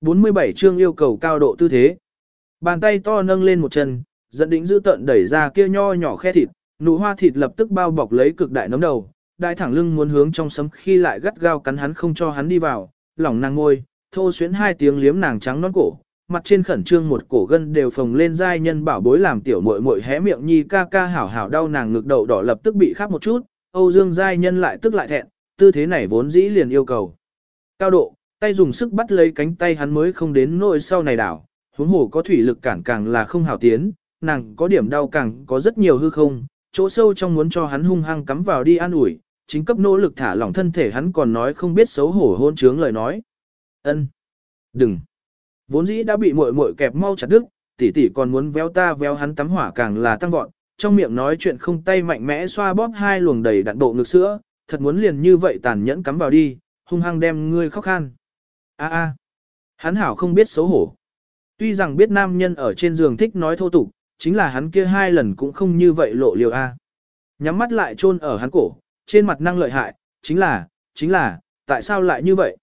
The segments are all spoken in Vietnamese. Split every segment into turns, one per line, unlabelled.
47 chương yêu cầu cao độ tư thế. Bàn tay to nâng lên một chân, dẫn đỉnh giữ tận đẩy ra kia nho nhỏ khe thịt, nụ hoa thịt lập tức bao bọc lấy cực đại nấm đầu, đại thẳng lưng muốn hướng trong sấm khi lại gắt gao cắn hắn không cho hắn đi vào, lỏng nàng ngôi, thô xuyến hai tiếng liếm nàng trắng non cổ, mặt trên khẩn trương một cổ gân đều phồng lên dai nhân bảo bối làm tiểu muội muội hé miệng nhi ca ca hảo hảo đau nàng ngực đầu đỏ lập tức bị khắp một chút, Âu Dương giai nhân lại tức lại thẹn, tư thế này vốn dĩ liền yêu cầu. Cao độ, tay dùng sức bắt lấy cánh tay hắn mới không đến nỗi sau này đảo, huống hồ có thủy lực cản càng là không hảo tiến, nàng có điểm đau càng có rất nhiều hư không, chỗ sâu trong muốn cho hắn hung hăng cắm vào đi an ủi, chính cấp nỗ lực thả lỏng thân thể hắn còn nói không biết xấu hổ hôn trướng lời nói. Ân, Đừng! Vốn dĩ đã bị muội muội kẹp mau chặt đứt, tỷ tỷ còn muốn véo ta véo hắn tắm hỏa càng là tăng vọt, trong miệng nói chuyện không tay mạnh mẽ xoa bóp hai luồng đầy đặn bộ ngực sữa, thật muốn liền như vậy tàn nhẫn cắm vào đi, hung hăng đem ngươi khóc khan. A a, hắn hảo không biết xấu hổ. Tuy rằng biết nam nhân ở trên giường thích nói thô tục, chính là hắn kia hai lần cũng không như vậy lộ liều a. Nhắm mắt lại chôn ở hắn cổ, trên mặt năng lợi hại, chính là, chính là, tại sao lại như vậy?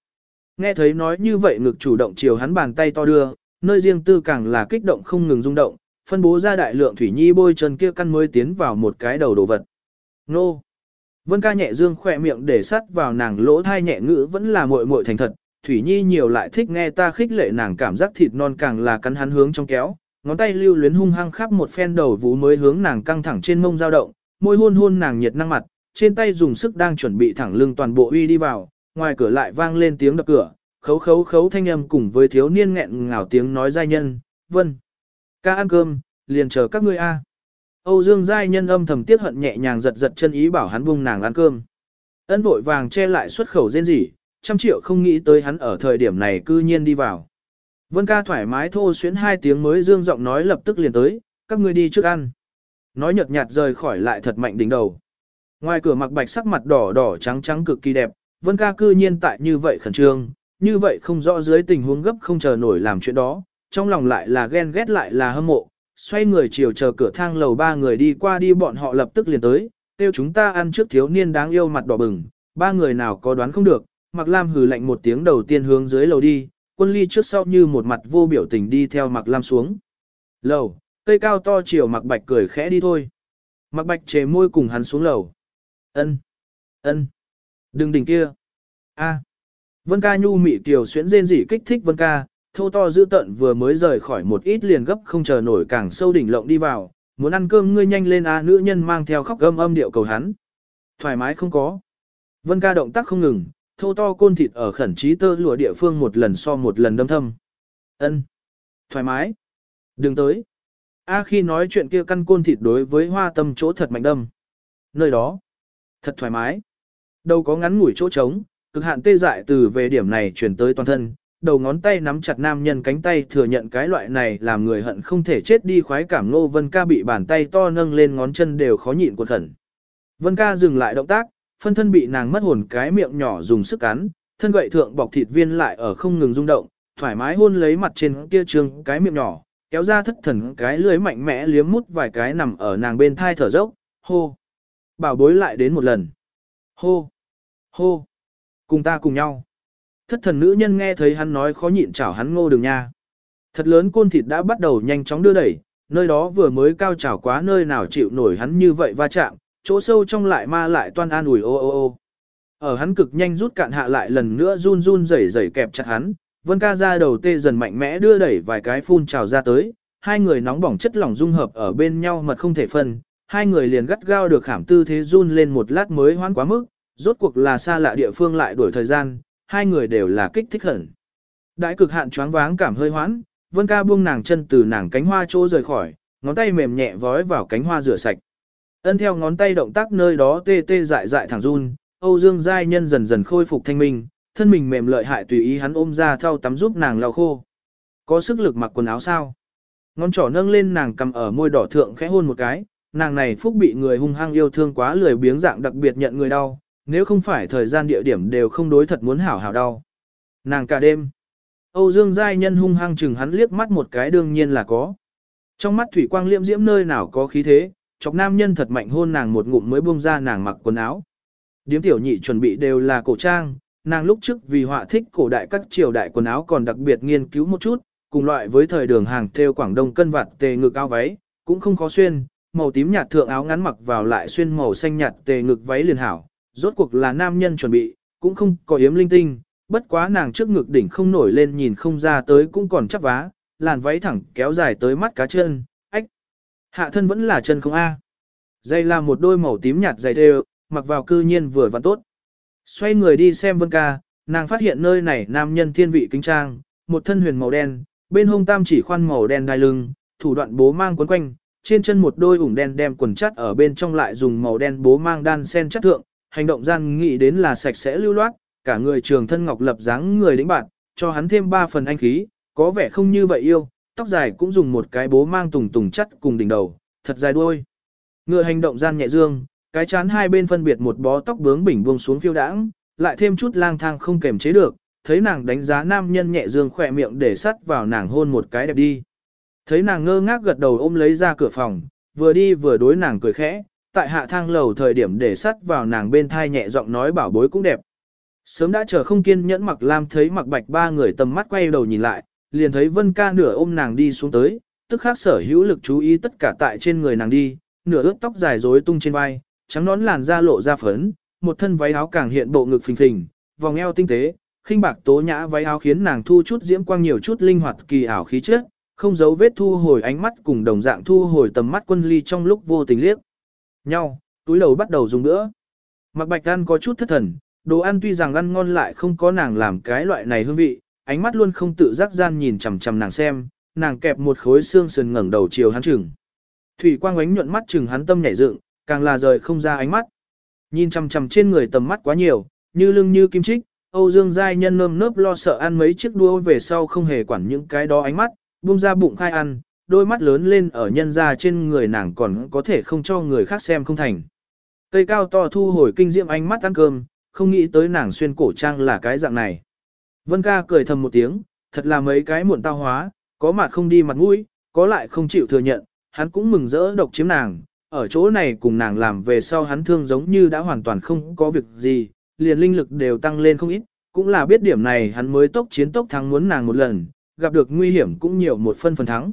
Nghe thấy nói như vậy ngực chủ động chiều hắn bàn tay to đưa, nơi riêng tư càng là kích động không ngừng rung động, phân bố ra đại lượng thủy nhi bôi chân kia căn mới tiến vào một cái đầu đồ vật. Nô! Vân ca nhẹ dương khỏe miệng để sắt vào nàng lỗ thai nhẹ ngữ vẫn là muội muội thành thật, Thủy Nhi nhiều lại thích nghe ta khích lệ nàng cảm giác thịt non càng là cắn hắn hướng trong kéo, ngón tay lưu luyến hung hăng khắp một phen đầu vú mới hướng nàng căng thẳng trên mông dao động, môi hôn hôn nàng nhiệt năng mặt, trên tay dùng sức đang chuẩn bị thẳng lưng toàn bộ uy đi vào, ngoài cửa lại vang lên tiếng đập cửa, khấu khấu khấu thanh âm cùng với thiếu niên nghẹn ngào tiếng nói giai nhân, vân. Ca ăn cơm, liền chờ các ngươi a. Âu Dương giai nhân âm thầm tiếc hận nhẹ nhàng giật giật chân ý bảo hắn buông nàng ăn cơm. Ân vội vàng che lại xuất khẩu rên rỉ, trăm triệu không nghĩ tới hắn ở thời điểm này cư nhiên đi vào. Vân ca thoải mái thô xuyến hai tiếng mới dương giọng nói lập tức liền tới, các ngươi đi trước ăn. Nói nhợt nhạt rời khỏi lại thật mạnh đỉnh đầu. Ngoài cửa mặc bạch sắc mặt đỏ đỏ trắng trắng cực kỳ đẹp, Vân ca cư nhiên tại như vậy khẩn trương, như vậy không rõ dưới tình huống gấp không chờ nổi làm chuyện đó, trong lòng lại là ghen ghét lại là hâm mộ, xoay người chiều chờ cửa thang lầu ba người đi qua đi bọn họ lập tức liền tới, tiêu chúng ta ăn trước thiếu niên đáng yêu mặt đỏ bừng, ba người nào có đoán không được, Mạc Lam hừ lạnh một tiếng đầu tiên hướng dưới lầu đi, quân ly trước sau như một mặt vô biểu tình đi theo Mạc Lam xuống. Lầu, cây cao to chiều Mạc Bạch cười khẽ đi thôi. Mạc Bạch chế môi cùng hắn xuống lầu. Ân, ân, đừng đỉnh kia. A. À. Vân ca nhu mị kiều xuyến rên rỉ kích thích Vân ca, thô to dữ tận vừa mới rời khỏi một ít liền gấp không chờ nổi càng sâu đỉnh lộng đi vào, muốn ăn cơm ngươi nhanh lên a nữ nhân mang theo khóc gâm âm điệu cầu hắn. Thoải mái không có. Vân ca động tác không ngừng, thô to côn thịt ở khẩn trí tơ lụa địa phương một lần so một lần đâm thâm. Ân, Thoải mái. Đừng tới. A khi nói chuyện kia căn côn thịt đối với hoa tâm chỗ thật mạnh đâm. Nơi đó. Thật thoải mái. Đâu có ngắn ngủi chỗ trống, cực hạn tê dại từ về điểm này chuyển tới toàn thân. Đầu ngón tay nắm chặt nam nhân cánh tay thừa nhận cái loại này làm người hận không thể chết đi khoái cảm Ngô Vân Ca bị bàn tay to nâng lên ngón chân đều khó nhịn cuột khẩn. Vân Ca dừng lại động tác, phân thân bị nàng mất hồn cái miệng nhỏ dùng sức cắn, thân gậy thượng bọc thịt viên lại ở không ngừng rung động, thoải mái hôn lấy mặt trên kia trường cái miệng nhỏ, kéo ra thất thần cái lưới mạnh mẽ liếm mút vài cái nằm ở nàng bên thai thở dốc, hô. Bảo bối lại đến một lần. Hô. Hô. Cùng ta cùng nhau. Thất thần nữ nhân nghe thấy hắn nói khó nhịn chảo hắn ngô đường nha. Thật lớn côn thịt đã bắt đầu nhanh chóng đưa đẩy, nơi đó vừa mới cao chảo quá nơi nào chịu nổi hắn như vậy va chạm, chỗ sâu trong lại ma lại toan an ủi ô ô ô. Ở hắn cực nhanh rút cạn hạ lại lần nữa run run rẩy rẩy kẹp chặt hắn, vân ca ra đầu tê dần mạnh mẽ đưa đẩy vài cái phun trào ra tới, hai người nóng bỏng chất lỏng dung hợp ở bên nhau mật không thể phân, hai người liền gắt gao được khảm tư thế run lên một lát mới hoán quá mức, rốt cuộc là xa lạ địa phương lại đuổi thời gian, hai người đều là kích thích hẳn. Đại cực hạn choáng váng cảm hơi hoãn, vân ca buông nàng chân từ nàng cánh hoa chỗ rời khỏi, ngón tay mềm nhẹ vói vào cánh hoa rửa sạch. Ân theo ngón tay động tác nơi đó tê tê dại dại thẳng run, Âu Dương giai nhân dần dần khôi phục thanh minh, thân mình mềm lợi hại tùy ý hắn ôm ra thau tắm giúp nàng lau khô. Có sức lực mặc quần áo sao? Ngón trỏ nâng lên nàng cầm ở môi đỏ thượng khẽ hôn một cái, nàng này phúc bị người hung hăng yêu thương quá lười biếng dạng đặc biệt nhận người đau, nếu không phải thời gian địa điểm đều không đối thật muốn hảo hảo đau. Nàng cả đêm. Âu Dương giai nhân hung hăng chừng hắn liếc mắt một cái đương nhiên là có. Trong mắt thủy quang liễm diễm nơi nào có khí thế, chọc nam nhân thật mạnh hôn nàng một ngụm mới buông ra nàng mặc quần áo. Điếm tiểu nhị chuẩn bị đều là cổ trang, nàng lúc trước vì họa thích cổ đại các triều đại quần áo còn đặc biệt nghiên cứu một chút, cùng loại với thời đường hàng theo Quảng Đông cân vạt tề ngực áo váy, cũng không khó xuyên, màu tím nhạt thượng áo ngắn mặc vào lại xuyên màu xanh nhạt tề ngực váy liền hảo, rốt cuộc là nam nhân chuẩn bị, cũng không có yếm linh tinh, bất quá nàng trước ngực đỉnh không nổi lên nhìn không ra tới cũng còn chắp vá, làn váy thẳng kéo dài tới mắt cá chân. Hạ thân vẫn là chân không A. Dây là một đôi màu tím nhạt dày đều, mặc vào cư nhiên vừa vặn tốt. Xoay người đi xem vân ca, nàng phát hiện nơi này nam nhân thiên vị kính trang, một thân huyền màu đen, bên hông tam chỉ khoan màu đen đai lưng, thủ đoạn bố mang quấn quanh, trên chân một đôi ủng đen đem quần chắt ở bên trong lại dùng màu đen bố mang đan sen chất thượng, hành động gian nghĩ đến là sạch sẽ lưu loát, cả người trường thân ngọc lập dáng người đĩnh bạn, cho hắn thêm ba phần anh khí, có vẻ không như vậy yêu, tóc dài cũng dùng một cái bố mang tùng tùng chắt cùng đỉnh đầu, thật dài đuôi. Ngựa hành động gian nhẹ dương, cái chán hai bên phân biệt một bó tóc bướng bỉnh buông xuống phiêu đãng, lại thêm chút lang thang không kềm chế được, thấy nàng đánh giá nam nhân nhẹ dương khỏe miệng để sắt vào nàng hôn một cái đẹp đi. Thấy nàng ngơ ngác gật đầu ôm lấy ra cửa phòng, vừa đi vừa đối nàng cười khẽ, tại hạ thang lầu thời điểm để sắt vào nàng bên thai nhẹ giọng nói bảo bối cũng đẹp. Sớm đã chờ không kiên nhẫn mặc lam thấy mặc bạch ba người tầm mắt quay đầu nhìn lại, liền thấy vân ca nửa ôm nàng đi xuống tới, tức khắc sở hữu lực chú ý tất cả tại trên người nàng đi, nửa ướt tóc dài rối tung trên vai, trắng nón làn da lộ ra phấn, một thân váy áo càng hiện bộ ngực phình phình, vòng eo tinh tế, khinh bạc tố nhã váy áo khiến nàng thu chút diễm quang nhiều chút linh hoạt kỳ ảo khí chất, không giấu vết thu hồi ánh mắt cùng đồng dạng thu hồi tầm mắt quân ly trong lúc vô tình liếc nhau, túi đầu bắt đầu dùng nữa. Mặc bạch ăn có chút thất thần, đồ ăn tuy rằng ăn ngon lại không có nàng làm cái loại này hương vị, ánh mắt luôn không tự giác gian nhìn chằm chằm nàng xem, nàng kẹp một khối xương sườn ngẩng đầu chiều hắn chừng. Thủy quang ánh nhuận mắt chừng hắn tâm nhảy dựng, càng là rời không ra ánh mắt. Nhìn chằm chằm trên người tầm mắt quá nhiều, như lưng như kim trích, Âu Dương Giai nhân nơm nớp lo sợ ăn mấy chiếc đua về sau không hề quản những cái đó ánh mắt, buông ra bụng khai ăn, đôi mắt lớn lên ở nhân ra trên người nàng còn có thể không cho người khác xem không thành. Cây cao to thu hồi kinh diệm ánh mắt ăn cơm, không nghĩ tới nàng xuyên cổ trang là cái dạng này. Vân ca cười thầm một tiếng, thật là mấy cái muộn tao hóa, có mặt không đi mặt mũi, có lại không chịu thừa nhận, hắn cũng mừng rỡ độc chiếm nàng, ở chỗ này cùng nàng làm về sau hắn thương giống như đã hoàn toàn không có việc gì, liền linh lực đều tăng lên không ít, cũng là biết điểm này hắn mới tốc chiến tốc thắng muốn nàng một lần, gặp được nguy hiểm cũng nhiều một phân phần thắng.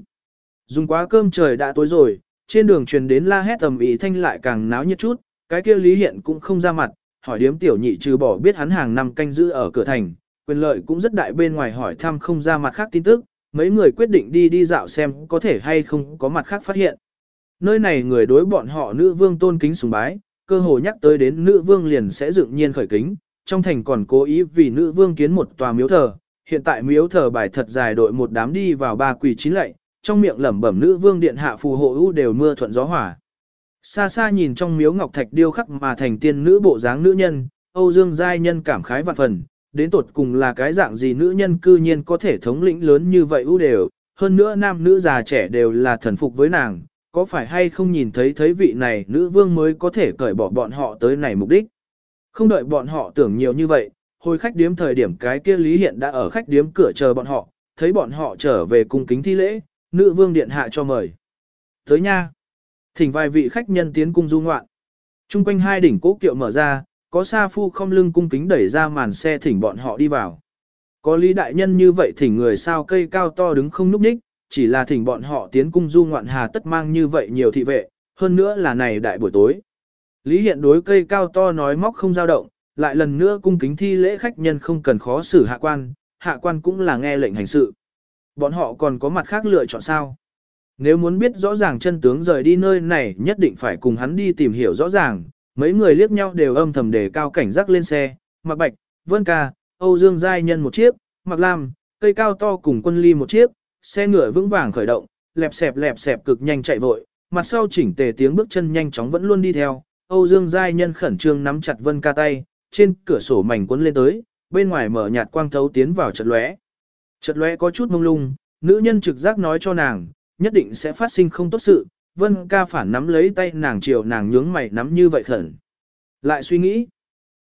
Dùng quá cơm trời đã tối rồi, trên đường truyền đến la hét tầm ý thanh lại càng náo nhiệt chút, cái kia Lý Hiện cũng không ra mặt, hỏi điếm tiểu nhị trừ bỏ biết hắn hàng năm canh giữ ở cửa thành, quyền lợi cũng rất đại bên ngoài hỏi thăm không ra mặt khác tin tức, mấy người quyết định đi đi dạo xem có thể hay không có mặt khác phát hiện. Nơi này người đối bọn họ nữ vương tôn kính sùng bái, cơ hồ nhắc tới đến nữ vương liền sẽ dựng nhiên khởi kính, trong thành còn cố ý vì nữ vương kiến một tòa miếu thờ, hiện tại miếu thờ bài thật dài đội một đám đi vào ba quỳ chín lạy, trong miệng lẩm bẩm nữ vương điện hạ phù hộ ưu đều mưa thuận gió hỏa. Xa xa nhìn trong miếu ngọc thạch điêu khắc mà thành tiên nữ bộ dáng nữ nhân, Âu Dương giai nhân cảm khái vạn phần, đến tột cùng là cái dạng gì nữ nhân cư nhiên có thể thống lĩnh lớn như vậy ưu đều, hơn nữa nam nữ già trẻ đều là thần phục với nàng, có phải hay không nhìn thấy thấy vị này nữ vương mới có thể cởi bỏ bọn họ tới này mục đích. Không đợi bọn họ tưởng nhiều như vậy, hồi khách điếm thời điểm cái kia Lý Hiện đã ở khách điếm cửa chờ bọn họ, thấy bọn họ trở về cung kính thi lễ, nữ vương điện hạ cho mời. Tới nha. Thỉnh vài vị khách nhân tiến cung du ngoạn. Trung quanh hai đỉnh cố kiệu mở ra, có sa phu không lưng cung kính đẩy ra màn xe thỉnh bọn họ đi vào. Có lý đại nhân như vậy thỉnh người sao cây cao to đứng không núp đích chỉ là thỉnh bọn họ tiến cung du ngoạn hà tất mang như vậy nhiều thị vệ, hơn nữa là này đại buổi tối. Lý hiện đối cây cao to nói móc không dao động, lại lần nữa cung kính thi lễ khách nhân không cần khó xử hạ quan, hạ quan cũng là nghe lệnh hành sự. Bọn họ còn có mặt khác lựa chọn sao? Nếu muốn biết rõ ràng chân tướng rời đi nơi này nhất định phải cùng hắn đi tìm hiểu rõ ràng, mấy người liếc nhau đều âm thầm đề cao cảnh giác lên xe, Mặc Bạch, Vân Ca, Âu Dương Giai Nhân một chiếc, Mặc Lam, cây cao to cùng quân ly một chiếc, xe ngựa vững vàng khởi động, lẹp xẹp lẹp xẹp cực nhanh chạy vội, mặt sau chỉnh tề tiếng bước chân nhanh chóng vẫn luôn đi theo, Âu Dương Giai Nhân khẩn trương nắm chặt Vân Ca tay, trên cửa sổ mảnh cuốn lên tới, bên ngoài mở nhạt quang thấu tiến vào chợt lóe. Chợt lóe có chút mông lung, nữ nhân trực giác nói cho nàng, nhất định sẽ phát sinh không tốt sự, Vân ca phản nắm lấy tay nàng chiều nàng nhướng mày nắm như vậy khẩn. Lại suy nghĩ,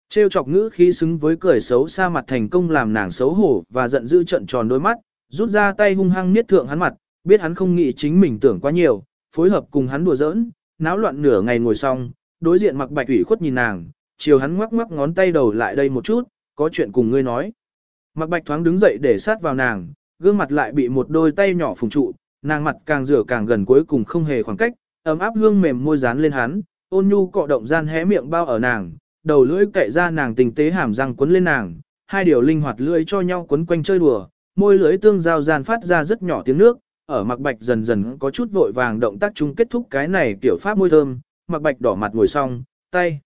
trêu chọc ngữ khí xứng với cười xấu xa mặt thành công làm nàng xấu hổ và giận dữ trận tròn đôi mắt, rút ra tay hung hăng niết thượng hắn mặt, biết hắn không nghĩ chính mình tưởng quá nhiều, phối hợp cùng hắn đùa giỡn, náo loạn nửa ngày ngồi xong, đối diện mặc bạch ủy khuất nhìn nàng, chiều hắn ngoắc ngoắc ngón tay đầu lại đây một chút, có chuyện cùng ngươi nói. Mặc bạch thoáng đứng dậy để sát vào nàng, gương mặt lại bị một đôi tay nhỏ phùng trụ, nàng mặt càng rửa càng gần cuối cùng không hề khoảng cách, ấm áp hương mềm môi dán lên hắn, ôn nhu cọ động gian hé miệng bao ở nàng, đầu lưỡi cậy ra nàng tình tế hàm răng quấn lên nàng, hai điều linh hoạt lưỡi cho nhau quấn quanh chơi đùa, môi lưỡi tương giao gian phát ra rất nhỏ tiếng nước, ở mặc bạch dần dần có chút vội vàng động tác chung kết thúc cái này kiểu pháp môi thơm, mặc bạch đỏ mặt ngồi xong, tay.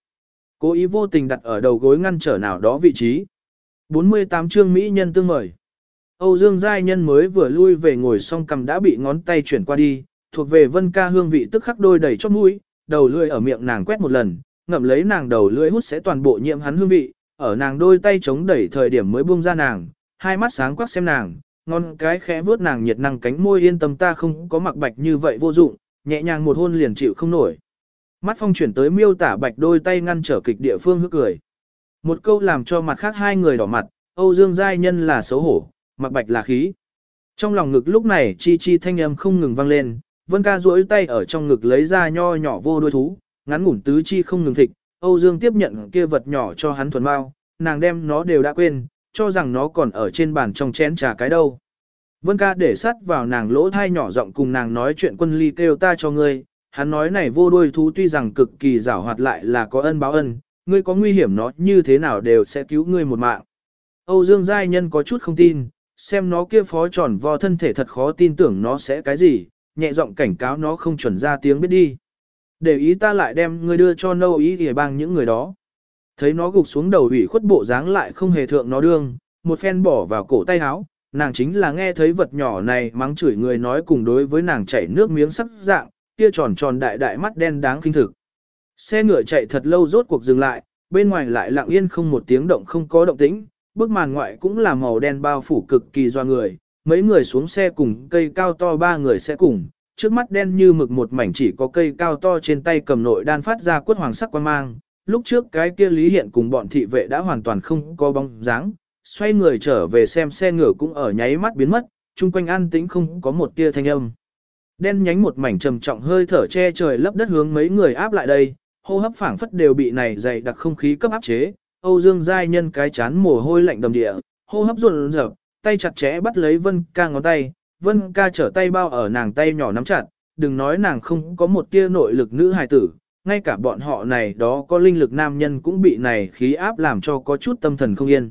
Cố ý vô tình đặt ở đầu gối ngăn trở nào đó vị trí. 48 chương Mỹ nhân tương mời. Âu Dương Giai Nhân mới vừa lui về ngồi xong cầm đã bị ngón tay chuyển qua đi, thuộc về vân ca hương vị tức khắc đôi đầy chót mũi, đầu lưỡi ở miệng nàng quét một lần, ngậm lấy nàng đầu lưỡi hút sẽ toàn bộ nhiễm hắn hương vị, ở nàng đôi tay chống đẩy thời điểm mới buông ra nàng, hai mắt sáng quắc xem nàng, ngon cái khẽ vuốt nàng nhiệt năng cánh môi yên tâm ta không có mặc bạch như vậy vô dụng, nhẹ nhàng một hôn liền chịu không nổi. Mắt phong chuyển tới miêu tả bạch đôi tay ngăn trở kịch địa phương hước cười. Một câu làm cho mặt khác hai người đỏ mặt, Âu Dương Giai Nhân là xấu hổ, mặc bạch là khí. Trong lòng ngực lúc này chi chi thanh âm không ngừng vang lên, Vân ca duỗi tay ở trong ngực lấy ra nho nhỏ vô đuôi thú, ngắn ngủn tứ chi không ngừng thịt, Âu Dương tiếp nhận kia vật nhỏ cho hắn thuần bao, nàng đem nó đều đã quên, cho rằng nó còn ở trên bàn trong chén trà cái đâu. Vân ca để sắt vào nàng lỗ thai nhỏ giọng cùng nàng nói chuyện quân ly kêu ta cho ngươi, hắn nói này vô đuôi thú tuy rằng cực kỳ giảo hoạt lại là có ân báo ân, ngươi có nguy hiểm nó như thế nào đều sẽ cứu ngươi một mạng. Âu Dương Giai Nhân có chút không tin, xem nó kia phó tròn vo thân thể thật khó tin tưởng nó sẽ cái gì, nhẹ giọng cảnh cáo nó không chuẩn ra tiếng biết đi. Để ý ta lại đem ngươi đưa cho nâu ý để bang những người đó. Thấy nó gục xuống đầu ủy khuất bộ dáng lại không hề thượng nó đương, một phen bỏ vào cổ tay áo, nàng chính là nghe thấy vật nhỏ này mắng chửi người nói cùng đối với nàng chảy nước miếng sắc dạng, kia tròn tròn đại đại mắt đen đáng kinh thực. Xe ngựa chạy thật lâu rốt cuộc dừng lại, bên ngoài lại lặng yên không một tiếng động không có động tĩnh, bức màn ngoại cũng là màu đen bao phủ cực kỳ doa người, mấy người xuống xe cùng cây cao to ba người sẽ cùng, trước mắt đen như mực một mảnh chỉ có cây cao to trên tay cầm nội đan phát ra quất hoàng sắc quan mang, lúc trước cái kia lý hiện cùng bọn thị vệ đã hoàn toàn không có bóng dáng, xoay người trở về xem xe ngựa cũng ở nháy mắt biến mất, chung quanh an tĩnh không có một tia thanh âm. Đen nhánh một mảnh trầm trọng hơi thở che trời lấp đất hướng mấy người áp lại đây, hô hấp phảng phất đều bị này dày đặc không khí cấp áp chế, Âu Dương Giai nhân cái chán mồ hôi lạnh đầm địa, hô hấp run rợp, tay chặt chẽ bắt lấy Vân Ca ngón tay, Vân Ca trở tay bao ở nàng tay nhỏ nắm chặt, đừng nói nàng không có một tia nội lực nữ hài tử, ngay cả bọn họ này đó có linh lực nam nhân cũng bị này khí áp làm cho có chút tâm thần không yên.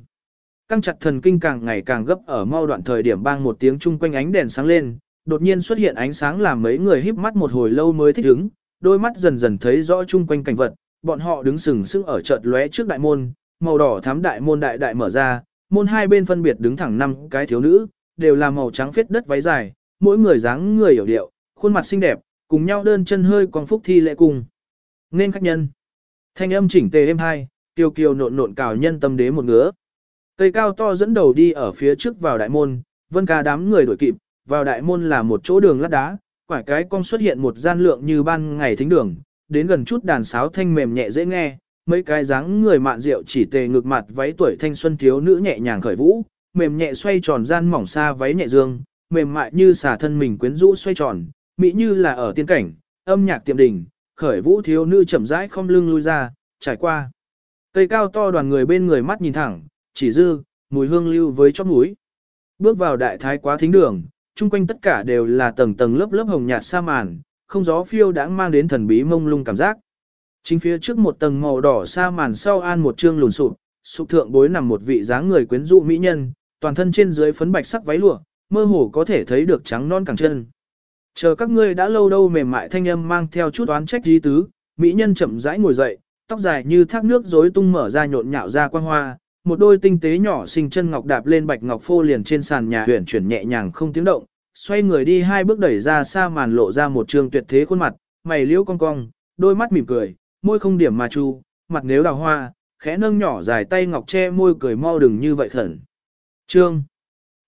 Căng chặt thần kinh càng ngày càng gấp ở mau đoạn thời điểm bang một tiếng chung quanh ánh đèn sáng lên, đột nhiên xuất hiện ánh sáng làm mấy người híp mắt một hồi lâu mới thích ứng, đôi mắt dần dần thấy rõ chung quanh cảnh vật, bọn họ đứng sừng sững ở chợt lóe trước đại môn, màu đỏ thắm đại môn đại đại mở ra, môn hai bên phân biệt đứng thẳng năm cái thiếu nữ, đều là màu trắng phết đất váy dài, mỗi người dáng người hiểu điệu, khuôn mặt xinh đẹp, cùng nhau đơn chân hơi quang phúc thi lễ cùng. Nên khách nhân. Thanh âm chỉnh tề êm hai, kiều kiều nộn nộn cào nhân tâm đế một ngứa. Cây cao to dẫn đầu đi ở phía trước vào đại môn, vân ca đám người đuổi kịp, vào đại môn là một chỗ đường lát đá, quải cái cong xuất hiện một gian lượng như ban ngày thính đường, đến gần chút đàn sáo thanh mềm nhẹ dễ nghe, mấy cái dáng người mạn rượu chỉ tề ngực mặt váy tuổi thanh xuân thiếu nữ nhẹ nhàng khởi vũ, mềm nhẹ xoay tròn gian mỏng xa váy nhẹ dương, mềm mại như xả thân mình quyến rũ xoay tròn, mỹ như là ở tiên cảnh, âm nhạc tiệm đỉnh, khởi vũ thiếu nữ chậm rãi không lưng lui ra, trải qua. Cây cao to đoàn người bên người mắt nhìn thẳng, chỉ dư, mùi hương lưu với chóp mũi. Bước vào đại thái quá thính đường, chung quanh tất cả đều là tầng tầng lớp lớp hồng nhạt sa màn, không gió phiêu đã mang đến thần bí mông lung cảm giác. Chính phía trước một tầng màu đỏ xa màn sau an một trương lùn sụp, sụp thượng bối nằm một vị dáng người quyến rũ mỹ nhân, toàn thân trên dưới phấn bạch sắc váy lụa, mơ hồ có thể thấy được trắng non cẳng chân. Chờ các ngươi đã lâu đâu mềm mại thanh âm mang theo chút oán trách di tứ, mỹ nhân chậm rãi ngồi dậy, tóc dài như thác nước rối tung mở ra nhộn nhạo ra quang hoa, một đôi tinh tế nhỏ xinh chân ngọc đạp lên bạch ngọc phô liền trên sàn nhà huyền chuyển nhẹ nhàng không tiếng động, xoay người đi hai bước đẩy ra xa màn lộ ra một trường tuyệt thế khuôn mặt, mày liễu cong cong, đôi mắt mỉm cười, môi không điểm mà chu, mặt nếu đào hoa, khẽ nâng nhỏ dài tay ngọc che môi cười mau đừng như vậy khẩn. Trương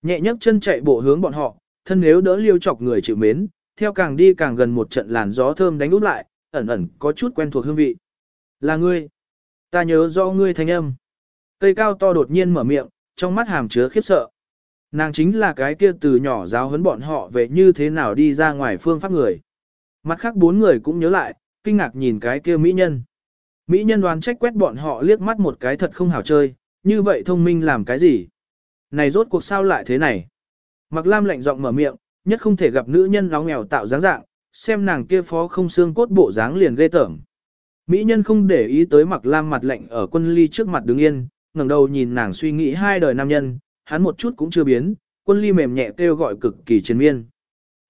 nhẹ nhấc chân chạy bộ hướng bọn họ, thân nếu đỡ liêu chọc người chịu mến, theo càng đi càng gần một trận làn gió thơm đánh úp lại, ẩn ẩn có chút quen thuộc hương vị. Là ngươi. Ta nhớ do ngươi thanh âm. Cây cao to đột nhiên mở miệng, trong mắt hàm chứa khiếp sợ. Nàng chính là cái kia từ nhỏ giáo huấn bọn họ về như thế nào đi ra ngoài phương pháp người. Mặt khác bốn người cũng nhớ lại, kinh ngạc nhìn cái kia mỹ nhân. Mỹ nhân đoán trách quét bọn họ liếc mắt một cái thật không hảo chơi, như vậy thông minh làm cái gì? Này rốt cuộc sao lại thế này? Mặc Lam lạnh giọng mở miệng, nhất không thể gặp nữ nhân lóng nghèo tạo dáng dạng, xem nàng kia phó không xương cốt bộ dáng liền ghê tởm. Mỹ nhân không để ý tới Mặc Lam mặt lạnh ở quân ly trước mặt đứng yên, ngẩng đầu nhìn nàng suy nghĩ hai đời nam nhân, hắn một chút cũng chưa biến, quân ly mềm nhẹ kêu gọi cực kỳ chiến miên.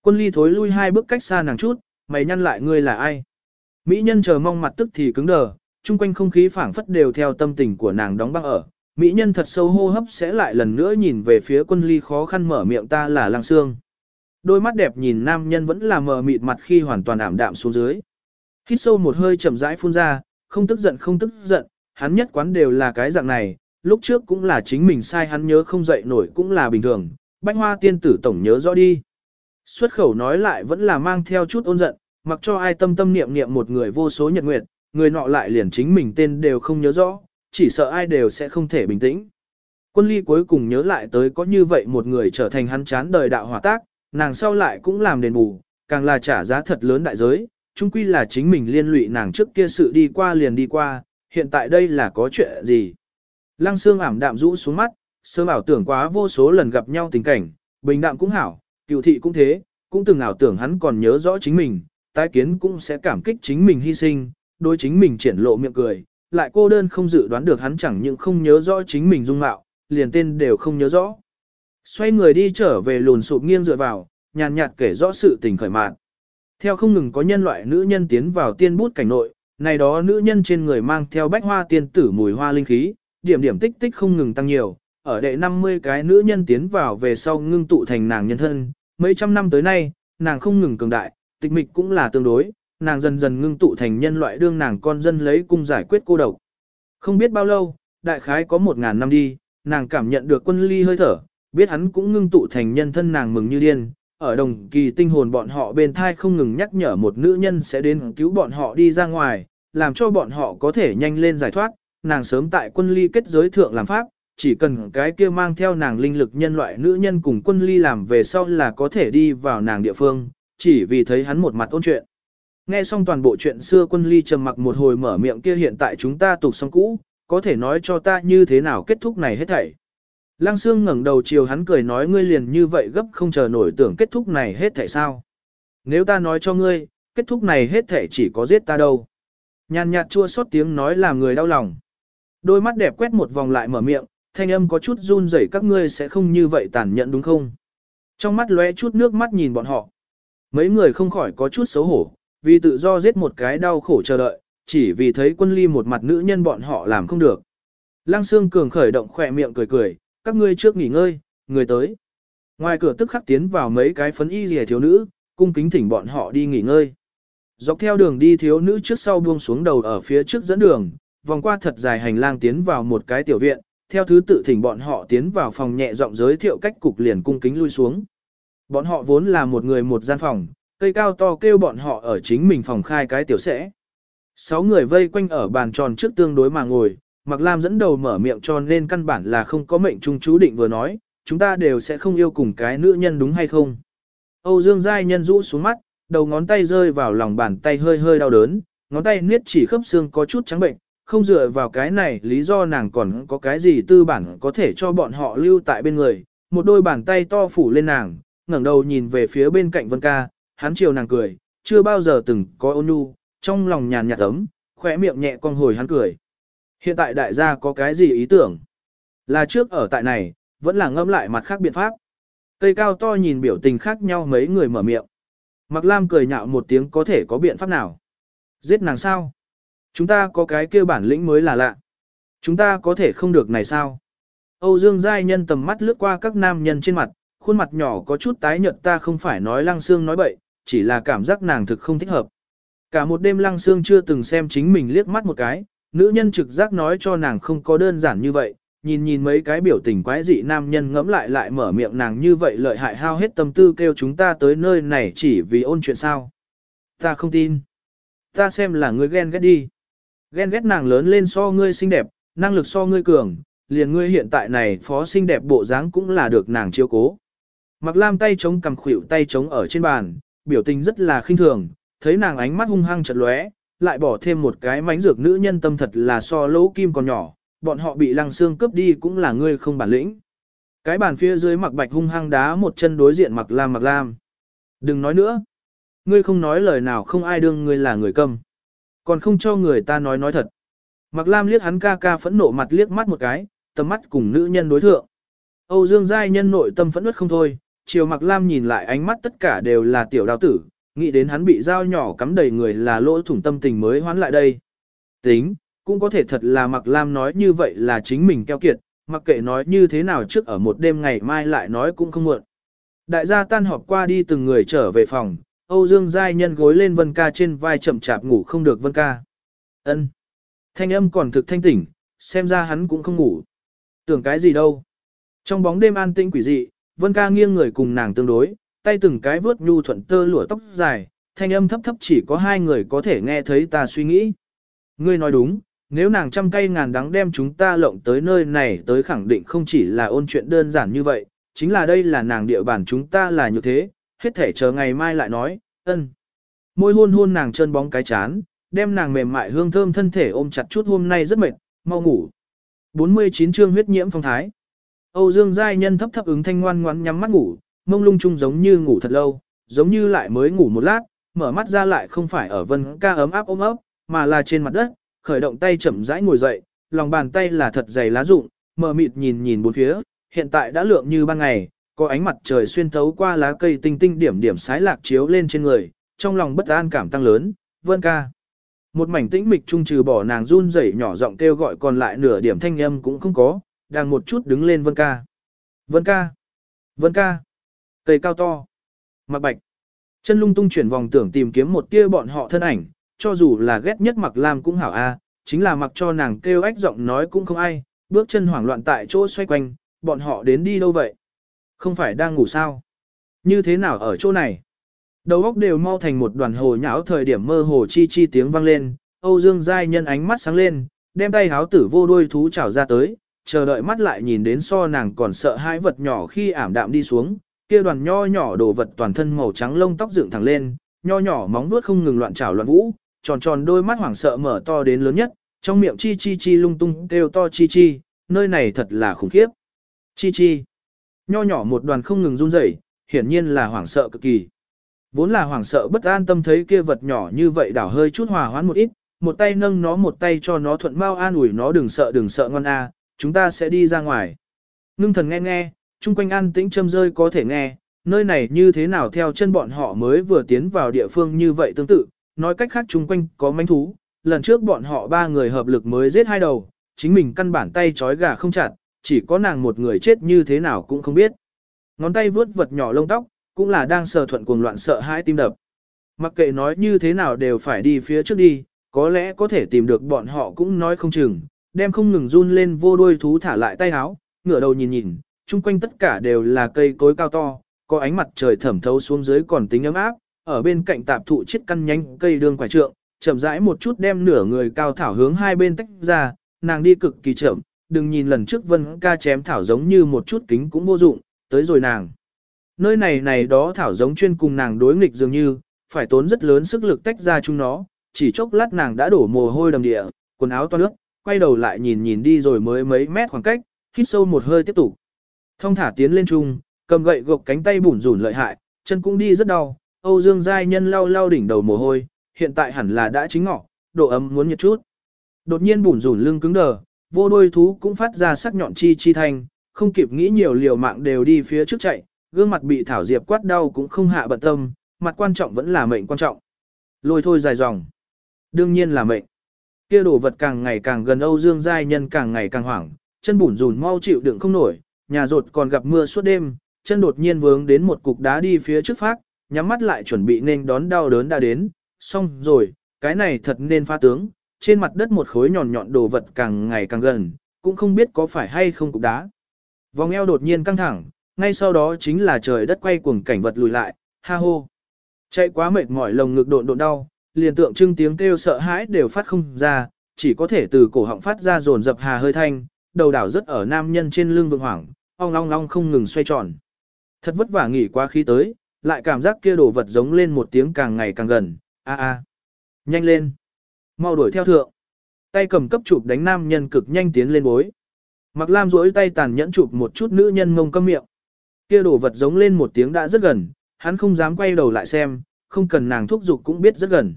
Quân ly thối lui hai bước cách xa nàng chút, mày nhăn lại ngươi là ai? Mỹ nhân chờ mong mặt tức thì cứng đờ, chung quanh không khí phảng phất đều theo tâm tình của nàng đóng băng ở. Mỹ nhân thật sâu hô hấp sẽ lại lần nữa nhìn về phía quân ly khó khăn mở miệng ta là lăng xương. Đôi mắt đẹp nhìn nam nhân vẫn là mờ mịt mặt khi hoàn toàn ảm đạm xuống dưới. Hít sâu một hơi chậm rãi phun ra, không tức giận không tức giận, hắn nhất quán đều là cái dạng này, lúc trước cũng là chính mình sai hắn nhớ không dậy nổi cũng là bình thường, bánh hoa tiên tử tổng nhớ rõ đi. Xuất khẩu nói lại vẫn là mang theo chút ôn giận, mặc cho ai tâm tâm niệm niệm một người vô số nhật nguyệt, người nọ lại liền chính mình tên đều không nhớ rõ, chỉ sợ ai đều sẽ không thể bình tĩnh. Quân ly cuối cùng nhớ lại tới có như vậy một người trở thành hắn chán đời đạo hỏa tác, nàng sau lại cũng làm đền bù, càng là trả giá thật lớn đại giới, chung quy là chính mình liên lụy nàng trước kia sự đi qua liền đi qua, hiện tại đây là có chuyện gì. Lăng xương ảm đạm rũ xuống mắt, sơ bảo tưởng quá vô số lần gặp nhau tình cảnh, bình đạm cũng hảo, cựu thị cũng thế, cũng từng ảo tưởng hắn còn nhớ rõ chính mình, tái kiến cũng sẽ cảm kích chính mình hy sinh, đối chính mình triển lộ miệng cười, lại cô đơn không dự đoán được hắn chẳng những không nhớ rõ chính mình dung mạo, liền tên đều không nhớ rõ. Xoay người đi trở về lùn sụp nghiêng dựa vào, nhàn nhạt kể rõ sự tình khởi mạn. Theo không ngừng có nhân loại nữ nhân tiến vào tiên bút cảnh nội, này đó nữ nhân trên người mang theo bách hoa tiên tử mùi hoa linh khí, điểm điểm tích tích không ngừng tăng nhiều, ở đệ 50 cái nữ nhân tiến vào về sau ngưng tụ thành nàng nhân thân, mấy trăm năm tới nay, nàng không ngừng cường đại, tịch mịch cũng là tương đối, nàng dần dần ngưng tụ thành nhân loại đương nàng con dân lấy cung giải quyết cô độc. Không biết bao lâu, đại khái có một ngàn năm đi, nàng cảm nhận được quân ly hơi thở, biết hắn cũng ngưng tụ thành nhân thân nàng mừng như điên. Ở đồng kỳ tinh hồn bọn họ bên thai không ngừng nhắc nhở một nữ nhân sẽ đến cứu bọn họ đi ra ngoài, làm cho bọn họ có thể nhanh lên giải thoát, nàng sớm tại quân ly kết giới thượng làm pháp, chỉ cần cái kia mang theo nàng linh lực nhân loại nữ nhân cùng quân ly làm về sau là có thể đi vào nàng địa phương, chỉ vì thấy hắn một mặt ôn chuyện. Nghe xong toàn bộ chuyện xưa quân ly trầm mặc một hồi mở miệng kia hiện tại chúng ta tục xong cũ, có thể nói cho ta như thế nào kết thúc này hết thảy. Lăng Sương ngẩng đầu chiều hắn cười nói ngươi liền như vậy gấp không chờ nổi tưởng kết thúc này hết thảy sao. Nếu ta nói cho ngươi, kết thúc này hết thảy chỉ có giết ta đâu. Nhàn nhạt chua xót tiếng nói làm người đau lòng. Đôi mắt đẹp quét một vòng lại mở miệng, thanh âm có chút run rẩy các ngươi sẽ không như vậy tàn nhẫn đúng không? Trong mắt lóe chút nước mắt nhìn bọn họ. Mấy người không khỏi có chút xấu hổ, vì tự do giết một cái đau khổ chờ đợi, chỉ vì thấy quân ly một mặt nữ nhân bọn họ làm không được. Lăng Sương Cường khởi động khỏe miệng cười cười, các ngươi trước nghỉ ngơi, người tới. Ngoài cửa tức khắc tiến vào mấy cái phấn y rìa thiếu nữ, cung kính thỉnh bọn họ đi nghỉ ngơi. Dọc theo đường đi thiếu nữ trước sau buông xuống đầu ở phía trước dẫn đường, vòng qua thật dài hành lang tiến vào một cái tiểu viện, theo thứ tự thỉnh bọn họ tiến vào phòng nhẹ giọng giới thiệu cách cục liền cung kính lui xuống. Bọn họ vốn là một người một gian phòng, cây cao to kêu bọn họ ở chính mình phòng khai cái tiểu sẽ. Sáu người vây quanh ở bàn tròn trước tương đối mà ngồi, Mạc Lam dẫn đầu mở miệng cho nên căn bản là không có mệnh trung chú định vừa nói, chúng ta đều sẽ không yêu cùng cái nữ nhân đúng hay không. Âu Dương Giai nhân rũ xuống mắt, đầu ngón tay rơi vào lòng bàn tay hơi hơi đau đớn, ngón tay niết chỉ khớp xương có chút trắng bệnh, không dựa vào cái này lý do nàng còn có cái gì tư bản có thể cho bọn họ lưu tại bên người, một đôi bàn tay to phủ lên nàng, ngẩng đầu nhìn về phía bên cạnh Vân Ca, hắn chiều nàng cười, chưa bao giờ từng có ôn nhu, trong lòng nhàn nhạt ấm, khỏe miệng nhẹ con hồi hắn cười. Hiện tại đại gia có cái gì ý tưởng? Là trước ở tại này, vẫn là ngâm lại mặt khác biện pháp. Cây cao to nhìn biểu tình khác nhau mấy người mở miệng. Mặc Lam cười nhạo một tiếng có thể có biện pháp nào? Giết nàng sao? Chúng ta có cái kia bản lĩnh mới là lạ. Chúng ta có thể không được này sao? Âu Dương Giai Nhân tầm mắt lướt qua các nam nhân trên mặt, khuôn mặt nhỏ có chút tái nhợt ta không phải nói lăng xương nói bậy, chỉ là cảm giác nàng thực không thích hợp. Cả một đêm lăng xương chưa từng xem chính mình liếc mắt một cái, nữ nhân trực giác nói cho nàng không có đơn giản như vậy, nhìn nhìn mấy cái biểu tình quái dị nam nhân ngẫm lại lại mở miệng nàng như vậy lợi hại hao hết tâm tư kêu chúng ta tới nơi này chỉ vì ôn chuyện sao. Ta không tin. Ta xem là người ghen ghét đi. Ghen ghét nàng lớn lên so ngươi xinh đẹp, năng lực so ngươi cường, liền ngươi hiện tại này phó xinh đẹp bộ dáng cũng là được nàng chiêu cố. Mặc lam tay chống cầm khuỷu tay chống ở trên bàn, biểu tình rất là khinh thường, thấy nàng ánh mắt hung hăng chật lóe, lại bỏ thêm một cái mánh dược nữ nhân tâm thật là so lỗ kim còn nhỏ, bọn họ bị lăng xương cướp đi cũng là ngươi không bản lĩnh. Cái bàn phía dưới mặc bạch hung hăng đá một chân đối diện mặc lam mặc lam. Đừng nói nữa. Ngươi không nói lời nào không ai đương ngươi là người câm. Còn không cho người ta nói nói thật. Mặc lam liếc hắn ca ca phẫn nộ mặt liếc mắt một cái, tầm mắt cùng nữ nhân đối thượng. Âu Dương Giai nhân nội tâm phẫn nứt không thôi, chiều mặc lam nhìn lại ánh mắt tất cả đều là tiểu đào tử, nghĩ đến hắn bị dao nhỏ cắm đầy người là lỗ thủng tâm tình mới hoán lại đây. Tính, cũng có thể thật là mặc lam nói như vậy là chính mình keo kiệt, mặc kệ nói như thế nào trước ở một đêm ngày mai lại nói cũng không muộn. Đại gia tan họp qua đi từng người trở về phòng, Âu Dương Giai nhân gối lên Vân Ca trên vai chậm chạp ngủ không được Vân Ca. ân Thanh âm còn thực thanh tỉnh, xem ra hắn cũng không ngủ. Tưởng cái gì đâu. Trong bóng đêm an tĩnh quỷ dị, Vân Ca nghiêng người cùng nàng tương đối, tay từng cái vướt nhu thuận tơ lụa tóc dài, thanh âm thấp thấp chỉ có hai người có thể nghe thấy ta suy nghĩ. Ngươi nói đúng, nếu nàng trăm cây ngàn đắng đem chúng ta lộng tới nơi này tới khẳng định không chỉ là ôn chuyện đơn giản như vậy, chính là đây là nàng địa bàn chúng ta là như thế, hết thể chờ ngày mai lại nói, ân. Môi hôn hôn nàng chân bóng cái chán, đem nàng mềm mại hương thơm thân thể ôm chặt chút hôm nay rất mệt, mau ngủ. 49 chương huyết nhiễm phong thái. Âu Dương Giai Nhân thấp thấp ứng thanh ngoan ngoãn nhắm mắt ngủ, mông lung chung giống như ngủ thật lâu, giống như lại mới ngủ một lát, mở mắt ra lại không phải ở vân ca ấm áp ôm ấp, mà là trên mặt đất, khởi động tay chậm rãi ngồi dậy, lòng bàn tay là thật dày lá rụng, mờ mịt nhìn nhìn bốn phía, hiện tại đã lượng như ban ngày, có ánh mặt trời xuyên thấu qua lá cây tinh tinh điểm điểm sái lạc chiếu lên trên người, trong lòng bất an cảm tăng lớn, vân ca. Một mảnh tĩnh mịch trung trừ bỏ nàng run rẩy nhỏ giọng kêu gọi còn lại nửa điểm thanh âm cũng không có, đang một chút đứng lên vân ca. Vân ca. Vân ca. Cây cao to. Mặc bạch. Chân lung tung chuyển vòng tưởng tìm kiếm một tia bọn họ thân ảnh, cho dù là ghét nhất mặc lam cũng hảo a, chính là mặc cho nàng kêu ách giọng nói cũng không ai, bước chân hoảng loạn tại chỗ xoay quanh, bọn họ đến đi đâu vậy? Không phải đang ngủ sao? Như thế nào ở chỗ này? Đầu óc đều mau thành một đoàn hồ nháo thời điểm mơ hồ chi chi tiếng vang lên, Âu Dương Giai nhân ánh mắt sáng lên, đem tay háo tử vô đuôi thú chảo ra tới, chờ đợi mắt lại nhìn đến so nàng còn sợ hai vật nhỏ khi ảm đạm đi xuống, kia đoàn nho nhỏ đồ vật toàn thân màu trắng lông tóc dựng thẳng lên, nho nhỏ móng vuốt không ngừng loạn chảo loạn vũ, tròn tròn đôi mắt hoảng sợ mở to đến lớn nhất, trong miệng chi chi chi lung tung kêu to chi chi, nơi này thật là khủng khiếp. Chi chi. Nho nhỏ một đoàn không ngừng run rẩy, hiển nhiên là hoảng sợ cực kỳ. Vốn là hoảng sợ bất an tâm thấy kia vật nhỏ như vậy đảo hơi chút hòa hoãn một ít, một tay nâng nó một tay cho nó thuận mau an ủi nó đừng sợ đừng sợ ngon a, chúng ta sẽ đi ra ngoài. Ngưng thần nghe nghe, chung quanh an tĩnh châm rơi có thể nghe, nơi này như thế nào theo chân bọn họ mới vừa tiến vào địa phương như vậy tương tự, nói cách khác chung quanh có manh thú, lần trước bọn họ ba người hợp lực mới giết hai đầu, chính mình căn bản tay trói gà không chặt, chỉ có nàng một người chết như thế nào cũng không biết. Ngón tay vuốt vật nhỏ lông tóc, cũng là đang sờ thuận cuồng loạn sợ hãi tim đập. Mặc kệ nói như thế nào đều phải đi phía trước đi, có lẽ có thể tìm được bọn họ cũng nói không chừng, đem không ngừng run lên vô đuôi thú thả lại tay áo ngửa đầu nhìn nhìn, chung quanh tất cả đều là cây cối cao to, có ánh mặt trời thẩm thấu xuống dưới còn tính ấm áp, ở bên cạnh tạp thụ chiếc căn nhanh cây đường quải trượng, chậm rãi một chút đem nửa người cao thảo hướng hai bên tách ra, nàng đi cực kỳ chậm, đừng nhìn lần trước vân ca chém thảo giống như một chút kính cũng vô dụng, tới rồi nàng. Nơi này này đó thảo giống chuyên cùng nàng đối nghịch dường như, phải tốn rất lớn sức lực tách ra chúng nó, chỉ chốc lát nàng đã đổ mồ hôi đầm địa, quần áo toan nước, quay đầu lại nhìn nhìn đi rồi mới mấy mét khoảng cách, hít sâu một hơi tiếp tục. Thông thả tiến lên trung, cầm gậy gộc cánh tay bủn rủn lợi hại, chân cũng đi rất đau, Âu Dương Giai Nhân lau lau đỉnh đầu mồ hôi, hiện tại hẳn là đã chính ngọ, độ ấm muốn nhiệt chút. Đột nhiên bủn rủn lưng cứng đờ, vô đôi thú cũng phát ra sắc nhọn chi chi thanh, không kịp nghĩ nhiều liều mạng đều đi phía trước chạy, gương mặt bị thảo diệp quát đau cũng không hạ bận tâm, mặt quan trọng vẫn là mệnh quan trọng. Lôi thôi dài dòng. Đương nhiên là mệnh. Kia đồ vật càng ngày càng gần Âu Dương Giai Nhân càng ngày càng hoảng, chân bủn rủn mau chịu đựng không nổi, nhà rột còn gặp mưa suốt đêm, chân đột nhiên vướng đến một cục đá đi phía trước phát, nhắm mắt lại chuẩn bị nên đón đau đớn đã đến, xong rồi, cái này thật nên pha tướng, trên mặt đất một khối nhọn nhọn đồ vật càng ngày càng gần, cũng không biết có phải hay không cục đá. Vòng eo đột nhiên căng thẳng, ngay sau đó chính là trời đất quay cuồng cảnh vật lùi lại, ha hô. Chạy quá mệt mỏi lồng ngực độn độn đau, liền tượng trưng tiếng kêu sợ hãi đều phát không ra, chỉ có thể từ cổ họng phát ra dồn dập hà hơi thanh, đầu đảo rất ở nam nhân trên lưng vương hoảng, ong long long không ngừng xoay tròn. Thật vất vả nghỉ qua khi tới, lại cảm giác kia đồ vật giống lên một tiếng càng ngày càng gần, a a. Nhanh lên. Mau đuổi theo thượng. Tay cầm cấp chụp đánh nam nhân cực nhanh tiến lên bối. Mặc Lam duỗi tay tàn nhẫn chụp một chút nữ nhân ngông câm miệng. Kia đổ vật giống lên một tiếng đã rất gần, hắn không dám quay đầu lại xem, không cần nàng thúc giục cũng biết rất gần.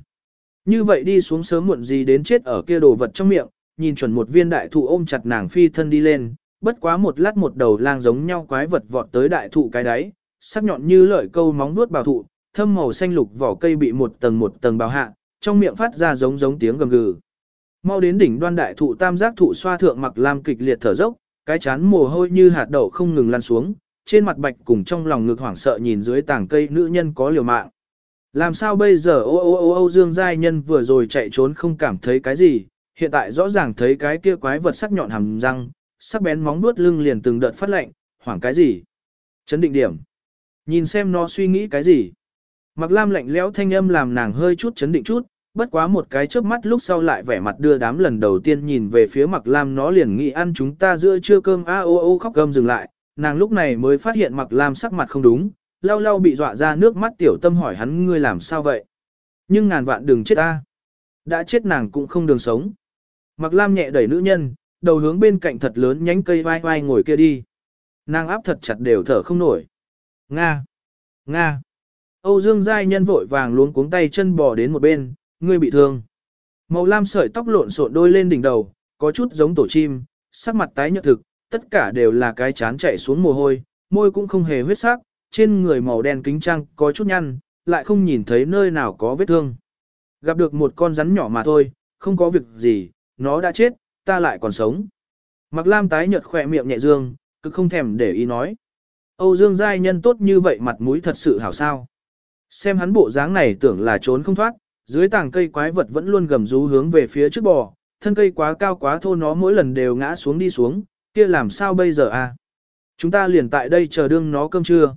Như vậy đi xuống sớm muộn gì đến chết ở kia đồ vật trong miệng, nhìn chuẩn một viên đại thụ ôm chặt nàng phi thân đi lên, bất quá một lát một đầu lang giống nhau quái vật vọt tới đại thụ cái đáy, sắc nhọn như lợi câu móng nuốt bảo thụ, thâm màu xanh lục vỏ cây bị một tầng một tầng bào hạ, trong miệng phát ra giống giống tiếng gầm gừ. Mau đến đỉnh đoan đại thụ tam giác thụ xoa thượng mặc lam kịch liệt thở dốc, cái chán mồ hôi như hạt đậu không ngừng lăn xuống, trên mặt bạch cùng trong lòng ngực hoảng sợ nhìn dưới tảng cây nữ nhân có liều mạng. Làm sao bây giờ ô ô ô ô Dương Giai Nhân vừa rồi chạy trốn không cảm thấy cái gì, hiện tại rõ ràng thấy cái kia quái vật sắc nhọn hàm răng, sắc bén móng vuốt lưng liền từng đợt phát lạnh, hoảng cái gì? Chấn định điểm. Nhìn xem nó suy nghĩ cái gì? Mặc lam lạnh lẽo thanh âm làm nàng hơi chút chấn định chút, bất quá một cái chớp mắt lúc sau lại vẻ mặt đưa đám lần đầu tiên nhìn về phía mặc lam nó liền nghĩ ăn chúng ta giữa trưa cơm a ô ô khóc cơm dừng lại, nàng lúc này mới phát hiện mặc lam sắc mặt không đúng, lau lau bị dọa ra nước mắt tiểu tâm hỏi hắn ngươi làm sao vậy. Nhưng ngàn vạn đừng chết ta. Đã chết nàng cũng không đường sống. Mặc lam nhẹ đẩy nữ nhân, đầu hướng bên cạnh thật lớn nhánh cây vai vai ngồi kia đi. Nàng áp thật chặt đều thở không nổi. Nga! Nga! Âu Dương Giai nhân vội vàng luống cuống tay chân bò đến một bên, ngươi bị thương. Màu lam sợi tóc lộn xộn đôi lên đỉnh đầu, có chút giống tổ chim, sắc mặt tái nhợt thực, tất cả đều là cái chán chạy xuống mồ hôi, môi cũng không hề huyết sắc, trên người màu đen kính trăng có chút nhăn, lại không nhìn thấy nơi nào có vết thương. Gặp được một con rắn nhỏ mà thôi, không có việc gì, nó đã chết, ta lại còn sống. Mặc lam tái nhợt khỏe miệng nhẹ dương, cứ không thèm để ý nói. Âu Dương Giai nhân tốt như vậy mặt mũi thật sự hảo sao. Xem hắn bộ dáng này tưởng là trốn không thoát, dưới tảng cây quái vật vẫn luôn gầm rú hướng về phía trước bò, thân cây quá cao quá thô nó mỗi lần đều ngã xuống đi xuống, kia làm sao bây giờ à? Chúng ta liền tại đây chờ đương nó cơm trưa.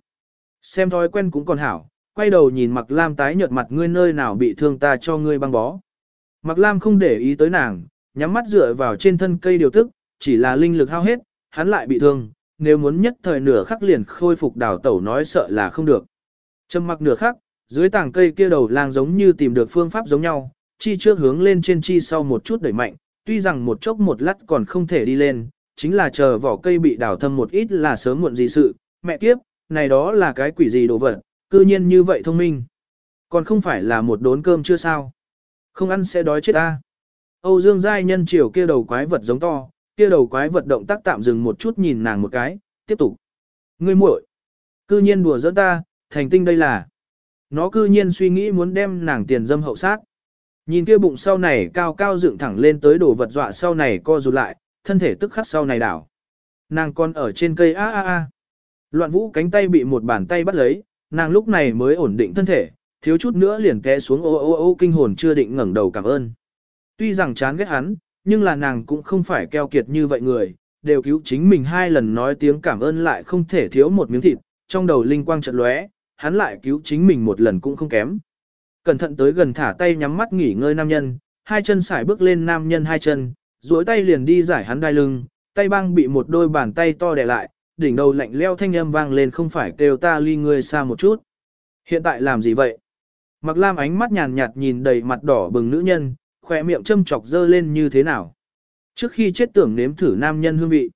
Xem thói quen cũng còn hảo, quay đầu nhìn Mặc Lam tái nhợt mặt ngươi nơi nào bị thương ta cho ngươi băng bó. Mặc Lam không để ý tới nàng, nhắm mắt dựa vào trên thân cây điều tức, chỉ là linh lực hao hết, hắn lại bị thương, nếu muốn nhất thời nửa khắc liền khôi phục đào tẩu nói sợ là không được. Trầm mặc nửa khắc, dưới tảng cây kia đầu lang giống như tìm được phương pháp giống nhau, chi trước hướng lên trên chi sau một chút đẩy mạnh, tuy rằng một chốc một lát còn không thể đi lên, chính là chờ vỏ cây bị đào thâm một ít là sớm muộn gì sự, mẹ kiếp, này đó là cái quỷ gì đồ vật, cư nhiên như vậy thông minh. Còn không phải là một đốn cơm chưa sao. Không ăn sẽ đói chết ta. Âu Dương Giai nhân chiều kia đầu quái vật giống to, kia đầu quái vật động tác tạm dừng một chút nhìn nàng một cái, tiếp tục. Ngươi muội, cư nhiên đùa giỡn ta, thành tinh đây là. Nó cư nhiên suy nghĩ muốn đem nàng tiền dâm hậu sát. Nhìn kia bụng sau này cao cao dựng thẳng lên tới đổ vật dọa sau này co rụt lại, thân thể tức khắc sau này đảo. Nàng còn ở trên cây a a a. Loạn vũ cánh tay bị một bàn tay bắt lấy, nàng lúc này mới ổn định thân thể, thiếu chút nữa liền té xuống ô ô ô kinh hồn chưa định ngẩng đầu cảm ơn. Tuy rằng chán ghét hắn, nhưng là nàng cũng không phải keo kiệt như vậy người, đều cứu chính mình hai lần nói tiếng cảm ơn lại không thể thiếu một miếng thịt, trong đầu linh quang chợt lóe, hắn lại cứu chính mình một lần cũng không kém. Cẩn thận tới gần thả tay nhắm mắt nghỉ ngơi nam nhân, hai chân sải bước lên nam nhân hai chân, duỗi tay liền đi giải hắn đai lưng, tay băng bị một đôi bàn tay to đè lại, đỉnh đầu lạnh leo thanh âm vang lên không phải kêu ta ly ngươi xa một chút. Hiện tại làm gì vậy? Mặc lam ánh mắt nhàn nhạt nhìn đầy mặt đỏ bừng nữ nhân, khỏe miệng châm chọc dơ lên như thế nào. Trước khi chết tưởng nếm thử nam nhân hương vị.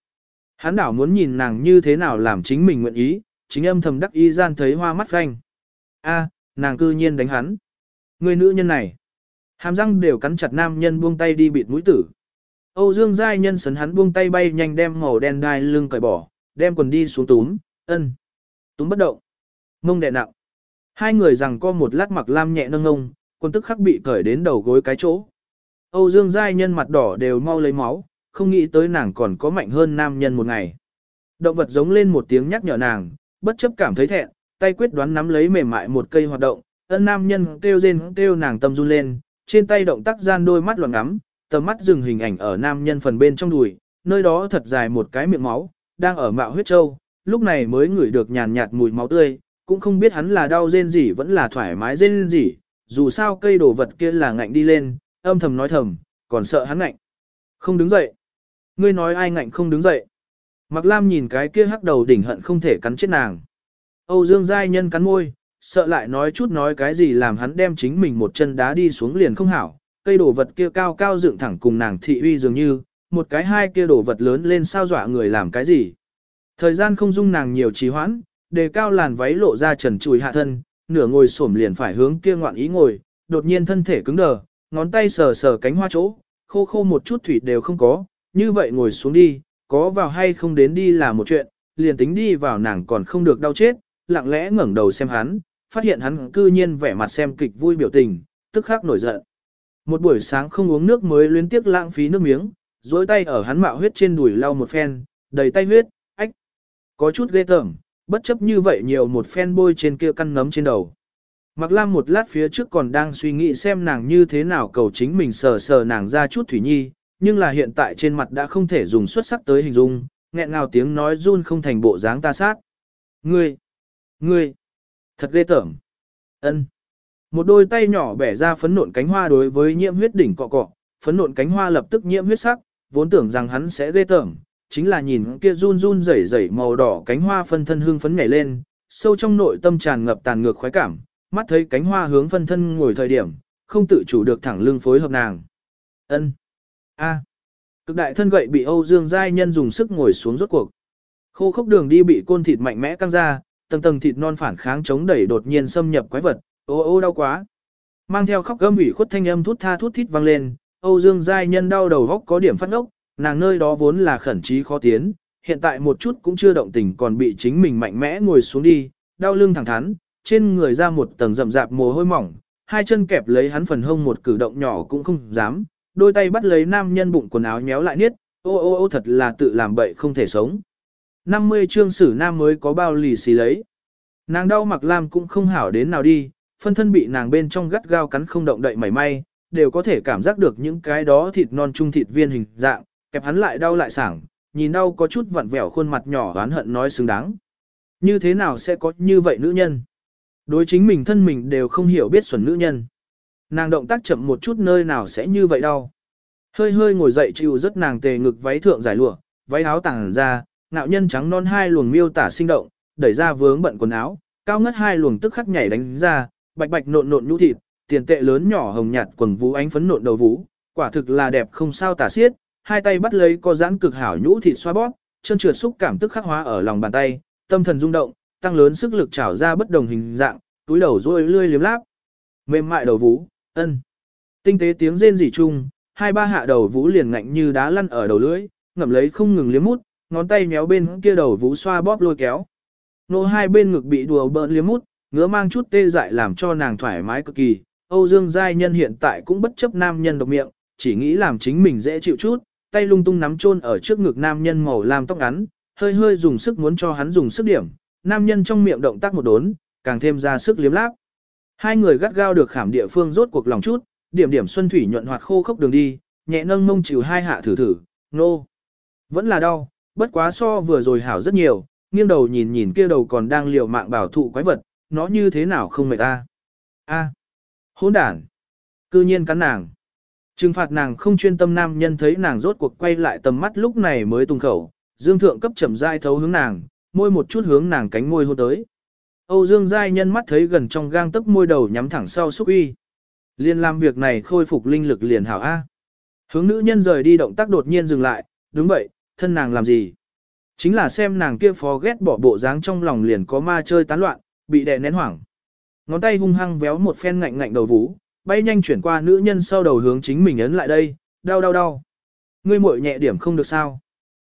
Hắn đảo muốn nhìn nàng như thế nào làm chính mình nguyện ý, chính âm thầm đắc y gian thấy hoa mắt phanh. A, nàng cư nhiên đánh hắn. Người nữ nhân này. Hàm răng đều cắn chặt nam nhân buông tay đi bịt mũi tử. Âu Dương Giai nhân sấn hắn buông tay bay nhanh đem màu đen đai lưng cởi bỏ, đem quần đi xuống túm, ân. Túm bất động. ngông đè nặng. Hai người rằng co một lát mặc lam nhẹ nâng ngông, quần tức khắc bị cởi đến đầu gối cái chỗ. Âu Dương Giai nhân mặt đỏ đều mau lấy máu, không nghĩ tới nàng còn có mạnh hơn nam nhân một ngày. Động vật giống lên một tiếng nhắc nhở nàng, bất chấp cảm thấy thẹn, tay quyết đoán nắm lấy mềm mại một cây hoạt động, ân nam nhân kêu rên kêu nàng tâm run lên, trên tay động tác gian đôi mắt loạn ngắm, tầm mắt dừng hình ảnh ở nam nhân phần bên trong đùi, nơi đó thật dài một cái miệng máu, đang ở mạo huyết châu, lúc này mới ngửi được nhàn nhạt mùi máu tươi, cũng không biết hắn là đau rên gì vẫn là thoải mái rên gì, dù sao cây đồ vật kia là ngạnh đi lên, âm thầm nói thầm, còn sợ hắn ngạnh. Không đứng dậy. Ngươi nói ai ngạnh không đứng dậy. Mạc Lam nhìn cái kia hắc đầu đỉnh hận không thể cắn chết nàng. Âu Dương Giai Nhân cắn môi, sợ lại nói chút nói cái gì làm hắn đem chính mình một chân đá đi xuống liền không hảo, cây đồ vật kia cao cao dựng thẳng cùng nàng thị uy dường như, một cái hai kia đồ vật lớn lên sao dọa người làm cái gì. Thời gian không dung nàng nhiều trì hoãn, đề cao làn váy lộ ra trần chùi hạ thân, nửa ngồi xổm liền phải hướng kia ngoạn ý ngồi, đột nhiên thân thể cứng đờ, ngón tay sờ sờ cánh hoa chỗ, khô khô một chút thủy đều không có, như vậy ngồi xuống đi, có vào hay không đến đi là một chuyện, liền tính đi vào nàng còn không được đau chết, lặng lẽ ngẩng đầu xem hắn, phát hiện hắn cư nhiên vẻ mặt xem kịch vui biểu tình, tức khắc nổi giận. Một buổi sáng không uống nước mới luyến tiếc lãng phí nước miếng, dối tay ở hắn mạo huyết trên đùi lau một phen, đầy tay huyết, ách. Có chút ghê tởm, bất chấp như vậy nhiều một phen bôi trên kia căn nấm trên đầu. Mặc Lam một lát phía trước còn đang suy nghĩ xem nàng như thế nào cầu chính mình sờ sờ nàng ra chút thủy nhi, nhưng là hiện tại trên mặt đã không thể dùng xuất sắc tới hình dung, nghẹn ngào tiếng nói run không thành bộ dáng ta sát. Ngươi! Ngươi! Thật ghê tởm! ân Một đôi tay nhỏ bẻ ra phấn nộn cánh hoa đối với nhiễm huyết đỉnh cọ cọ, phấn nộn cánh hoa lập tức nhiễm huyết sắc, vốn tưởng rằng hắn sẽ ghê tởm, chính là nhìn kia run run rẩy rẩy màu đỏ cánh hoa phân thân hương phấn nhảy lên, sâu trong nội tâm tràn ngập tàn ngược khoái cảm, mắt thấy cánh hoa hướng phân thân ngồi thời điểm, không tự chủ được thẳng lưng phối hợp nàng. Ân. A. Cực đại thân gậy bị Âu Dương Giai Nhân dùng sức ngồi xuống rốt cuộc. Khô khốc đường đi bị côn thịt mạnh mẽ căng ra, tầng tầng thịt non phản kháng chống đẩy đột nhiên xâm nhập quái vật, ô ô đau quá. Mang theo khóc gâm ủy khuất thanh âm thút tha thút thít vang lên, Âu Dương Giai Nhân đau đầu góc có điểm phát ngốc, nàng nơi đó vốn là khẩn trí khó tiến, hiện tại một chút cũng chưa động tình còn bị chính mình mạnh mẽ ngồi xuống đi, đau lưng thẳng thắn, trên người ra một tầng rậm rạp mồ hôi mỏng, hai chân kẹp lấy hắn phần hông một cử động nhỏ cũng không dám, đôi tay bắt lấy nam nhân bụng quần áo nhéo lại niết, ô ô ô thật là tự làm bậy không thể sống. 50 chương sử nam mới có bao lì xì lấy. Nàng đau mặc lam cũng không hảo đến nào đi, phân thân bị nàng bên trong gắt gao cắn không động đậy mảy may, đều có thể cảm giác được những cái đó thịt non trung thịt viên hình dạng, kẹp hắn lại đau lại sảng, nhìn đau có chút vặn vẹo khuôn mặt nhỏ oán hận nói xứng đáng. Như thế nào sẽ có như vậy nữ nhân? Đối chính mình thân mình đều không hiểu biết xuẩn nữ nhân. Nàng động tác chậm một chút nơi nào sẽ như vậy đâu. Hơi hơi ngồi dậy chịu rất nàng tề ngực váy thượng giải lụa, váy áo tàng ra, ngạo nhân trắng non hai luồng miêu tả sinh động, đẩy ra vướng bận quần áo, cao ngất hai luồng tức khắc nhảy đánh ra, bạch bạch nộn nộn nhũ thịt, tiền tệ lớn nhỏ hồng nhạt quần vũ ánh phấn nộn đầu vũ, quả thực là đẹp không sao tả xiết, hai tay bắt lấy có giãn cực hảo nhũ thịt xoa bóp, chân trượt xúc cảm tức khắc hóa ở lòng bàn tay, tâm thần rung động, tăng lớn sức lực trảo ra bất đồng hình dạng, túi đầu rôi lươi liếm láp. Mềm mại đầu vũ, ân. Tinh tế tiếng rên rỉ chung, hai ba hạ đầu vũ liền ngạnh như đá lăn ở đầu lưỡi, ngậm lấy không ngừng liếm mút, ngón tay méo bên kia đầu vũ xoa bóp lôi kéo. Nô hai bên ngực bị đùa bỡn liếm mút, ngứa mang chút tê dại làm cho nàng thoải mái cực kỳ. Âu Dương Giai Nhân hiện tại cũng bất chấp nam nhân độc miệng, chỉ nghĩ làm chính mình dễ chịu chút, tay lung tung nắm chôn ở trước ngực nam nhân màu lam tóc ngắn, hơi hơi dùng sức muốn cho hắn dùng sức điểm, nam nhân trong miệng động tác một đốn, càng thêm ra sức liếm láp. Hai người gắt gao được khảm địa phương rốt cuộc lòng chút, điểm điểm xuân thủy nhuận hoạt khô khốc đường đi, nhẹ nâng mông chịu hai hạ thử thử, nô. Vẫn là đau, bất quá so vừa rồi hảo rất nhiều, nghiêng đầu nhìn nhìn kia đầu còn đang liều mạng bảo thụ quái vật, nó như thế nào không mệt ta. A, hỗn đản, cư nhiên cắn nàng. Trừng phạt nàng không chuyên tâm nam nhân thấy nàng rốt cuộc quay lại tầm mắt lúc này mới tung khẩu, dương thượng cấp chậm rãi thấu hướng nàng, môi một chút hướng nàng cánh môi hôn tới. Âu Dương Giai nhân mắt thấy gần trong gang tấc môi đầu nhắm thẳng sau xúc uy. Liên làm việc này khôi phục linh lực liền hảo A. Hướng nữ nhân rời đi động tác đột nhiên dừng lại, đúng vậy, thân nàng làm gì? Chính là xem nàng kia phó ghét bỏ bộ dáng trong lòng liền có ma chơi tán loạn, bị đè nén hoảng. Ngón tay hung hăng véo một phen ngạnh ngạnh đầu vũ, bay nhanh chuyển qua nữ nhân sau đầu hướng chính mình ấn lại đây, đau đau đau. Ngươi muội nhẹ điểm không được sao?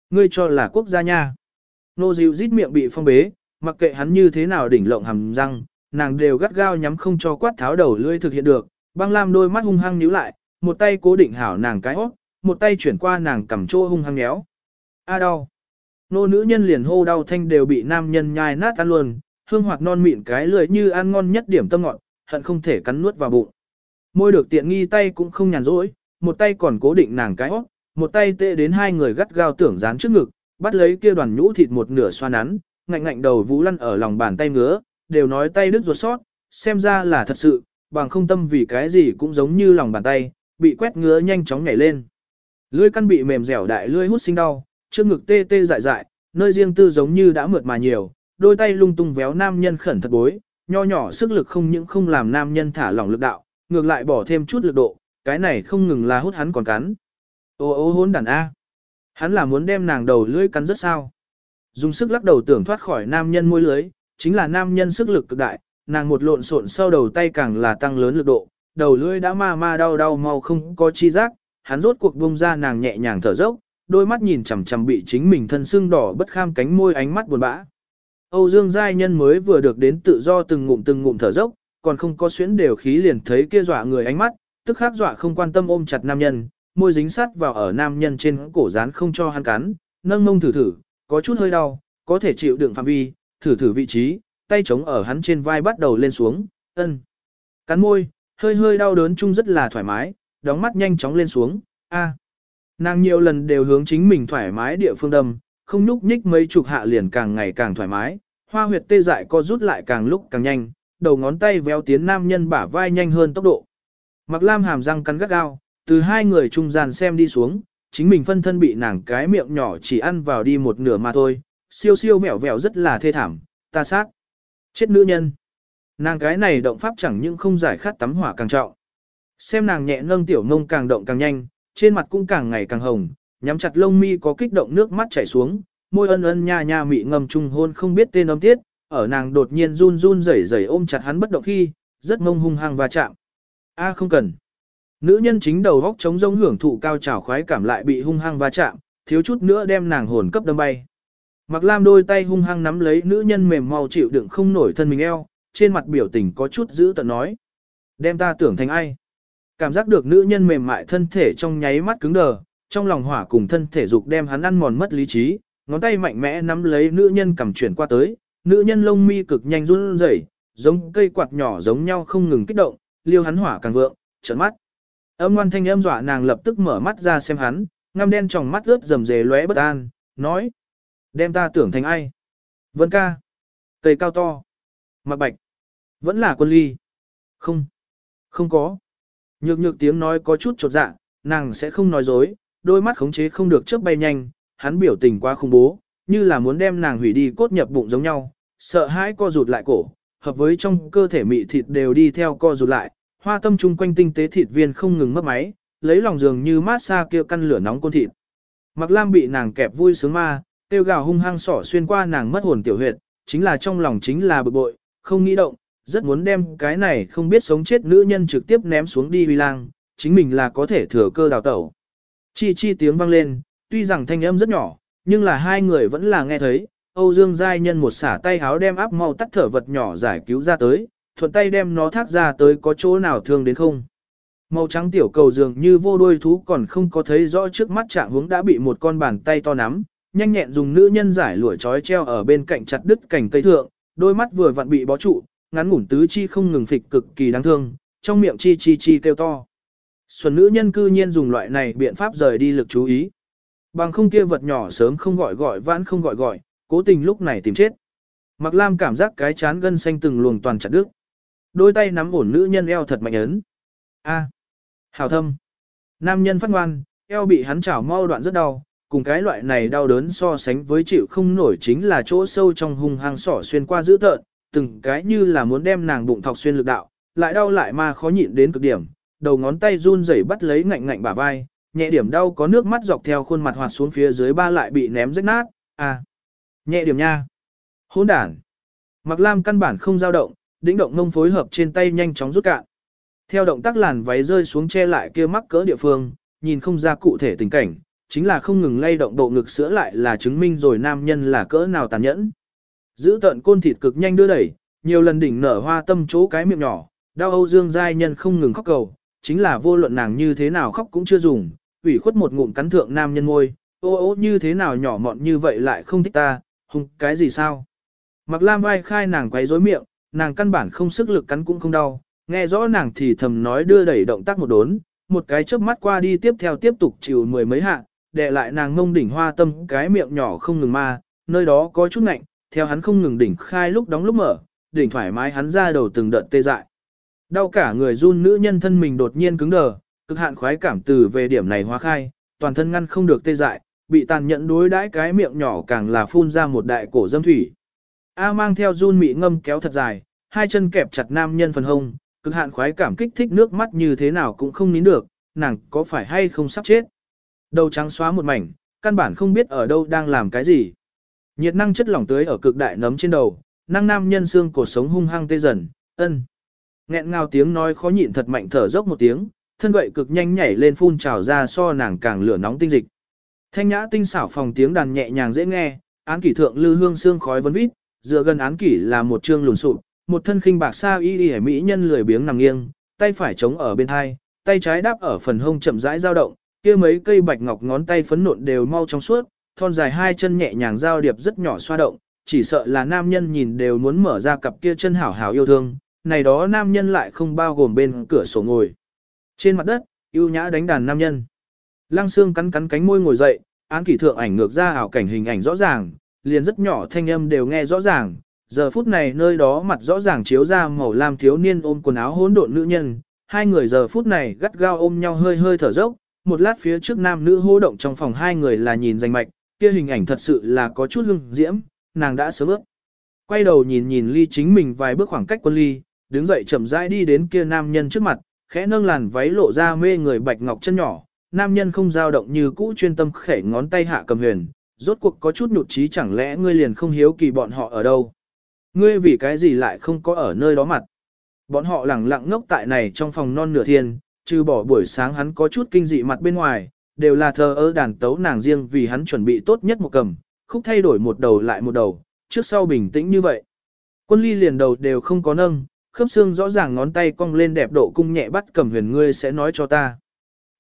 Ngươi cho là quốc gia nha. Nô dịu rít miệng bị phong bế, mặc kệ hắn như thế nào đỉnh lộng hầm răng, nàng đều gắt gao nhắm không cho quát tháo đầu lưỡi thực hiện được, băng lam đôi mắt hung hăng nhíu lại, một tay cố định hảo nàng cái óc, một tay chuyển qua nàng cầm chỗ hung hăng nhéo. A đau. Nô nữ nhân liền hô đau thanh đều bị nam nhân nhai nát ăn luôn, hương hoạt non mịn cái lưỡi như ăn ngon nhất điểm tâm ngọt, hận không thể cắn nuốt vào bụng. Môi được tiện nghi tay cũng không nhàn rỗi, một tay còn cố định nàng cái óc, một tay tệ đến hai người gắt gao tưởng dán trước ngực, bắt lấy kia đoàn nhũ thịt một nửa xoa nắn, ngạnh ngạnh đầu vũ lăn ở lòng bàn tay ngứa, đều nói tay đứt ruột sót, xem ra là thật sự, bằng không tâm vì cái gì cũng giống như lòng bàn tay, bị quét ngứa nhanh chóng nhảy lên. Lưỡi căn bị mềm dẻo đại lưỡi hút sinh đau, trước ngực tê tê dại dại, nơi riêng tư giống như đã mượt mà nhiều, đôi tay lung tung véo nam nhân khẩn thật bối, nho nhỏ sức lực không những không làm nam nhân thả lỏng lực đạo, ngược lại bỏ thêm chút lực độ, cái này không ngừng là hút hắn còn cắn. Ô ô hôn đàn A. Hắn là muốn đem nàng đầu lưỡi cắn rất sao. Dùng sức lắc đầu tưởng thoát khỏi nam nhân môi lưới, chính là nam nhân sức lực cực đại, nàng một lộn xộn sau đầu tay càng là tăng lớn lực độ, đầu lưỡi đã ma ma đau đau mau không có chi giác, hắn rốt cuộc buông ra nàng nhẹ nhàng thở dốc, đôi mắt nhìn chằm chằm bị chính mình thân xương đỏ bất kham cánh môi ánh mắt buồn bã. Âu Dương Giai Nhân mới vừa được đến tự do từng ngụm từng ngụm thở dốc, còn không có xuyến đều khí liền thấy kia dọa người ánh mắt, tức khắc dọa không quan tâm ôm chặt nam nhân, môi dính sắt vào ở nam nhân trên cổ dán không cho hắn cắn, nâng mông thử thử, có chút hơi đau, có thể chịu đựng phạm vi, thử thử vị trí, tay chống ở hắn trên vai bắt đầu lên xuống, ân. Cắn môi, hơi hơi đau đớn chung rất là thoải mái, đóng mắt nhanh chóng lên xuống, a. Nàng nhiều lần đều hướng chính mình thoải mái địa phương đâm, không nhúc nhích mấy chục hạ liền càng ngày càng thoải mái, hoa huyệt tê dại co rút lại càng lúc càng nhanh, đầu ngón tay véo tiến nam nhân bả vai nhanh hơn tốc độ. Mặc lam hàm răng cắn gắt gao, từ hai người trung gian xem đi xuống, chính mình phân thân bị nàng cái miệng nhỏ chỉ ăn vào đi một nửa mà thôi, siêu siêu vẻo vẻo rất là thê thảm, ta sát. Chết nữ nhân. Nàng cái này động pháp chẳng những không giải khát tắm hỏa càng trọng. Xem nàng nhẹ nâng tiểu ngông càng động càng nhanh, trên mặt cũng càng ngày càng hồng, nhắm chặt lông mi có kích động nước mắt chảy xuống, môi ân ân nha nha mị ngầm trung hôn không biết tên âm tiết, ở nàng đột nhiên run run rẩy rẩy ôm chặt hắn bất động khi, rất mông hung hăng và chạm. A không cần. Nữ nhân chính đầu góc chống rông hưởng thụ cao trào khoái cảm lại bị hung hăng va chạm, thiếu chút nữa đem nàng hồn cấp đâm bay. Mặc Lam đôi tay hung hăng nắm lấy nữ nhân mềm mau chịu đựng không nổi thân mình eo, trên mặt biểu tình có chút giữ tận nói. Đem ta tưởng thành ai? Cảm giác được nữ nhân mềm mại thân thể trong nháy mắt cứng đờ, trong lòng hỏa cùng thân thể dục đem hắn ăn mòn mất lý trí, ngón tay mạnh mẽ nắm lấy nữ nhân cầm chuyển qua tới, nữ nhân lông mi cực nhanh run rẩy, giống cây quạt nhỏ giống nhau không ngừng kích động, liêu hắn hỏa càng vượng, trợn mắt. Âm ngoan thanh âm dọa nàng lập tức mở mắt ra xem hắn, ngăm đen trong mắt ướt rầm rề lóe bất an, nói. Đem ta tưởng thành ai? Vân ca. Cây cao to. Mặc bạch. Vẫn là quân ly. Không. Không có. Nhược nhược tiếng nói có chút trột dạ, nàng sẽ không nói dối, đôi mắt khống chế không được chớp bay nhanh, hắn biểu tình quá khủng bố, như là muốn đem nàng hủy đi cốt nhập bụng giống nhau, sợ hãi co rụt lại cổ, hợp với trong cơ thể mị thịt đều đi theo co rụt lại, hoa tâm chung quanh tinh tế thịt viên không ngừng mất máy, lấy lòng giường như mát xa kia căn lửa nóng côn thịt. Mặc Lam bị nàng kẹp vui sướng ma, tiêu gào hung hăng sỏ xuyên qua nàng mất hồn tiểu huyệt, chính là trong lòng chính là bực bội, không nghĩ động, rất muốn đem cái này không biết sống chết nữ nhân trực tiếp ném xuống đi huy lang, chính mình là có thể thừa cơ đào tẩu. Chi chi tiếng vang lên, tuy rằng thanh âm rất nhỏ, nhưng là hai người vẫn là nghe thấy, Âu Dương Giai Nhân một xả tay háo đem áp mau tắt thở vật nhỏ giải cứu ra tới, thuận tay đem nó thác ra tới có chỗ nào thương đến không. Màu trắng tiểu cầu dường như vô đôi thú còn không có thấy rõ trước mắt trạng hướng đã bị một con bàn tay to nắm, nhanh nhẹn dùng nữ nhân giải lụa trói treo ở bên cạnh chặt đứt cành cây thượng, đôi mắt vừa vặn bị bó trụ, ngắn ngủn tứ chi không ngừng phịch cực kỳ đáng thương, trong miệng chi chi chi kêu to. Xuân nữ nhân cư nhiên dùng loại này biện pháp rời đi lực chú ý. Bằng không kia vật nhỏ sớm không gọi gọi vãn không gọi gọi, cố tình lúc này tìm chết. Mặc Lam cảm giác cái chán gân xanh từng luồng toàn chặt đứt. Đôi tay nắm ổn nữ nhân eo thật mạnh ấn. A. Hào thâm. Nam nhân phát ngoan, eo bị hắn chảo mau đoạn rất đau, cùng cái loại này đau đớn so sánh với chịu không nổi chính là chỗ sâu trong hung hăng sỏ xuyên qua dữ tợn, từng cái như là muốn đem nàng bụng thọc xuyên lực đạo, lại đau lại mà khó nhịn đến cực điểm, đầu ngón tay run rẩy bắt lấy ngạnh ngạnh bả vai, nhẹ điểm đau có nước mắt dọc theo khuôn mặt hoạt xuống phía dưới ba lại bị ném rách nát, à, nhẹ điểm nha. Hỗn đản. Mặc Lam căn bản không dao động, đĩnh động ngông phối hợp trên tay nhanh chóng rút cạn. Theo động tác làn váy rơi xuống che lại kia mắc cỡ địa phương, nhìn không ra cụ thể tình cảnh, chính là không ngừng lay động độ ngực sữa lại là chứng minh rồi nam nhân là cỡ nào tàn nhẫn. Giữ tận côn thịt cực nhanh đưa đẩy, nhiều lần đỉnh nở hoa tâm chỗ cái miệng nhỏ, đau Âu Dương giai nhân không ngừng khóc cầu, chính là vô luận nàng như thế nào khóc cũng chưa dùng, ủy khuất một ngụm cắn thượng nam nhân ngôi, ô ô như thế nào nhỏ mọn như vậy lại không thích ta, hung cái gì sao? Mặc Lam vai khai nàng quấy rối miệng, nàng căn bản không sức lực cắn cũng không đau, nghe rõ nàng thì thầm nói đưa đẩy động tác một đốn, một cái chớp mắt qua đi tiếp theo tiếp tục chịu mười mấy hạ, đè lại nàng ngông đỉnh hoa tâm cái miệng nhỏ không ngừng ma, nơi đó có chút lạnh, theo hắn không ngừng đỉnh khai lúc đóng lúc mở, đỉnh thoải mái hắn ra đầu từng đợt tê dại. Đau cả người run nữ nhân thân mình đột nhiên cứng đờ, cực hạn khoái cảm từ về điểm này hóa khai, toàn thân ngăn không được tê dại, bị tàn nhẫn đối đãi cái miệng nhỏ càng là phun ra một đại cổ dâm thủy. A mang theo run mị ngâm kéo thật dài, hai chân kẹp chặt nam nhân phần hông, cực hạn khoái cảm kích thích nước mắt như thế nào cũng không nín được, nàng có phải hay không sắp chết. Đầu trắng xóa một mảnh, căn bản không biết ở đâu đang làm cái gì. Nhiệt năng chất lỏng tưới ở cực đại nấm trên đầu, năng nam nhân xương cổ sống hung hăng tê dần, ân. Nghẹn ngào tiếng nói khó nhịn thật mạnh thở dốc một tiếng, thân gậy cực nhanh nhảy lên phun trào ra so nàng càng lửa nóng tinh dịch. Thanh nhã tinh xảo phòng tiếng đàn nhẹ nhàng dễ nghe, án kỷ thượng lư hương xương khói vấn vít, dựa gần án kỷ là một trương lùn sụp, một thân khinh bạc sa y y mỹ nhân lười biếng nằm nghiêng, tay phải chống ở bên hai, tay trái đáp ở phần hông chậm rãi dao động, kia mấy cây bạch ngọc ngón tay phấn nộn đều mau trong suốt, thon dài hai chân nhẹ nhàng giao điệp rất nhỏ xoa động, chỉ sợ là nam nhân nhìn đều muốn mở ra cặp kia chân hảo hảo yêu thương, này đó nam nhân lại không bao gồm bên cửa sổ ngồi. Trên mặt đất, yêu nhã đánh đàn nam nhân. Lăng xương cắn cắn cánh môi ngồi dậy, án kỷ thượng ảnh ngược ra ảo cảnh hình ảnh rõ ràng, liền rất nhỏ thanh âm đều nghe rõ ràng. Giờ phút này nơi đó mặt rõ ràng chiếu ra màu lam thiếu niên ôm quần áo hỗn độn nữ nhân, hai người giờ phút này gắt gao ôm nhau hơi hơi thở dốc, một lát phía trước nam nữ hô động trong phòng hai người là nhìn danh mạch, kia hình ảnh thật sự là có chút lưng diễm, nàng đã sớm ước. Quay đầu nhìn nhìn ly chính mình vài bước khoảng cách quân ly, đứng dậy chậm rãi đi đến kia nam nhân trước mặt, khẽ nâng làn váy lộ ra mê người bạch ngọc chân nhỏ, nam nhân không dao động như cũ chuyên tâm khẽ ngón tay hạ cầm huyền, rốt cuộc có chút nhụt chí chẳng lẽ ngươi liền không hiếu kỳ bọn họ ở đâu. Ngươi vì cái gì lại không có ở nơi đó mặt. Bọn họ lẳng lặng ngốc tại này trong phòng non nửa thiên, trừ bỏ buổi sáng hắn có chút kinh dị mặt bên ngoài, đều là thờ ơ đàn tấu nàng riêng vì hắn chuẩn bị tốt nhất một cầm, khúc thay đổi một đầu lại một đầu, trước sau bình tĩnh như vậy. Quân ly liền đầu đều không có nâng, khớp xương rõ ràng ngón tay cong lên đẹp độ cung nhẹ bắt cầm huyền ngươi sẽ nói cho ta.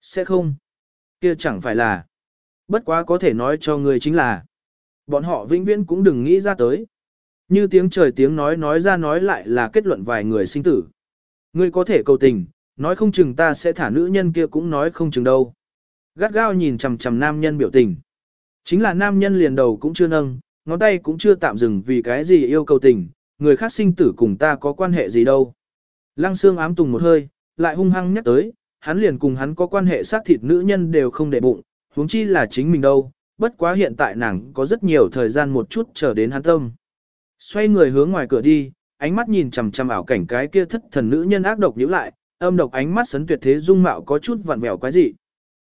Sẽ không. kia chẳng phải là. Bất quá có thể nói cho ngươi chính là. Bọn họ vĩnh viễn cũng đừng nghĩ ra tới. Như tiếng trời tiếng nói nói ra nói lại là kết luận vài người sinh tử. Ngươi có thể cầu tình, nói không chừng ta sẽ thả nữ nhân kia cũng nói không chừng đâu. Gắt gao nhìn chằm chằm nam nhân biểu tình. Chính là nam nhân liền đầu cũng chưa nâng, ngón tay cũng chưa tạm dừng vì cái gì yêu cầu tình, người khác sinh tử cùng ta có quan hệ gì đâu. Lăng xương ám tùng một hơi, lại hung hăng nhắc tới, hắn liền cùng hắn có quan hệ xác thịt nữ nhân đều không để bụng, huống chi là chính mình đâu, bất quá hiện tại nàng có rất nhiều thời gian một chút chờ đến hắn tâm. Xoay người hướng ngoài cửa đi, ánh mắt nhìn chằm chằm ảo cảnh cái kia thất thần nữ nhân ác độc nhíu lại, âm độc ánh mắt sấn tuyệt thế dung mạo có chút vặn vẹo quái dị.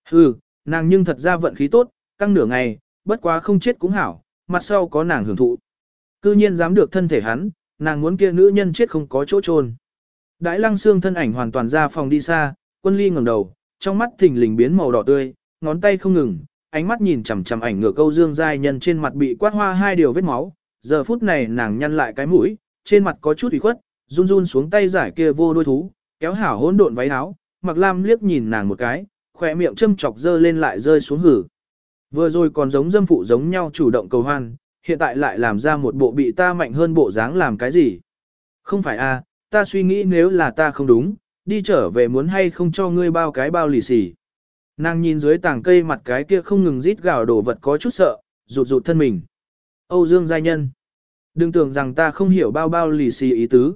Hừ, nàng nhưng thật ra vận khí tốt, căng nửa ngày, bất quá không chết cũng hảo, mặt sau có nàng hưởng thụ. Cư nhiên dám được thân thể hắn, nàng muốn kia nữ nhân chết không có chỗ chôn. Đại lăng xương thân ảnh hoàn toàn ra phòng đi xa, quân ly ngẩng đầu, trong mắt thình lình biến màu đỏ tươi, ngón tay không ngừng, ánh mắt nhìn chằm chằm ảnh ngựa câu dương giai nhân trên mặt bị quát hoa hai điều vết máu. Giờ phút này nàng nhăn lại cái mũi, trên mặt có chút ủy khuất, run run xuống tay giải kia vô đuôi thú, kéo hảo hỗn độn váy áo, mặc lam liếc nhìn nàng một cái, khỏe miệng châm chọc dơ lên lại rơi xuống hử. Vừa rồi còn giống dâm phụ giống nhau chủ động cầu hoan, hiện tại lại làm ra một bộ bị ta mạnh hơn bộ dáng làm cái gì. Không phải a, à, ta suy nghĩ nếu là ta không đúng, đi trở về muốn hay không cho ngươi bao cái bao lì xì. Nàng nhìn dưới tảng cây mặt cái kia không ngừng rít gào đổ vật có chút sợ, rụt rụt thân mình. Âu Dương Giai Nhân. Đừng tưởng rằng ta không hiểu bao bao lì xì ý tứ.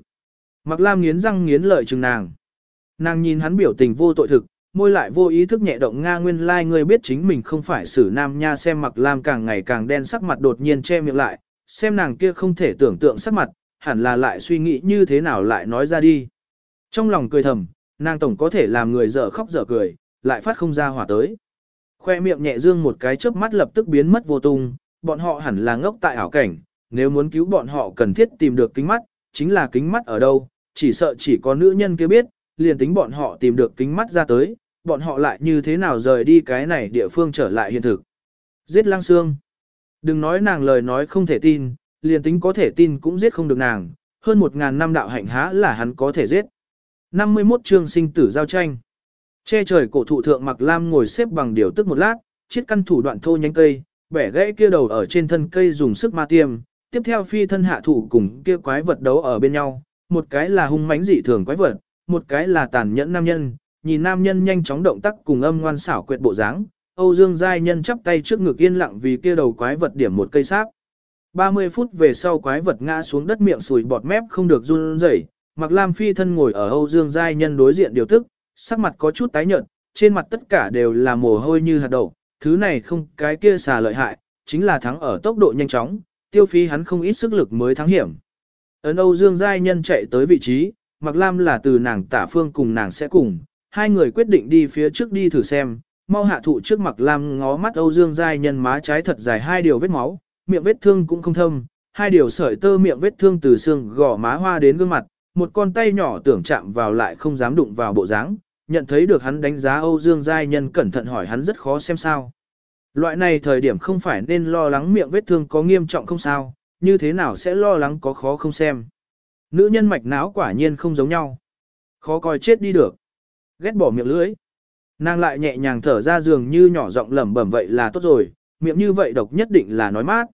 Mặc Lam nghiến răng nghiến lợi chừng nàng. Nàng nhìn hắn biểu tình vô tội thực, môi lại vô ý thức nhẹ động Nga nguyên lai like người biết chính mình không phải xử nam nha xem mặc lam càng ngày càng đen sắc mặt đột nhiên che miệng lại, xem nàng kia không thể tưởng tượng sắc mặt, hẳn là lại suy nghĩ như thế nào lại nói ra đi. Trong lòng cười thầm, nàng tổng có thể làm người dở khóc dở cười, lại phát không ra hỏa tới. Khoe miệng nhẹ dương một cái chớp mắt lập tức biến mất vô tung, bọn họ hẳn là ngốc tại ảo cảnh, nếu muốn cứu bọn họ cần thiết tìm được kính mắt, chính là kính mắt ở đâu, chỉ sợ chỉ có nữ nhân kia biết, liền tính bọn họ tìm được kính mắt ra tới, bọn họ lại như thế nào rời đi cái này địa phương trở lại hiện thực. Giết lăng xương. Đừng nói nàng lời nói không thể tin, liền tính có thể tin cũng giết không được nàng, hơn một ngàn năm đạo hạnh há là hắn có thể giết. 51 chương sinh tử giao tranh. Che trời cổ thụ thượng mặc lam ngồi xếp bằng điều tức một lát, chiết căn thủ đoạn thô nhánh cây, bẻ gãy kia đầu ở trên thân cây dùng sức ma tiêm, tiếp theo phi thân hạ thủ cùng kia quái vật đấu ở bên nhau, một cái là hung mãnh dị thường quái vật, một cái là tàn nhẫn nam nhân, nhìn nam nhân nhanh chóng động tác cùng âm ngoan xảo quyệt bộ dáng, Âu Dương Giai Nhân chắp tay trước ngực yên lặng vì kia đầu quái vật điểm một cây sáp. 30 phút về sau quái vật ngã xuống đất miệng sùi bọt mép không được run rẩy, Mặc Lam Phi thân ngồi ở Âu Dương Giai Nhân đối diện điều tức, sắc mặt có chút tái nhợt, trên mặt tất cả đều là mồ hôi như hạt đậu, thứ này không cái kia xà lợi hại, chính là thắng ở tốc độ nhanh chóng, tiêu phí hắn không ít sức lực mới thắng hiểm. Ấn Âu Dương Giai Nhân chạy tới vị trí, Mặc Lam là từ nàng tả phương cùng nàng sẽ cùng, hai người quyết định đi phía trước đi thử xem, mau hạ thụ trước Mạc Lam ngó mắt Âu Dương Giai nhân má trái thật dài hai điều vết máu, miệng vết thương cũng không thâm, hai điều sợi tơ miệng vết thương từ xương gò má hoa đến gương mặt, một con tay nhỏ tưởng chạm vào lại không dám đụng vào bộ dáng, nhận thấy được hắn đánh giá Âu Dương Giai nhân cẩn thận hỏi hắn rất khó xem sao. Loại này thời điểm không phải nên lo lắng miệng vết thương có nghiêm trọng không sao, như thế nào sẽ lo lắng có khó không xem. Nữ nhân mạch não quả nhiên không giống nhau. Khó coi chết đi được. Ghét bỏ miệng lưỡi. Nàng lại nhẹ nhàng thở ra giường như nhỏ giọng lẩm bẩm vậy là tốt rồi, miệng như vậy độc nhất định là nói mát.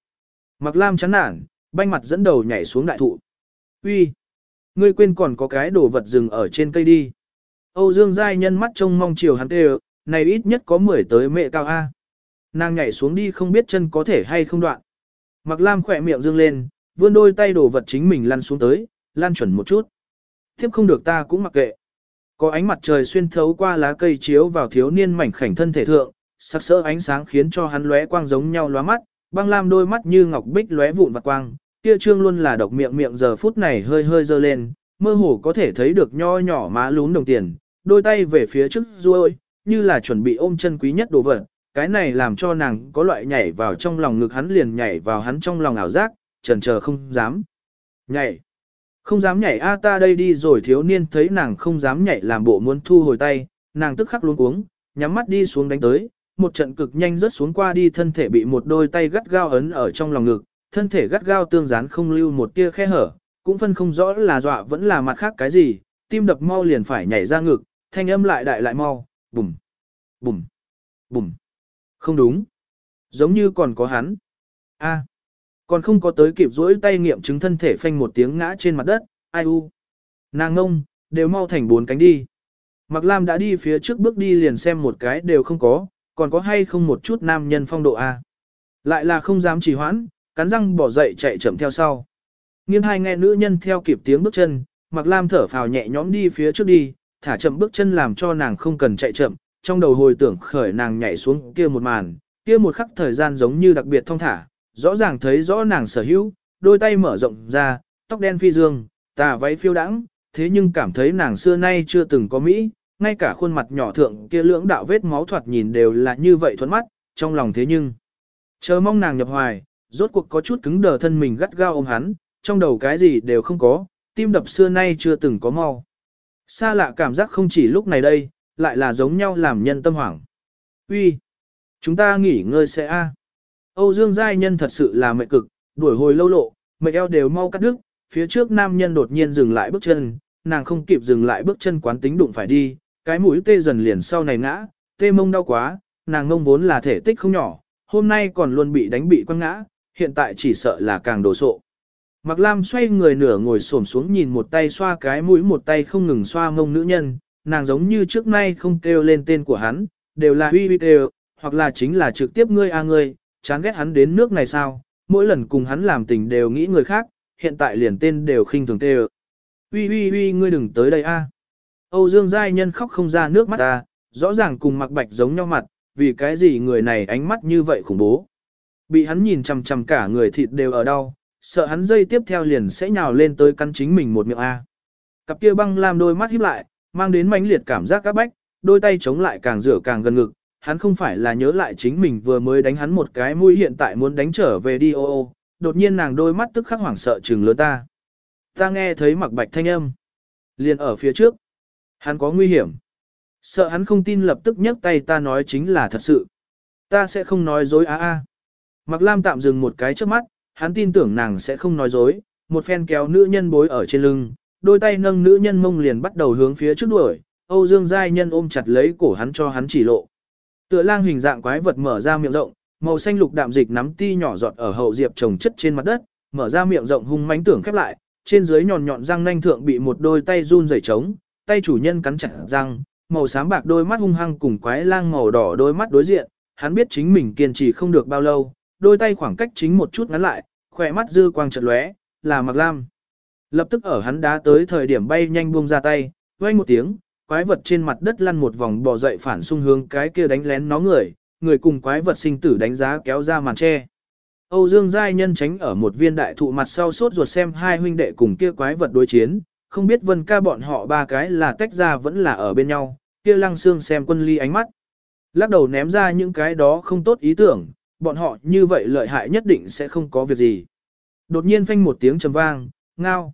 Mặc Lam chán nản, banh mặt dẫn đầu nhảy xuống đại thụ. Uy, ngươi quên còn có cái đồ vật rừng ở trên cây đi. Âu Dương Giai nhân mắt trông mong chiều hắn tê này ít nhất có 10 tới mẹ cao A. Nàng nhảy xuống đi không biết chân có thể hay không đoạn. Mặc Lam khỏe miệng dương lên, vươn đôi tay đổ vật chính mình lăn xuống tới, lăn chuẩn một chút. Tiếp không được ta cũng mặc kệ. Có ánh mặt trời xuyên thấu qua lá cây chiếu vào thiếu niên mảnh khảnh thân thể thượng, sắc sỡ ánh sáng khiến cho hắn lóe quang giống nhau lóa mắt, băng lam đôi mắt như ngọc bích lóe vụn vặt quang, kia trương luôn là độc miệng miệng giờ phút này hơi hơi dơ lên, mơ hồ có thể thấy được nho nhỏ má lún đồng tiền, đôi tay về phía trước ruôi, như là chuẩn bị ôm chân quý nhất đồ vật, cái này làm cho nàng có loại nhảy vào trong lòng ngực hắn liền nhảy vào hắn trong lòng ảo giác, trần chờ không dám. Nhảy. Không dám nhảy a ta đây đi rồi thiếu niên thấy nàng không dám nhảy làm bộ muốn thu hồi tay, nàng tức khắc luống cuống, nhắm mắt đi xuống đánh tới, một trận cực nhanh rớt xuống qua đi thân thể bị một đôi tay gắt gao ấn ở trong lòng ngực, thân thể gắt gao tương dán không lưu một tia khe hở, cũng phân không rõ là dọa vẫn là mặt khác cái gì, tim đập mau liền phải nhảy ra ngực, thanh âm lại đại lại mau, bùm, bùm, bùm. Không đúng. Giống như còn có hắn. a còn không có tới kịp rỗi tay nghiệm chứng thân thể phanh một tiếng ngã trên mặt đất, ai u. Nàng ngông, đều mau thành bốn cánh đi. Mạc Lam đã đi phía trước bước đi liền xem một cái đều không có, còn có hay không một chút nam nhân phong độ A. Lại là không dám trì hoãn, cắn răng bỏ dậy chạy chậm theo sau. Nghiêng hai nghe nữ nhân theo kịp tiếng bước chân, Mạc Lam thở phào nhẹ nhõm đi phía trước đi, thả chậm bước chân làm cho nàng không cần chạy chậm, trong đầu hồi tưởng khởi nàng nhảy xuống kia một màn, kia một khắc thời gian giống như đặc biệt thong thả, rõ ràng thấy rõ nàng sở hữu, đôi tay mở rộng ra, tóc đen phi dương, tà váy phiêu đãng, thế nhưng cảm thấy nàng xưa nay chưa từng có Mỹ, ngay cả khuôn mặt nhỏ thượng kia lưỡng đạo vết máu thoạt nhìn đều là như vậy thuận mắt, trong lòng thế nhưng. Chờ mong nàng nhập hoài, rốt cuộc có chút cứng đờ thân mình gắt gao ôm hắn, trong đầu cái gì đều không có, tim đập xưa nay chưa từng có mau. Xa lạ cảm giác không chỉ lúc này đây, lại là giống nhau làm nhân tâm hoảng. Uy, chúng ta nghỉ ngơi sẽ a. Âu Dương Giai Nhân thật sự là mệt cực, đuổi hồi lâu lộ, mệt eo đều mau cắt đứt, phía trước nam nhân đột nhiên dừng lại bước chân, nàng không kịp dừng lại bước chân quán tính đụng phải đi, cái mũi tê dần liền sau này ngã, tê mông đau quá, nàng ngông vốn là thể tích không nhỏ, hôm nay còn luôn bị đánh bị quăng ngã, hiện tại chỉ sợ là càng đồ sộ. Mạc Lam xoay người nửa ngồi xổm xuống nhìn một tay xoa cái mũi một tay không ngừng xoa mông nữ nhân, nàng giống như trước nay không kêu lên tên của hắn, đều là huy huy đều, hoặc là chính là trực tiếp ngươi a ngươi, chán ghét hắn đến nước này sao, mỗi lần cùng hắn làm tình đều nghĩ người khác, hiện tại liền tên đều khinh thường tê Huy huy huy ngươi đừng tới đây a. Âu Dương Giai Nhân khóc không ra nước mắt ta, rõ ràng cùng mặc bạch giống nhau mặt, vì cái gì người này ánh mắt như vậy khủng bố. Bị hắn nhìn chằm chằm cả người thịt đều ở đau, sợ hắn dây tiếp theo liền sẽ nhào lên tới cắn chính mình một miệng A. Cặp kia băng làm đôi mắt híp lại, mang đến mãnh liệt cảm giác các bách, đôi tay chống lại càng rửa càng gần ngực, hắn không phải là nhớ lại chính mình vừa mới đánh hắn một cái mũi hiện tại muốn đánh trở về đi ô ô, đột nhiên nàng đôi mắt tức khắc hoảng sợ trừng lớn ta. Ta nghe thấy mặc bạch thanh âm. liền ở phía trước. Hắn có nguy hiểm. Sợ hắn không tin lập tức nhấc tay ta nói chính là thật sự. Ta sẽ không nói dối a a. Mặc Lam tạm dừng một cái trước mắt, hắn tin tưởng nàng sẽ không nói dối, một phen kéo nữ nhân bối ở trên lưng, đôi tay nâng nữ nhân mông liền bắt đầu hướng phía trước đuổi, Âu Dương Giai Nhân ôm chặt lấy cổ hắn cho hắn chỉ lộ. Tựa lang hình dạng quái vật mở ra miệng rộng, màu xanh lục đạm dịch nắm ti nhỏ giọt ở hậu diệp trồng chất trên mặt đất, mở ra miệng rộng hung mãnh tưởng khép lại, trên dưới nhọn nhọn răng nanh thượng bị một đôi tay run rẩy trống, tay chủ nhân cắn chặt răng, màu xám bạc đôi mắt hung hăng cùng quái lang màu đỏ đôi mắt đối diện, hắn biết chính mình kiên trì không được bao lâu, đôi tay khoảng cách chính một chút ngắn lại, khỏe mắt dư quang chợt lóe, là Mạc Lam. Lập tức ở hắn đá tới thời điểm bay nhanh buông ra tay, vang một tiếng, quái vật trên mặt đất lăn một vòng bò dậy phản xung hướng cái kia đánh lén nó người, người cùng quái vật sinh tử đánh giá kéo ra màn che. Âu Dương Giai Nhân tránh ở một viên đại thụ mặt sau sốt ruột xem hai huynh đệ cùng kia quái vật đối chiến, không biết vân ca bọn họ ba cái là tách ra vẫn là ở bên nhau, kia lăng xương xem quân ly ánh mắt. Lắc đầu ném ra những cái đó không tốt ý tưởng, bọn họ như vậy lợi hại nhất định sẽ không có việc gì. Đột nhiên phanh một tiếng trầm vang, ngao.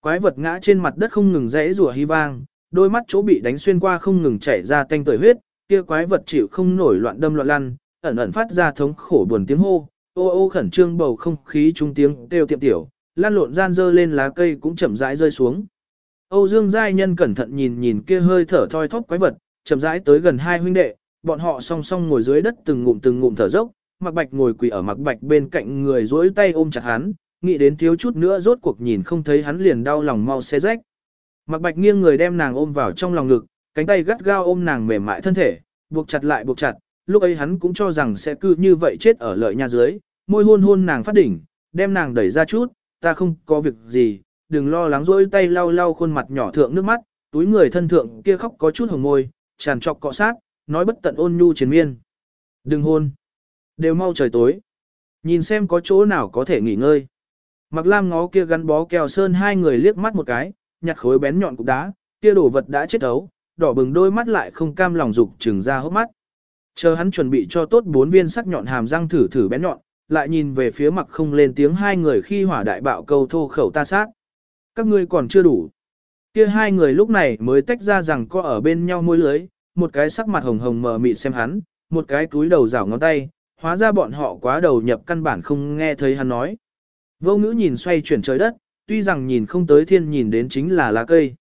Quái vật ngã trên mặt đất không ngừng rẽ rùa hy vang, đôi mắt chỗ bị đánh xuyên qua không ngừng chảy ra tanh tưởi huyết, kia quái vật chịu không nổi loạn đâm loạn lăn, ẩn ẩn phát ra thống khổ buồn tiếng hô, ô ô khẩn trương bầu không khí trung tiếng đều tiệm tiểu, lan lộn gian dơ lên lá cây cũng chậm rãi rơi xuống. Âu Dương Giai Nhân cẩn thận nhìn nhìn kia hơi thở thoi thóp quái vật, chậm rãi tới gần hai huynh đệ, bọn họ song song ngồi dưới đất từng ngụm từng ngụm thở dốc, Mặc Bạch ngồi quỳ ở Mặc Bạch bên cạnh người duỗi tay ôm chặt hắn, nghĩ đến thiếu chút nữa rốt cuộc nhìn không thấy hắn liền đau lòng mau xé rách. Mặc Bạch nghiêng người đem nàng ôm vào trong lòng ngực, cánh tay gắt gao ôm nàng mềm mại thân thể, buộc chặt lại buộc chặt, lúc ấy hắn cũng cho rằng sẽ cứ như vậy chết ở lợi nhà dưới, môi hôn hôn nàng phát đỉnh, đem nàng đẩy ra chút, ta không có việc gì, đừng lo lắng rỗi tay lau lau khuôn mặt nhỏ thượng nước mắt, túi người thân thượng kia khóc có chút hồng môi, tràn trọc cọ sát, nói bất tận ôn nhu triền miên. Đừng hôn. Đều mau trời tối. Nhìn xem có chỗ nào có thể nghỉ ngơi. Mặc lam ngó kia gắn bó kèo sơn hai người liếc mắt một cái, nhặt khối bén nhọn cục đá, kia đổ vật đã chết ấu, đỏ bừng đôi mắt lại không cam lòng dục trừng ra hốc mắt. Chờ hắn chuẩn bị cho tốt bốn viên sắc nhọn hàm răng thử thử bén nhọn, lại nhìn về phía mặc không lên tiếng hai người khi hỏa đại bạo câu thô khẩu ta sát. Các ngươi còn chưa đủ. Kia hai người lúc này mới tách ra rằng có ở bên nhau môi lưới, một cái sắc mặt hồng hồng mờ mịt xem hắn, một cái túi đầu rảo ngón tay, hóa ra bọn họ quá đầu nhập căn bản không nghe thấy hắn nói. Vô ngữ nhìn xoay chuyển trời đất, tuy rằng nhìn không tới thiên nhìn đến chính là lá cây.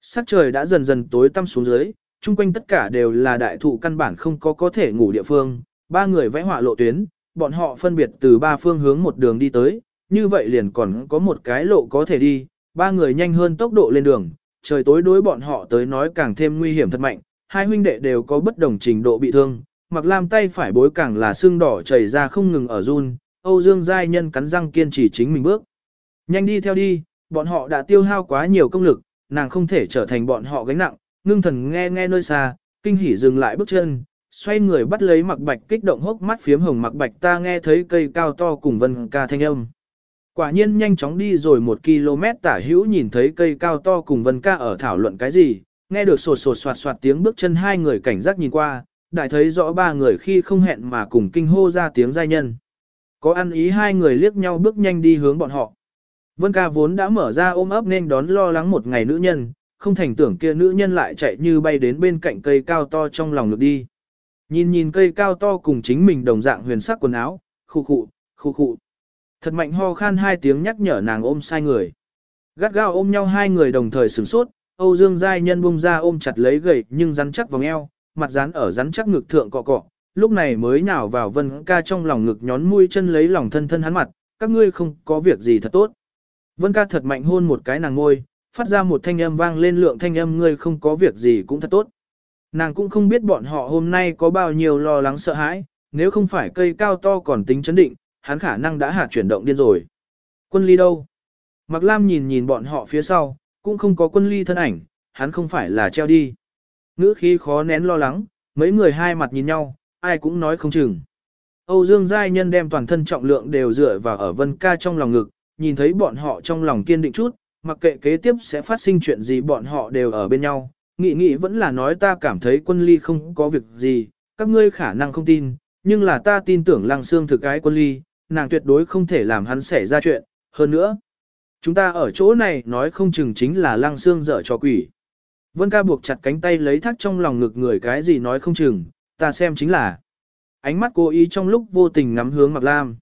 Sắc trời đã dần dần tối tăm xuống dưới, chung quanh tất cả đều là đại thụ căn bản không có có thể ngủ địa phương, ba người vẽ họa lộ tuyến, bọn họ phân biệt từ ba phương hướng một đường đi tới, như vậy liền còn có một cái lộ có thể đi, ba người nhanh hơn tốc độ lên đường, trời tối đối bọn họ tới nói càng thêm nguy hiểm thật mạnh, hai huynh đệ đều có bất đồng trình độ bị thương, mặc lam tay phải bối càng là xương đỏ chảy ra không ngừng ở run, Âu Dương Giai Nhân cắn răng kiên trì chính mình bước. Nhanh đi theo đi, bọn họ đã tiêu hao quá nhiều công lực, nàng không thể trở thành bọn họ gánh nặng, ngưng thần nghe nghe nơi xa, kinh hỉ dừng lại bước chân, xoay người bắt lấy mặc bạch kích động hốc mắt phiếm hồng mặc bạch ta nghe thấy cây cao to cùng vân ca thanh âm. Quả nhiên nhanh chóng đi rồi một km tả hữu nhìn thấy cây cao to cùng vân ca ở thảo luận cái gì, nghe được sột sột soạt soạt tiếng bước chân hai người cảnh giác nhìn qua, đại thấy rõ ba người khi không hẹn mà cùng kinh hô ra tiếng giai nhân. Có ăn ý hai người liếc nhau bước nhanh đi hướng bọn họ. Vân ca vốn đã mở ra ôm ấp nên đón lo lắng một ngày nữ nhân, không thành tưởng kia nữ nhân lại chạy như bay đến bên cạnh cây cao to trong lòng ngực đi. Nhìn nhìn cây cao to cùng chính mình đồng dạng huyền sắc quần áo, khu khụ, khu khụ. Thật mạnh ho khan hai tiếng nhắc nhở nàng ôm sai người. Gắt gao ôm nhau hai người đồng thời sửng sốt, Âu Dương Giai Nhân bung ra ôm chặt lấy gầy nhưng rắn chắc vòng eo, mặt dán ở rắn chắc ngực thượng cọ cọ, lúc này mới nhào vào Vân ca trong lòng ngực nhón mũi chân lấy lòng thân thân hắn mặt, các ngươi không có việc gì thật tốt. Vân ca thật mạnh hôn một cái nàng ngôi, phát ra một thanh âm vang lên lượng thanh âm ngươi không có việc gì cũng thật tốt. Nàng cũng không biết bọn họ hôm nay có bao nhiêu lo lắng sợ hãi, nếu không phải cây cao to còn tính chấn định, hắn khả năng đã hạt chuyển động điên rồi. Quân ly đâu? Mạc Lam nhìn nhìn bọn họ phía sau, cũng không có quân ly thân ảnh, hắn không phải là treo đi. Ngữ khí khó nén lo lắng, mấy người hai mặt nhìn nhau, ai cũng nói không chừng. Âu Dương Giai Nhân đem toàn thân trọng lượng đều dựa vào ở Vân Ca trong lòng ngực, nhìn thấy bọn họ trong lòng kiên định chút, mặc kệ kế tiếp sẽ phát sinh chuyện gì bọn họ đều ở bên nhau. Nghị nghị vẫn là nói ta cảm thấy quân ly không có việc gì, các ngươi khả năng không tin, nhưng là ta tin tưởng lăng xương thực cái quân ly, nàng tuyệt đối không thể làm hắn xảy ra chuyện, hơn nữa. Chúng ta ở chỗ này nói không chừng chính là lăng xương dở cho quỷ. Vân ca buộc chặt cánh tay lấy thắt trong lòng ngực người cái gì nói không chừng, ta xem chính là. Ánh mắt cố ý trong lúc vô tình ngắm hướng Mạc Lam.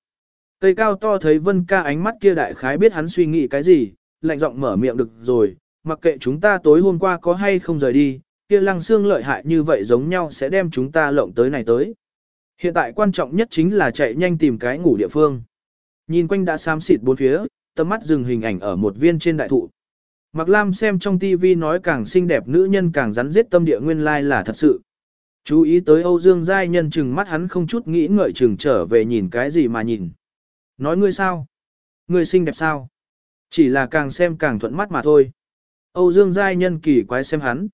Cây cao to thấy Vân ca ánh mắt kia đại khái biết hắn suy nghĩ cái gì, lạnh giọng mở miệng được rồi, mặc kệ chúng ta tối hôm qua có hay không rời đi, kia lăng xương lợi hại như vậy giống nhau sẽ đem chúng ta lộng tới này tới. Hiện tại quan trọng nhất chính là chạy nhanh tìm cái ngủ địa phương. Nhìn quanh đã xám xịt bốn phía, tầm mắt dừng hình ảnh ở một viên trên đại thụ. Mạc Lam xem trong TV nói càng xinh đẹp nữ nhân càng rắn giết tâm địa nguyên lai là thật sự. Chú ý tới Âu Dương Giai nhân chừng mắt hắn không chút nghĩ ngợi chừng trở về nhìn cái gì mà nhìn. Nói ngươi sao? Ngươi xinh đẹp sao? Chỉ là càng xem càng thuận mắt mà thôi. Âu Dương Giai nhân kỳ quái xem hắn.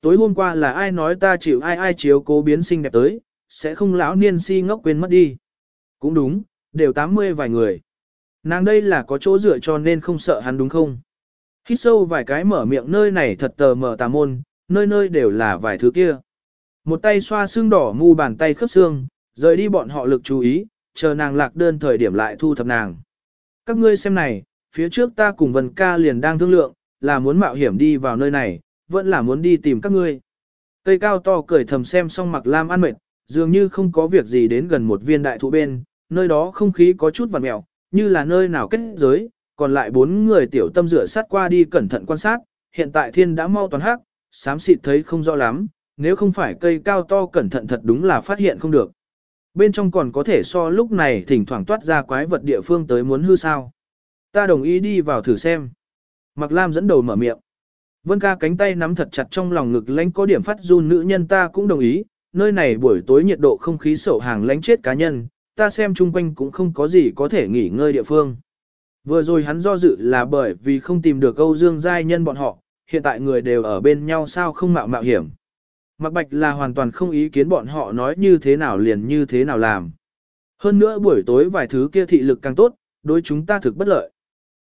Tối hôm qua là ai nói ta chịu ai ai chiếu cố biến xinh đẹp tới, sẽ không lão niên si ngốc quên mất đi. Cũng đúng, đều 80 vài người. Nàng đây là có chỗ dựa cho nên không sợ hắn đúng không? Hít sâu vài cái mở miệng nơi này thật tờ mở tà môn, nơi nơi đều là vài thứ kia. Một tay xoa xương đỏ ngu bàn tay khớp xương, rời đi bọn họ lực chú ý, chờ nàng lạc đơn thời điểm lại thu thập nàng. Các ngươi xem này, phía trước ta cùng Vân ca liền đang thương lượng, là muốn mạo hiểm đi vào nơi này, vẫn là muốn đi tìm các ngươi. Cây cao to cười thầm xem xong mặc lam ăn mệt, dường như không có việc gì đến gần một viên đại thụ bên, nơi đó không khí có chút vằn mẹo, như là nơi nào kết giới, còn lại bốn người tiểu tâm rửa sát qua đi cẩn thận quan sát, hiện tại thiên đã mau toàn hắc, xám xịt thấy không rõ lắm, nếu không phải cây cao to cẩn thận thật đúng là phát hiện không được. Bên trong còn có thể so lúc này thỉnh thoảng toát ra quái vật địa phương tới muốn hư sao. Ta đồng ý đi vào thử xem. Mạc Lam dẫn đầu mở miệng. Vân ca cánh tay nắm thật chặt trong lòng ngực lánh có điểm phát run nữ nhân ta cũng đồng ý, nơi này buổi tối nhiệt độ không khí sổ hàng lánh chết cá nhân, ta xem chung quanh cũng không có gì có thể nghỉ ngơi địa phương. Vừa rồi hắn do dự là bởi vì không tìm được Âu Dương Giai nhân bọn họ, hiện tại người đều ở bên nhau sao không mạo mạo hiểm. Mạc Bạch là hoàn toàn không ý kiến bọn họ nói như thế nào liền như thế nào làm. Hơn nữa buổi tối vài thứ kia thị lực càng tốt, đối chúng ta thực bất lợi.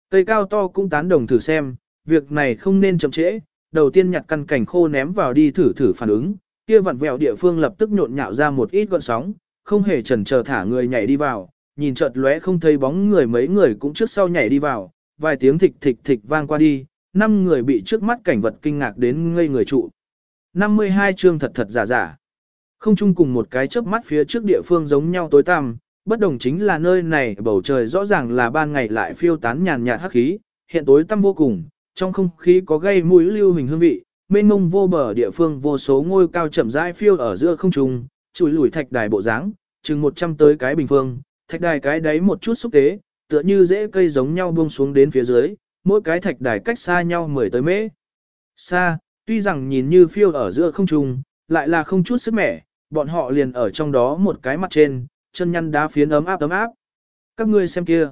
Cây cao to cũng tán đồng thử xem, việc này không nên chậm trễ, đầu tiên nhặt căn cảnh khô ném vào đi thử thử phản ứng, kia vặn vẹo địa phương lập tức nhộn nhạo ra một ít gọn sóng, không hề chần chờ thả người nhảy đi vào, nhìn chợt lóe không thấy bóng người mấy người cũng trước sau nhảy đi vào, vài tiếng thịch thịch thịch vang qua đi, năm người bị trước mắt cảnh vật kinh ngạc đến ngây người trụ. 52 chương thật thật giả giả. Không chung cùng một cái chớp mắt phía trước địa phương giống nhau tối tăm, bất đồng chính là nơi này bầu trời rõ ràng là ban ngày lại phiêu tán nhàn nhạt hắc khí, hiện tối tăm vô cùng, trong không khí có gây mùi lưu hình hương vị, mênh mông vô bờ địa phương vô số ngôi cao chậm rãi phiêu ở giữa không trung, chùi lùi thạch đài bộ dáng, chừng 100 tới cái bình phương, thạch đài cái đáy một chút xúc tế, tựa như rễ cây giống nhau buông xuống đến phía dưới, mỗi cái thạch đài cách xa nhau 10 tới mễ. Xa, tuy rằng nhìn như phiêu ở giữa không trung, lại là không chút sức mẻ, bọn họ liền ở trong đó một cái mặt trên, chân nhăn đá phiến ấm áp ấm áp. Các ngươi xem kia.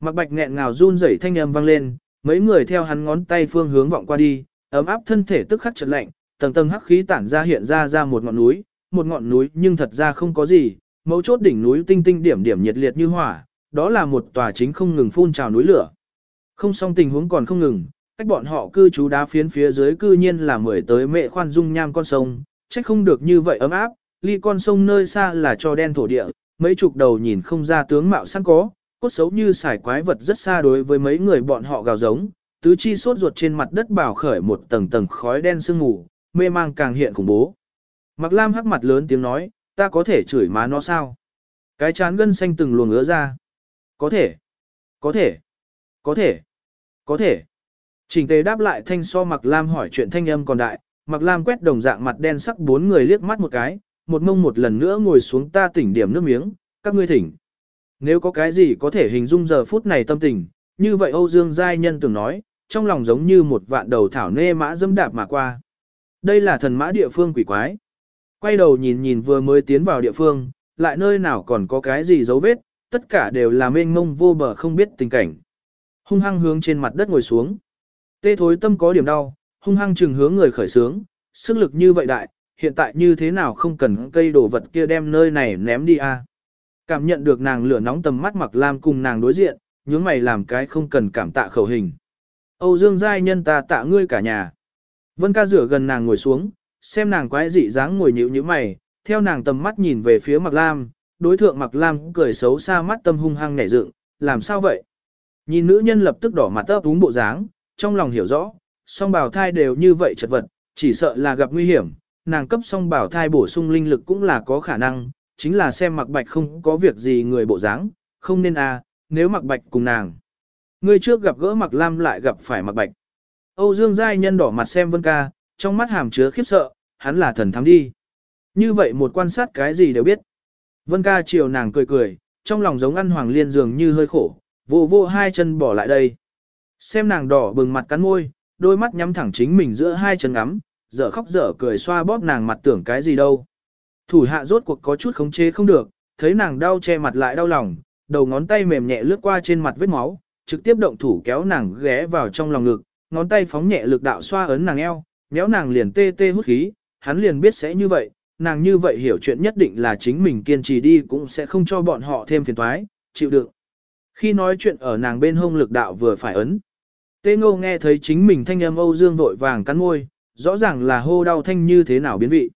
Mặc bạch nghẹn ngào run rẩy thanh âm vang lên, mấy người theo hắn ngón tay phương hướng vọng qua đi, ấm áp thân thể tức khắc chợt lạnh, tầng tầng hắc khí tản ra hiện ra ra một ngọn núi, một ngọn núi nhưng thật ra không có gì, mấu chốt đỉnh núi tinh tinh điểm điểm nhiệt liệt như hỏa, đó là một tòa chính không ngừng phun trào núi lửa. Không xong tình huống còn không ngừng, cách bọn họ cư trú đá phiến phía dưới cư nhiên là mười tới mẹ khoan dung nham con sông, trách không được như vậy ấm áp, ly con sông nơi xa là cho đen thổ địa, mấy chục đầu nhìn không ra tướng mạo sẵn có, cốt xấu như xài quái vật rất xa đối với mấy người bọn họ gào giống, tứ chi sốt ruột trên mặt đất bảo khởi một tầng tầng khói đen sương ngủ, mê mang càng hiện khủng bố. Mặc Lam hắc mặt lớn tiếng nói, ta có thể chửi má nó sao? Cái chán gân xanh từng luồng ứa ra. Có thể, có thể, có thể, có thể. Trình tề đáp lại thanh so Mặc Lam hỏi chuyện thanh âm còn đại, Mặc Lam quét đồng dạng mặt đen sắc bốn người liếc mắt một cái, một mông một lần nữa ngồi xuống ta tỉnh điểm nước miếng, các ngươi thỉnh. Nếu có cái gì có thể hình dung giờ phút này tâm tình, như vậy Âu Dương Giai Nhân từng nói, trong lòng giống như một vạn đầu thảo nê mã dâm đạp mà qua. Đây là thần mã địa phương quỷ quái. Quay đầu nhìn nhìn vừa mới tiến vào địa phương, lại nơi nào còn có cái gì dấu vết, tất cả đều là mênh mông vô bờ không biết tình cảnh. Hung hăng hướng trên mặt đất ngồi xuống. Tê thối tâm có điểm đau, hung hăng chừng hướng người khởi sướng, sức lực như vậy đại, hiện tại như thế nào không cần cây đồ vật kia đem nơi này ném đi a à? Cảm nhận được nàng lửa nóng tầm mắt mặc lam cùng nàng đối diện, nhướng mày làm cái không cần cảm tạ khẩu hình. Âu Dương Giai nhân ta tạ ngươi cả nhà. Vân ca rửa gần nàng ngồi xuống, xem nàng quái dị dáng ngồi nhịu như mày, theo nàng tầm mắt nhìn về phía mặc lam, đối thượng mặc lam cười xấu xa mắt tâm hung hăng nhảy dựng, làm sao vậy? Nhìn nữ nhân lập tức đỏ mặt ấp úng bộ dáng, trong lòng hiểu rõ, song bào thai đều như vậy chật vật, chỉ sợ là gặp nguy hiểm, nàng cấp song bào thai bổ sung linh lực cũng là có khả năng, chính là xem mặc bạch không có việc gì người bộ dáng, không nên à, nếu mặc bạch cùng nàng. Người trước gặp gỡ mặc lam lại gặp phải mặc bạch. Âu Dương Giai nhân đỏ mặt xem Vân ca, trong mắt hàm chứa khiếp sợ, hắn là thần thám đi. Như vậy một quan sát cái gì đều biết. Vân ca chiều nàng cười cười, trong lòng giống ăn hoàng liên dường như hơi khổ, vô vô hai chân bỏ lại đây. Xem nàng đỏ bừng mặt cắn môi, đôi mắt nhắm thẳng chính mình giữa hai chân ngắm, dở khóc dở cười xoa bóp nàng mặt tưởng cái gì đâu. Thủ hạ rốt cuộc có chút khống chế không được, thấy nàng đau che mặt lại đau lòng, đầu ngón tay mềm nhẹ lướt qua trên mặt vết máu, trực tiếp động thủ kéo nàng ghé vào trong lòng ngực, ngón tay phóng nhẹ lực đạo xoa ấn nàng eo, méo nàng liền tê tê hút khí, hắn liền biết sẽ như vậy, nàng như vậy hiểu chuyện nhất định là chính mình kiên trì đi cũng sẽ không cho bọn họ thêm phiền toái, chịu đựng. Khi nói chuyện ở nàng bên hông lực đạo vừa phải ấn. Tê ngô nghe thấy chính mình thanh âm Âu Dương vội vàng cắn môi, rõ ràng là hô đau thanh như thế nào biến vị.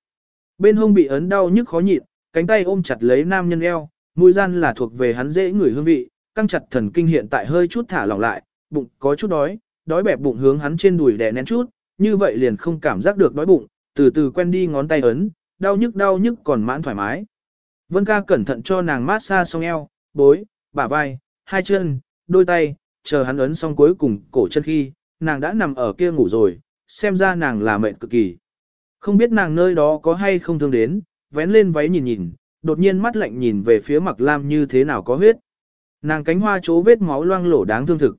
Bên hông bị ấn đau nhức khó nhịn, cánh tay ôm chặt lấy nam nhân eo, mũi gian là thuộc về hắn dễ ngửi hương vị, căng chặt thần kinh hiện tại hơi chút thả lỏng lại, bụng có chút đói, đói bẹp bụng hướng hắn trên đùi đè nén chút, như vậy liền không cảm giác được đói bụng, từ từ quen đi ngón tay ấn, đau nhức đau nhức còn mãn thoải mái. Vân ca cẩn thận cho nàng mát xa xong eo, bối, bả vai, hai chân, đôi tay, chờ hắn ấn xong cuối cùng cổ chân khi, nàng đã nằm ở kia ngủ rồi, xem ra nàng là mệt cực kỳ. Không biết nàng nơi đó có hay không thương đến, vén lên váy nhìn nhìn, đột nhiên mắt lạnh nhìn về phía Mặc Lam như thế nào có huyết. Nàng cánh hoa chỗ vết máu loang lổ đáng thương thực.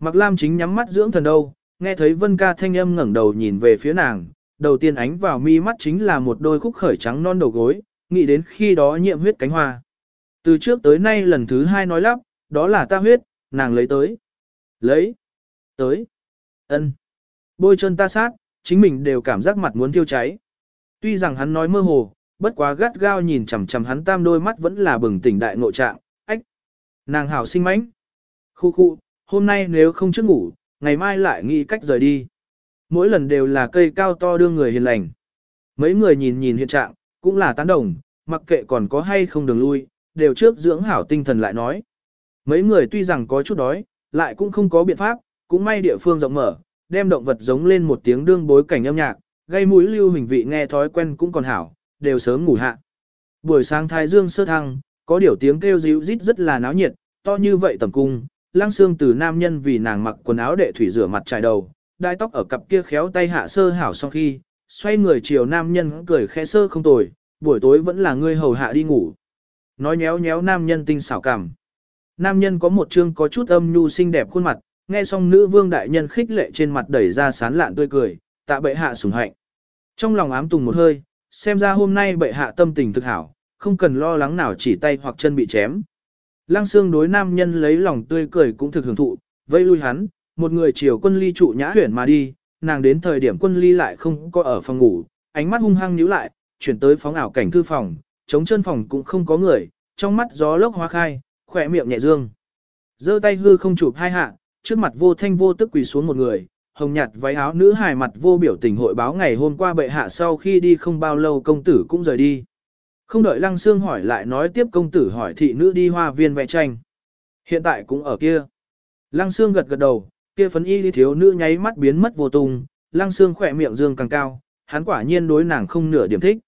Mặc Lam chính nhắm mắt dưỡng thần đâu, nghe thấy Vân ca thanh âm ngẩng đầu nhìn về phía nàng, đầu tiên ánh vào mi mắt chính là một đôi khúc khởi trắng non đầu gối, nghĩ đến khi đó nhiệm huyết cánh hoa. Từ trước tới nay lần thứ hai nói lắp, đó là ta huyết, nàng lấy tới. Lấy. Tới. ân Bôi chân ta sát, chính mình đều cảm giác mặt muốn thiêu cháy. Tuy rằng hắn nói mơ hồ, bất quá gắt gao nhìn chằm chằm hắn tam đôi mắt vẫn là bừng tỉnh đại ngộ trạng, ách. Nàng hảo sinh mãnh. Khu khu, hôm nay nếu không trước ngủ, ngày mai lại nghĩ cách rời đi. Mỗi lần đều là cây cao to đưa người hiền lành. Mấy người nhìn nhìn hiện trạng, cũng là tán đồng, mặc kệ còn có hay không đường lui, đều trước dưỡng hảo tinh thần lại nói. Mấy người tuy rằng có chút đói, lại cũng không có biện pháp, cũng may địa phương rộng mở, đem động vật giống lên một tiếng đương bối cảnh âm nhạc, gây mũi lưu hình vị nghe thói quen cũng còn hảo, đều sớm ngủ hạ. Buổi sáng thái dương sơ thăng, có điều tiếng kêu ríu rít rất là náo nhiệt, to như vậy tầm cung, lăng xương từ nam nhân vì nàng mặc quần áo đệ thủy rửa mặt trải đầu, đai tóc ở cặp kia khéo tay hạ sơ hảo sau khi, xoay người chiều nam nhân cười khẽ sơ không tồi, buổi tối vẫn là ngươi hầu hạ đi ngủ. Nói nhéo nhéo nam nhân tinh xảo cảm. Nam nhân có một chương có chút âm nhu xinh đẹp khuôn mặt, nghe xong nữ vương đại nhân khích lệ trên mặt đẩy ra sán lạn tươi cười, tạ bệ hạ sủng hạnh. Trong lòng ám tùng một hơi, xem ra hôm nay bệ hạ tâm tình thực hảo, không cần lo lắng nào chỉ tay hoặc chân bị chém. Lăng xương đối nam nhân lấy lòng tươi cười cũng thực hưởng thụ, vây lui hắn, một người chiều quân ly trụ nhã huyển mà đi, nàng đến thời điểm quân ly lại không có ở phòng ngủ, ánh mắt hung hăng nhíu lại, chuyển tới phóng ảo cảnh thư phòng, chống chân phòng cũng không có người, trong mắt gió lốc hoa khai, khỏe miệng nhẹ dương. giơ tay hư không chụp hai hạ, trước mặt vô thanh vô tức quỳ xuống một người, hồng nhạt váy áo nữ hài mặt vô biểu tình hội báo ngày hôm qua bệ hạ sau khi đi không bao lâu công tử cũng rời đi. Không đợi lăng Sương hỏi lại nói tiếp công tử hỏi thị nữ đi hoa viên vẽ tranh. Hiện tại cũng ở kia. Lăng Sương gật gật đầu, kia phấn y đi thiếu nữ nháy mắt biến mất vô tung, lăng Sương khỏe miệng dương càng cao, hắn quả nhiên đối nàng không nửa điểm thích.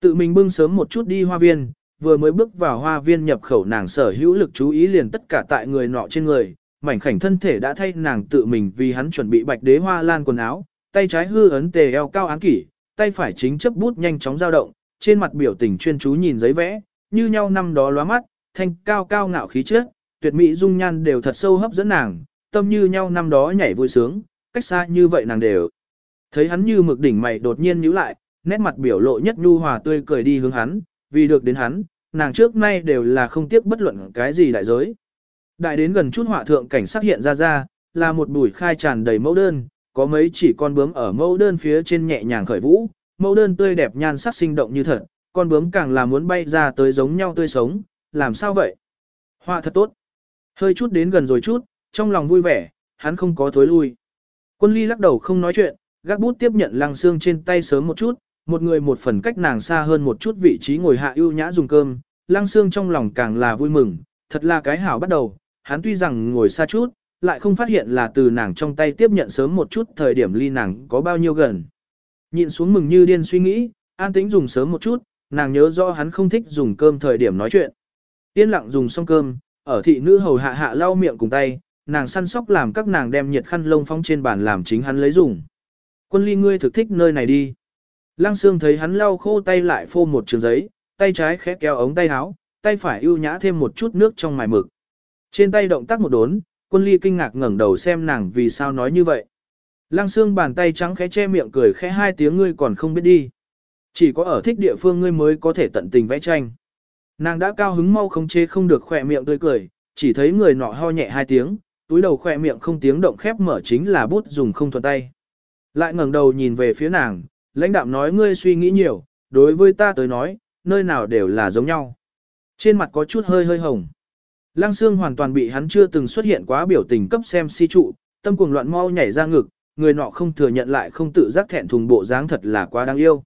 Tự mình bưng sớm một chút đi hoa viên, vừa mới bước vào hoa viên nhập khẩu nàng sở hữu lực chú ý liền tất cả tại người nọ trên người, mảnh khảnh thân thể đã thay nàng tự mình vì hắn chuẩn bị bạch đế hoa lan quần áo, tay trái hư ấn tề eo cao án kỷ, tay phải chính chấp bút nhanh chóng dao động, trên mặt biểu tình chuyên chú nhìn giấy vẽ, như nhau năm đó lóa mắt, thanh cao cao ngạo khí chất, tuyệt mỹ dung nhan đều thật sâu hấp dẫn nàng, tâm như nhau năm đó nhảy vui sướng, cách xa như vậy nàng đều. Thấy hắn như mực đỉnh mày đột nhiên nhíu lại, nét mặt biểu lộ nhất nhu hòa tươi cười đi hướng hắn, vì được đến hắn, nàng trước nay đều là không tiếc bất luận cái gì đại giới. Đại đến gần chút họa thượng cảnh sắc hiện ra ra, là một bụi khai tràn đầy mẫu đơn, có mấy chỉ con bướm ở mẫu đơn phía trên nhẹ nhàng khởi vũ, mẫu đơn tươi đẹp nhan sắc sinh động như thật, con bướm càng là muốn bay ra tới giống nhau tươi sống, làm sao vậy? Họa thật tốt. Hơi chút đến gần rồi chút, trong lòng vui vẻ, hắn không có thối lui. Quân ly lắc đầu không nói chuyện, gác bút tiếp nhận lăng xương trên tay sớm một chút, một người một phần cách nàng xa hơn một chút vị trí ngồi hạ ưu nhã dùng cơm, lăng xương trong lòng càng là vui mừng, thật là cái hảo bắt đầu, hắn tuy rằng ngồi xa chút, lại không phát hiện là từ nàng trong tay tiếp nhận sớm một chút thời điểm ly nàng có bao nhiêu gần. Nhịn xuống mừng như điên suy nghĩ, an tĩnh dùng sớm một chút, nàng nhớ rõ hắn không thích dùng cơm thời điểm nói chuyện. Yên lặng dùng xong cơm, ở thị nữ hầu hạ hạ lau miệng cùng tay, nàng săn sóc làm các nàng đem nhiệt khăn lông phong trên bàn làm chính hắn lấy dùng. Quân ly ngươi thực thích nơi này đi. Lăng Sương thấy hắn lau khô tay lại phô một trường giấy, tay trái khẽ kéo ống tay áo, tay phải ưu nhã thêm một chút nước trong mài mực. Trên tay động tác một đốn, quân ly kinh ngạc ngẩng đầu xem nàng vì sao nói như vậy. Lăng xương bàn tay trắng khẽ che miệng cười khẽ hai tiếng ngươi còn không biết đi. Chỉ có ở thích địa phương ngươi mới có thể tận tình vẽ tranh. Nàng đã cao hứng mau không chê không được khỏe miệng tươi cười, chỉ thấy người nọ ho nhẹ hai tiếng, túi đầu khỏe miệng không tiếng động khép mở chính là bút dùng không thuận tay. Lại ngẩng đầu nhìn về phía nàng, lãnh đạm nói ngươi suy nghĩ nhiều, đối với ta tới nói, nơi nào đều là giống nhau. Trên mặt có chút hơi hơi hồng. Lăng xương hoàn toàn bị hắn chưa từng xuất hiện quá biểu tình cấp xem si trụ, tâm cuồng loạn mau nhảy ra ngực, người nọ không thừa nhận lại không tự giác thẹn thùng bộ dáng thật là quá đáng yêu.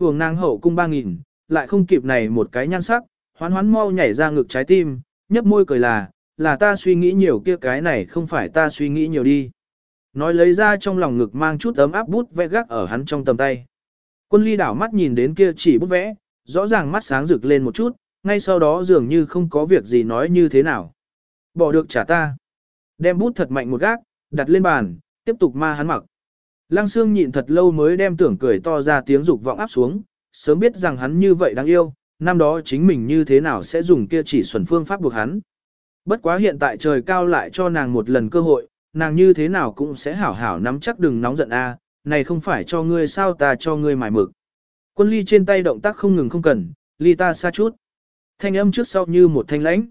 Hưởng nàng hậu cung ba nghìn, lại không kịp này một cái nhan sắc, hoán hoán mau nhảy ra ngực trái tim, nhấp môi cười là, là ta suy nghĩ nhiều kia cái này không phải ta suy nghĩ nhiều đi. Nói lấy ra trong lòng ngực mang chút ấm áp bút vẽ gác ở hắn trong tầm tay. Quân ly đảo mắt nhìn đến kia chỉ bút vẽ, rõ ràng mắt sáng rực lên một chút, ngay sau đó dường như không có việc gì nói như thế nào. Bỏ được trả ta. Đem bút thật mạnh một gác, đặt lên bàn, tiếp tục ma hắn mặc. Lăng xương nhịn thật lâu mới đem tưởng cười to ra tiếng dục vọng áp xuống, sớm biết rằng hắn như vậy đáng yêu, năm đó chính mình như thế nào sẽ dùng kia chỉ xuẩn phương pháp buộc hắn. Bất quá hiện tại trời cao lại cho nàng một lần cơ hội, nàng như thế nào cũng sẽ hảo hảo nắm chắc đừng nóng giận a, này không phải cho ngươi sao ta cho ngươi mài mực. Quân ly trên tay động tác không ngừng không cần, ly ta xa chút. Thanh âm trước sau như một thanh lãnh.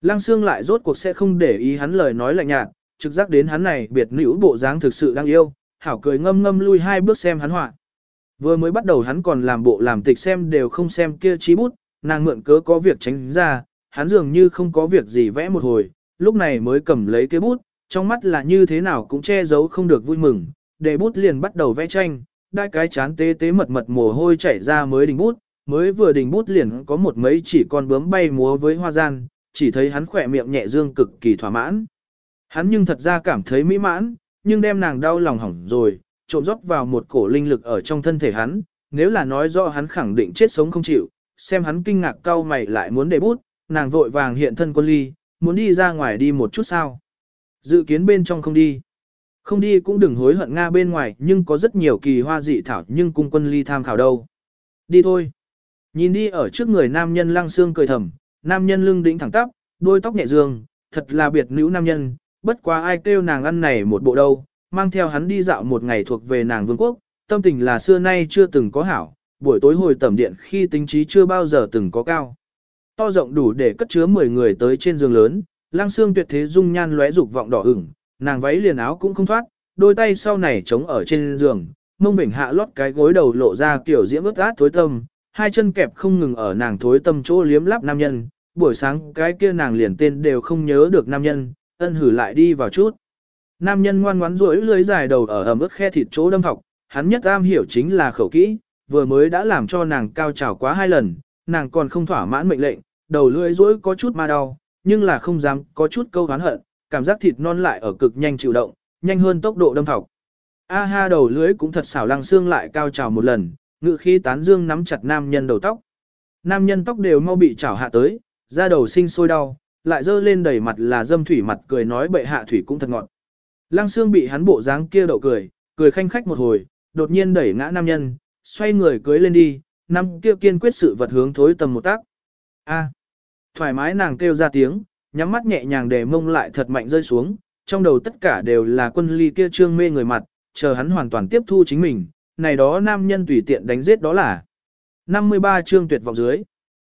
Lăng xương lại rốt cuộc sẽ không để ý hắn lời nói lạnh nhạt, trực giác đến hắn này biệt nữ bộ dáng thực sự đang yêu, hảo cười ngâm ngâm lui hai bước xem hắn họa. Vừa mới bắt đầu hắn còn làm bộ làm tịch xem đều không xem kia trí bút, nàng mượn cớ có việc tránh ra, hắn dường như không có việc gì vẽ một hồi, lúc này mới cầm lấy cái bút, trong mắt là như thế nào cũng che giấu không được vui mừng, để bút liền bắt đầu vẽ tranh, đai cái chán tế tế mật mật mồ hôi chảy ra mới đình bút, mới vừa đình bút liền có một mấy chỉ con bướm bay múa với hoa gian, chỉ thấy hắn khỏe miệng nhẹ dương cực kỳ thỏa mãn. Hắn nhưng thật ra cảm thấy mỹ mãn, nhưng đem nàng đau lòng hỏng rồi, trộm rót vào một cổ linh lực ở trong thân thể hắn, nếu là nói rõ hắn khẳng định chết sống không chịu, xem hắn kinh ngạc cau mày lại muốn để bút, nàng vội vàng hiện thân quân ly, muốn đi ra ngoài đi một chút sao. Dự kiến bên trong không đi. Không đi cũng đừng hối hận Nga bên ngoài nhưng có rất nhiều kỳ hoa dị thảo nhưng cung quân ly tham khảo đâu. Đi thôi. Nhìn đi ở trước người nam nhân lăng xương cười thầm, nam nhân lưng đĩnh thẳng tắp, đôi tóc nhẹ dương, thật là biệt nữ nam nhân, bất quá ai kêu nàng ăn này một bộ đâu, mang theo hắn đi dạo một ngày thuộc về nàng vương quốc, tâm tình là xưa nay chưa từng có hảo, buổi tối hồi tẩm điện khi tính trí chưa bao giờ từng có cao. To rộng đủ để cất chứa 10 người tới trên giường lớn, lang xương tuyệt thế dung nhan lóe dục vọng đỏ ửng, nàng váy liền áo cũng không thoát, đôi tay sau này chống ở trên giường, mông bình hạ lót cái gối đầu lộ ra kiểu diễm ướt át thối tâm, hai chân kẹp không ngừng ở nàng thối tâm chỗ liếm lắp nam nhân, buổi sáng cái kia nàng liền tên đều không nhớ được nam nhân, ân hử lại đi vào chút. Nam nhân ngoan ngoãn rỗi lưới dài đầu ở ẩm ướt khe thịt chỗ đâm thọc, hắn nhất am hiểu chính là khẩu kỹ, vừa mới đã làm cho nàng cao trào quá hai lần, nàng còn không thỏa mãn mệnh lệnh, đầu lưỡi rỗi có chút ma đau, nhưng là không dám có chút câu hán hận, cảm giác thịt non lại ở cực nhanh chịu động, nhanh hơn tốc độ đâm thọc. A ha đầu lưỡi cũng thật xảo lăng xương lại cao trào một lần, ngự khí tán dương nắm chặt nam nhân đầu tóc. Nam nhân tóc đều mau bị chảo hạ tới, da đầu sinh sôi đau, lại dơ lên đầy mặt là dâm thủy mặt cười nói bệ hạ thủy cũng thật ngọt. Lăng xương bị hắn bộ dáng kia đậu cười, cười khanh khách một hồi, đột nhiên đẩy ngã nam nhân, xoay người cưới lên đi, năm kia kiên quyết sự vật hướng thối tầm một tác. A. thoải mái nàng kêu ra tiếng, nhắm mắt nhẹ nhàng để mông lại thật mạnh rơi xuống, trong đầu tất cả đều là quân ly kia trương mê người mặt, chờ hắn hoàn toàn tiếp thu chính mình, này đó nam nhân tùy tiện đánh giết đó là 53 chương tuyệt vọng dưới.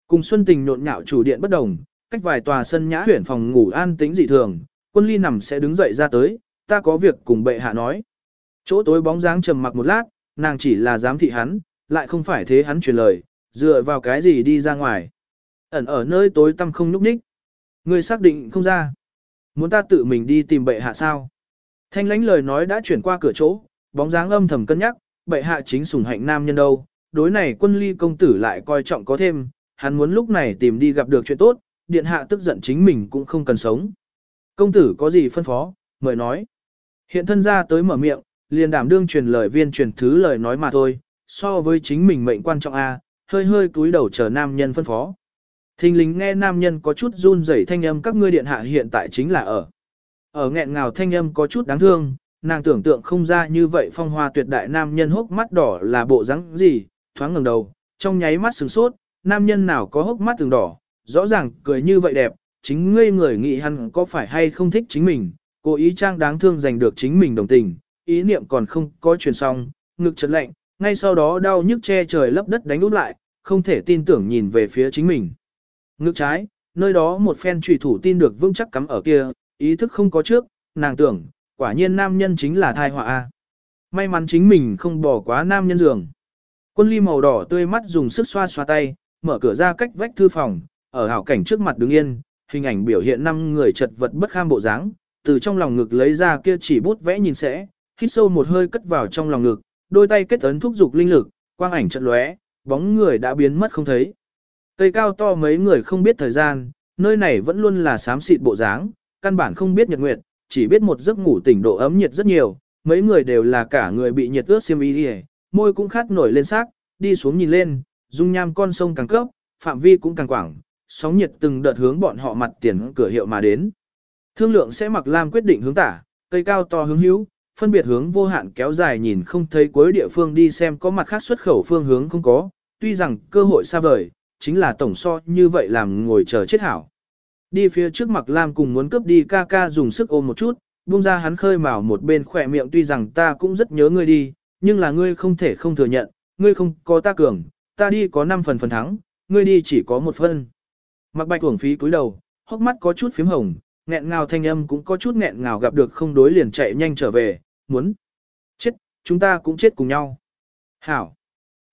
Cùng Xuân Tình nhộn nhạo chủ điện bất đồng, cách vài tòa sân nhã huyển phòng ngủ an tĩnh dị thường, quân ly nằm sẽ đứng dậy ra tới, ta có việc cùng bệ hạ nói. Chỗ tối bóng dáng trầm mặc một lát, nàng chỉ là giám thị hắn, lại không phải thế hắn truyền lời, dựa vào cái gì đi ra ngoài. Ẩn ở nơi tối tăm không núp ních. Người xác định không ra. Muốn ta tự mình đi tìm bệ hạ sao? Thanh lánh lời nói đã chuyển qua cửa chỗ, bóng dáng âm thầm cân nhắc, bệ hạ chính sủng hạnh nam nhân đâu. Đối này quân ly công tử lại coi trọng có thêm, hắn muốn lúc này tìm đi gặp được chuyện tốt, điện hạ tức giận chính mình cũng không cần sống. Công tử có gì phân phó, mời nói. Hiện thân ra tới mở miệng, liền đảm đương truyền lời viên truyền thứ lời nói mà thôi, so với chính mình mệnh quan trọng A, hơi hơi cúi đầu chờ nam nhân phân phó. Thình lính nghe nam nhân có chút run rẩy thanh âm các ngươi điện hạ hiện tại chính là ở. Ở nghẹn ngào thanh âm có chút đáng thương, nàng tưởng tượng không ra như vậy phong hoa tuyệt đại nam nhân hốc mắt đỏ là bộ dáng gì, thoáng ngẩng đầu, trong nháy mắt sửng sốt, nam nhân nào có hốc mắt từng đỏ, rõ ràng cười như vậy đẹp, chính ngây người nghĩ hắn có phải hay không thích chính mình, cố ý trang đáng thương giành được chính mình đồng tình, ý niệm còn không có truyền xong, ngực chợt lạnh, ngay sau đó đau nhức che trời lấp đất đánh úp lại, không thể tin tưởng nhìn về phía chính mình. Ngực trái, nơi đó một phen trùy thủ tin được vững chắc cắm ở kia, ý thức không có trước, nàng tưởng, quả nhiên nam nhân chính là thai họa A. May mắn chính mình không bỏ quá nam nhân giường. Quân ly màu đỏ tươi mắt dùng sức xoa xoa tay, mở cửa ra cách vách thư phòng, ở hảo cảnh trước mặt đứng yên, hình ảnh biểu hiện năm người chật vật bất kham bộ dáng, từ trong lòng ngực lấy ra kia chỉ bút vẽ nhìn sẽ, hít sâu một hơi cất vào trong lòng ngực, đôi tay kết ấn thúc dục linh lực, quang ảnh chợt lóe, bóng người đã biến mất không thấy. Cây cao to mấy người không biết thời gian, nơi này vẫn luôn là xám xịt bộ dáng, căn bản không biết nhật nguyệt, chỉ biết một giấc ngủ tỉnh độ ấm nhiệt rất nhiều, mấy người đều là cả người bị nhiệt ướt xiêm y đi môi cũng khát nổi lên xác, đi xuống nhìn lên, dung nham con sông càng cấp, phạm vi cũng càng quảng, sóng nhiệt từng đợt hướng bọn họ mặt tiền cửa hiệu mà đến. Thương lượng sẽ mặc lam quyết định hướng tả, cây cao to hướng hữu, phân biệt hướng vô hạn kéo dài nhìn không thấy cuối địa phương đi xem có mặt khác xuất khẩu phương hướng không có, tuy rằng cơ hội xa vời, chính là tổng so như vậy làm ngồi chờ chết hảo. Đi phía trước mặc lam cùng muốn cướp đi ca ca dùng sức ôm một chút, buông ra hắn khơi mào một bên khỏe miệng tuy rằng ta cũng rất nhớ ngươi đi, nhưng là ngươi không thể không thừa nhận, ngươi không có ta cường, ta đi có 5 phần phần thắng, ngươi đi chỉ có một phần Mặc bạch uổng phí cúi đầu, hốc mắt có chút phím hồng, nghẹn ngào thanh âm cũng có chút nghẹn ngào gặp được không đối liền chạy nhanh trở về, muốn chết, chúng ta cũng chết cùng nhau. Hảo.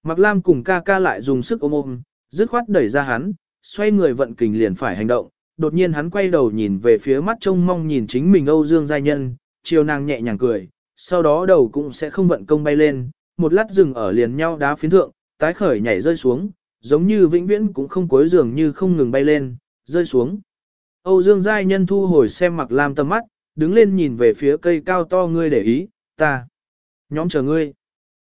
Mặc Lam cùng ca ca lại dùng sức ôm ôm, dứt khoát đẩy ra hắn, xoay người vận kình liền phải hành động. Đột nhiên hắn quay đầu nhìn về phía mắt trông mong nhìn chính mình Âu Dương Giai Nhân, chiều nàng nhẹ nhàng cười, sau đó đầu cũng sẽ không vận công bay lên, một lát dừng ở liền nhau đá phiến thượng, tái khởi nhảy rơi xuống, giống như vĩnh viễn cũng không cuối giường như không ngừng bay lên, rơi xuống. Âu Dương Giai Nhân thu hồi xem mặc lam tầm mắt, đứng lên nhìn về phía cây cao to ngươi để ý, ta. Nhóm chờ ngươi.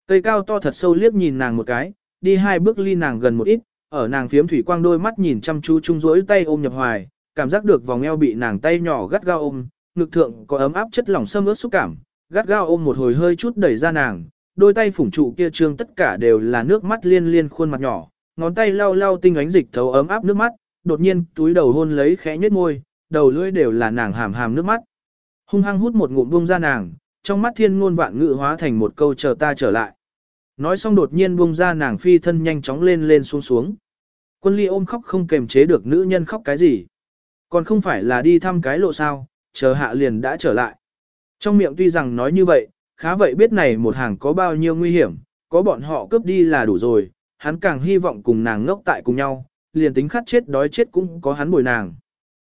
Cây cao to thật sâu liếc nhìn nàng một cái, đi hai bước ly nàng gần một ít, ở nàng phiếm thủy quang đôi mắt nhìn chăm chú chung rỗi tay ôm nhập hoài, cảm giác được vòng eo bị nàng tay nhỏ gắt gao ôm, ngực thượng có ấm áp chất lỏng xâm ướt xúc cảm, gắt gao ôm một hồi hơi chút đẩy ra nàng, đôi tay phủng trụ kia trương tất cả đều là nước mắt liên liên khuôn mặt nhỏ, ngón tay lau lau tinh ánh dịch thấu ấm áp nước mắt, đột nhiên túi đầu hôn lấy khẽ nhếch môi, đầu lưỡi đều là nàng hàm hàm nước mắt. Hung hăng hút một ngụm buông ra nàng, trong mắt thiên ngôn vạn ngữ hóa thành một câu chờ ta trở lại. Nói xong đột nhiên buông ra nàng phi thân nhanh chóng lên lên xuống xuống. Quân ly ôm khóc không kềm chế được nữ nhân khóc cái gì. Còn không phải là đi thăm cái lộ sao, chờ hạ liền đã trở lại. Trong miệng tuy rằng nói như vậy, khá vậy biết này một hàng có bao nhiêu nguy hiểm, có bọn họ cướp đi là đủ rồi, hắn càng hy vọng cùng nàng ngốc tại cùng nhau, liền tính khát chết đói chết cũng có hắn bồi nàng.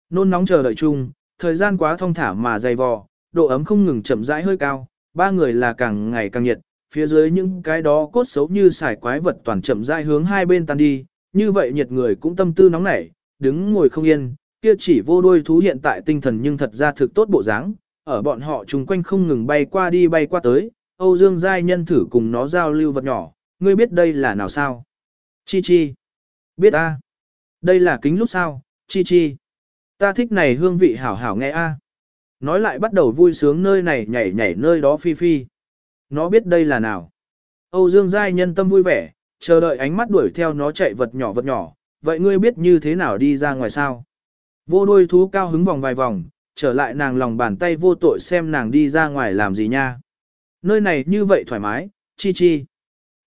Nôn nóng chờ đợi chung, thời gian quá thong thả mà dày vò, độ ấm không ngừng chậm rãi hơi cao, ba người là càng ngày càng nhiệt, phía dưới những cái đó cốt xấu như xài quái vật toàn chậm rãi hướng hai bên tan đi, như vậy nhiệt người cũng tâm tư nóng nảy, đứng ngồi không yên, kia chỉ vô đôi thú hiện tại tinh thần nhưng thật ra thực tốt bộ dáng, ở bọn họ chung quanh không ngừng bay qua đi bay qua tới, Âu Dương Giai nhân thử cùng nó giao lưu vật nhỏ, ngươi biết đây là nào sao? Chi chi. Biết a. Đây là kính lúc sao, chi chi. Ta thích này hương vị hảo hảo nghe a. Nói lại bắt đầu vui sướng nơi này nhảy nhảy nơi đó phi phi. Nó biết đây là nào. Âu Dương Giai nhân tâm vui vẻ, chờ đợi ánh mắt đuổi theo nó chạy vật nhỏ vật nhỏ. Vậy ngươi biết như thế nào đi ra ngoài sao? Vô đuôi thú cao hứng vòng vài vòng, trở lại nàng lòng bàn tay vô tội xem nàng đi ra ngoài làm gì nha. Nơi này như vậy thoải mái, chi chi.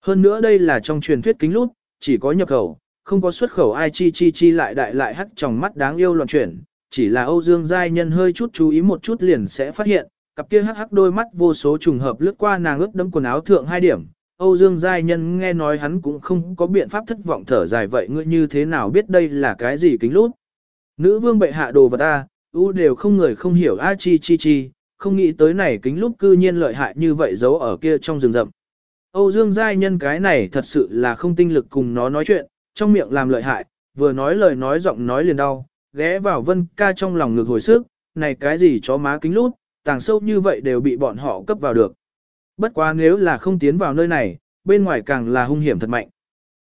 Hơn nữa đây là trong truyền thuyết kính lút, chỉ có nhập khẩu, không có xuất khẩu ai chi chi chi lại đại lại hắt trong mắt đáng yêu loạn chuyển, chỉ là Âu Dương Giai Nhân hơi chút chú ý một chút liền sẽ phát hiện, cặp kia hắc hắc đôi mắt vô số trùng hợp lướt qua nàng ướt đẫm quần áo thượng hai điểm. Âu Dương Giai Nhân nghe nói hắn cũng không có biện pháp thất vọng thở dài vậy ngươi như thế nào biết đây là cái gì kính lút. Nữ vương bệ hạ đồ vật A, u đều không người không hiểu A chi chi chi, không nghĩ tới này kính lút cư nhiên lợi hại như vậy giấu ở kia trong rừng rậm. Âu Dương Giai Nhân cái này thật sự là không tinh lực cùng nó nói chuyện, trong miệng làm lợi hại, vừa nói lời nói giọng nói liền đau, ghé vào vân ca trong lòng ngực hồi sức, này cái gì chó má kính lút, tàng sâu như vậy đều bị bọn họ cấp vào được. Bất quá nếu là không tiến vào nơi này, bên ngoài càng là hung hiểm thật mạnh.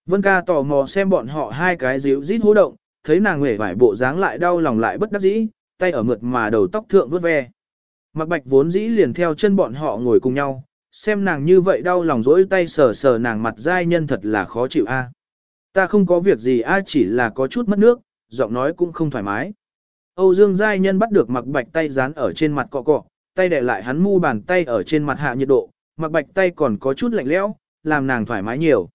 Vân ca tò mò xem bọn họ hai cái díu rít hô động, thấy nàng nghề vải bộ dáng lại đau lòng lại bất đắc dĩ, tay ở mượt mà đầu tóc thượng vớt ve. Mặc bạch vốn dĩ liền theo chân bọn họ ngồi cùng nhau, xem nàng như vậy đau lòng rỗi tay sờ sờ nàng mặt dai nhân thật là khó chịu a. Ta không có việc gì a chỉ là có chút mất nước, giọng nói cũng không thoải mái. Âu Dương Giai Nhân bắt được mặc bạch tay dán ở trên mặt cọ cọ, tay đè lại hắn mu bàn tay ở trên mặt hạ nhiệt độ, mặc bạch tay còn có chút lạnh lẽo, làm nàng thoải mái nhiều.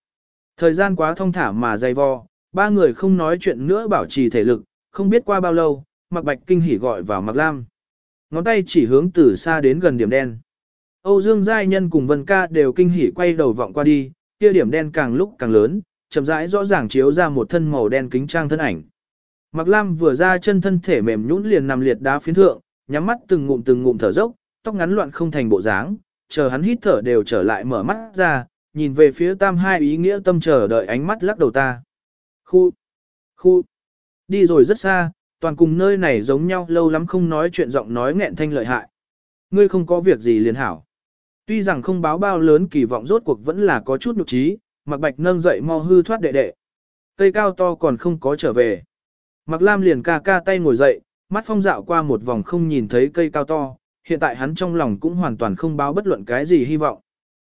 Thời gian quá thông thả mà dày vò, ba người không nói chuyện nữa bảo trì thể lực, không biết qua bao lâu, mặc bạch kinh hỉ gọi vào mặc lam. Ngón tay chỉ hướng từ xa đến gần điểm đen. Âu Dương Giai Nhân cùng Vân Ca đều kinh hỉ quay đầu vọng qua đi, kia điểm đen càng lúc càng lớn, chậm rãi rõ ràng chiếu ra một thân màu đen kính trang thân ảnh. Mạc Lam vừa ra chân thân thể mềm nhũn liền nằm liệt đá phiến thượng, nhắm mắt từng ngụm từng ngụm thở dốc, tóc ngắn loạn không thành bộ dáng, chờ hắn hít thở đều trở lại mở mắt ra, nhìn về phía tam hai ý nghĩa tâm chờ đợi ánh mắt lắc đầu ta. Khu, khu, đi rồi rất xa, toàn cùng nơi này giống nhau lâu lắm không nói chuyện giọng nói nghẹn thanh lợi hại. Ngươi không có việc gì liền hảo. Tuy rằng không báo bao lớn kỳ vọng rốt cuộc vẫn là có chút nhục trí, mặc bạch nâng dậy mau hư thoát đệ đệ. Cây cao to còn không có trở về. Mặc lam liền ca ca tay ngồi dậy, mắt phong dạo qua một vòng không nhìn thấy cây cao to, hiện tại hắn trong lòng cũng hoàn toàn không báo bất luận cái gì hy vọng.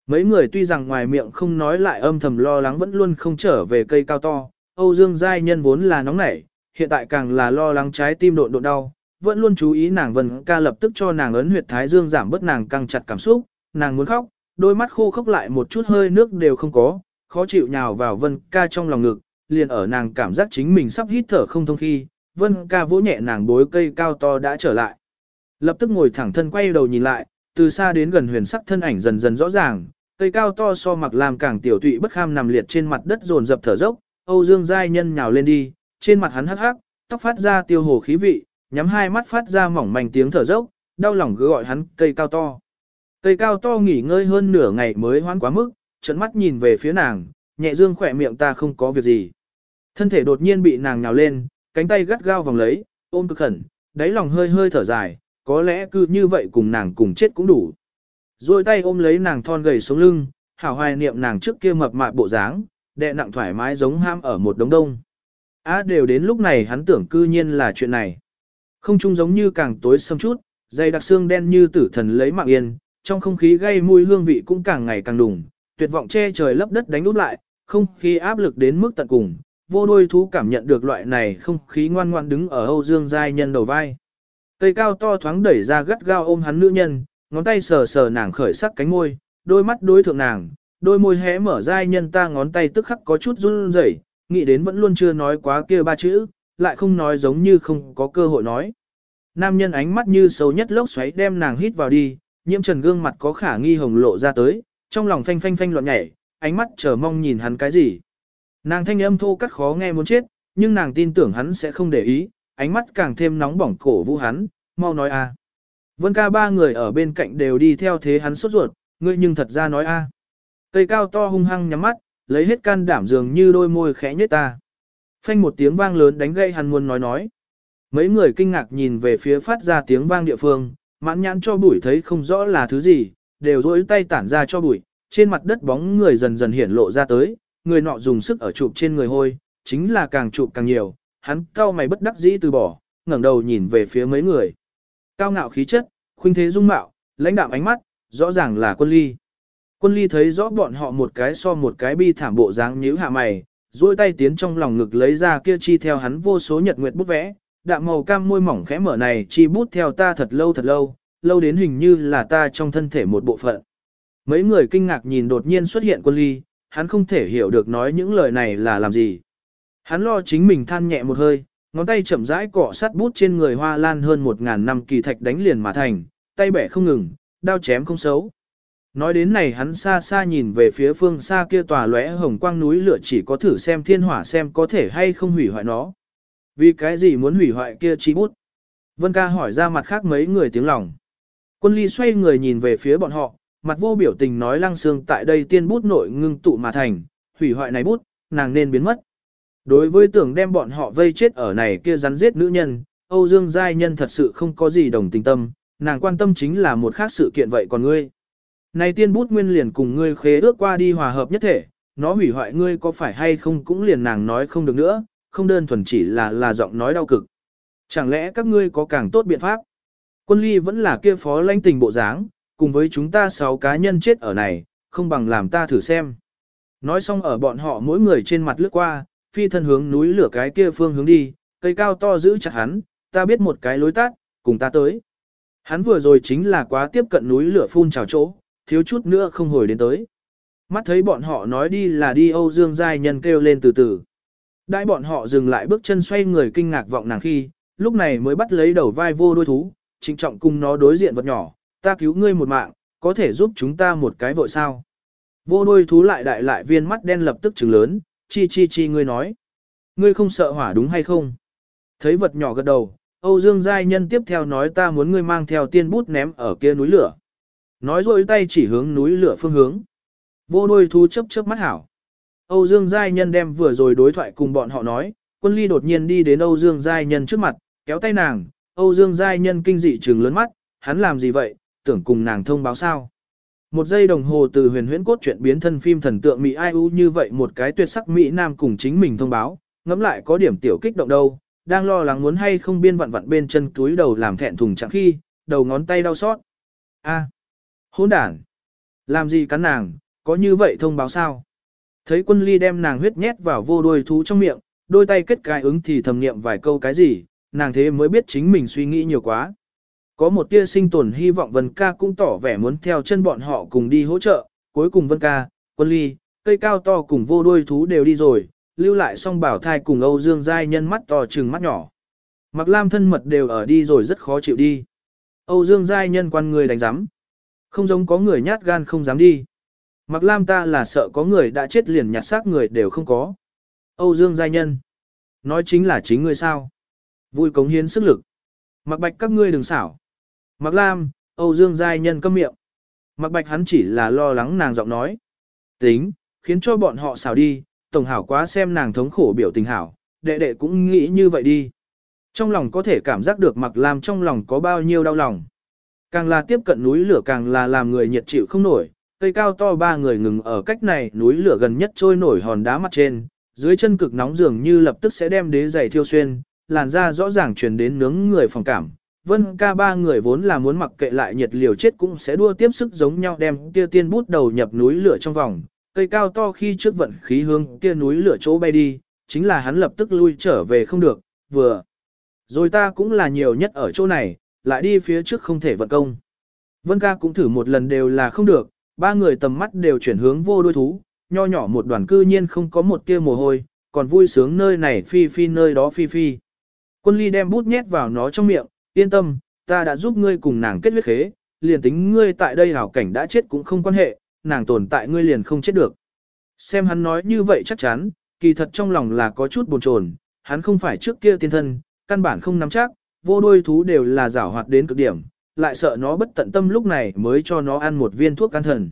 Mấy người tuy rằng ngoài miệng không nói lại âm thầm lo lắng vẫn luôn không trở về cây cao to, Âu Dương Giai Nhân vốn là nóng nảy, hiện tại càng là lo lắng trái tim độn độn đau, vẫn luôn chú ý nàng Vân ca lập tức cho nàng ấn huyệt thái dương giảm bớt nàng căng chặt cảm xúc, nàng muốn khóc, đôi mắt khô khốc lại một chút hơi nước đều không có, khó chịu nhào vào Vân ca trong lòng ngực, liền ở nàng cảm giác chính mình sắp hít thở không thông khi, Vân ca vỗ nhẹ nàng bối cây cao to đã trở lại. Lập tức ngồi thẳng thân quay đầu nhìn lại, từ xa đến gần huyền sắc thân ảnh dần dần rõ ràng, cây cao to so mặc làm càng tiểu tụy bất kham nằm liệt trên mặt đất dồn dập thở dốc, Âu Dương Giai Nhân nhào lên đi, trên mặt hắn hắc hắc, tóc phát ra tiêu hồ khí vị, nhắm hai mắt phát ra mỏng manh tiếng thở dốc, đau lòng cứ gọi hắn cây cao to. Cây cao to nghỉ ngơi hơn nửa ngày mới hoãn quá mức, trận mắt nhìn về phía nàng, nhẹ dương khỏe miệng ta không có việc gì. Thân thể đột nhiên bị nàng nhào lên, cánh tay gắt gao vòng lấy, ôm cực khẩn, đáy lòng hơi hơi thở dài, có lẽ cứ như vậy cùng nàng cùng chết cũng đủ. Rồi tay ôm lấy nàng thon gầy xuống lưng, hảo hoài niệm nàng trước kia mập mạp bộ dáng, đệ nặng thoải mái giống ham ở một đống đông. Á đều đến lúc này hắn tưởng cư nhiên là chuyện này. Không chung giống như càng tối sâm chút, dày đặc xương đen như tử thần lấy mạng yên, trong không khí gây mùi hương vị cũng càng ngày càng đùng, tuyệt vọng che trời lấp đất đánh úp lại, không khí áp lực đến mức tận cùng, vô đôi thú cảm nhận được loại này không khí ngoan ngoan đứng ở Âu Dương Giai Nhân đầu vai. Cây cao to thoáng đẩy ra gắt gao ôm hắn nữ nhân, ngón tay sờ sờ nàng khởi sắc cánh môi, đôi mắt đối thượng nàng, đôi môi hé mở Giai Nhân ta ngón tay tức khắc có chút run rẩy, nghĩ đến vẫn luôn chưa nói quá kia ba chữ, lại không nói giống như không có cơ hội nói. Nam nhân ánh mắt như sâu nhất lốc xoáy đem nàng hít vào đi, nhiễm trần gương mặt có khả nghi hồng lộ ra tới, trong lòng phanh phanh phanh loạn nhảy, ánh mắt chờ mong nhìn hắn cái gì. Nàng thanh âm thô cắt khó nghe muốn chết, nhưng nàng tin tưởng hắn sẽ không để ý, ánh mắt càng thêm nóng bỏng cổ vũ hắn, mau nói a. Vân ca ba người ở bên cạnh đều đi theo thế hắn sốt ruột, ngươi nhưng thật ra nói a. Cây cao to hung hăng nhắm mắt, lấy hết can đảm dường như đôi môi khẽ nhếch ta. Phanh một tiếng vang lớn đánh gây hắn muốn nói nói. Mấy người kinh ngạc nhìn về phía phát ra tiếng vang địa phương, mãn nhãn cho bụi thấy không rõ là thứ gì, đều rỗi tay tản ra cho bụi, trên mặt đất bóng người dần dần hiển lộ ra tới, người nọ dùng sức ở chụp trên người hôi, chính là càng chụp càng nhiều, hắn cao mày bất đắc dĩ từ bỏ, ngẩng đầu nhìn về phía mấy người. Cao ngạo khí chất, khuynh thế dung mạo, lãnh đạm ánh mắt, rõ ràng là quân ly. Quân ly thấy rõ bọn họ một cái so một cái bi thảm bộ dáng nhíu hạ mày, duỗi tay tiến trong lòng ngực lấy ra kia chi theo hắn vô số nhật nguyệt bút vẽ, đạm màu cam môi mỏng khẽ mở này chi bút theo ta thật lâu thật lâu, lâu đến hình như là ta trong thân thể một bộ phận. Mấy người kinh ngạc nhìn đột nhiên xuất hiện quân ly, hắn không thể hiểu được nói những lời này là làm gì. Hắn lo chính mình than nhẹ một hơi, ngón tay chậm rãi cọ sát bút trên người hoa lan hơn một ngàn năm kỳ thạch đánh liền mà thành, tay bẻ không ngừng, đao chém không xấu. Nói đến này hắn xa xa nhìn về phía phương xa kia tòa lóe hồng quang núi lửa chỉ có thử xem thiên hỏa xem có thể hay không hủy hoại nó. Vì cái gì muốn hủy hoại kia chi bút? Vân ca hỏi ra mặt khác mấy người tiếng lòng. Quân ly xoay người nhìn về phía bọn họ, mặt vô biểu tình nói lăng xương tại đây tiên bút nội ngưng tụ mà thành, hủy hoại này bút, nàng nên biến mất. Đối với tưởng đem bọn họ vây chết ở này kia rắn giết nữ nhân, Âu Dương Giai Nhân thật sự không có gì đồng tình tâm, nàng quan tâm chính là một khác sự kiện vậy còn ngươi. Này tiên bút nguyên liền cùng ngươi khế ước qua đi hòa hợp nhất thể, nó hủy hoại ngươi có phải hay không cũng liền nàng nói không được nữa, không đơn thuần chỉ là là giọng nói đau cực. Chẳng lẽ các ngươi có càng tốt biện pháp? Quân ly vẫn là kia phó lãnh tình bộ dáng, cùng với chúng ta sáu cá nhân chết ở này, không bằng làm ta thử xem. Nói xong ở bọn họ mỗi người trên mặt lướt qua, phi thân hướng núi lửa cái kia phương hướng đi, cây cao to giữ chặt hắn, ta biết một cái lối tắt, cùng ta tới. Hắn vừa rồi chính là quá tiếp cận núi lửa phun trào chỗ, thiếu chút nữa không hồi đến tới. Mắt thấy bọn họ nói đi là đi Âu Dương Giai Nhân kêu lên từ từ. Đại bọn họ dừng lại bước chân xoay người kinh ngạc vọng nàng khi, lúc này mới bắt lấy đầu vai vô đôi thú, trịnh trọng cùng nó đối diện vật nhỏ, ta cứu ngươi một mạng, có thể giúp chúng ta một cái vội sao. Vô đôi thú lại đại lại viên mắt đen lập tức trừng lớn, chi chi chi ngươi nói. Ngươi không sợ hỏa đúng hay không? Thấy vật nhỏ gật đầu, Âu Dương Giai Nhân tiếp theo nói ta muốn ngươi mang theo tiên bút ném ở kia núi lửa. Nói rồi tay chỉ hướng núi lửa phương hướng. Vô đôi thú chấp chớp mắt hảo. Âu Dương Giai Nhân đem vừa rồi đối thoại cùng bọn họ nói, quân ly đột nhiên đi đến Âu Dương Giai Nhân trước mặt, kéo tay nàng, Âu Dương Giai Nhân kinh dị trừng lớn mắt, hắn làm gì vậy, tưởng cùng nàng thông báo sao. Một giây đồng hồ từ huyền huyễn cốt chuyện biến thân phim thần tượng Mỹ Ai U như vậy một cái tuyệt sắc Mỹ Nam cùng chính mình thông báo, ngẫm lại có điểm tiểu kích động đâu, đang lo lắng muốn hay không biên vặn vặn bên chân túi đầu làm thẹn thùng chẳng khi, đầu ngón tay đau xót. A, hỗn đản, làm gì cắn nàng, có như vậy thông báo sao? Thấy quân ly đem nàng huyết nhét vào vô đuôi thú trong miệng, đôi tay kết cái ứng thì thầm niệm vài câu cái gì, nàng thế mới biết chính mình suy nghĩ nhiều quá. Có một tia sinh tồn hy vọng Vân ca cũng tỏ vẻ muốn theo chân bọn họ cùng đi hỗ trợ, cuối cùng Vân ca, quân ly, cây cao to cùng vô đuôi thú đều đi rồi, lưu lại song bảo thai cùng Âu Dương Giai nhân mắt to trừng mắt nhỏ. Mặc lam thân mật đều ở đi rồi rất khó chịu đi. Âu Dương Giai nhân quan người đánh giám. Không giống có người nhát gan không dám đi. Mặc lam ta là sợ có người đã chết liền nhặt xác người đều không có. Âu Dương Giai nhân. Nói chính là chính ngươi sao. Vui cống hiến sức lực. Mặc bạch các ngươi đừng xảo. Mặc lam, Âu Dương Giai nhân câm miệng. Mặc bạch hắn chỉ là lo lắng nàng giọng nói. Tính, khiến cho bọn họ xảo đi, tổng hảo quá xem nàng thống khổ biểu tình hảo, đệ đệ cũng nghĩ như vậy đi. Trong lòng có thể cảm giác được mặc lam trong lòng có bao nhiêu đau lòng. Càng là tiếp cận núi lửa càng là làm người nhiệt chịu không nổi, cây cao to ba người ngừng ở cách này núi lửa gần nhất trôi nổi hòn đá mặt trên, dưới chân cực nóng dường như lập tức sẽ đem đế giày thiêu xuyên, làn da rõ ràng truyền đến nướng người phòng cảm. Vân ca ba người vốn là muốn mặc kệ lại nhiệt liều chết cũng sẽ đua tiếp sức giống nhau đem kia tiên bút đầu nhập núi lửa trong vòng, cây cao to khi trước vận khí hướng kia núi lửa chỗ bay đi, chính là hắn lập tức lui trở về không được, vừa. Rồi ta cũng là nhiều nhất ở chỗ này, lại đi phía trước không thể vận công. Vân ca cũng thử một lần đều là không được, ba người tầm mắt đều chuyển hướng vô đôi thú, nho nhỏ một đoàn cư nhiên không có một tia mồ hôi, còn vui sướng nơi này phi phi nơi đó phi phi. Quân ly đem bút nhét vào nó trong miệng, yên tâm, ta đã giúp ngươi cùng nàng kết huyết khế, liền tính ngươi tại đây hảo cảnh đã chết cũng không quan hệ, nàng tồn tại ngươi liền không chết được. Xem hắn nói như vậy chắc chắn, kỳ thật trong lòng là có chút buồn chồn, hắn không phải trước kia tiên thân, căn bản không nắm chắc, vô đôi thú đều là giảo hoạt đến cực điểm, lại sợ nó bất tận tâm lúc này mới cho nó ăn một viên thuốc can thần.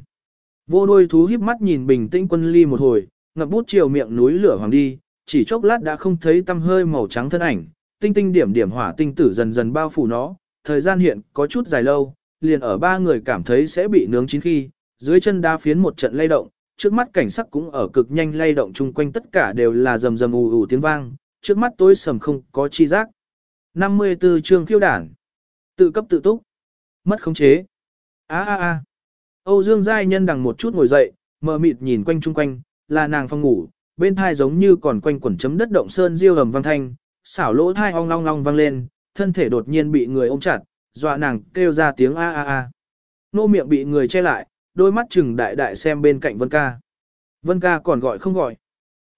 Vô đôi thú híp mắt nhìn bình tĩnh quân ly một hồi, ngập bút chiều miệng núi lửa hoàng đi, chỉ chốc lát đã không thấy tâm hơi màu trắng thân ảnh, tinh tinh điểm điểm hỏa tinh tử dần dần bao phủ nó, thời gian hiện có chút dài lâu, liền ở ba người cảm thấy sẽ bị nướng chín khi, dưới chân đá phiến một trận lay động, trước mắt cảnh sắc cũng ở cực nhanh lay động chung quanh tất cả đều là rầm rầm ù ù tiếng vang, trước mắt tối sầm không có chi giác. 54 chương khiêu đản. Tự cấp tự túc. Mất khống chế. A a a. Âu Dương Giai Nhân đằng một chút ngồi dậy, mờ mịt nhìn quanh chung quanh, là nàng phòng ngủ, bên thai giống như còn quanh quẩn chấm đất động sơn diêu ầm vang thanh, xảo lỗ thai ong long long vang lên, thân thể đột nhiên bị người ôm chặt, dọa nàng kêu ra tiếng a a a. Nô miệng bị người che lại, đôi mắt chừng đại đại xem bên cạnh Vân ca. Vân ca còn gọi không gọi.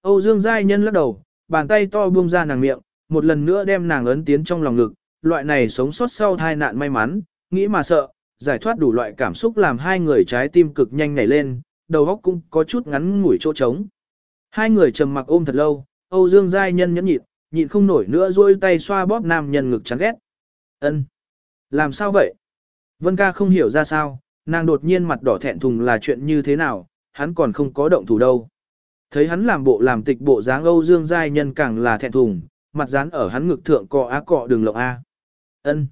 Âu Dương Giai Nhân lắc đầu, bàn tay to buông ra nàng miệng, một lần nữa đem nàng ấn tiến trong lòng ngực, loại này sống sót sau tai nạn may mắn, nghĩ mà sợ, giải thoát đủ loại cảm xúc làm hai người trái tim cực nhanh nhảy lên, đầu óc cũng có chút ngắn ngủi chỗ trống. Hai người trầm mặc ôm thật lâu, Âu Dương Giai Nhân nhẫn nhịn, nhịn không nổi nữa duỗi tay xoa bóp nam nhân ngực chán ghét. Ân, Làm sao vậy? Vân ca không hiểu ra sao, nàng đột nhiên mặt đỏ thẹn thùng là chuyện như thế nào, hắn còn không có động thủ đâu. Thấy hắn làm bộ làm tịch bộ dáng Âu Dương Giai Nhân càng là thẹn thùng, mặt dán ở hắn ngực thượng cọ á cọ đường lộng A. Ân.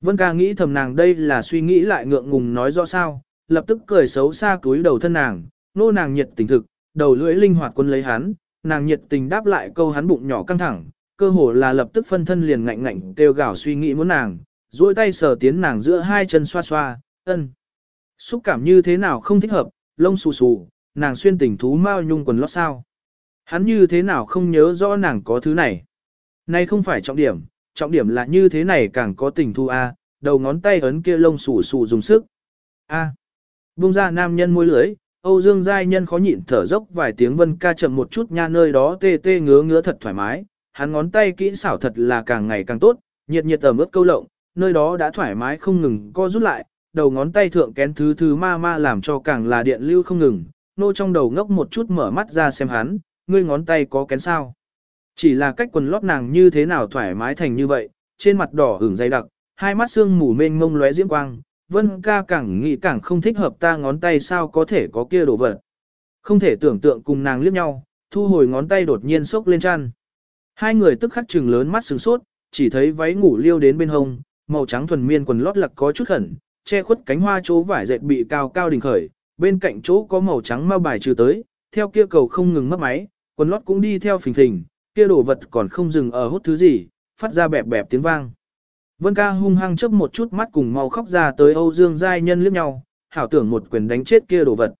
Vân ca nghĩ thầm nàng đây là suy nghĩ lại ngượng ngùng nói rõ sao, lập tức cười xấu xa túi đầu thân nàng, nô nàng nhiệt tình thực, đầu lưỡi linh hoạt quân lấy hắn, nàng nhiệt tình đáp lại câu hắn bụng nhỏ căng thẳng, cơ hồ là lập tức phân thân liền ngạnh ngạnh kêu gào suy nghĩ muốn nàng, duỗi tay sờ tiến nàng giữa hai chân xoa xoa, ân. Xúc cảm như thế nào không thích hợp, lông xù xù, nàng xuyên tình thú mao nhung quần lót sao. Hắn như thế nào không nhớ rõ nàng có thứ này. nay không phải trọng điểm, trọng điểm là như thế này càng có tình thu a, đầu ngón tay ấn kia lông xù xù dùng sức. A. À. Bung ra nam nhân môi lưới, Âu Dương giai nhân khó nhịn thở dốc vài tiếng vân ca chậm một chút nha nơi đó tê tê ngứa ngứa thật thoải mái, hắn ngón tay kỹ xảo thật là càng ngày càng tốt, nhiệt nhiệt tầm ướt câu lộng, nơi đó đã thoải mái không ngừng co rút lại, đầu ngón tay thượng kén thứ thứ ma ma làm cho càng là điện lưu không ngừng, nô trong đầu ngốc một chút mở mắt ra xem hắn, ngươi ngón tay có kén sao. Chỉ là cách quần lót nàng như thế nào thoải mái thành như vậy, trên mặt đỏ ửng dày đặc, hai mắt xương mù mênh mông lóe diễm quang, Vân ca càng nghĩ càng không thích hợp ta ngón tay sao có thể có kia đồ vật. Không thể tưởng tượng cùng nàng liếc nhau, thu hồi ngón tay đột nhiên sốc lên chăn. Hai người tức khắc trừng lớn mắt sừng sốt, chỉ thấy váy ngủ liêu đến bên hông, màu trắng thuần miên quần lót lặc có chút khẩn, che khuất cánh hoa chỗ vải dệt bị cao cao đỉnh khởi, bên cạnh chỗ có màu trắng ma bài trừ tới, theo kia cầu không ngừng mất máy, quần lót cũng đi theo phình phình, kia đồ vật còn không dừng ở hút thứ gì, phát ra bẹp bẹp tiếng vang. Vân ca hung hăng chớp một chút mắt cùng mau khóc ra tới Âu Dương Giai Nhân liếc nhau, hảo tưởng một quyền đánh chết kia đồ vật.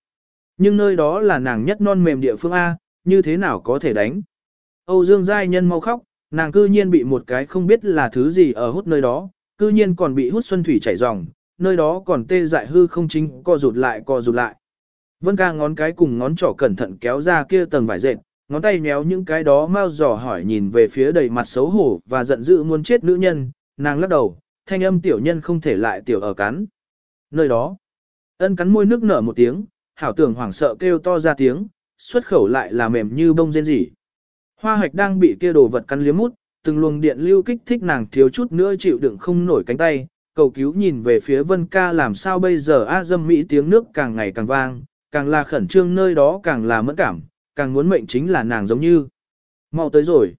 Nhưng nơi đó là nàng nhất non mềm địa phương A, như thế nào có thể đánh. Âu Dương Giai Nhân mau khóc, nàng cư nhiên bị một cái không biết là thứ gì ở hút nơi đó, cư nhiên còn bị hút xuân thủy chảy ròng, nơi đó còn tê dại hư không chính co rụt lại co rụt lại. Vân ca ngón cái cùng ngón trỏ cẩn thận kéo ra kia tầng vải dệt, ngón tay méo những cái đó mau dò hỏi nhìn về phía đầy mặt xấu hổ và giận dữ muốn chết nữ nhân, nàng lắc đầu, thanh âm tiểu nhân không thể lại tiểu ở cắn. Nơi đó, ân cắn môi nước nở một tiếng, hảo tưởng hoảng sợ kêu to ra tiếng, xuất khẩu lại là mềm như bông rên rỉ. Hoa hạch đang bị kia đồ vật cắn liếm mút, từng luồng điện lưu kích thích nàng thiếu chút nữa chịu đựng không nổi cánh tay, cầu cứu nhìn về phía vân ca làm sao bây giờ a dâm mỹ tiếng nước càng ngày càng vang, càng là khẩn trương nơi đó càng là mẫn cảm, càng muốn mệnh chính là nàng giống như. Mau tới rồi.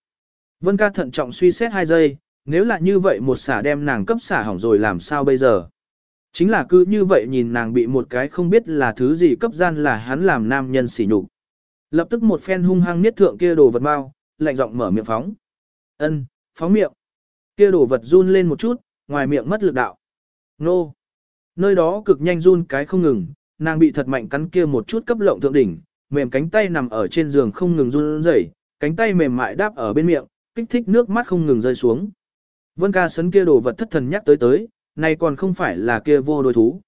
Vân ca thận trọng suy xét hai giây, nếu là như vậy một xả đem nàng cấp xả hỏng rồi làm sao bây giờ. Chính là cứ như vậy nhìn nàng bị một cái không biết là thứ gì cấp gian là hắn làm nam nhân sỉ nhục. Lập tức một phen hung hăng niết thượng kia đồ vật bao, lạnh giọng mở miệng phóng. Ân, phóng miệng. Kia đồ vật run lên một chút, ngoài miệng mất lực đạo. Nô. Nơi đó cực nhanh run cái không ngừng, nàng bị thật mạnh cắn kia một chút cấp lộng thượng đỉnh, mềm cánh tay nằm ở trên giường không ngừng run rẩy, cánh tay mềm mại đáp ở bên miệng, kích thích nước mắt không ngừng rơi xuống. Vân ca sấn kia đồ vật thất thần nhắc tới tới, này còn không phải là kia vô đối thú.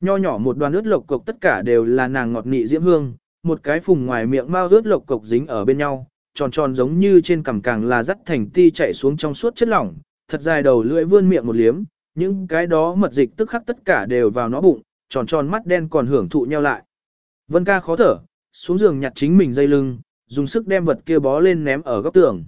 Nho nhỏ một đoàn ướt lộc cục tất cả đều là nàng ngọt nị diễm hương, một cái phùng ngoài miệng mau ướt lộc cục dính ở bên nhau, tròn tròn giống như trên cằm càng là dắt thành ti chạy xuống trong suốt chất lỏng, thật dài đầu lưỡi vươn miệng một liếm, những cái đó mật dịch tức khắc tất cả đều vào nó bụng, tròn tròn mắt đen còn hưởng thụ nhau lại. Vân ca khó thở, xuống giường nhặt chính mình dây lưng, dùng sức đem vật kia bó lên ném ở góc tường.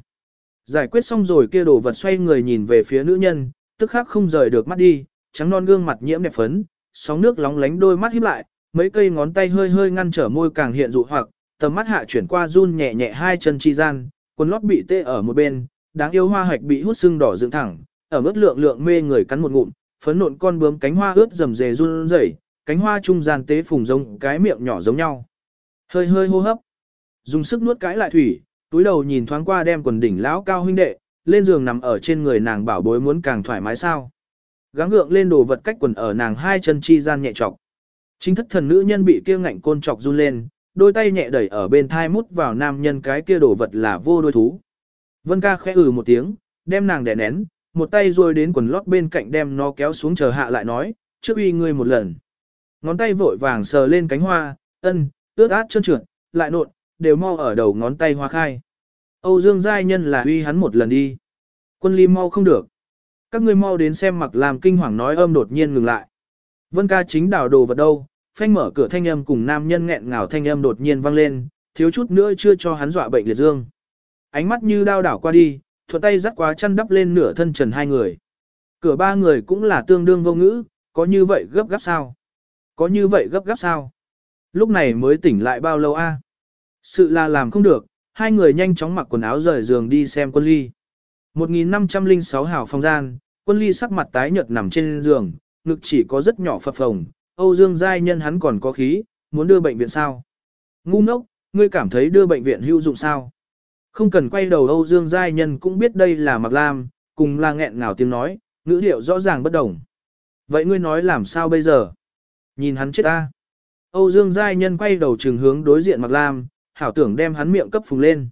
Giải quyết xong rồi kia đồ vật xoay người nhìn về phía nữ nhân, tức khắc không rời được mắt đi, trắng non gương mặt nhiễm đẹp phấn, sóng nước lóng lánh đôi mắt híp lại, mấy cây ngón tay hơi hơi ngăn trở môi càng hiện dụ hoặc, tầm mắt hạ chuyển qua run nhẹ nhẹ hai chân chi gian, quần lót bị tê ở một bên, đáng yêu hoa hạch bị hút sưng đỏ dựng thẳng, ở mức lượng lượng mê người cắn một ngụm, phấn nộn con bướm cánh hoa ướt rầm rề run rẩy, cánh hoa trung gian tế phùng giống cái miệng nhỏ giống nhau. Hơi hơi hô hấp, dùng sức nuốt cái lại thủy, túi đầu nhìn thoáng qua đem quần đỉnh lão cao huynh đệ, lên giường nằm ở trên người nàng bảo bối muốn càng thoải mái sao. Gắng gượng lên đồ vật cách quần ở nàng hai chân chi gian nhẹ chọc. Chính thất thần nữ nhân bị kia ngạnh côn trọc run lên, đôi tay nhẹ đẩy ở bên thai mút vào nam nhân cái kia đồ vật là vô đôi thú. Vân ca khẽ ừ một tiếng, đem nàng đè nén, một tay rồi đến quần lót bên cạnh đem nó kéo xuống chờ hạ lại nói, trước uy ngươi một lần. Ngón tay vội vàng sờ lên cánh hoa, ân, ướt át chân trượt, lại nộn, đều mau ở đầu ngón tay hoa khai. Âu Dương Giai Nhân là uy hắn một lần đi. Quân ly mau không được. Các ngươi mau đến xem mặc làm kinh hoàng nói âm đột nhiên ngừng lại. Vân ca chính đảo đồ vật đâu, phanh mở cửa thanh âm cùng nam nhân nghẹn ngào thanh âm đột nhiên vang lên, thiếu chút nữa chưa cho hắn dọa bệnh liệt dương. Ánh mắt như đao đảo qua đi, thuận tay dắt quá chăn đắp lên nửa thân trần hai người. Cửa ba người cũng là tương đương vô ngữ, có như vậy gấp gáp sao? Có như vậy gấp gáp sao? Lúc này mới tỉnh lại bao lâu a? Sự là làm không được, hai người nhanh chóng mặc quần áo rời giường đi xem quân ly. 1506 hào phong gian, quân ly sắc mặt tái nhợt nằm trên giường, ngực chỉ có rất nhỏ phập phồng, Âu Dương Giai nhân hắn còn có khí, muốn đưa bệnh viện sao? Ngu ngốc, ngươi cảm thấy đưa bệnh viện hữu dụng sao? Không cần quay đầu Âu Dương Giai nhân cũng biết đây là Mạc Lam, cùng là nghẹn ngào tiếng nói, ngữ điệu rõ ràng bất đồng. Vậy ngươi nói làm sao bây giờ? Nhìn hắn chết ta. Âu Dương Giai nhân quay đầu trừng hướng đối diện Mạc Lam, hảo tưởng đem hắn miệng cấp phùng lên.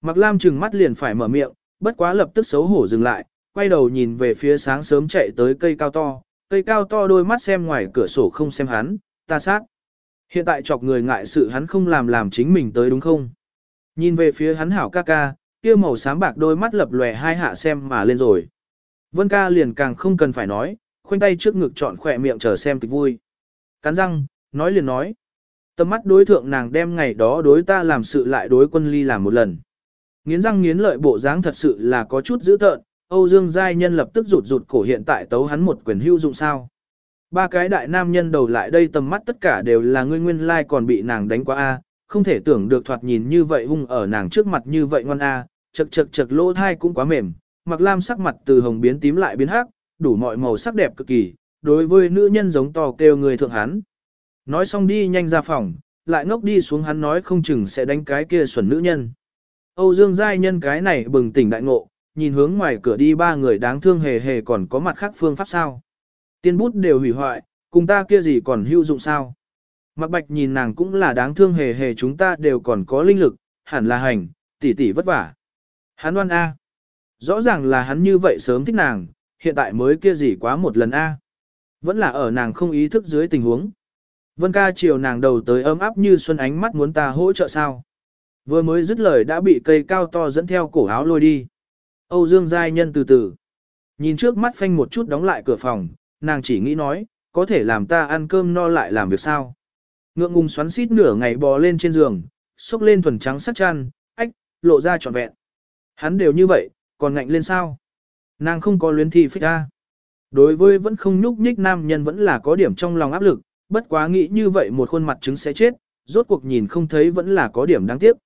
Mạc Lam trừng mắt liền phải mở miệng, bất quá lập tức xấu hổ dừng lại, quay đầu nhìn về phía sáng sớm chạy tới cây cao to, cây cao to đôi mắt xem ngoài cửa sổ không xem hắn, ta sát. Hiện tại chọc người ngại sự hắn không làm làm chính mình tới đúng không? Nhìn về phía hắn hảo ca ca, kia màu xám bạc đôi mắt lập lòe hai hạ xem mà lên rồi. Vân ca liền càng không cần phải nói, khoanh tay trước ngực chọn khỏe miệng chờ xem kịch vui. Cắn răng, nói liền nói. Tầm mắt đối thượng nàng đem ngày đó đối ta làm sự lại đối quân ly làm một lần. Nghiến răng nghiến lợi bộ dáng thật sự là có chút dữ tợn, Âu Dương Giai Nhân lập tức rụt rụt cổ hiện tại tấu hắn một quyền hưu dụng sao. Ba cái đại nam nhân đầu lại đây tầm mắt tất cả đều là ngươi nguyên lai like còn bị nàng đánh quá a, không thể tưởng được thoạt nhìn như vậy hung ở nàng trước mặt như vậy ngoan a, chật chật chật lỗ thai cũng quá mềm, mặc lam sắc mặt từ hồng biến tím lại biến hắc, đủ mọi màu sắc đẹp cực kỳ, đối với nữ nhân giống to kêu người thượng hắn. Nói xong đi nhanh ra phòng, lại ngốc đi xuống hắn nói không chừng sẽ đánh cái kia xuẩn nữ nhân. Âu Dương Giai nhân cái này bừng tỉnh đại ngộ, nhìn hướng ngoài cửa đi ba người đáng thương hề hề còn có mặt khác phương pháp sao. Tiên bút đều hủy hoại, cùng ta kia gì còn hữu dụng sao. Mặc bạch nhìn nàng cũng là đáng thương hề hề chúng ta đều còn có linh lực, hẳn là hành, tỷ tỷ vất vả. Hắn oan A. Rõ ràng là hắn như vậy sớm thích nàng, hiện tại mới kia gì quá một lần A. Vẫn là ở nàng không ý thức dưới tình huống. Vân ca chiều nàng đầu tới ấm áp như xuân ánh mắt muốn ta hỗ trợ sao. Vừa mới dứt lời đã bị cây cao to dẫn theo cổ áo lôi đi. Âu Dương Giai Nhân từ từ. Nhìn trước mắt phanh một chút đóng lại cửa phòng, nàng chỉ nghĩ nói, có thể làm ta ăn cơm no lại làm việc sao. Ngượng ngùng xoắn xít nửa ngày bò lên trên giường, xúc lên thuần trắng sắt chăn, ách, lộ ra trọn vẹn. Hắn đều như vậy, còn ngạnh lên sao? Nàng không có luyến thi phích ra. Đối với vẫn không nhúc nhích nam nhân vẫn là có điểm trong lòng áp lực, bất quá nghĩ như vậy một khuôn mặt trứng sẽ chết, rốt cuộc nhìn không thấy vẫn là có điểm đáng tiếc.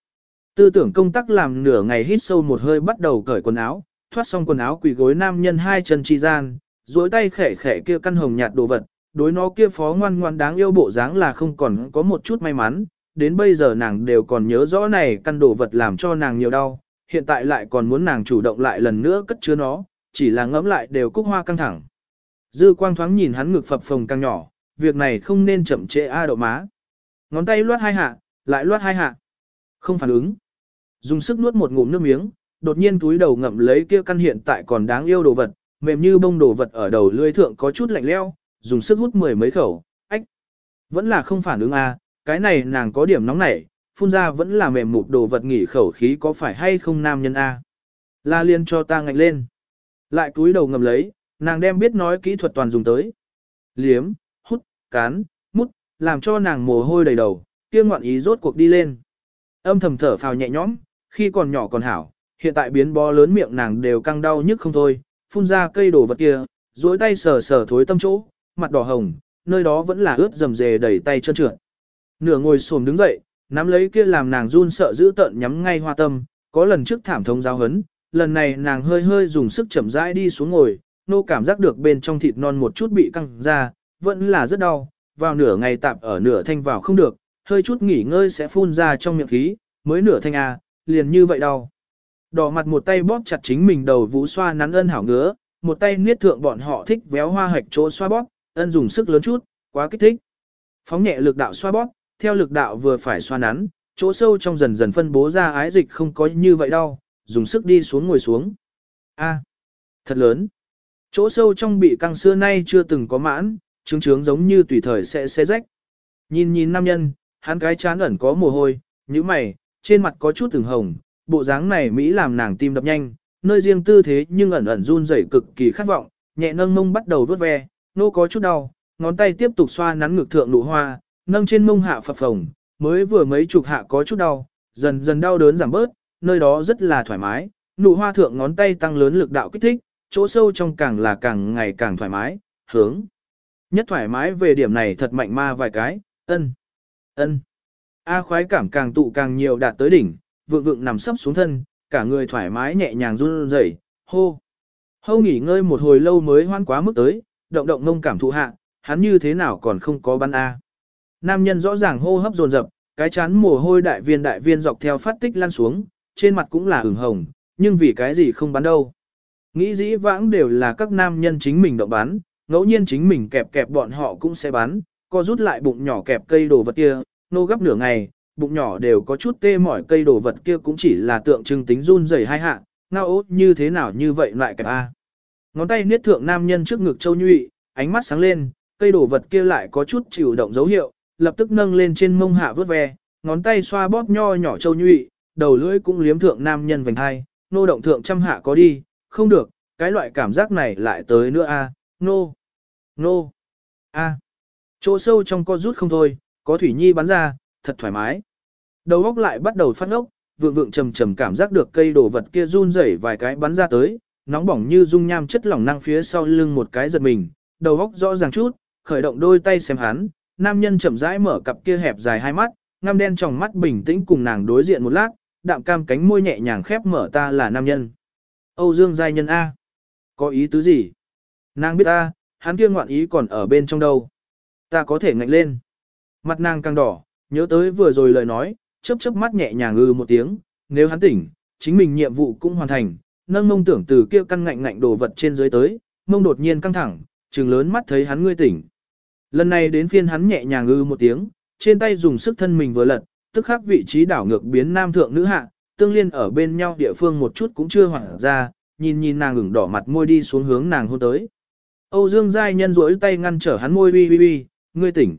Tư tưởng công tác làm nửa ngày hít sâu một hơi bắt đầu cởi quần áo, thoát xong quần áo quỳ gối nam nhân hai chân chi gian, duỗi tay khẽ khẽ kia căn hồng nhạt đồ vật, đối nó kia phó ngoan ngoan đáng yêu bộ dáng là không còn có một chút may mắn, đến bây giờ nàng đều còn nhớ rõ này căn đồ vật làm cho nàng nhiều đau, hiện tại lại còn muốn nàng chủ động lại lần nữa cất chứa nó, chỉ là ngẫm lại đều cúc hoa căng thẳng. Dư quang thoáng nhìn hắn ngực phập phồng càng nhỏ, việc này không nên chậm trễ a đậu má. Ngón tay loát hai hạ, lại loát hai hạ. Không phản ứng. Dùng sức nuốt một ngụm nước miếng, đột nhiên túi đầu ngậm lấy kia căn hiện tại còn đáng yêu đồ vật, mềm như bông đồ vật ở đầu lưỡi thượng có chút lạnh leo, dùng sức hút mười mấy khẩu, ách. Vẫn là không phản ứng a, cái này nàng có điểm nóng nảy, phun ra vẫn là mềm mụt đồ vật nghỉ khẩu khí có phải hay không nam nhân a. La liên cho ta ngạnh lên. Lại túi đầu ngậm lấy, nàng đem biết nói kỹ thuật toàn dùng tới. Liếm, cán, mút, làm cho nàng mồ hôi đầy đầu, kia ngoạn ý rốt cuộc đi lên. Âm thầm thở phào nhẹ nhõm, khi còn nhỏ còn hảo, hiện tại biến bó lớn miệng nàng đều căng đau nhức không thôi, phun ra cây đồ vật kia, duỗi tay sờ sờ thối tâm chỗ, mặt đỏ hồng, nơi đó vẫn là ướt rầm rề đầy tay trơn trượt. Nửa ngồi xổm đứng dậy, nắm lấy kia làm nàng run sợ giữ tợn nhắm ngay hoa tâm, có lần trước thảm thống giáo hấn, lần này nàng hơi hơi dùng sức chậm rãi đi xuống ngồi, nô cảm giác được bên trong thịt non một chút bị căng ra, vẫn là rất đau, vào nửa ngày tạm ở nửa thanh vào không được, hơi chút nghỉ ngơi sẽ phun ra trong miệng khí, mới nửa thanh a, liền như vậy đau. Đỏ mặt một tay bóp chặt chính mình đầu vũ xoa nắn ân hảo ngứa, một tay niết thượng bọn họ thích véo hoa hạch chỗ xoa bóp, ân dùng sức lớn chút, quá kích thích. Phóng nhẹ lực đạo xoa bóp, theo lực đạo vừa phải xoa nắn, chỗ sâu trong dần dần phân bố ra ái dịch không có như vậy đau, dùng sức đi xuống ngồi xuống. A, thật lớn. Chỗ sâu trong bị căng xưa nay chưa từng có mãn, trướng trướng giống như tùy thời sẽ xé rách. Nhìn nhìn nam nhân, hắn cái chán ẩn có mồ hôi, như mày, trên mặt có chút từng hồng, bộ dáng này Mỹ làm nàng tim đập nhanh, nơi riêng tư thế nhưng ẩn ẩn run rẩy cực kỳ khát vọng, nhẹ nâng mông bắt đầu vuốt ve, nô có chút đau, ngón tay tiếp tục xoa nắn ngực thượng nụ hoa, nâng trên mông hạ phập phồng, mới vừa mấy chục hạ có chút đau, dần dần đau đớn giảm bớt, nơi đó rất là thoải mái, nụ hoa thượng ngón tay tăng lớn lực đạo kích thích, chỗ sâu trong càng là càng ngày càng thoải mái, hướng. Nhất thoải mái về điểm này thật mạnh ma vài cái, ân, ân. A khoái cảm càng tụ càng nhiều đạt tới đỉnh, vượng vượng nằm sấp xuống thân, cả người thoải mái nhẹ nhàng run rẩy, hô. Hâu nghỉ ngơi một hồi lâu mới hoan quá mức tới, động động ngông cảm thụ hạ, hắn như thế nào còn không có bắn A. Nam nhân rõ ràng hô hấp dồn dập, cái chán mồ hôi đại viên đại viên dọc theo phát tích lan xuống, trên mặt cũng là ửng hồng, nhưng vì cái gì không bắn đâu. Nghĩ dĩ vãng đều là các nam nhân chính mình động bắn, ngẫu nhiên chính mình kẹp kẹp bọn họ cũng sẽ bắn, co rút lại bụng nhỏ kẹp cây đồ vật kia, nô gấp nửa ngày, bụng nhỏ đều có chút tê mỏi cây đồ vật kia cũng chỉ là tượng trưng tính run rẩy hai hạ, ngao ốt như thế nào như vậy lại kẹp A. Ngón tay niết thượng nam nhân trước ngực châu nhụy, ánh mắt sáng lên, cây đồ vật kia lại có chút chịu động dấu hiệu, lập tức nâng lên trên mông hạ vớt ve, ngón tay xoa bóp nho nhỏ châu nhụy, đầu lưỡi cũng liếm thượng nam nhân vành hai, nô động thượng trăm hạ có đi, không được, cái loại cảm giác này lại tới nữa a, nô, nô, a. Chỗ sâu trong co rút không thôi, có thủy nhi bắn ra, thật thoải mái. Đầu óc lại bắt đầu phát ngốc, vượng vượng trầm trầm cảm giác được cây đồ vật kia run rẩy vài cái bắn ra tới, nóng bỏng như dung nham chất lỏng năng phía sau lưng một cái giật mình, đầu óc rõ ràng chút, khởi động đôi tay xem hắn, nam nhân chậm rãi mở cặp kia hẹp dài hai mắt, ngăm đen trong mắt bình tĩnh cùng nàng đối diện một lát, đạm cam cánh môi nhẹ nhàng khép mở ta là nam nhân. Âu Dương giai nhân A. Có ý tứ gì? Nàng biết a hắn kia ngoạn ý còn ở bên trong đâu. Ta có thể ngạnh lên. Mặt nàng càng đỏ, nhớ tới vừa rồi lời nói, chớp chớp mắt nhẹ nhàng ư một tiếng, nếu hắn tỉnh, chính mình nhiệm vụ cũng hoàn thành, nâng mông tưởng từ kia căn ngạnh ngạnh đồ vật trên dưới tới, mông đột nhiên căng thẳng, trừng lớn mắt thấy hắn ngươi tỉnh. Lần này đến phiên hắn nhẹ nhàng ư một tiếng, trên tay dùng sức thân mình vừa lật, tức khắc vị trí đảo ngược biến nam thượng nữ hạ, tương liên ở bên nhau địa phương một chút cũng chưa hoảng ra, nhìn nhìn nàng ửng đỏ mặt môi đi xuống hướng nàng hôn tới. Âu Dương Giai nhân rỗi tay ngăn trở hắn môi bi bi bi, ngươi tỉnh.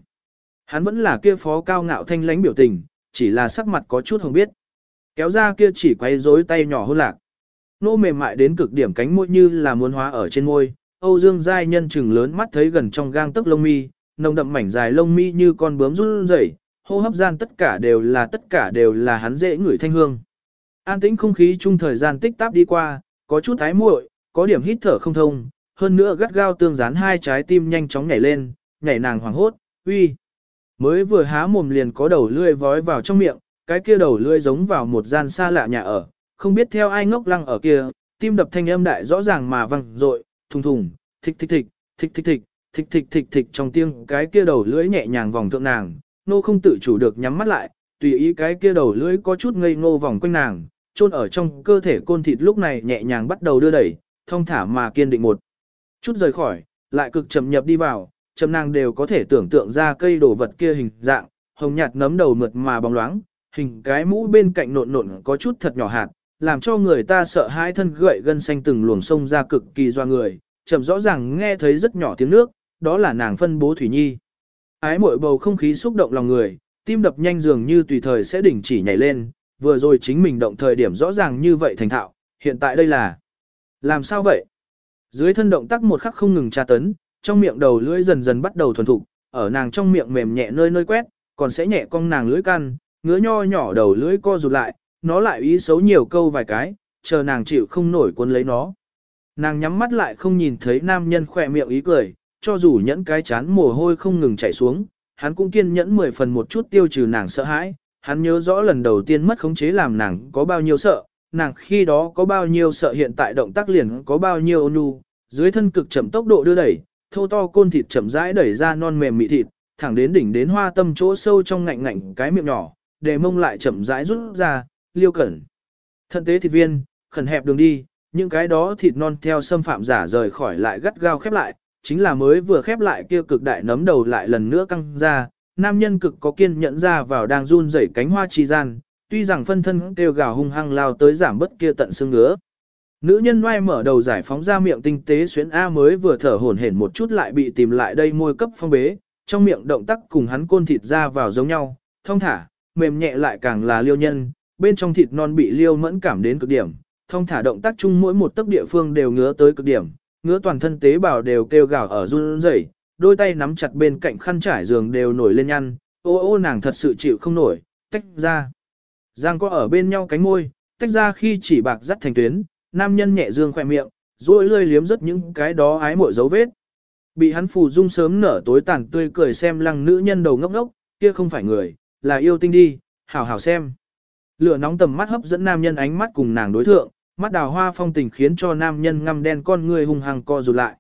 Hắn vẫn là kia phó cao ngạo thanh lãnh biểu tình, chỉ là sắc mặt có chút không biết. Kéo ra kia chỉ quay rối tay nhỏ hôn lạc. Nô mềm mại đến cực điểm cánh môi như là muốn hóa ở trên môi. Âu Dương Giai nhân chừng lớn mắt thấy gần trong gang tấc lông mi, nồng đậm mảnh dài lông mi như con bướm run rẩy, hô hấp gian tất cả đều là tất cả đều là hắn dễ ngửi thanh hương. An tĩnh không khí chung thời gian tích táp đi qua, có chút ái muội, có điểm hít thở không thông, hơn nữa gắt gao tương dán hai trái tim nhanh chóng nhảy lên, nhảy nàng hoảng hốt, uy. Mới vừa há mồm liền có đầu lươi vói vào trong miệng, cái kia đầu lươi giống vào một gian xa lạ nhà ở, không biết theo ai ngốc lăng ở kia, tim đập thanh âm đại rõ ràng mà vang rội, thùng thùng, thịch thịch thịch, thịch thịch thịch, thịch thịch thịch thịch trong tiếng cái kia đầu lưỡi nhẹ nhàng vòng thượng nàng, nô không tự chủ được nhắm mắt lại, tùy ý cái kia đầu lưỡi có chút ngây ngô vòng quanh nàng, chôn ở trong cơ thể côn thịt lúc này nhẹ nhàng bắt đầu đưa đẩy, thông thả mà kiên định một chút rời khỏi, lại cực chậm nhập đi vào, chậm nàng đều có thể tưởng tượng ra cây đồ vật kia hình dạng, hồng nhạt nấm đầu mượt mà bóng loáng, hình cái mũ bên cạnh nộn nộn có chút thật nhỏ hạt, làm cho người ta sợ hãi thân gậy gân xanh từng luồng sông ra cực kỳ doa người, chậm rõ ràng nghe thấy rất nhỏ tiếng nước, đó là nàng phân bố Thủy Nhi. Ái muội bầu không khí xúc động lòng người, tim đập nhanh dường như tùy thời sẽ đỉnh chỉ nhảy lên, vừa rồi chính mình động thời điểm rõ ràng như vậy thành thạo, hiện tại đây là... Làm sao vậy? Dưới thân động tác một khắc không ngừng tra tấn, trong miệng đầu lưỡi dần dần bắt đầu thuần thục, ở nàng trong miệng mềm nhẹ nơi nơi quét, còn sẽ nhẹ cong nàng lưỡi căn, ngứa nho nhỏ đầu lưỡi co rụt lại, nó lại ý xấu nhiều câu vài cái, chờ nàng chịu không nổi cuốn lấy nó. Nàng nhắm mắt lại không nhìn thấy nam nhân khỏe miệng ý cười, cho dù nhẫn cái chán mồ hôi không ngừng chảy xuống, hắn cũng kiên nhẫn mười phần một chút tiêu trừ nàng sợ hãi, hắn nhớ rõ lần đầu tiên mất khống chế làm nàng có bao nhiêu sợ, nàng khi đó có bao nhiêu sợ hiện tại động tác liền có bao nhiêu ôn nhu, dưới thân cực chậm tốc độ đưa đẩy, thô to côn thịt chậm rãi đẩy ra non mềm mị thịt, thẳng đến đỉnh đến hoa tâm chỗ sâu trong ngạnh ngạnh cái miệng nhỏ, để mông lại chậm rãi rút ra, liêu cẩn. Thân tế thịt viên, khẩn hẹp đường đi, những cái đó thịt non theo xâm phạm giả rời khỏi lại gắt gao khép lại, chính là mới vừa khép lại kia cực đại nấm đầu lại lần nữa căng ra, nam nhân cực có kiên nhẫn ra vào đang run rẩy cánh hoa trì gian, tuy rằng phân thân kêu gào hung hăng lao tới giảm bất kia tận xương ngứa. Nữ nhân oai mở đầu giải phóng ra miệng tinh tế xuyến A mới vừa thở hổn hển một chút lại bị tìm lại đây môi cấp phong bế, trong miệng động tác cùng hắn côn thịt ra vào giống nhau, thông thả, mềm nhẹ lại càng là liêu nhân, bên trong thịt non bị liêu mẫn cảm đến cực điểm, thông thả động tác chung mỗi một tấc địa phương đều ngứa tới cực điểm, ngứa toàn thân tế bào đều kêu gào ở run rẩy, đôi tay nắm chặt bên cạnh khăn trải giường đều nổi lên nhăn, ô ô nàng thật sự chịu không nổi, tách ra. Giang có ở bên nhau cánh môi, tách ra khi chỉ bạc dắt thành tuyến, nam nhân nhẹ dương khỏe miệng, rồi lươi liếm rất những cái đó ái mội dấu vết. Bị hắn phù dung sớm nở tối tàn tươi cười xem lăng nữ nhân đầu ngốc ngốc, kia không phải người, là yêu tinh đi, hảo hảo xem. Lửa nóng tầm mắt hấp dẫn nam nhân ánh mắt cùng nàng đối thượng, mắt đào hoa phong tình khiến cho nam nhân ngăm đen con người hung hăng co rụt lại.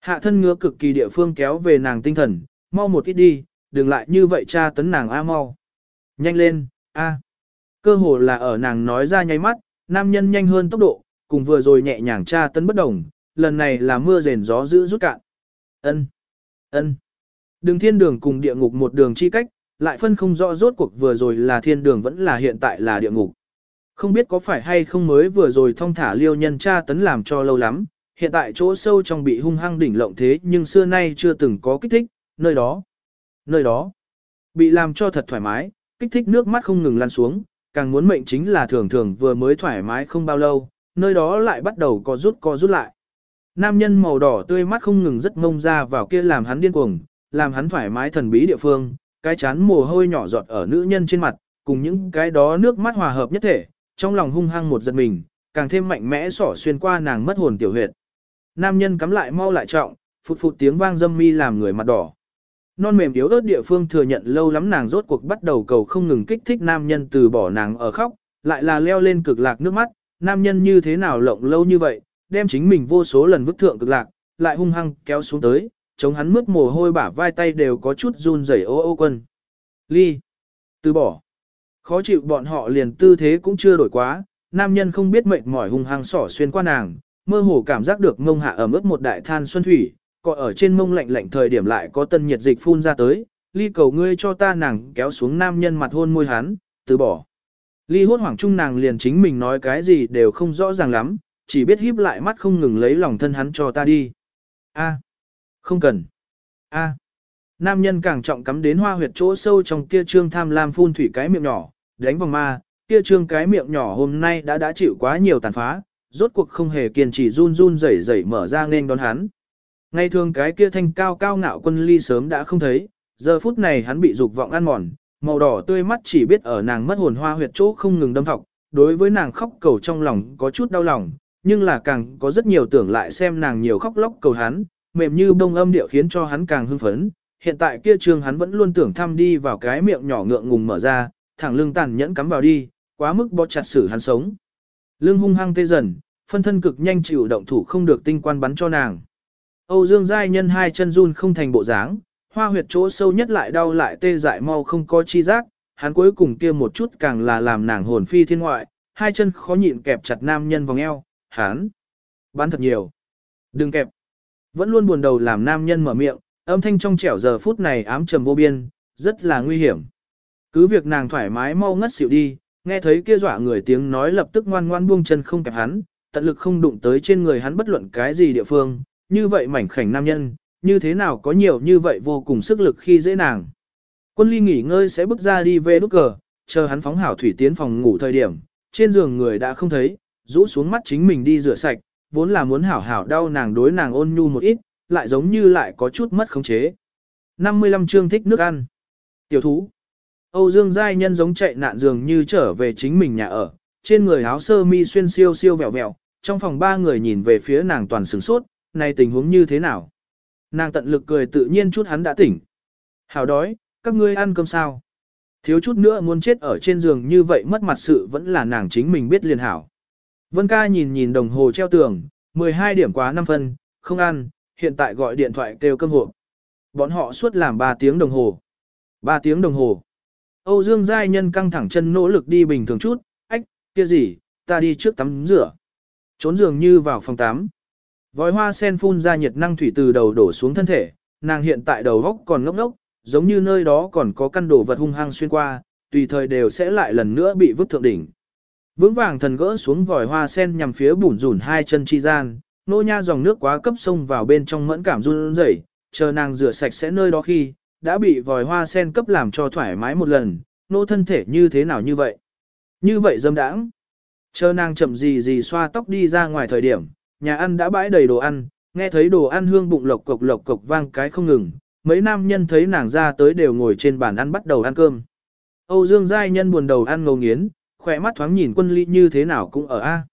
Hạ thân ngứa cực kỳ địa phương kéo về nàng tinh thần, mau một ít đi, đừng lại như vậy cha tấn nàng a mau. Nhanh lên, a. Cơ hồ là ở nàng nói ra nháy mắt, nam nhân nhanh hơn tốc độ, cùng vừa rồi nhẹ nhàng tra tấn bất đồng, lần này là mưa rền gió dữ rút cạn. Ân, ân. Đường thiên đường cùng địa ngục một đường chi cách, lại phân không rõ rốt cuộc vừa rồi là thiên đường vẫn là hiện tại là địa ngục. Không biết có phải hay không mới vừa rồi thông thả liêu nhân tra tấn làm cho lâu lắm, hiện tại chỗ sâu trong bị hung hăng đỉnh lộng thế nhưng xưa nay chưa từng có kích thích, nơi đó, nơi đó, bị làm cho thật thoải mái, kích thích nước mắt không ngừng lan xuống, càng muốn mệnh chính là thường thường vừa mới thoải mái không bao lâu, nơi đó lại bắt đầu có rút co rút lại. Nam nhân màu đỏ tươi mắt không ngừng rất ngông ra vào kia làm hắn điên cuồng, làm hắn thoải mái thần bí địa phương, cái chán mồ hôi nhỏ giọt ở nữ nhân trên mặt, cùng những cái đó nước mắt hòa hợp nhất thể, trong lòng hung hăng một giật mình, càng thêm mạnh mẽ xỏ xuyên qua nàng mất hồn tiểu huyệt. Nam nhân cắm lại mau lại trọng, phụt phụt tiếng vang dâm mi làm người mặt đỏ, non mềm yếu ớt địa phương thừa nhận lâu lắm nàng rốt cuộc bắt đầu cầu không ngừng kích thích nam nhân từ bỏ nàng ở khóc, lại là leo lên cực lạc nước mắt, nam nhân như thế nào lộng lâu như vậy, đem chính mình vô số lần vứt thượng cực lạc, lại hung hăng kéo xuống tới, chống hắn mướt mồ hôi bả vai tay đều có chút run rẩy ô ô quân. Ly. Từ bỏ. Khó chịu bọn họ liền tư thế cũng chưa đổi quá, nam nhân không biết mệt mỏi hung hăng sỏ xuyên qua nàng, mơ hồ cảm giác được mông hạ ẩm ướt một đại than xuân thủy, cọ ở trên mông lạnh lạnh thời điểm lại có tân nhiệt dịch phun ra tới, ly cầu ngươi cho ta nàng kéo xuống nam nhân mặt hôn môi hắn, từ bỏ. Ly hốt hoảng chung nàng liền chính mình nói cái gì đều không rõ ràng lắm, chỉ biết híp lại mắt không ngừng lấy lòng thân hắn cho ta đi. A, không cần. A. Nam nhân càng trọng cắm đến hoa huyệt chỗ sâu trong kia trương tham lam phun thủy cái miệng nhỏ, đánh vòng ma, kia trương cái miệng nhỏ hôm nay đã đã chịu quá nhiều tàn phá, rốt cuộc không hề kiên trì run run rẩy rẩy mở ra nên đón hắn. Ngày thường cái kia thanh cao cao ngạo quân ly sớm đã không thấy, giờ phút này hắn bị dục vọng ăn mòn, màu đỏ tươi mắt chỉ biết ở nàng mất hồn hoa huyệt chỗ không ngừng đâm thọc, đối với nàng khóc cầu trong lòng có chút đau lòng, nhưng là càng có rất nhiều tưởng lại xem nàng nhiều khóc lóc cầu hắn, mềm như bông âm điệu khiến cho hắn càng hưng phấn. Hiện tại kia trường hắn vẫn luôn tưởng thăm đi vào cái miệng nhỏ ngượng ngùng mở ra, thẳng lưng tàn nhẫn cắm vào đi, quá mức bó chặt xử hắn sống. Lưng hung hăng tê dần, phân thân cực nhanh chịu động thủ không được tinh quan bắn cho nàng. Âu Dương Giai nhân hai chân run không thành bộ dáng, hoa huyệt chỗ sâu nhất lại đau lại tê dại mau không có chi giác, hắn cuối cùng kia một chút càng là làm nàng hồn phi thiên ngoại, hai chân khó nhịn kẹp chặt nam nhân vòng eo, hắn bán thật nhiều. Đừng kẹp. Vẫn luôn buồn đầu làm nam nhân mở miệng, âm thanh trong trẻo giờ phút này ám trầm vô biên, rất là nguy hiểm. Cứ việc nàng thoải mái mau ngất xỉu đi, nghe thấy kia dọa người tiếng nói lập tức ngoan ngoan buông chân không kẹp hắn, tận lực không đụng tới trên người hắn bất luận cái gì địa phương, như vậy mảnh khảnh nam nhân, như thế nào có nhiều như vậy vô cùng sức lực khi dễ nàng. Quân ly nghỉ ngơi sẽ bước ra đi về nút cờ, chờ hắn phóng hảo thủy tiến phòng ngủ thời điểm, trên giường người đã không thấy, rũ xuống mắt chính mình đi rửa sạch, vốn là muốn hảo hảo đau nàng đối nàng ôn nhu một ít, lại giống như lại có chút mất khống chế. 55 chương thích nước ăn. Tiểu thú. Âu Dương Giai Nhân giống chạy nạn giường như trở về chính mình nhà ở, trên người áo sơ mi xuyên siêu siêu vẹo vẹo, trong phòng ba người nhìn về phía nàng toàn sửng sốt, này tình huống như thế nào? Nàng tận lực cười tự nhiên chút hắn đã tỉnh. Hảo đói, các ngươi ăn cơm sao? Thiếu chút nữa muốn chết ở trên giường như vậy mất mặt sự vẫn là nàng chính mình biết liền hảo. Vân ca nhìn nhìn đồng hồ treo tường, 12 điểm quá 5 phân, không ăn, hiện tại gọi điện thoại kêu cơm hộp. Bọn họ suốt làm 3 tiếng đồng hồ. 3 tiếng đồng hồ. Âu Dương Giai Nhân căng thẳng chân nỗ lực đi bình thường chút, ách, kia gì, ta đi trước tắm rửa. Trốn giường như vào phòng tắm. Vòi hoa sen phun ra nhiệt năng thủy từ đầu đổ xuống thân thể, nàng hiện tại đầu góc còn ngốc ngốc, giống như nơi đó còn có căn đồ vật hung hăng xuyên qua, tùy thời đều sẽ lại lần nữa bị vứt thượng đỉnh. Vững vàng thần gỡ xuống vòi hoa sen nhằm phía bùn rủn hai chân chi gian, nô nha dòng nước quá cấp sông vào bên trong mẫn cảm run rẩy, chờ nàng rửa sạch sẽ nơi đó khi, đã bị vòi hoa sen cấp làm cho thoải mái một lần, nô thân thể như thế nào như vậy. Như vậy dâm đãng. Chờ nàng chậm gì gì xoa tóc đi ra ngoài thời điểm, nhà ăn đã bãi đầy đồ ăn, nghe thấy đồ ăn hương bụng lộc cộc lộc cộc vang cái không ngừng, mấy nam nhân thấy nàng ra tới đều ngồi trên bàn ăn bắt đầu ăn cơm. Âu Dương Giai Nhân buồn đầu ăn ngầu nghiến, khỏe mắt thoáng nhìn quân ly như thế nào cũng ở A.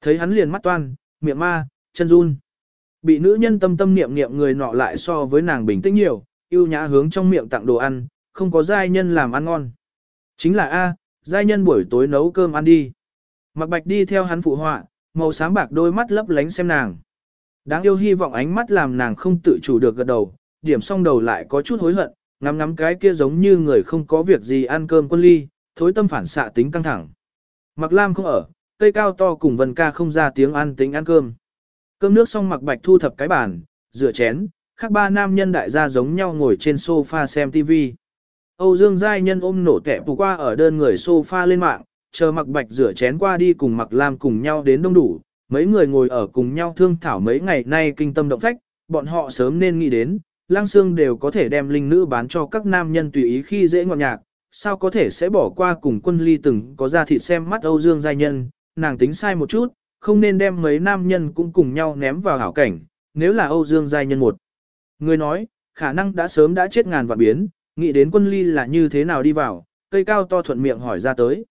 Thấy hắn liền mắt toan, miệng ma, chân run. Bị nữ nhân tâm tâm niệm niệm người nọ lại so với nàng bình tĩnh nhiều, yêu nhã hướng trong miệng tặng đồ ăn, không có giai nhân làm ăn ngon. Chính là A, giai nhân buổi tối nấu cơm ăn đi. Mặc bạch đi theo hắn phụ họa, màu sáng bạc đôi mắt lấp lánh xem nàng. Đáng yêu hy vọng ánh mắt làm nàng không tự chủ được gật đầu, điểm xong đầu lại có chút hối hận, ngắm ngắm cái kia giống như người không có việc gì ăn cơm quân ly, thối tâm phản xạ tính căng thẳng. Mặc Lam không ở, cây cao to cùng Vân Ca không ra tiếng ăn tính ăn cơm. Cơm nước xong Mặc Bạch thu thập cái bàn, rửa chén, khác ba nam nhân đại gia giống nhau ngồi trên sofa xem TV. Âu Dương Giai Nhân ôm nổ tẻ phụ qua ở đơn người sofa lên mạng, chờ Mặc Bạch rửa chén qua đi cùng Mặc Lam cùng nhau đến đông đủ, mấy người ngồi ở cùng nhau thương thảo mấy ngày nay kinh tâm động phách, bọn họ sớm nên nghĩ đến, lang xương đều có thể đem linh nữ bán cho các nam nhân tùy ý khi dễ ngọt nhạc, sao có thể sẽ bỏ qua cùng quân ly từng có ra thịt xem mắt Âu Dương giai nhân, nàng tính sai một chút, không nên đem mấy nam nhân cũng cùng nhau ném vào hảo cảnh, nếu là Âu Dương giai nhân một. Người nói, khả năng đã sớm đã chết ngàn vạn biến, nghĩ đến quân ly là như thế nào đi vào, cây cao to thuận miệng hỏi ra tới.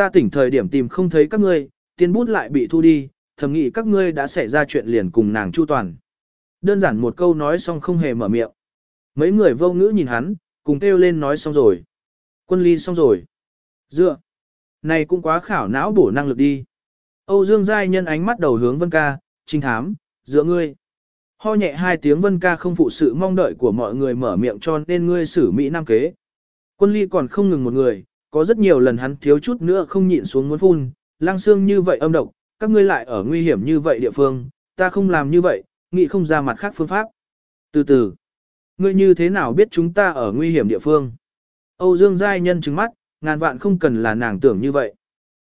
Ta tỉnh thời điểm tìm không thấy các ngươi, tiền bút lại bị thu đi, thầm nghĩ các ngươi đã xảy ra chuyện liền cùng nàng chu toàn. Đơn giản một câu nói xong không hề mở miệng. Mấy người vô ngữ nhìn hắn, cùng kêu lên nói xong rồi. Quân ly xong rồi. Dựa. Này cũng quá khảo não bổ năng lực đi. Âu Dương Giai nhân ánh mắt đầu hướng Vân Ca, trinh thám, giữa ngươi. Ho nhẹ hai tiếng Vân Ca không phụ sự mong đợi của mọi người mở miệng cho nên ngươi xử Mỹ Nam kế. Quân ly còn không ngừng một người, có rất nhiều lần hắn thiếu chút nữa không nhịn xuống muốn phun, lang xương như vậy âm độc, các ngươi lại ở nguy hiểm như vậy địa phương, ta không làm như vậy, nghĩ không ra mặt khác phương pháp. Từ từ, ngươi như thế nào biết chúng ta ở nguy hiểm địa phương? Âu Dương Giai nhân trừng mắt, ngàn vạn không cần là nàng tưởng như vậy.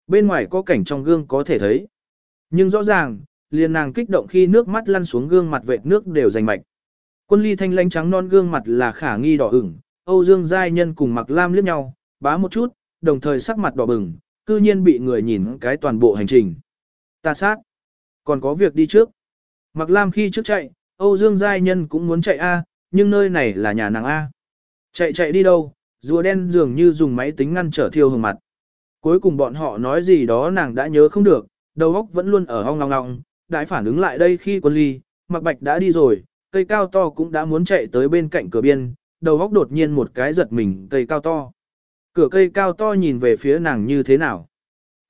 Bên ngoài có cảnh trong gương có thể thấy. Nhưng rõ ràng, liền nàng kích động khi nước mắt lăn xuống gương mặt vệt nước đều rành mạch. Quân ly thanh lánh trắng non gương mặt là khả nghi đỏ ửng, Âu Dương Giai Nhân cùng Mặc Lam liếc nhau, bá một chút, đồng thời sắc mặt đỏ bừng, cư nhiên bị người nhìn cái toàn bộ hành trình. Ta sát. Còn có việc đi trước. Mặc Lam khi trước chạy, Âu Dương Giai Nhân cũng muốn chạy A, nhưng nơi này là nhà nàng A. Chạy chạy đi đâu, rùa đen dường như dùng máy tính ngăn trở thiêu hương mặt. Cuối cùng bọn họ nói gì đó nàng đã nhớ không được, đầu óc vẫn luôn ở hong ngong ngong, đại phản ứng lại đây khi quân ly, mặc bạch đã đi rồi, cây cao to cũng đã muốn chạy tới bên cạnh cửa biên, đầu óc đột nhiên một cái giật mình cây cao to. Cửa cây cao to nhìn về phía nàng như thế nào.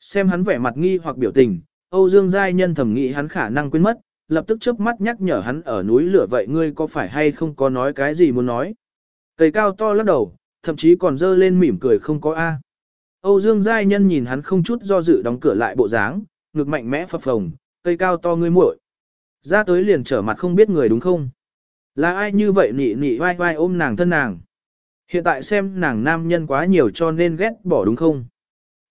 Xem hắn vẻ mặt nghi hoặc biểu tình, Âu Dương Giai Nhân thầm nghĩ hắn khả năng quên mất, lập tức chớp mắt nhắc nhở hắn ở núi lửa vậy ngươi có phải hay không có nói cái gì muốn nói. Cây cao to lắc đầu, thậm chí còn dơ lên mỉm cười không có A. Âu Dương Giai Nhân nhìn hắn không chút do dự đóng cửa lại bộ dáng, ngực mạnh mẽ phập phồng, cây cao to ngươi muội. Ra tới liền trở mặt không biết người đúng không? Là ai như vậy nị nị vai vai ôm nàng thân nàng? Hiện tại xem nàng nam nhân quá nhiều cho nên ghét bỏ đúng không?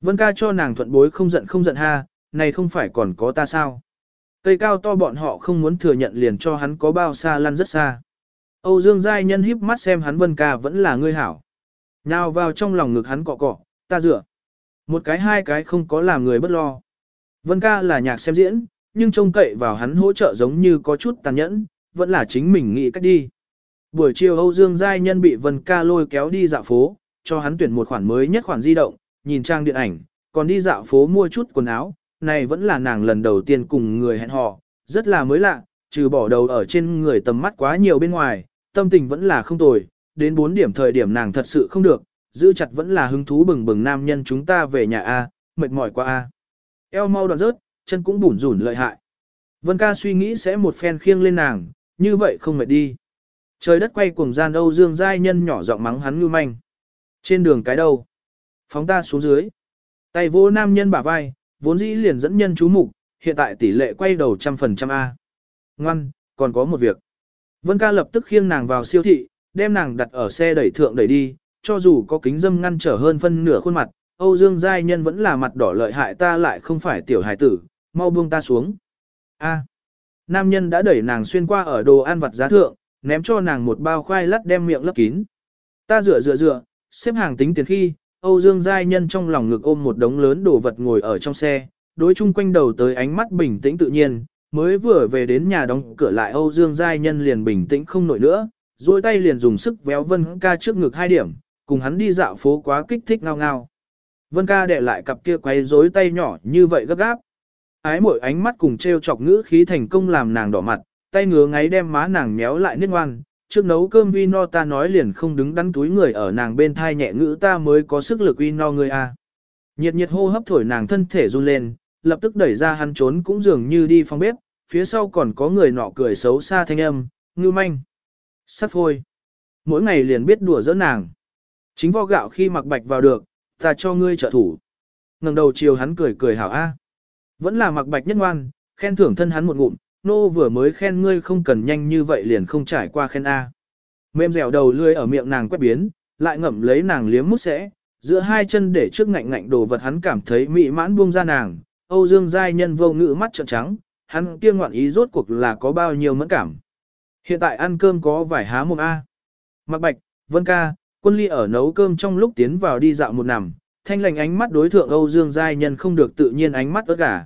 Vân ca cho nàng thuận bối không giận không giận ha, này không phải còn có ta sao? Cây cao to bọn họ không muốn thừa nhận liền cho hắn có bao xa lăn rất xa. Âu Dương Giai Nhân híp mắt xem hắn Vân ca vẫn là ngươi hảo. Nào vào trong lòng ngực hắn cọ cọ, ta dựa. Một cái hai cái không có làm người bất lo. Vân ca là nhạc xem diễn, nhưng trông cậy vào hắn hỗ trợ giống như có chút tàn nhẫn, vẫn là chính mình nghĩ cách đi. Buổi chiều Âu Dương Giai Nhân bị Vân ca lôi kéo đi dạo phố, cho hắn tuyển một khoản mới nhất khoản di động, nhìn trang điện ảnh, còn đi dạo phố mua chút quần áo, này vẫn là nàng lần đầu tiên cùng người hẹn hò, rất là mới lạ, trừ bỏ đầu ở trên người tầm mắt quá nhiều bên ngoài, tâm tình vẫn là không tồi, đến 4 điểm thời điểm nàng thật sự không được, giữ chặt vẫn là hứng thú bừng bừng nam nhân chúng ta về nhà A, mệt mỏi quá A. Eo mau đoạn rớt, chân cũng bủn rủn lợi hại. Vân ca suy nghĩ sẽ một phen khiêng lên nàng, như vậy không mệt đi. Trời đất quay cuồng gian Âu Dương Giai Nhân nhỏ giọng mắng hắn ngư manh. Trên đường cái đâu? Phóng ta xuống dưới. Tay vô nam nhân bả vai, vốn dĩ liền dẫn nhân chú mục, hiện tại tỷ lệ quay đầu trăm phần trăm A. Ngoan, còn có một việc. Vân ca lập tức khiêng nàng vào siêu thị, đem nàng đặt ở xe đẩy thượng đẩy đi, cho dù có kính dâm ngăn trở hơn phân nửa khuôn mặt, Âu Dương Giai Nhân vẫn là mặt đỏ lợi hại ta lại không phải tiểu hải tử, mau buông ta xuống. A. Nam nhân đã đẩy nàng xuyên qua ở đồ ăn vặt giá thượng, ném cho nàng một bao khoai lát đem miệng lấp kín. Ta rửa rửa rửa, xếp hàng tính tiền khi, Âu Dương Giai Nhân trong lòng ngực ôm một đống lớn đồ vật ngồi ở trong xe, đối chung quanh đầu tới ánh mắt bình tĩnh tự nhiên, mới vừa về đến nhà đóng cửa lại Âu Dương Giai Nhân liền bình tĩnh không nổi nữa, duỗi tay liền dùng sức véo Vân ca trước ngực hai điểm, cùng hắn đi dạo phố quá kích thích ngao ngao. Vân ca để lại cặp kia quay rối tay nhỏ như vậy gấp gáp. Ái mỗi ánh mắt cùng treo chọc ngữ khí thành công làm nàng đỏ mặt, tay ngứa ngáy đem má nàng méo lại niết ngoan. Trước nấu cơm uy no ta nói liền không đứng đắn túi người ở nàng bên thai nhẹ ngữ ta mới có sức lực uy no người a. À. Nhiệt nhiệt hô hấp thổi nàng thân thể run lên, lập tức đẩy ra hắn trốn cũng dường như đi phòng bếp, phía sau còn có người nọ cười xấu xa thanh âm, ngư manh. Sắp thôi, Mỗi ngày liền biết đùa giỡn nàng. Chính vo gạo khi mặc bạch vào được, ta cho ngươi trợ thủ. ngẩng đầu chiều hắn cười cười hảo a. Vẫn là mặc bạch nhất ngoan, khen thưởng thân hắn một ngụm, nô vừa mới khen ngươi không cần nhanh như vậy liền không trải qua khen A. Mềm dẻo đầu lươi ở miệng nàng quét biến, lại ngậm lấy nàng liếm mút sẽ, giữa hai chân để trước ngạnh ngạnh đồ vật hắn cảm thấy mị mãn buông ra nàng, Âu Dương giai nhân vô ngữ mắt trợn trắng, hắn kia ngoạn ý rốt cuộc là có bao nhiêu mẫn cảm. Hiện tại ăn cơm có vài há mồm A. Mặc bạch, Vân ca, quân ly ở nấu cơm trong lúc tiến vào đi dạo một nằm, thanh lành ánh mắt đối thượng Âu Dương giai nhân không được tự nhiên ánh mắt ớt gà.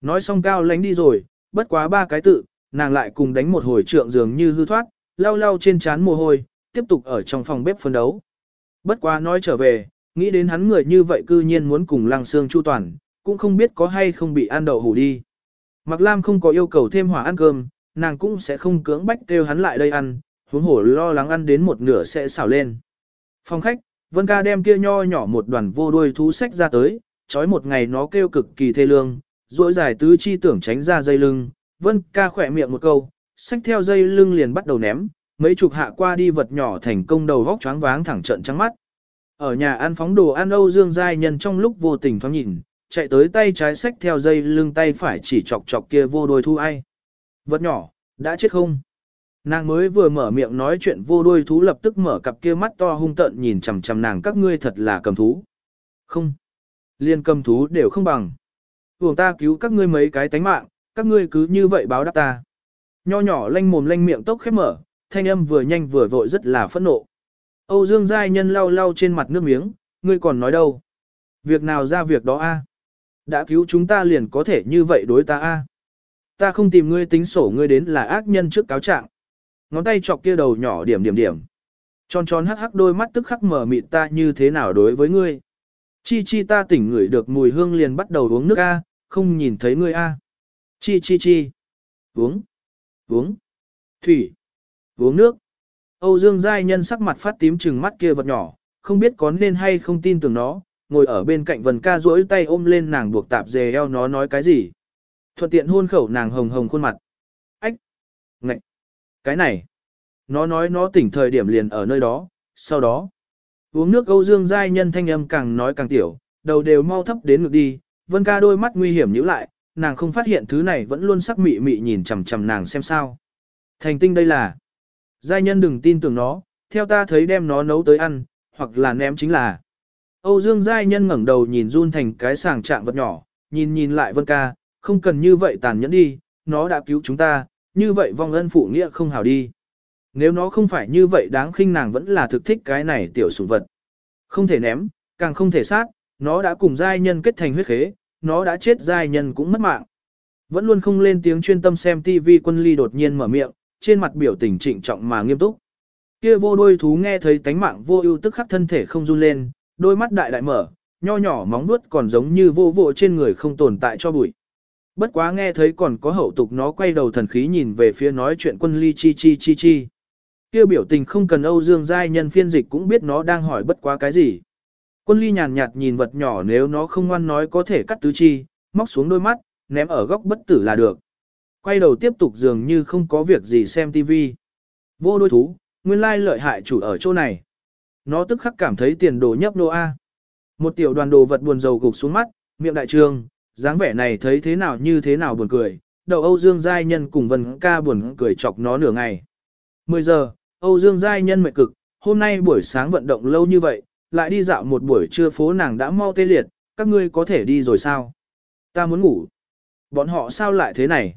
Nói xong cao lánh đi rồi, bất quá ba cái tự, nàng lại cùng đánh một hồi trượng dường như hư thoát, lau lau trên trán mồ hôi, tiếp tục ở trong phòng bếp phân đấu. Bất quá nói trở về, nghĩ đến hắn người như vậy cư nhiên muốn cùng lăng xương chu toàn, cũng không biết có hay không bị ăn đậu hủ đi. Mạc Lam không có yêu cầu thêm hỏa ăn cơm, nàng cũng sẽ không cưỡng bách kêu hắn lại đây ăn, huống hổ lo lắng ăn đến một nửa sẽ xào lên. Phòng khách, Vân ca đem kia nho nhỏ một đoàn vô đuôi thú sách ra tới, trói một ngày nó kêu cực kỳ thê lương, duỗi dài tứ chi tưởng tránh ra dây lưng, Vân ca khỏe miệng một câu, xách theo dây lưng liền bắt đầu ném, mấy chục hạ qua đi vật nhỏ thành công đầu vóc choáng váng thẳng trận trắng mắt. Ở nhà ăn phóng đồ ăn Âu Dương Giai Nhân trong lúc vô tình thoáng nhìn, chạy tới tay trái xách theo dây lưng tay phải chỉ chọc chọc kia vô đôi thu ai. Vật nhỏ, đã chết không? Nàng mới vừa mở miệng nói chuyện vô đôi thú lập tức mở cặp kia mắt to hung tợn nhìn chằm chằm nàng các ngươi thật là cầm thú. Không. Liên cầm thú đều không bằng. Vùng ta cứu các ngươi mấy cái tánh mạng, các ngươi cứ như vậy báo đáp ta. Nho nhỏ lanh mồm lanh miệng tốc khép mở, thanh âm vừa nhanh vừa vội rất là phẫn nộ. Âu Dương Giai Nhân lau lau trên mặt nước miếng, ngươi còn nói đâu? Việc nào ra việc đó a? Đã cứu chúng ta liền có thể như vậy đối ta a? Ta không tìm ngươi tính sổ ngươi đến là ác nhân trước cáo trạng. Ngón tay chọc kia đầu nhỏ điểm điểm điểm. Tròn tròn hắc hắc đôi mắt tức khắc mở mịt ta như thế nào đối với ngươi. Chi chi ta tỉnh ngửi được mùi hương liền bắt đầu uống nước a, không nhìn thấy ngươi a. Chi chi chi. Uống. Uống. Thủy. Uống nước. Âu Dương Giai Nhân sắc mặt phát tím chừng mắt kia vật nhỏ, không biết có nên hay không tin tưởng nó, ngồi ở bên cạnh Vân Ca duỗi tay ôm lên nàng buộc tạp dề eo nó nói cái gì. Thuận tiện hôn khẩu nàng hồng hồng khuôn mặt. Ách! Ngậy! Cái này! Nó nói nó tỉnh thời điểm liền ở nơi đó, sau đó. Uống nước Âu Dương Giai Nhân thanh âm càng nói càng tiểu, đầu đều mau thấp đến ngực đi, Vân Ca đôi mắt nguy hiểm nhíu lại, nàng không phát hiện thứ này vẫn luôn sắc mị mị nhìn chằm chằm nàng xem sao. Thành tinh đây là Giai nhân đừng tin tưởng nó, theo ta thấy đem nó nấu tới ăn, hoặc là ném chính là. Âu Dương Giai nhân ngẩng đầu nhìn run thành cái sàng trạng vật nhỏ, nhìn nhìn lại Vân ca, không cần như vậy tàn nhẫn đi, nó đã cứu chúng ta, như vậy vong ân phụ nghĩa không hảo đi. Nếu nó không phải như vậy đáng khinh nàng vẫn là thực thích cái này tiểu sủng vật. Không thể ném, càng không thể sát, nó đã cùng giai nhân kết thành huyết khế, nó đã chết giai nhân cũng mất mạng. Vẫn luôn không lên tiếng chuyên tâm xem TV quân ly đột nhiên mở miệng, trên mặt biểu tình trịnh trọng mà nghiêm túc. Kia vô đôi thú nghe thấy tánh mạng vô ưu tức khắc thân thể không run lên, đôi mắt đại đại mở, nho nhỏ móng vuốt còn giống như vô vụ trên người không tồn tại cho bụi. Bất quá nghe thấy còn có hậu tục nó quay đầu thần khí nhìn về phía nói chuyện quân ly chi chi chi chi. Kia biểu tình không cần Âu Dương Giai nhân phiên dịch cũng biết nó đang hỏi bất quá cái gì. Quân ly nhàn nhạt nhìn vật nhỏ nếu nó không ngoan nói có thể cắt tứ chi, móc xuống đôi mắt, ném ở góc bất tử là được. Quay đầu tiếp tục dường như không có việc gì xem TV. Vô đôi thú, nguyên lai lợi hại chủ ở chỗ này. Nó tức khắc cảm thấy tiền đồ nhấp nô A. Một tiểu đoàn đồ vật buồn dầu gục xuống mắt, miệng đại trường, dáng vẻ này thấy thế nào như thế nào buồn cười. Đầu Âu Dương Giai Nhân cùng Vân ca buồn cười chọc nó nửa ngày. 10 giờ, Âu Dương Giai Nhân mệt cực, hôm nay buổi sáng vận động lâu như vậy, lại đi dạo một buổi trưa phố nàng đã mau tê liệt, các ngươi có thể đi rồi sao? Ta muốn ngủ. Bọn họ sao lại thế này?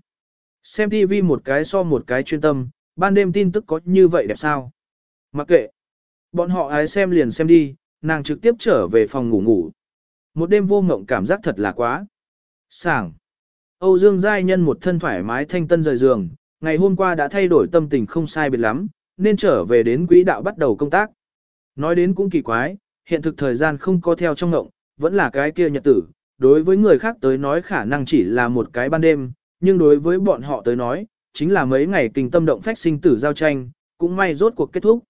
Xem TV một cái so một cái chuyên tâm, ban đêm tin tức có như vậy đẹp sao? Mặc kệ. Bọn họ ai xem liền xem đi, nàng trực tiếp trở về phòng ngủ ngủ. Một đêm vô mộng cảm giác thật là quá. Sảng. Âu Dương Giai Nhân một thân thoải mái thanh tân rời giường, ngày hôm qua đã thay đổi tâm tình không sai biệt lắm, nên trở về đến quỹ đạo bắt đầu công tác. Nói đến cũng kỳ quái, hiện thực thời gian không có theo trong ngộng, vẫn là cái kia nhật tử, đối với người khác tới nói khả năng chỉ là một cái ban đêm, nhưng đối với bọn họ tới nói, chính là mấy ngày kinh tâm động phách sinh tử giao tranh, cũng may rốt cuộc kết thúc.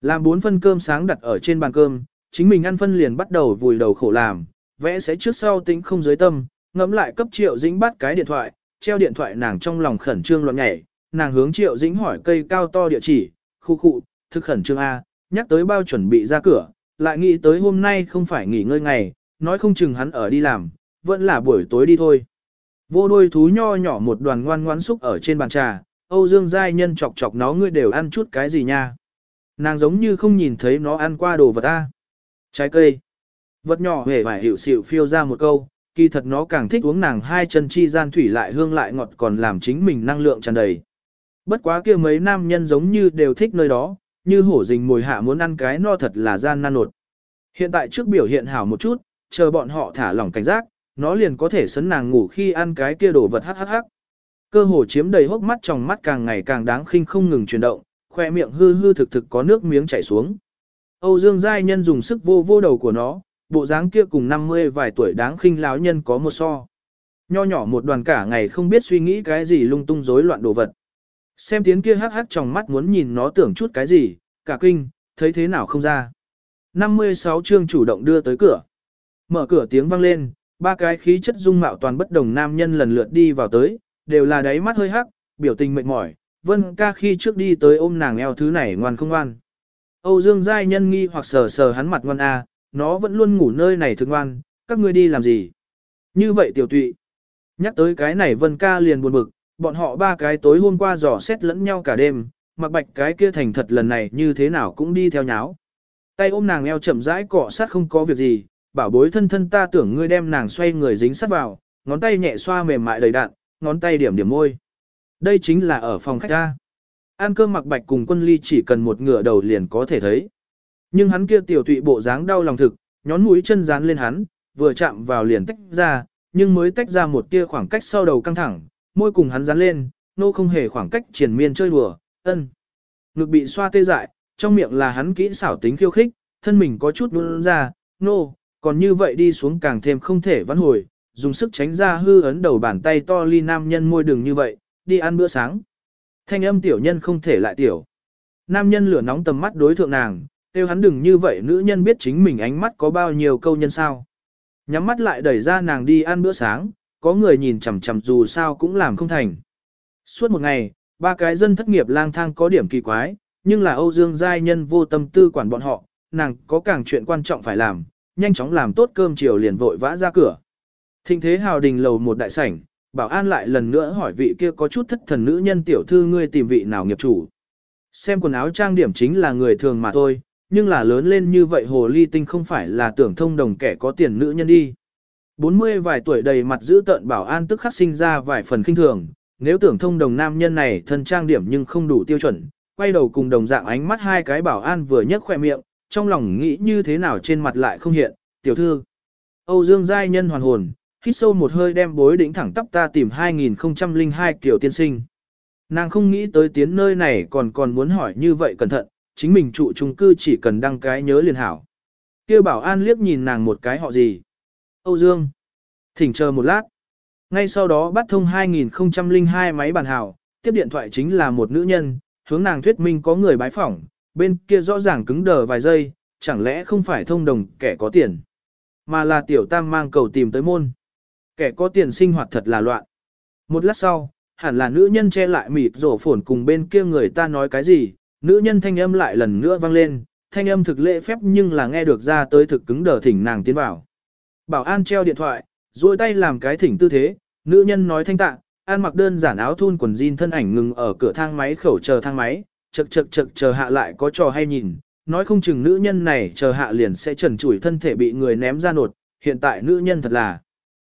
Làm bốn phân cơm sáng đặt ở trên bàn cơm, chính mình ăn phân liền bắt đầu vùi đầu khổ làm, vẽ sẽ trước sau tính không giới tâm, ngẫm lại cấp triệu dĩnh bắt cái điện thoại, treo điện thoại nàng trong lòng khẩn trương loạn nhảy, nàng hướng triệu dĩnh hỏi cây cao to địa chỉ, khu khu, thực khẩn trương A, nhắc tới bao chuẩn bị ra cửa, lại nghĩ tới hôm nay không phải nghỉ ngơi ngày, nói không chừng hắn ở đi làm, vẫn là buổi tối đi thôi. Vô đôi thú nho nhỏ một đoàn ngoan ngoãn xúc ở trên bàn trà, Âu Dương Giai Nhân chọc chọc nó ngươi đều ăn chút cái gì nha. Nàng giống như không nhìn thấy nó ăn qua đồ vật ta. Trái cây. Vật nhỏ hề vải hiệu xịu phiêu ra một câu, kỳ thật nó càng thích uống nàng hai chân chi gian thủy lại hương lại ngọt còn làm chính mình năng lượng tràn đầy. Bất quá kia mấy nam nhân giống như đều thích nơi đó, như hổ rình mồi hạ muốn ăn cái no thật là gian nan nột. Hiện tại trước biểu hiện hảo một chút, chờ bọn họ thả lỏng cảnh giác, nó liền có thể sấn nàng ngủ khi ăn cái kia đồ vật hắc hắc hắc. Cơ hồ chiếm đầy hốc mắt trong mắt càng ngày càng đáng khinh không ngừng chuyển động, khoe miệng hư hư thực thực có nước miếng chảy xuống. Âu Dương Giai Nhân dùng sức vô vô đầu của nó, bộ dáng kia cùng 50 vài tuổi đáng khinh láo nhân có một so. Nho nhỏ một đoàn cả ngày không biết suy nghĩ cái gì lung tung rối loạn đồ vật. Xem tiến kia hắc hắc trong mắt muốn nhìn nó tưởng chút cái gì, cả kinh, thấy thế nào không ra. 56 chương chủ động đưa tới cửa. Mở cửa tiếng vang lên, ba cái khí chất dung mạo toàn bất đồng nam nhân lần lượt đi vào tới, đều là đáy mắt hơi hắc, biểu tình mệt mỏi. Vân ca khi trước đi tới ôm nàng eo thứ này ngoan không ngoan. Âu Dương Giai nhân nghi hoặc sờ sờ hắn mặt ngoan a, nó vẫn luôn ngủ nơi này thương ngoan, các ngươi đi làm gì? Như vậy tiểu tụy. Nhắc tới cái này Vân ca liền buồn bực, bọn họ ba cái tối hôm qua dò xét lẫn nhau cả đêm, mặc bạch cái kia thành thật lần này như thế nào cũng đi theo nháo. Tay ôm nàng eo chậm rãi cọ sát không có việc gì, bảo bối thân thân ta tưởng ngươi đem nàng xoay người dính sát vào, ngón tay nhẹ xoa mềm mại đầy đạn, ngón tay điểm điểm môi. Đây chính là ở phòng khách ta. Ăn cơm mặc bạch cùng quân ly chỉ cần một ngửa đầu liền có thể thấy. Nhưng hắn kia tiểu tụy bộ dáng đau lòng thực, nhón mũi chân dán lên hắn, vừa chạm vào liền tách ra, nhưng mới tách ra một tia khoảng cách sau đầu căng thẳng, môi cùng hắn dán lên, nô không hề khoảng cách triển miên chơi đùa, ân. Ngực bị xoa tê dại, trong miệng là hắn kỹ xảo tính khiêu khích, thân mình có chút nôn ra, nô, còn như vậy đi xuống càng thêm không thể vãn hồi, dùng sức tránh ra hư ấn đầu bàn tay to ly nam nhân môi đường như vậy, đi ăn bữa sáng. Thanh âm tiểu nhân không thể lại tiểu. Nam nhân lửa nóng tầm mắt đối thượng nàng, kêu hắn đừng như vậy nữ nhân biết chính mình ánh mắt có bao nhiêu câu nhân sao. Nhắm mắt lại đẩy ra nàng đi ăn bữa sáng, có người nhìn chằm chằm dù sao cũng làm không thành. Suốt một ngày, ba cái dân thất nghiệp lang thang có điểm kỳ quái, nhưng là Âu Dương Giai Nhân vô tâm tư quản bọn họ, nàng có càng chuyện quan trọng phải làm, nhanh chóng làm tốt cơm chiều liền vội vã ra cửa. Thịnh thế hào đình lầu một đại sảnh, bảo an lại lần nữa hỏi vị kia có chút thất thần nữ nhân tiểu thư ngươi tìm vị nào nghiệp chủ. Xem quần áo trang điểm chính là người thường mà thôi, nhưng là lớn lên như vậy hồ ly tinh không phải là tưởng thông đồng kẻ có tiền nữ nhân đi. 40 vài tuổi đầy mặt giữ tợn bảo an tức khắc sinh ra vài phần kinh thường, nếu tưởng thông đồng nam nhân này thân trang điểm nhưng không đủ tiêu chuẩn, quay đầu cùng đồng dạng ánh mắt hai cái bảo an vừa nhấc khỏe miệng, trong lòng nghĩ như thế nào trên mặt lại không hiện, tiểu thư. Âu Dương Giai Nhân hoàn hồn, hít sâu một hơi đem bối đỉnh thẳng tắp ta tìm 2002 kiểu tiên sinh. Nàng không nghĩ tới tiến nơi này còn còn muốn hỏi như vậy cẩn thận, chính mình trụ chung cư chỉ cần đăng cái nhớ liền hảo. Kêu bảo an liếc nhìn nàng một cái họ gì. Âu Dương. Thỉnh chờ một lát. Ngay sau đó bắt thông 2002 máy bàn hảo, tiếp điện thoại chính là một nữ nhân, hướng nàng thuyết minh có người bái phỏng, bên kia rõ ràng cứng đờ vài giây, chẳng lẽ không phải thông đồng kẻ có tiền, mà là tiểu tam mang cầu tìm tới môn. Kẻ có tiền sinh hoạt thật là loạn. Một lát sau, hẳn là nữ nhân che lại mịt rổ phồn cùng bên kia người ta nói cái gì, nữ nhân thanh âm lại lần nữa vang lên, thanh âm thực lễ phép nhưng là nghe được ra tới thực cứng đờ thỉnh nàng tiến vào. Bảo an treo điện thoại, duỗi tay làm cái thỉnh tư thế, nữ nhân nói thanh tạ, an mặc đơn giản áo thun quần jean thân ảnh ngừng ở cửa thang máy khẩu chờ thang máy, chậc chậc chậc chờ hạ lại có trò hay nhìn, nói không chừng nữ nhân này chờ hạ liền sẽ trần trụi thân thể bị người ném ra nột, hiện tại nữ nhân thật là.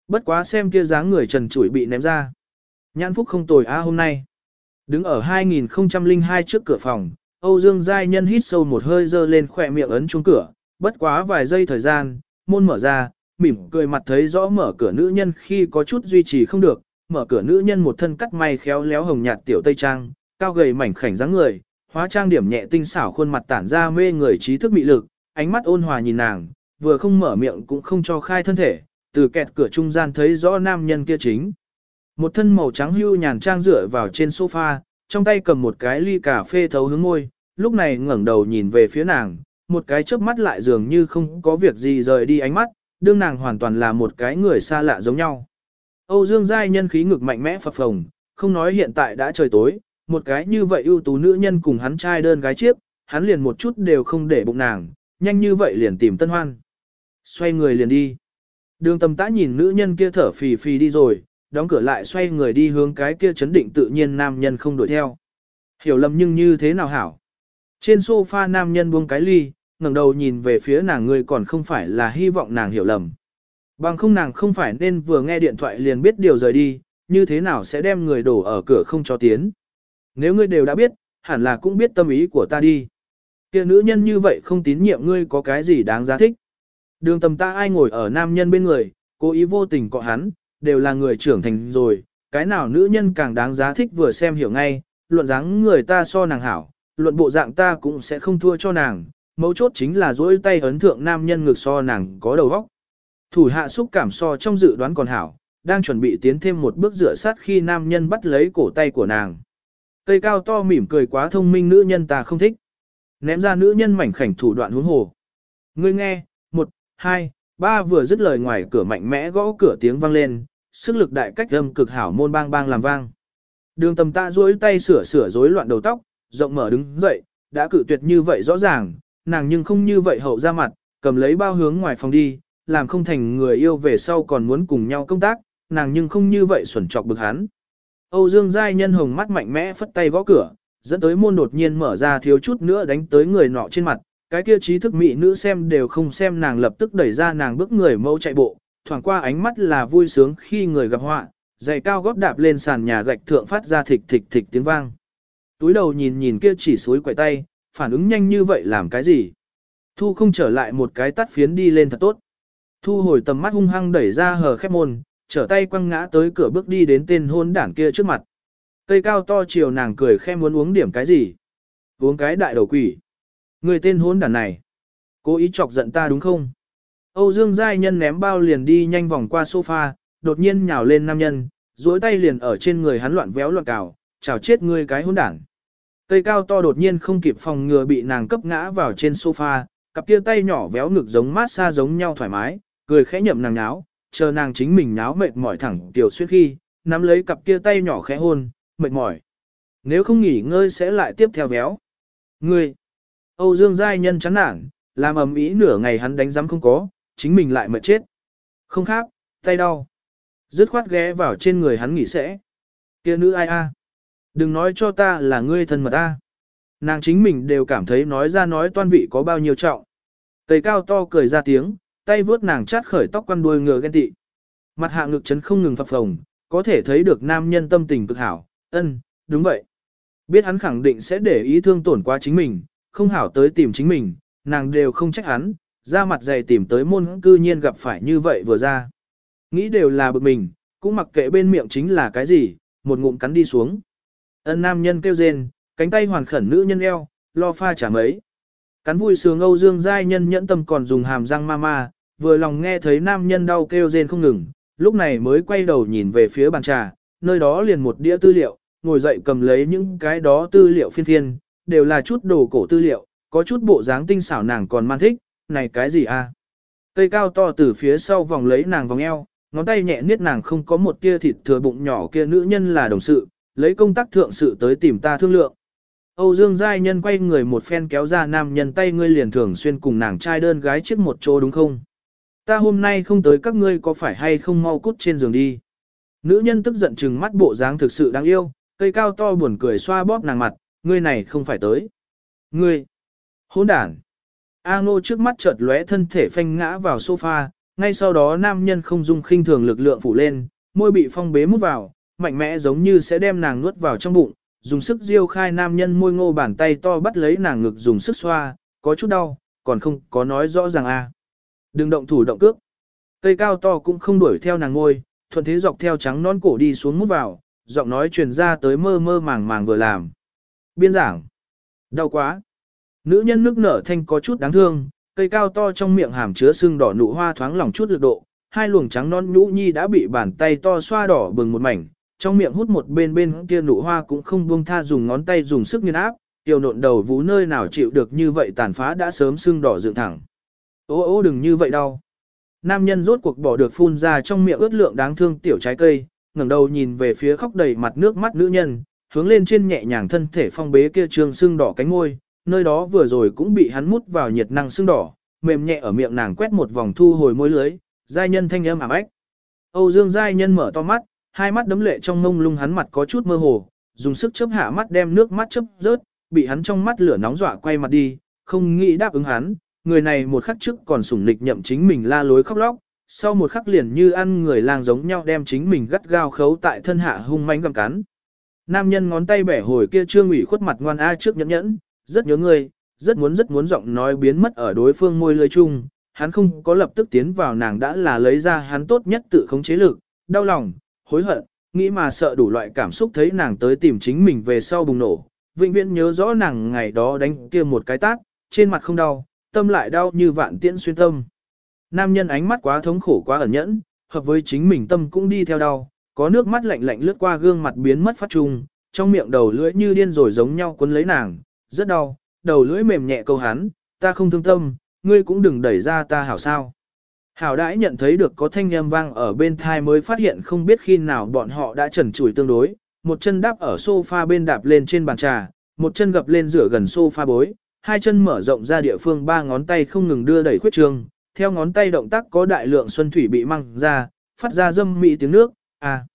Bất quá xem kia dáng người trần trụi bị ném ra. Nhãn phúc không tồi a hôm nay. Đứng ở 2002 trước cửa phòng, Âu Dương Giai Nhân hít sâu một hơi dơ lên khỏe miệng ấn chuông cửa, bất quá vài giây thời gian, môn mở ra, mỉm cười mặt thấy rõ mở cửa nữ nhân khi có chút duy trì không được, mở cửa nữ nhân một thân cắt may khéo léo hồng nhạt tiểu tây trang, cao gầy mảnh khảnh dáng người, hóa trang điểm nhẹ tinh xảo khuôn mặt tản ra mê người trí thức mị lực, ánh mắt ôn hòa nhìn nàng, vừa không mở miệng cũng không cho khai thân thể, từ kẹt cửa trung gian thấy rõ nam nhân kia chính. Một thân màu trắng hưu nhàn trang dựa vào trên sofa, trong tay cầm một cái ly cà phê thấu hướng môi, lúc này ngẩng đầu nhìn về phía nàng, một cái chớp mắt lại dường như không có việc gì rời đi ánh mắt, đương nàng hoàn toàn là một cái người xa lạ giống nhau. Âu Dương Giai nhân khí ngực mạnh mẽ phập phồng, không nói hiện tại đã trời tối, một cái như vậy ưu tú nữ nhân cùng hắn trai đơn gái chiếc, hắn liền một chút đều không để bụng nàng, nhanh như vậy liền tìm tân hoan. Xoay người liền đi. Đường tầm tã nhìn nữ nhân kia thở phì phì đi rồi, đóng cửa lại xoay người đi hướng cái kia chấn định tự nhiên nam nhân không đuổi theo. Hiểu lầm nhưng như thế nào hảo. Trên sofa nam nhân buông cái ly, ngẩng đầu nhìn về phía nàng người còn không phải là hy vọng nàng hiểu lầm. Bằng không nàng không phải nên vừa nghe điện thoại liền biết điều rời đi, như thế nào sẽ đem người đổ ở cửa không cho tiến. Nếu ngươi đều đã biết, hẳn là cũng biết tâm ý của ta đi. Kia nữ nhân như vậy không tín nhiệm ngươi có cái gì đáng giá thích. Đường tầm ta ai ngồi ở nam nhân bên người, cố ý vô tình cọ hắn, đều là người trưởng thành rồi, cái nào nữ nhân càng đáng giá thích vừa xem hiểu ngay, luận dáng người ta so nàng hảo, luận bộ dạng ta cũng sẽ không thua cho nàng, mấu chốt chính là dỗi tay ấn thượng nam nhân ngược so nàng có đầu óc. Thủ hạ xúc cảm so trong dự đoán còn hảo, đang chuẩn bị tiến thêm một bước rửa sát khi nam nhân bắt lấy cổ tay của nàng. Cây cao to mỉm cười quá thông minh nữ nhân ta không thích. Ném ra nữ nhân mảnh khảnh thủ đoạn huống hồ. Ngươi nghe, một, hai, ba vừa dứt lời ngoài cửa mạnh mẽ gõ cửa tiếng vang lên, sức lực đại cách âm cực hảo môn bang bang làm vang. Đường tầm tạ duỗi tay sửa sửa rối loạn đầu tóc, rộng mở đứng dậy, đã cự tuyệt như vậy rõ ràng, nàng nhưng không như vậy hậu ra mặt, cầm lấy bao hướng ngoài phòng đi, làm không thành người yêu về sau còn muốn cùng nhau công tác, nàng nhưng không như vậy xuẩn trọc bực hắn. Âu Dương Giai nhân hồng mắt mạnh mẽ phất tay gõ cửa, dẫn tới môn đột nhiên mở ra thiếu chút nữa đánh tới người nọ trên mặt, cái kia trí thức mỹ nữ xem đều không xem nàng lập tức đẩy ra nàng bước người mẫu chạy bộ, thoảng qua ánh mắt là vui sướng khi người gặp họa, giày cao gót đạp lên sàn nhà gạch thượng phát ra thịch thịch thịch tiếng vang. Túi đầu nhìn nhìn kia chỉ suối quậy tay, phản ứng nhanh như vậy làm cái gì? Thu không trở lại một cái tắt phiến đi lên thật tốt. Thu hồi tầm mắt hung hăng đẩy ra hờ khép môn, trở tay quăng ngã tới cửa bước đi đến tên hôn đảng kia trước mặt. Cây cao to chiều nàng cười khe muốn uống điểm cái gì? Uống cái đại đầu quỷ. Người tên hôn đản này. Cố ý chọc giận ta đúng không? Âu Dương Giai Nhân ném bao liền đi nhanh vòng qua sofa, đột nhiên nhào lên nam nhân, duỗi tay liền ở trên người hắn loạn véo loạn cào, chào chết ngươi cái hôn đảng. Tay cao to đột nhiên không kịp phòng ngừa bị nàng cấp ngã vào trên sofa, cặp kia tay nhỏ véo ngực giống mát xa giống nhau thoải mái, cười khẽ nhậm nàng nháo, chờ nàng chính mình náo mệt mỏi thẳng tiểu xuyên khi, nắm lấy cặp kia tay nhỏ khẽ hôn, mệt mỏi. Nếu không nghỉ ngơi sẽ lại tiếp theo véo. Ngươi, Âu Dương Giai Nhân chán nản, làm ầm ĩ nửa ngày hắn đánh giám không có, chính mình lại mệt chết. Không khác, tay đau. Dứt khoát ghé vào trên người hắn nghỉ sẽ. kia nữ ai a? Đừng nói cho ta là ngươi thân mật ta. Nàng chính mình đều cảm thấy nói ra nói toan vị có bao nhiêu trọng. Cây cao to cười ra tiếng, tay vướt nàng chát khởi tóc quăn đuôi ngựa ghen tị. Mặt hạ ngực chấn không ngừng phập phồng, có thể thấy được nam nhân tâm tình cực hảo, ân, đúng vậy. Biết hắn khẳng định sẽ để ý thương tổn qua chính mình, không hảo tới tìm chính mình, nàng đều không trách hắn, ra mặt dày tìm tới môn cư nhiên gặp phải như vậy vừa ra. Nghĩ đều là bực mình, cũng mặc kệ bên miệng chính là cái gì, một ngụm cắn đi xuống. Ân nam nhân kêu rên, cánh tay hoàn khẩn nữ nhân eo, lo pha trả mấy. Cắn vui sướng Âu Dương giai nhân nhẫn tâm còn dùng hàm răng ma ma, vừa lòng nghe thấy nam nhân đau kêu rên không ngừng, lúc này mới quay đầu nhìn về phía bàn trà, nơi đó liền một đĩa tư liệu, ngồi dậy cầm lấy những cái đó tư liệu phiên phiên, đều là chút đồ cổ tư liệu, có chút bộ dáng tinh xảo nàng còn man thích, này cái gì a? À? Cây cao to từ phía sau vòng lấy nàng vòng eo, ngón tay nhẹ niết nàng không có một tia thịt thừa bụng nhỏ kia nữ nhân là đồng sự, lấy công tác thượng sự tới tìm ta thương lượng. Âu Dương Giai Nhân quay người một phen kéo ra nam nhân tay ngươi liền thường xuyên cùng nàng trai đơn gái trước một chỗ đúng không? Ta hôm nay không tới các ngươi có phải hay không mau cút trên giường đi. Nữ nhân tức giận chừng mắt bộ dáng thực sự đáng yêu, cây cao to buồn cười xoa bóp nàng mặt, ngươi này không phải tới. Ngươi, hỗn đản. A ngô trước mắt chợt lóe thân thể phanh ngã vào sofa, ngay sau đó nam nhân không dung khinh thường lực lượng phủ lên, môi bị phong bế mút vào, mạnh mẽ giống như sẽ đem nàng nuốt vào trong bụng, dùng sức diêu khai nam nhân môi ngô bàn tay to bắt lấy nàng ngực dùng sức xoa, có chút đau, còn không có nói rõ ràng a. Đừng động thủ động cước. Cây cao to cũng không đuổi theo nàng ngôi, thuận thế dọc theo trắng non cổ đi xuống mút vào, giọng nói truyền ra tới mơ mơ màng màng vừa làm. Biên giảng. Đau quá. Nữ nhân nước nở thanh có chút đáng thương, cây cao to trong miệng hàm chứa sưng đỏ nụ hoa thoáng lỏng chút lực độ, hai luồng trắng non nhũ nhi đã bị bàn tay to xoa đỏ bừng một mảnh, trong miệng hút một bên bên kia nụ hoa cũng không buông tha dùng ngón tay dùng sức nghiền áp, tiểu nộn đầu vú nơi nào chịu được như vậy tàn phá đã sớm sưng đỏ dựng thẳng. Ô ô đừng như vậy đau. Nam nhân rốt cuộc bỏ được phun ra trong miệng ướt lượng đáng thương tiểu trái cây, ngẩng đầu nhìn về phía khóc đầy mặt nước mắt nữ nhân, hướng lên trên nhẹ nhàng thân thể phong bế kia trường sưng đỏ cánh ngôi, nơi đó vừa rồi cũng bị hắn mút vào nhiệt năng sưng đỏ, mềm nhẹ ở miệng nàng quét một vòng thu hồi môi lưới, giai nhân thanh âm ảm ách. Âu Dương giai nhân mở to mắt, hai mắt đấm lệ trong mông lung hắn mặt có chút mơ hồ, dùng sức chớp hạ mắt đem nước mắt chớp rớt, bị hắn trong mắt lửa nóng dọa quay mặt đi, không nghĩ đáp ứng hắn, người này một khắc trước còn sủng nịch nhậm chính mình la lối khóc lóc, sau một khắc liền như ăn người lang giống nhau đem chính mình gắt gao khấu tại thân hạ hung manh gầm cắn. Nam nhân ngón tay bẻ hồi kia trương ủy khuất mặt ngoan a trước nhẫn nhẫn, rất nhớ ngươi, rất muốn rất muốn giọng nói biến mất ở đối phương môi lưỡi chung, hắn không có lập tức tiến vào nàng đã là lấy ra hắn tốt nhất tự khống chế lực, đau lòng, hối hận, nghĩ mà sợ đủ loại cảm xúc thấy nàng tới tìm chính mình về sau bùng nổ, vĩnh viễn nhớ rõ nàng ngày đó đánh kia một cái tát, trên mặt không đau, tâm lại đau như vạn tiễn xuyên tâm. Nam nhân ánh mắt quá thống khổ quá ẩn nhẫn, hợp với chính mình tâm cũng đi theo đau, có nước mắt lạnh lạnh lướt qua gương mặt biến mất phát trùng, trong miệng đầu lưỡi như điên rồi giống nhau cuốn lấy nàng, rất đau, đầu lưỡi mềm nhẹ câu hắn, ta không thương tâm, ngươi cũng đừng đẩy ra ta hảo sao. Hảo đãi nhận thấy được có thanh âm vang ở bên thai mới phát hiện không biết khi nào bọn họ đã trần trụi tương đối, một chân đáp ở sofa bên đạp lên trên bàn trà, một chân gập lên rửa gần sofa bối, hai chân mở rộng ra địa phương ba ngón tay không ngừng đưa đẩy khuyết trường, theo ngón tay động tác có đại lượng xuân thủy bị măng ra, phát ra dâm mị tiếng nước, à.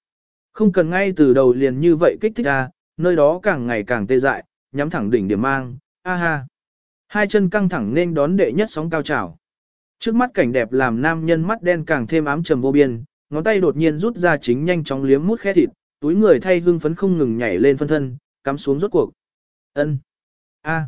Không cần ngay từ đầu liền như vậy kích thích à, nơi đó càng ngày càng tê dại, nhắm thẳng đỉnh điểm mang, a ha. Hai chân căng thẳng nên đón đệ nhất sóng cao trào. Trước mắt cảnh đẹp làm nam nhân mắt đen càng thêm ám trầm vô biên, ngón tay đột nhiên rút ra chính nhanh chóng liếm mút khe thịt, túi người thay hưng phấn không ngừng nhảy lên phân thân, cắm xuống rốt cuộc. Ân, A.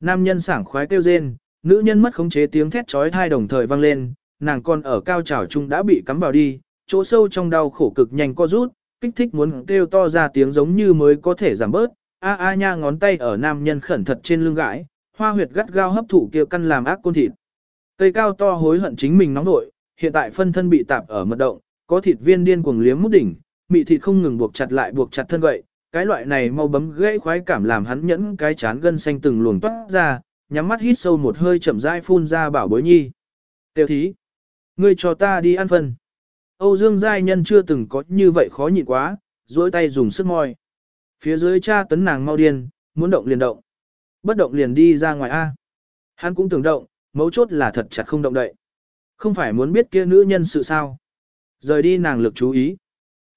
Nam nhân sảng khoái kêu rên, nữ nhân mất khống chế tiếng thét chói tai đồng thời vang lên, nàng còn ở cao trào trung đã bị cắm vào đi, chỗ sâu trong đau khổ cực nhanh co rút, kích thích muốn kêu to ra tiếng giống như mới có thể giảm bớt. A a nha ngón tay ở nam nhân khẩn thật trên lưng gãi, hoa huyệt gắt gao hấp thụ kia căn làm ác côn thịt. Cây cao to hối hận chính mình nóng nội, hiện tại phân thân bị tạp ở mật động, có thịt viên điên cuồng liếm mút đỉnh, mị thịt không ngừng buộc chặt lại buộc chặt thân gậy cái loại này mau bấm gãy khoái cảm làm hắn nhẫn cái chán gân xanh từng luồng toát ra, nhắm mắt hít sâu một hơi chậm rãi phun ra bảo bối nhi. Tiêu thí, ngươi cho ta đi ăn phân. Âu Dương Giai Nhân chưa từng có như vậy khó nhịn quá, duỗi tay dùng sức moi. Phía dưới cha tấn nàng mau điên, muốn động liền động. Bất động liền đi ra ngoài A. Hắn cũng tưởng động, mấu chốt là thật chặt không động đậy. Không phải muốn biết kia nữ nhân sự sao. Rời đi nàng lực chú ý.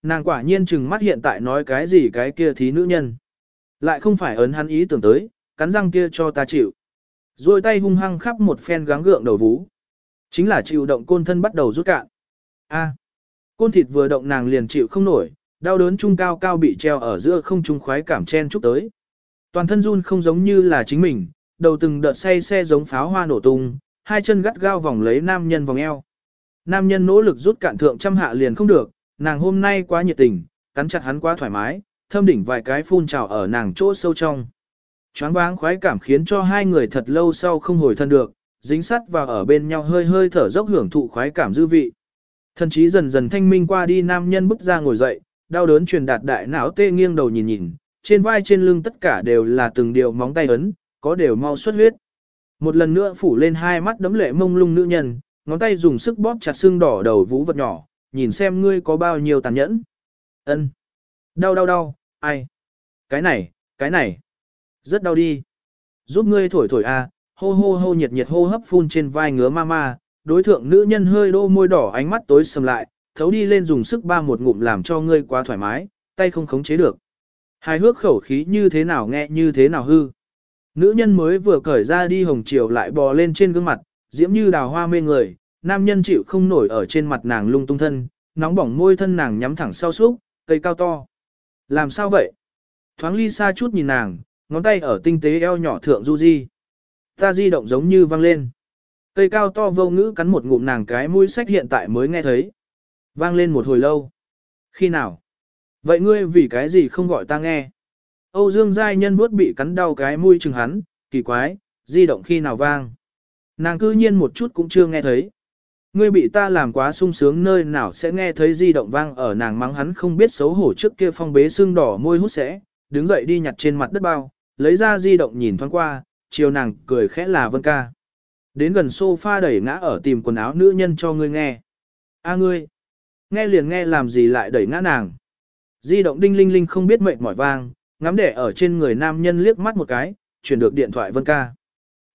Nàng quả nhiên chừng mắt hiện tại nói cái gì cái kia thí nữ nhân. Lại không phải ấn hắn ý tưởng tới, cắn răng kia cho ta chịu. Rồi tay hung hăng khắp một phen gắng gượng đầu vú. Chính là chịu động côn thân bắt đầu rút cạn. A. côn thịt vừa động nàng liền chịu không nổi, đau đớn trung cao cao bị treo ở giữa không trung khoái cảm chen chúc tới. Toàn thân run không giống như là chính mình, đầu từng đợt say xe giống pháo hoa nổ tung, hai chân gắt gao vòng lấy nam nhân vòng eo. Nam nhân nỗ lực rút cạn thượng trăm hạ liền không được, nàng hôm nay quá nhiệt tình, cắn chặt hắn quá thoải mái, thâm đỉnh vài cái phun trào ở nàng chỗ sâu trong. Choáng váng khoái cảm khiến cho hai người thật lâu sau không hồi thân được, dính sắt vào ở bên nhau hơi hơi thở dốc hưởng thụ khoái cảm dư vị. Thần trí dần dần thanh minh qua đi nam nhân bứt ra ngồi dậy, đau đớn truyền đạt đại não tê nghiêng đầu nhìn nhìn, trên vai trên lưng tất cả đều là từng điều móng tay ấn, có đều mau xuất huyết. Một lần nữa phủ lên hai mắt đấm lệ mông lung nữ nhân, ngón tay dùng sức bóp chặt xương đỏ đầu vũ vật nhỏ, nhìn xem ngươi có bao nhiêu tàn nhẫn. Ân, Đau đau đau, ai? Cái này, cái này. Rất đau đi. Giúp ngươi thổi thổi a, à, hô hô hô nhiệt nhiệt hô hấp phun trên vai ngứa ma ma, đối thượng nữ nhân hơi đô môi đỏ ánh mắt tối sầm lại, thấu đi lên dùng sức ba một ngụm làm cho ngươi quá thoải mái, tay không khống chế được. Hài hước khẩu khí như thế nào nghe như thế nào hư. Nữ nhân mới vừa cởi ra đi hồng chiều lại bò lên trên gương mặt, diễm như đào hoa mê người, nam nhân chịu không nổi ở trên mặt nàng lung tung thân, nóng bỏng môi thân nàng nhắm thẳng sau súc, cây cao to. Làm sao vậy? Thoáng ly xa chút nhìn nàng, ngón tay ở tinh tế eo nhỏ thượng du di. Ta di động giống như vang lên. Cây cao to vô ngữ cắn một ngụm nàng cái mũi sách hiện tại mới nghe thấy. Vang lên một hồi lâu. Khi nào? Vậy ngươi vì cái gì không gọi ta nghe? Âu Dương Giai Nhân vuốt bị cắn đau cái mũi chừng hắn, kỳ quái, di động khi nào vang. Nàng cư nhiên một chút cũng chưa nghe thấy. Ngươi bị ta làm quá sung sướng nơi nào sẽ nghe thấy di động vang ở nàng mắng hắn không biết xấu hổ trước kia phong bế xương đỏ môi hút sẽ, đứng dậy đi nhặt trên mặt đất bao, lấy ra di động nhìn thoáng qua, chiều nàng cười khẽ là vân ca. Đến gần sofa đẩy ngã ở tìm quần áo nữ nhân cho ngươi nghe. A ngươi, nghe liền nghe làm gì lại đẩy ngã nàng. Di động đinh linh linh không biết mệt mỏi vang, ngắm để ở trên người nam nhân liếc mắt một cái, chuyển được điện thoại Vân ca.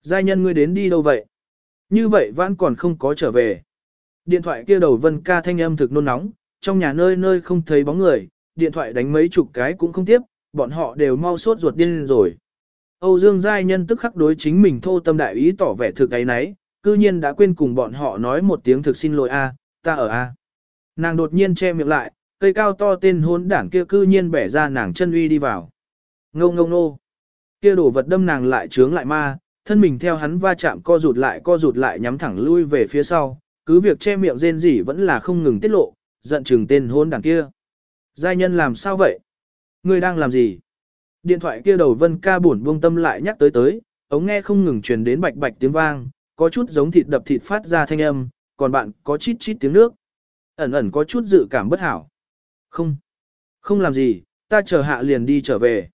Giai nhân ngươi đến đi đâu vậy? Như vậy vẫn còn không có trở về. Điện thoại kia đầu Vân ca thanh âm thực nôn nóng, trong nhà nơi nơi không thấy bóng người, điện thoại đánh mấy chục cái cũng không tiếp, bọn họ đều mau sốt ruột điên rồi. Âu Dương Giai Nhân tức khắc đối chính mình thô tâm đại ý tỏ vẻ thực ấy nấy, cư nhiên đã quên cùng bọn họ nói một tiếng thực xin lỗi a, ta ở a. Nàng đột nhiên che miệng lại, cây cao to tên hôn đảng kia cư nhiên bẻ ra nàng chân uy đi vào. Ngô ngô nô. Kia đổ vật đâm nàng lại trướng lại ma, thân mình theo hắn va chạm co rụt lại co rụt lại nhắm thẳng lui về phía sau, cứ việc che miệng rên rỉ vẫn là không ngừng tiết lộ, giận chừng tên hôn đảng kia. Giai nhân làm sao vậy? Ngươi đang làm gì? Điện thoại kia đầu vân ca buồn buông tâm lại nhắc tới tới, ống nghe không ngừng truyền đến bạch bạch tiếng vang, có chút giống thịt đập thịt phát ra thanh âm, còn bạn có chít chít tiếng nước. Ẩn ẩn có chút dự cảm bất hảo. Không, không làm gì, ta chờ hạ liền đi trở về.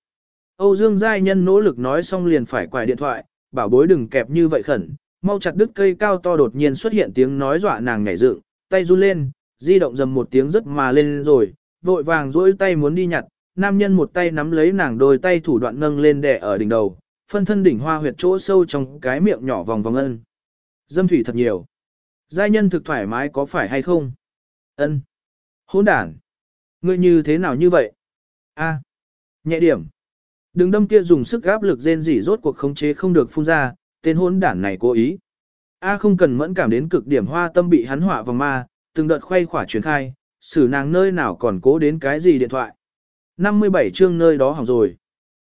Âu Dương Giai Nhân nỗ lực nói xong liền phải quài điện thoại, bảo bối đừng kẹp như vậy khẩn, mau chặt đứt cây cao to đột nhiên xuất hiện tiếng nói dọa nàng nhảy dựng, tay run lên, di động dầm một tiếng rất mà lên rồi, vội vàng duỗi tay muốn đi nhặt, nam nhân một tay nắm lấy nàng đôi tay thủ đoạn nâng lên đè ở đỉnh đầu, phân thân đỉnh hoa huyệt chỗ sâu trong cái miệng nhỏ vòng vòng ân. Dâm thủy thật nhiều. Giai nhân thực thoải mái có phải hay không? Ân. Hỗn đản. Ngươi như thế nào như vậy? A. Nhẹ điểm. Đừng đâm kia dùng sức áp lực rên rỉ rốt cuộc khống chế không được phun ra, tên hỗn đản này cố ý. A không cần mẫn cảm đến cực điểm hoa tâm bị hắn họa vào ma, từng đợt khoay khỏa truyền khai, xử nàng nơi nào còn cố đến cái gì điện thoại. 57 chương nơi đó hỏng rồi.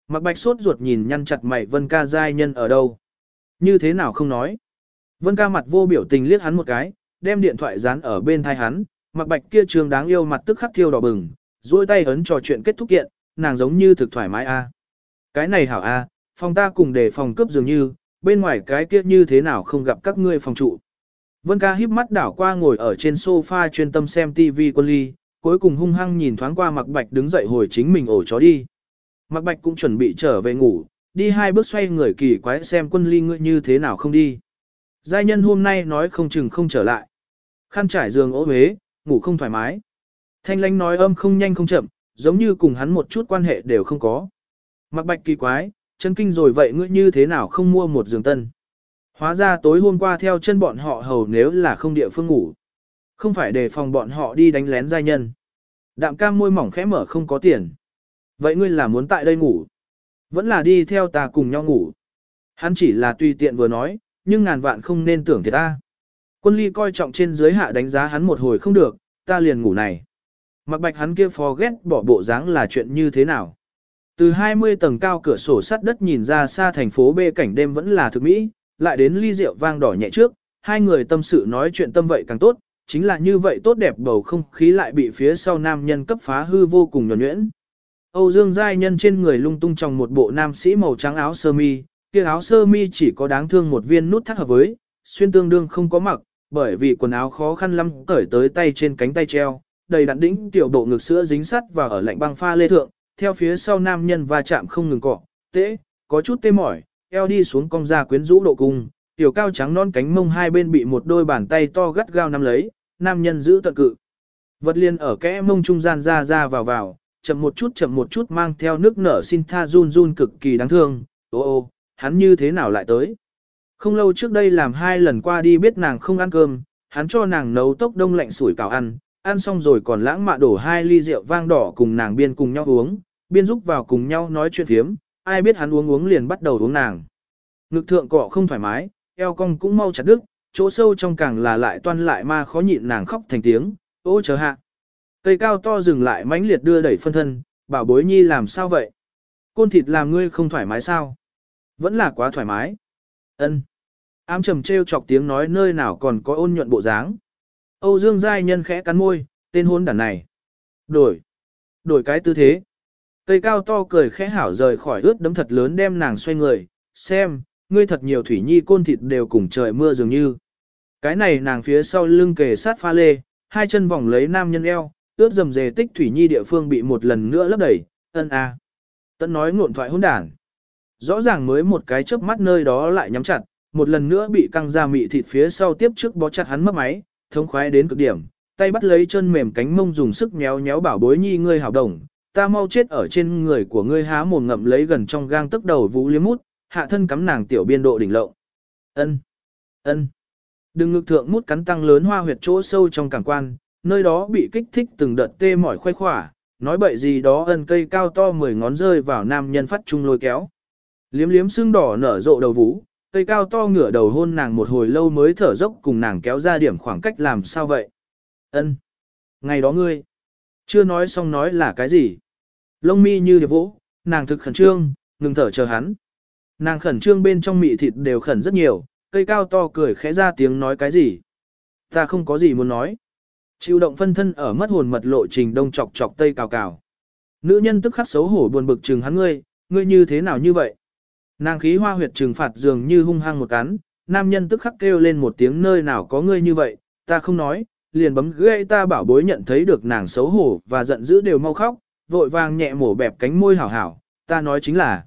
Mặc bạch sốt ruột nhìn nhăn chặt mày Vân ca giai nhân ở đâu. Như thế nào không nói. Vân ca mặt vô biểu tình liếc hắn một cái, đem điện thoại dán ở bên thai hắn, mặc bạch kia trường đáng yêu mặt tức khắc thiêu đỏ bừng, duỗi tay ấn trò chuyện kết thúc kiện, nàng giống như thực thoải mái a. Cái này hảo a, phòng ta cùng để phòng cướp dường như, bên ngoài cái kia như thế nào không gặp các ngươi phòng trụ. Vân ca híp mắt đảo qua ngồi ở trên sofa chuyên tâm xem TV quân ly, cuối cùng hung hăng nhìn thoáng qua mặc bạch đứng dậy hồi chính mình ổ chó đi. Mặc bạch cũng chuẩn bị trở về ngủ, đi hai bước xoay người kỳ quái xem quân ly ngươi như thế nào không đi. Giai nhân hôm nay nói không chừng không trở lại. Khăn trải giường ố huế, ngủ không thoải mái. Thanh lánh nói âm không nhanh không chậm, giống như cùng hắn một chút quan hệ đều không có. Mặc bạch kỳ quái, chân kinh rồi vậy ngươi như thế nào không mua một giường tân. Hóa ra tối hôm qua theo chân bọn họ hầu nếu là không địa phương ngủ. Không phải để phòng bọn họ đi đánh lén giai nhân. Đạm cam môi mỏng khẽ mở không có tiền. Vậy ngươi là muốn tại đây ngủ? Vẫn là đi theo ta cùng nhau ngủ. Hắn chỉ là tùy tiện vừa nói, nhưng ngàn vạn không nên tưởng thiệt ta. Quân ly coi trọng trên dưới hạ đánh giá hắn một hồi không được, ta liền ngủ này. Mặc bạch hắn kia phò ghét bỏ bộ dáng là chuyện như thế nào? Từ 20 tầng cao cửa sổ sắt đất nhìn ra xa thành phố B cảnh đêm vẫn là thực mỹ, lại đến ly rượu vang đỏ nhẹ trước, hai người tâm sự nói chuyện tâm vậy càng tốt, chính là như vậy tốt đẹp bầu không khí lại bị phía sau nam nhân cấp phá hư vô cùng nhuẩn nhuyễn. Âu Dương Giai Nhân trên người lung tung trong một bộ nam sĩ màu trắng áo sơ mi, kia áo sơ mi chỉ có đáng thương một viên nút thắt hợp với, xuyên tương đương không có mặc, bởi vì quần áo khó khăn lắm cởi tới tay trên cánh tay treo, đầy đặn đĩnh tiểu bộ ngực sữa dính sắt và ở lạnh băng pha lê thượng, theo phía sau nam nhân va chạm không ngừng cọ, tễ, có chút tê mỏi, eo đi xuống cong ra quyến rũ độ cung, tiểu cao trắng non cánh mông hai bên bị một đôi bàn tay to gắt gao nắm lấy, nam nhân giữ tận cự. Vật liên ở kẽ mông trung gian ra ra vào vào, chậm một chút chậm một chút mang theo nước nở xin tha run run cực kỳ đáng thương, ô ô, hắn như thế nào lại tới. Không lâu trước đây làm hai lần qua đi biết nàng không ăn cơm, hắn cho nàng nấu tốc đông lạnh sủi cảo ăn, ăn xong rồi còn lãng mạ đổ hai ly rượu vang đỏ cùng nàng biên cùng nhau uống, biên giúp vào cùng nhau nói chuyện thiếm, ai biết hắn uống uống liền bắt đầu uống nàng. Ngực thượng cọ không thoải mái, eo cong cũng mau chặt đứt, chỗ sâu trong càng là lại toan lại ma khó nhịn nàng khóc thành tiếng, ô chờ hạ. Cây cao to dừng lại mãnh liệt đưa đẩy phân thân, bảo bối nhi làm sao vậy? Côn thịt làm ngươi không thoải mái sao? Vẫn là quá thoải mái. ân Ám trầm treo chọc tiếng nói nơi nào còn có ôn nhuận bộ dáng. Âu Dương Giai Nhân khẽ cắn môi, tên hôn đản này. Đổi. Đổi cái tư thế. Cây cao to cười khẽ hảo rời khỏi ướt đấm thật lớn đem nàng xoay người, xem, ngươi thật nhiều thủy nhi côn thịt đều cùng trời mưa dường như. Cái này nàng phía sau lưng kề sát pha lê, hai chân vòng lấy nam nhân eo, ướt dầm dề tích thủy nhi địa phương bị một lần nữa lấp đầy, ân a. À. Tận nói ngộn thoại hỗn đản. Rõ ràng mới một cái chớp mắt nơi đó lại nhắm chặt, một lần nữa bị căng ra mị thịt phía sau tiếp trước bó chặt hắn mất máy, thống khoái đến cực điểm, tay bắt lấy chân mềm cánh mông dùng sức nhéo nhéo bảo bối nhi ngươi hảo đồng, ta mau chết ở trên người của ngươi há mồm ngậm lấy gần trong gang tức đầu vũ liếm mút, hạ thân cắm nàng tiểu biên độ đỉnh lộng. Ân, ân. Đừng ngực thượng mút cắn tăng lớn hoa huyệt chỗ sâu trong cảng quan, nơi đó bị kích thích từng đợt tê mỏi khoái khỏa, nói bậy gì đó ân cây cao to mười ngón rơi vào nam nhân phát trung lôi kéo. Liếm liếm xương đỏ nở rộ đầu vũ, cây cao to ngửa đầu hôn nàng một hồi lâu mới thở dốc cùng nàng kéo ra điểm khoảng cách làm sao vậy. Ân, Ngày đó ngươi. Chưa nói xong nói là cái gì. Lông mi như điệp vỗ, nàng thực khẩn trương, ngừng thở chờ hắn. Nàng khẩn trương bên trong mị thịt đều khẩn rất nhiều, cây cao to cười khẽ ra tiếng nói cái gì. Ta không có gì muốn nói. Chịu động phân thân ở mất hồn mật lộ trình đông chọc chọc tây cào cào. Nữ nhân tức khắc xấu hổ buồn bực chừng hắn ngươi, ngươi như thế nào như vậy? Nàng khí hoa huyệt trừng phạt dường như hung hăng một cắn, nam nhân tức khắc kêu lên một tiếng nơi nào có ngươi như vậy, ta không nói, liền bấm gây ta bảo bối nhận thấy được nàng xấu hổ và giận dữ đều mau khóc, vội vàng nhẹ mổ bẹp cánh môi hảo hảo, ta nói chính là.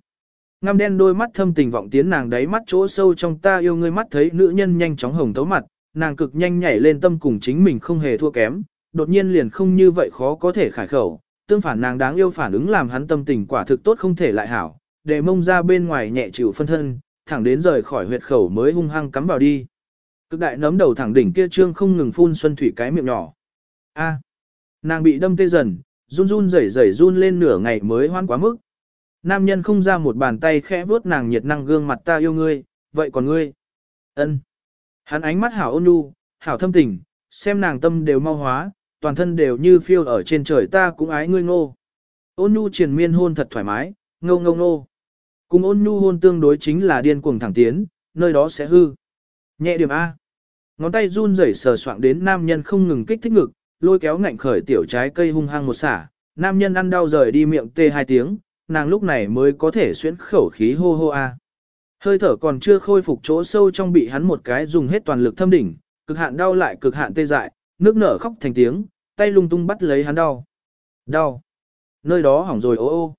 Ngăm đen đôi mắt thâm tình vọng tiến nàng đáy mắt chỗ sâu trong ta yêu ngươi mắt thấy nữ nhân nhanh chóng hồng tấu mặt, nàng cực nhanh nhảy lên tâm cùng chính mình không hề thua kém, đột nhiên liền không như vậy khó có thể khải khẩu, tương phản nàng đáng yêu phản ứng làm hắn tâm tình quả thực tốt không thể lại hảo, để mông ra bên ngoài nhẹ chịu phân thân, thẳng đến rời khỏi huyệt khẩu mới hung hăng cắm vào đi. Cực đại nấm đầu thẳng đỉnh kia trương không ngừng phun xuân thủy cái miệng nhỏ. A, nàng bị đâm tê dần, run run rẩy rẩy run lên nửa ngày mới hoan quá mức. Nam nhân không ra một bàn tay khẽ vuốt nàng nhiệt năng gương mặt ta yêu ngươi, vậy còn ngươi? Ân. Hắn ánh mắt hảo ôn nhu, hảo thâm tình, xem nàng tâm đều mau hóa, toàn thân đều như phiêu ở trên trời ta cũng ái ngươi ngô. Ôn nhu triền miên hôn thật thoải mái, ngô ngô ngô. Cùng ôn nhu hôn tương đối chính là điên cuồng thẳng tiến, nơi đó sẽ hư. Nhẹ điểm A. Ngón tay run rẩy sờ soạng đến nam nhân không ngừng kích thích ngực, lôi kéo ngạnh khởi tiểu trái cây hung hăng một xả. Nam nhân ăn đau rời đi miệng tê hai tiếng, nàng lúc này mới có thể xuyến khẩu khí hô hô A. Hơi thở còn chưa khôi phục chỗ sâu trong bị hắn một cái dùng hết toàn lực thâm đỉnh, cực hạn đau lại cực hạn tê dại, nước nở khóc thành tiếng, tay lung tung bắt lấy hắn đau. Đau. Nơi đó hỏng rồi ô ô.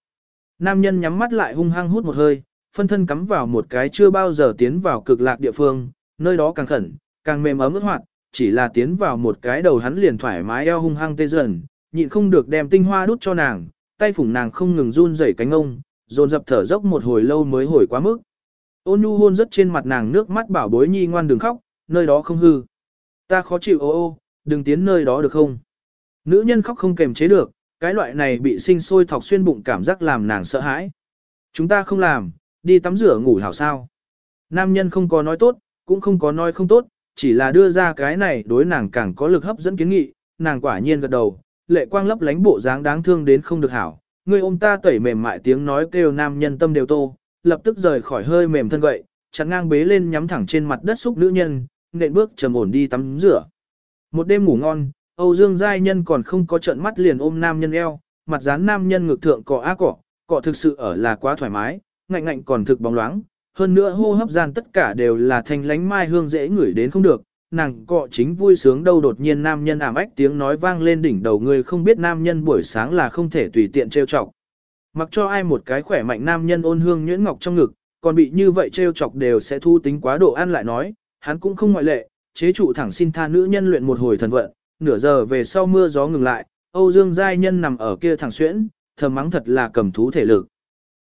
Nam nhân nhắm mắt lại hung hăng hút một hơi, phân thân cắm vào một cái chưa bao giờ tiến vào cực lạc địa phương, nơi đó càng khẩn, càng mềm ấm ướt hoạt, chỉ là tiến vào một cái đầu hắn liền thoải mái eo hung hăng tê dần, nhịn không được đem tinh hoa đút cho nàng, tay phủng nàng không ngừng run rẩy cánh ông, dồn dập thở dốc một hồi lâu mới hồi quá mức. Ôn nhu hôn rất trên mặt nàng nước mắt bảo bối nhi ngoan đừng khóc, nơi đó không hư. Ta khó chịu ô ô, đừng tiến nơi đó được không? Nữ nhân khóc không kềm chế được, cái loại này bị sinh sôi thọc xuyên bụng cảm giác làm nàng sợ hãi. Chúng ta không làm, đi tắm rửa ngủ hảo sao. Nam nhân không có nói tốt, cũng không có nói không tốt, chỉ là đưa ra cái này đối nàng càng có lực hấp dẫn kiến nghị, nàng quả nhiên gật đầu, lệ quang lấp lánh bộ dáng đáng thương đến không được hảo. Người ôm ta tẩy mềm mại tiếng nói kêu nam nhân tâm đều tô, lập tức rời khỏi hơi mềm thân gậy, chặn ngang bế lên nhắm thẳng trên mặt đất xúc nữ nhân, nện bước trầm ổn đi tắm rửa. Một đêm ngủ ngon, Âu Dương Giai Nhân còn không có trợn mắt liền ôm nam nhân eo, mặt dán nam nhân ngực thượng cọ á cọ, cọ thực sự ở là quá thoải mái, ngạnh ngạnh còn thực bóng loáng, hơn nữa hô hấp gian tất cả đều là thanh lánh mai hương dễ ngửi đến không được, nàng cọ chính vui sướng đâu đột nhiên nam nhân ảm ách tiếng nói vang lên đỉnh đầu người không biết nam nhân buổi sáng là không thể tùy tiện trêu chọc. Mặc cho ai một cái khỏe mạnh nam nhân ôn hương nhuyễn ngọc trong ngực, còn bị như vậy trêu chọc đều sẽ thu tính quá độ ăn lại nói, hắn cũng không ngoại lệ, chế trụ thẳng xin tha nữ nhân luyện một hồi thần vận, nửa giờ về sau mưa gió ngừng lại, Âu Dương Giai Nhân nằm ở kia thẳng xuyễn, thầm mắng thật là cầm thú thể lực.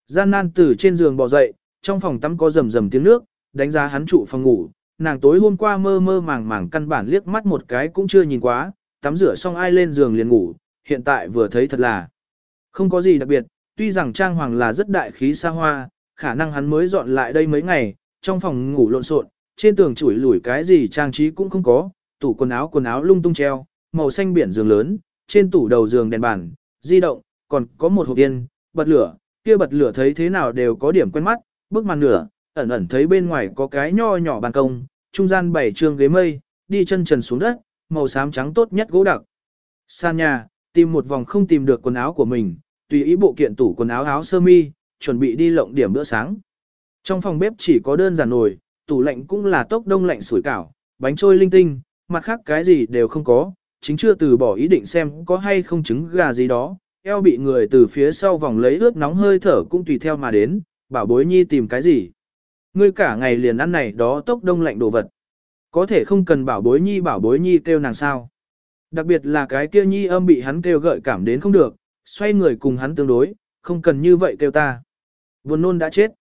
Gian nan từ trên giường bò dậy, trong phòng tắm có rầm rầm tiếng nước, đánh giá hắn trụ phòng ngủ, nàng tối hôm qua mơ mơ màng màng căn bản liếc mắt một cái cũng chưa nhìn quá, tắm rửa xong ai lên giường liền ngủ, hiện tại vừa thấy thật là không có gì đặc biệt, tuy rằng trang hoàng là rất đại khí xa hoa, khả năng hắn mới dọn lại đây mấy ngày, trong phòng ngủ lộn xộn, trên tường chủi lủi cái gì trang trí cũng không có, tủ quần áo quần áo lung tung treo, màu xanh biển giường lớn, trên tủ đầu giường đèn bàn, di động, còn có một hộp yên, bật lửa, kia bật lửa thấy thế nào đều có điểm quen mắt, bước màn nửa, ẩn ẩn thấy bên ngoài có cái nho nhỏ ban công, trung gian bảy trường ghế mây, đi chân trần xuống đất, màu xám trắng tốt nhất gỗ đặc. San nhà, tìm một vòng không tìm được quần áo của mình, tùy ý bộ kiện tủ quần áo áo sơ mi, chuẩn bị đi lộng điểm bữa sáng. Trong phòng bếp chỉ có đơn giản nồi, tủ lạnh cũng là tốc đông lạnh sủi cảo, bánh trôi linh tinh, mặt khác cái gì đều không có, chính chưa từ bỏ ý định xem có hay không trứng gà gì đó, eo bị người từ phía sau vòng lấy ướt nóng hơi thở cũng tùy theo mà đến, bảo bối nhi tìm cái gì. Ngươi cả ngày liền ăn này đó tốc đông lạnh đồ vật. Có thể không cần bảo bối nhi bảo bối nhi kêu nàng sao. Đặc biệt là cái kia nhi âm bị hắn kêu gợi cảm đến không được, xoay người cùng hắn tương đối, không cần như vậy kêu ta. Buồn nôn đã chết.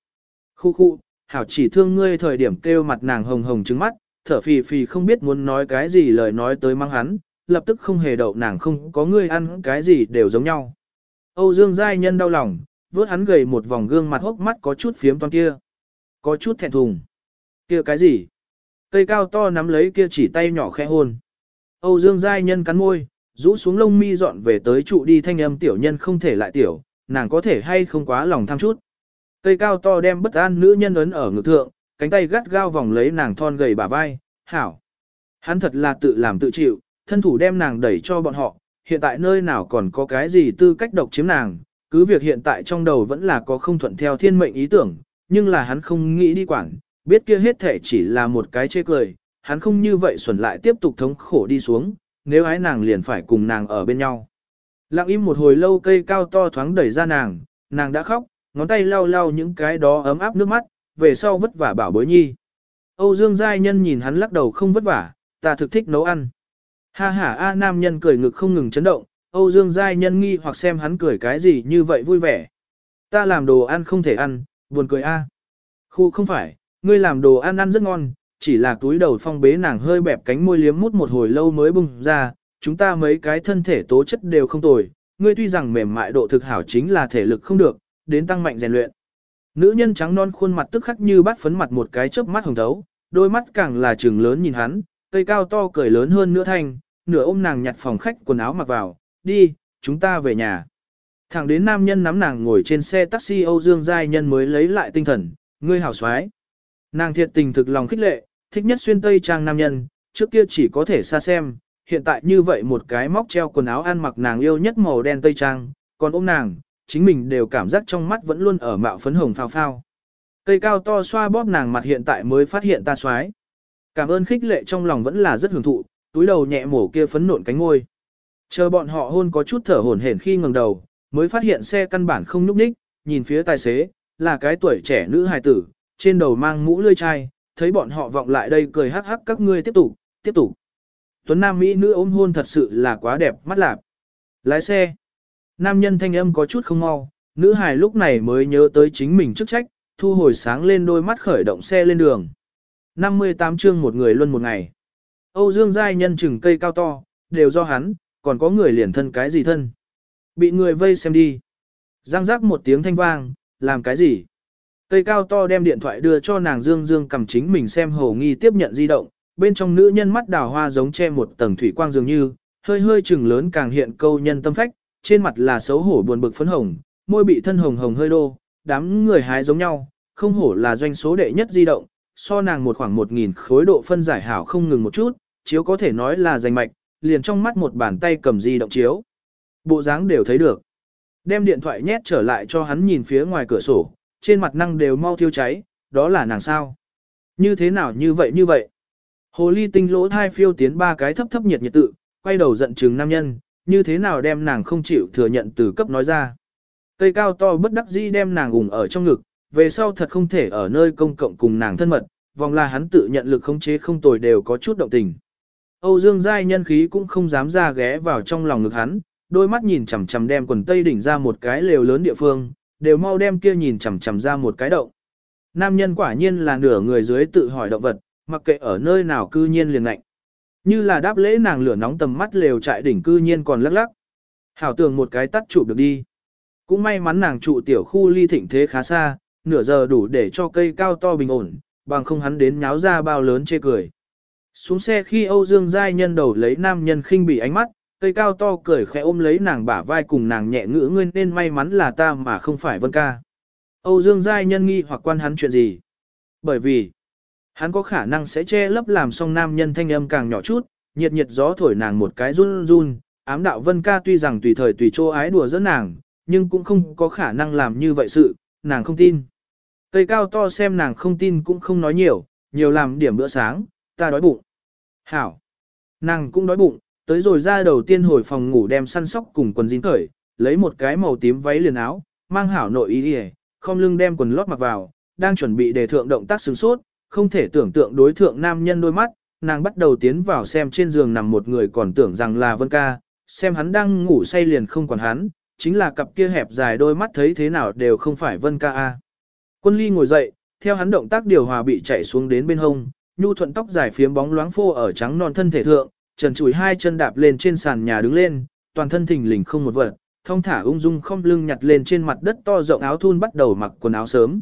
Khu khu, hảo chỉ thương ngươi thời điểm kêu mặt nàng hồng hồng trứng mắt, thở phì phì không biết muốn nói cái gì lời nói tới mang hắn, lập tức không hề đậu nàng không có ngươi ăn cái gì đều giống nhau. Âu Dương Giai Nhân đau lòng, vớt hắn gầy một vòng gương mặt hốc mắt có chút phiếm toan kia. Có chút thẹn thùng. kia cái gì? Cây cao to nắm lấy kia chỉ tay nhỏ khẽ hôn. Âu Dương Giai Nhân cắn môi, rũ xuống lông mi dọn về tới trụ đi thanh âm tiểu nhân không thể lại tiểu, nàng có thể hay không quá lòng tham chút. Cây cao to đem bất an nữ nhân ấn ở ngực thượng, cánh tay gắt gao vòng lấy nàng thon gầy bả vai, hảo. Hắn thật là tự làm tự chịu, thân thủ đem nàng đẩy cho bọn họ, hiện tại nơi nào còn có cái gì tư cách độc chiếm nàng, cứ việc hiện tại trong đầu vẫn là có không thuận theo thiên mệnh ý tưởng, nhưng là hắn không nghĩ đi quản, biết kia hết thể chỉ là một cái chê cười, hắn không như vậy xuẩn lại tiếp tục thống khổ đi xuống, nếu ái nàng liền phải cùng nàng ở bên nhau. Lặng im một hồi lâu cây cao to thoáng đẩy ra nàng, nàng đã khóc, ngón tay lau lau những cái đó ấm áp nước mắt, về sau vất vả bảo bối nhi. Âu Dương Giai Nhân nhìn hắn lắc đầu không vất vả, ta thực thích nấu ăn. Ha ha A nam nhân cười ngực không ngừng chấn động, Âu Dương Giai Nhân nghi hoặc xem hắn cười cái gì như vậy vui vẻ. Ta làm đồ ăn không thể ăn, buồn cười A. Khu không phải, ngươi làm đồ ăn ăn rất ngon, chỉ là túi đầu phong bế nàng hơi bẹp cánh môi liếm mút một hồi lâu mới bùng ra, chúng ta mấy cái thân thể tố chất đều không tồi, ngươi tuy rằng mềm mại độ thực hảo chính là thể lực không được, đến tăng mạnh rèn luyện. Nữ nhân trắng non khuôn mặt tức khắc như bắt phấn mặt một cái chớp mắt hồng thấu, đôi mắt càng là trừng lớn nhìn hắn, cây cao to cười lớn hơn nữa thanh, nửa ôm nàng nhặt phòng khách quần áo mặc vào, đi, chúng ta về nhà. Thẳng đến nam nhân nắm nàng ngồi trên xe taxi Âu Dương Giai Nhân mới lấy lại tinh thần, ngươi hảo xoái. Nàng thiệt tình thực lòng khích lệ, thích nhất xuyên tây trang nam nhân, trước kia chỉ có thể xa xem, hiện tại như vậy một cái móc treo quần áo ăn mặc nàng yêu nhất màu đen tây trang, còn ôm nàng, chính mình đều cảm giác trong mắt vẫn luôn ở mạo phấn hồng phao phao. Cây cao to xoa bóp nàng mặt hiện tại mới phát hiện ta xoái. Cảm ơn khích lệ trong lòng vẫn là rất hưởng thụ, túi đầu nhẹ mổ kia phấn nộn cánh ngôi. Chờ bọn họ hôn có chút thở hổn hển khi ngẩng đầu, mới phát hiện xe căn bản không nhúc nhích, nhìn phía tài xế, là cái tuổi trẻ nữ hài tử, trên đầu mang mũ lươi chai, thấy bọn họ vọng lại đây cười hắc hắc các ngươi tiếp tục, tiếp tục. Tuấn Nam Mỹ nữ ôm hôn thật sự là quá đẹp mắt lạp. Lái xe. Nam nhân thanh âm có chút không mau, nữ hài lúc này mới nhớ tới chính mình chức trách, thu hồi sáng lên đôi mắt khởi động xe lên đường. 58 chương một người luân một ngày. Âu Dương Giai nhân chừng cây cao to, đều do hắn, còn có người liền thân cái gì thân. Bị người vây xem đi. Giang giác một tiếng thanh vang, làm cái gì? Cây cao to đem điện thoại đưa cho nàng Dương Dương cầm chính mình xem hồ nghi tiếp nhận di động, bên trong nữ nhân mắt đào hoa giống che một tầng thủy quang dường như, hơi hơi chừng lớn càng hiện câu nhân tâm phách, trên mặt là xấu hổ buồn bực phấn hồng, môi bị thân hồng hồng hơi đô, đám người hái giống nhau, không hổ là doanh số đệ nhất di động, so nàng một khoảng một nghìn khối độ phân giải hảo không ngừng một chút, chiếu có thể nói là giành mạch, liền trong mắt một bàn tay cầm di động chiếu. Bộ dáng đều thấy được. Đem điện thoại nhét trở lại cho hắn nhìn phía ngoài cửa sổ, trên mặt năng đều mau thiêu cháy, đó là nàng sao? Như thế nào như vậy như vậy? Hồ ly tinh lỗ thai phiêu tiến ba cái thấp thấp nhiệt nhiệt tự, quay đầu giận chừng nam nhân, như thế nào đem nàng không chịu thừa nhận từ cấp nói ra. Cây cao to bất đắc dĩ đem nàng ủng ở trong ngực, về sau thật không thể ở nơi công cộng cùng nàng thân mật, vòng là hắn tự nhận lực không chế không tồi đều có chút động tình. Âu Dương Giai nhân khí cũng không dám ra ghé vào trong lòng ngực hắn, đôi mắt nhìn chằm chằm đem quần tây đỉnh ra một cái lều lớn địa phương, đều mau đem kia nhìn chằm chằm ra một cái động. Nam nhân quả nhiên là nửa người dưới tự hỏi động vật, mặc kệ ở nơi nào cư nhiên liền lạnh, Như là đáp lễ nàng lửa nóng tầm mắt lều trại đỉnh cư nhiên còn lắc lắc. Hảo tưởng một cái tắt trụ được đi. Cũng may mắn nàng trụ tiểu khu ly thịnh thế khá xa, nửa giờ đủ để cho cây cao to bình ổn, bằng không hắn đến nháo ra bao lớn chê cười. Xuống xe khi Âu Dương Giai nhân đầu lấy nam nhân khinh bị ánh mắt, cây cao to cười khẽ ôm lấy nàng bả vai cùng nàng nhẹ ngữ ngươi nên may mắn là ta mà không phải Vân ca. Âu Dương Giai nhân nghi hoặc quan hắn chuyện gì? Bởi vì, hắn có khả năng sẽ che lấp làm xong nam nhân thanh âm càng nhỏ chút, nhiệt nhiệt gió thổi nàng một cái run run, ám đạo Vân ca tuy rằng tùy thời tùy chỗ ái đùa dẫn nàng, nhưng cũng không có khả năng làm như vậy sự, nàng không tin. Cây cao to xem nàng không tin cũng không nói nhiều, nhiều làm điểm bữa sáng, ta đói bụng. Hảo. Nàng cũng đói bụng, tới rồi ra đầu tiên hồi phòng ngủ đem săn sóc cùng quần dính cởi, lấy một cái màu tím váy liền áo, mang hảo nội y đi không lưng đem quần lót mặc vào, đang chuẩn bị để thượng động tác sướng sốt, không thể tưởng tượng đối thượng nam nhân đôi mắt, nàng bắt đầu tiến vào xem trên giường nằm một người còn tưởng rằng là Vân ca, xem hắn đang ngủ say liền không còn hắn, chính là cặp kia hẹp dài đôi mắt thấy thế nào đều không phải Vân ca a. Quân ly ngồi dậy, theo hắn động tác điều hòa bị chạy xuống đến bên hông, nhu thuận tóc dài phiếm bóng loáng phô ở trắng non thân thể thượng, trần chùi hai chân đạp lên trên sàn nhà đứng lên, toàn thân thình lình không một vật, thông thả ung dung không lưng nhặt lên trên mặt đất to rộng áo thun bắt đầu mặc quần áo sớm.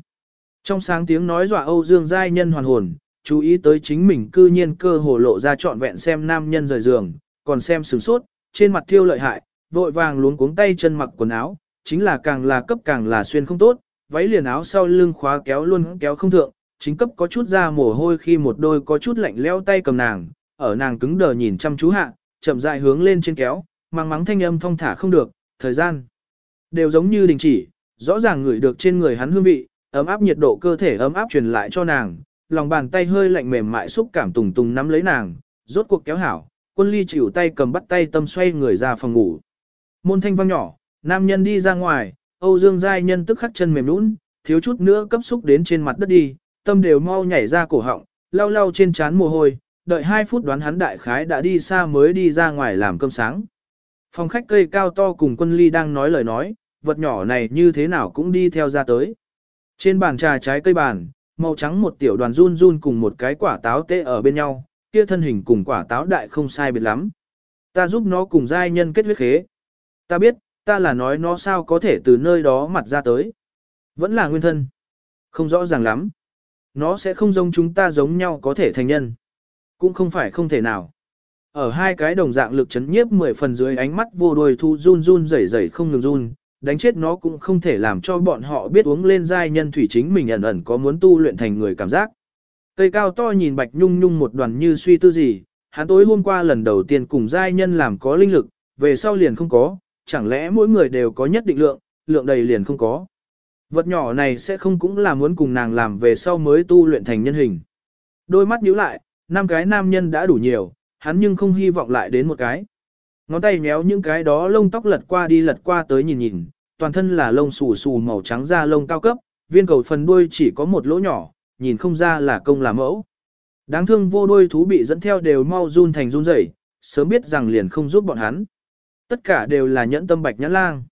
Trong sáng tiếng nói dọa Âu Dương giai nhân hoàn hồn, chú ý tới chính mình cư nhiên cơ hồ lộ ra trọn vẹn xem nam nhân rời giường, còn xem sửng sốt, trên mặt thiêu lợi hại, vội vàng luống cuống tay chân mặc quần áo, chính là càng là cấp càng là xuyên không tốt, váy liền áo sau lưng khóa kéo luôn kéo không thượng, chính cấp có chút ra mồ hôi khi một đôi có chút lạnh leo tay cầm nàng, ở nàng cứng đờ nhìn chăm chú hạ, chậm rãi hướng lên trên kéo, mang mắng thanh âm thong thả không được, thời gian đều giống như đình chỉ, rõ ràng ngửi được trên người hắn hương vị, ấm áp nhiệt độ cơ thể ấm áp truyền lại cho nàng, lòng bàn tay hơi lạnh mềm mại xúc cảm tùng tùng nắm lấy nàng, rốt cuộc kéo hảo, quân ly chịu tay cầm bắt tay tâm xoay người ra phòng ngủ. Môn thanh vang nhỏ, nam nhân đi ra ngoài, Âu Dương Giai Nhân tức khắc chân mềm nũng, thiếu chút nữa cấp xúc đến trên mặt đất đi, tâm đều mau nhảy ra cổ họng, lau lau trên trán mồ hôi, đợi 2 phút đoán hắn đại khái đã đi xa mới đi ra ngoài làm cơm sáng. Phòng khách cây cao to cùng quân ly đang nói lời nói, vật nhỏ này như thế nào cũng đi theo ra tới. Trên bàn trà trái cây bàn, màu trắng một tiểu đoàn run run cùng một cái quả táo tê ở bên nhau, kia thân hình cùng quả táo đại không sai biệt lắm. Ta giúp nó cùng giai nhân kết huyết khế. Ta biết, ta là nói nó sao có thể từ nơi đó mặt ra tới. Vẫn là nguyên thân. Không rõ ràng lắm. Nó sẽ không giống chúng ta giống nhau có thể thành nhân. Cũng không phải không thể nào. Ở hai cái đồng dạng lực chấn nhiếp mười phần dưới ánh mắt vô đuôi thu run run rẩy rẩy không ngừng run, đánh chết nó cũng không thể làm cho bọn họ biết uống lên giai nhân thủy chính mình ẩn ẩn có muốn tu luyện thành người cảm giác. Cây cao to nhìn Bạch Nhung Nhung một đoàn như suy tư gì, hắn tối hôm qua lần đầu tiên cùng giai nhân làm có linh lực, về sau liền không có, chẳng lẽ mỗi người đều có nhất định lượng, lượng đầy liền không có. Vật nhỏ này sẽ không cũng là muốn cùng nàng làm về sau mới tu luyện thành nhân hình. Đôi mắt nhíu lại, năm cái nam nhân đã đủ nhiều, hắn nhưng không hy vọng lại đến một cái. Ngón tay méo những cái đó lông tóc lật qua đi lật qua tới nhìn nhìn, toàn thân là lông xù xù màu trắng da lông cao cấp, viên cầu phần đuôi chỉ có một lỗ nhỏ, nhìn không ra là công là mẫu. Đáng thương vô đuôi thú bị dẫn theo đều mau run thành run rẩy, sớm biết rằng liền không giúp bọn hắn. Tất cả đều là nhẫn tâm bạch nhãn lang.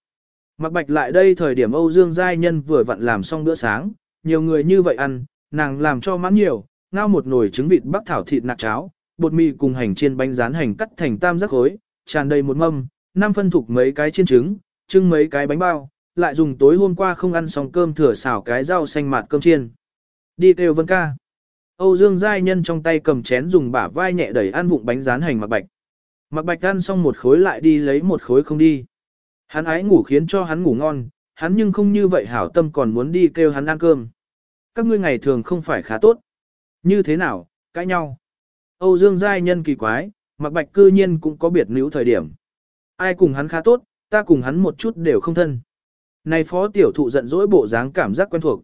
Mặc bạch lại đây thời điểm Âu Dương Giai Nhân vừa vặn làm xong bữa sáng, nhiều người như vậy ăn, nàng làm cho mãn nhiều, ngao một nồi trứng vịt bắc thảo thịt nạc cháo, bột mì cùng hành chiên bánh rán hành cắt thành tam giác khối, tràn đầy một mâm, năm phân thục mấy cái chiên trứng, trưng mấy cái bánh bao, lại dùng tối hôm qua không ăn xong cơm thừa xào cái rau xanh mạt cơm chiên. Đi kêu vân ca. Âu Dương Giai Nhân trong tay cầm chén dùng bả vai nhẹ đẩy ăn vụng bánh rán hành mặc bạch. Mặc bạch ăn xong một khối lại đi lấy một khối không đi. Hắn ái ngủ khiến cho hắn ngủ ngon, hắn nhưng không như vậy hảo tâm còn muốn đi kêu hắn ăn cơm. Các ngươi ngày thường không phải khá tốt. Như thế nào, cãi nhau. Âu Dương Giai Nhân kỳ quái, mặc bạch cư nhiên cũng có biệt nữ thời điểm. Ai cùng hắn khá tốt, ta cùng hắn một chút đều không thân. Này phó tiểu thụ giận dỗi bộ dáng cảm giác quen thuộc.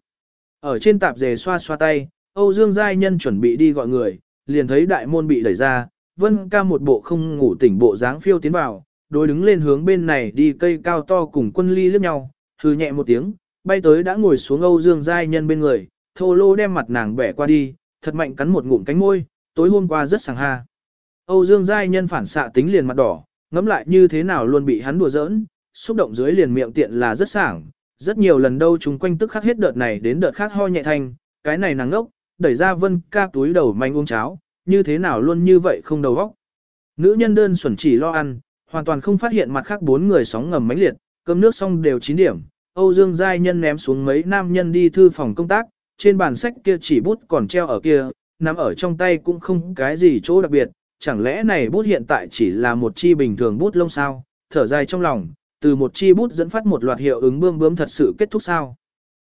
Ở trên tạp dề xoa xoa tay, Âu Dương Giai Nhân chuẩn bị đi gọi người, liền thấy đại môn bị đẩy ra, Vân ca một bộ không ngủ tỉnh bộ dáng phiêu tiến vào, đối đứng lên hướng bên này đi cây cao to cùng quân ly liếc nhau, hừ nhẹ một tiếng, bay tới đã ngồi xuống Âu Dương Giai Nhân bên người, thô lô đem mặt nàng bẻ qua đi, thật mạnh cắn một ngụm cánh môi, tối hôm qua rất sảng ha. Âu Dương Giai Nhân phản xạ tính liền mặt đỏ, ngẫm lại như thế nào luôn bị hắn đùa giỡn, xúc động dưới liền miệng tiện là rất sảng, rất nhiều lần đâu chúng quanh tức khắc hết đợt này đến đợt khác ho nhẹ thanh, cái này nàng ngốc, đẩy ra vân ca túi đầu manh uống cháo, như thế nào luôn như vậy không đầu óc. Nữ nhân đơn xuẩn chỉ lo ăn, hoàn toàn không phát hiện mặt khác bốn người sóng ngầm mãnh liệt, cơm nước xong đều 9 điểm. Âu Dương Giai Nhân ném xuống mấy nam nhân đi thư phòng công tác, trên bàn sách kia chỉ bút còn treo ở kia, nằm ở trong tay cũng không cái gì chỗ đặc biệt, chẳng lẽ này bút hiện tại chỉ là một chi bình thường bút lông sao, thở dài trong lòng, từ một chi bút dẫn phát một loạt hiệu ứng bươm bướm thật sự kết thúc sao.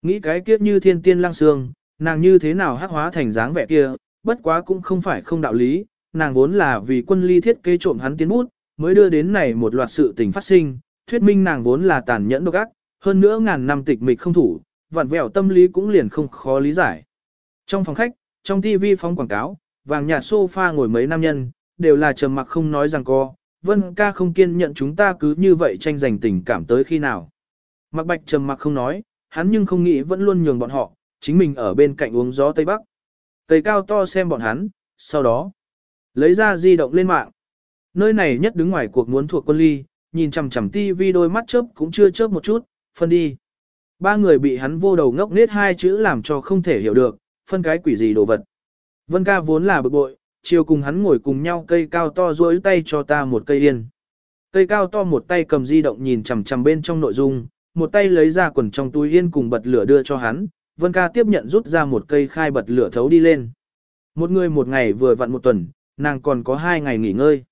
Nghĩ cái kiếp như thiên tiên lang xương, nàng như thế nào hắc hóa thành dáng vẻ kia, bất quá cũng không phải không đạo lý, nàng vốn là vì quân ly thiết kế trộm hắn tiến bút, mới đưa đến này một loạt sự tình phát sinh, thuyết minh nàng vốn là tàn nhẫn độc ác, hơn nữa ngàn năm tịch mịch không thủ, vặn vẹo tâm lý cũng liền không khó lý giải. Trong phòng khách, trong TV phóng quảng cáo, vàng nhạt sofa ngồi mấy nam nhân, đều là trầm mặc không nói rằng co, Vân ca không kiên nhận chúng ta cứ như vậy tranh giành tình cảm tới khi nào. Mặc bạch trầm mặc không nói, hắn nhưng không nghĩ vẫn luôn nhường bọn họ, chính mình ở bên cạnh uống gió Tây Bắc. Tây cao to xem bọn hắn, sau đó, lấy ra di động lên mạng. Nơi này nhất đứng ngoài cuộc muốn thuộc quân ly, nhìn chằm chằm tivi đôi mắt chớp cũng chưa chớp một chút, phân đi. Ba người bị hắn vô đầu ngốc nết hai chữ làm cho không thể hiểu được, phân cái quỷ gì đồ vật. Vân ca vốn là bực bội, chiều cùng hắn ngồi cùng nhau cây cao to duỗi tay cho ta một cây yên. Cây cao to một tay cầm di động nhìn chằm chằm bên trong nội dung, một tay lấy ra quần trong túi yên cùng bật lửa đưa cho hắn, Vân ca tiếp nhận rút ra một cây khai bật lửa thấu đi lên. Một người một ngày vừa vặn một tuần, nàng còn có hai ngày nghỉ ngơi.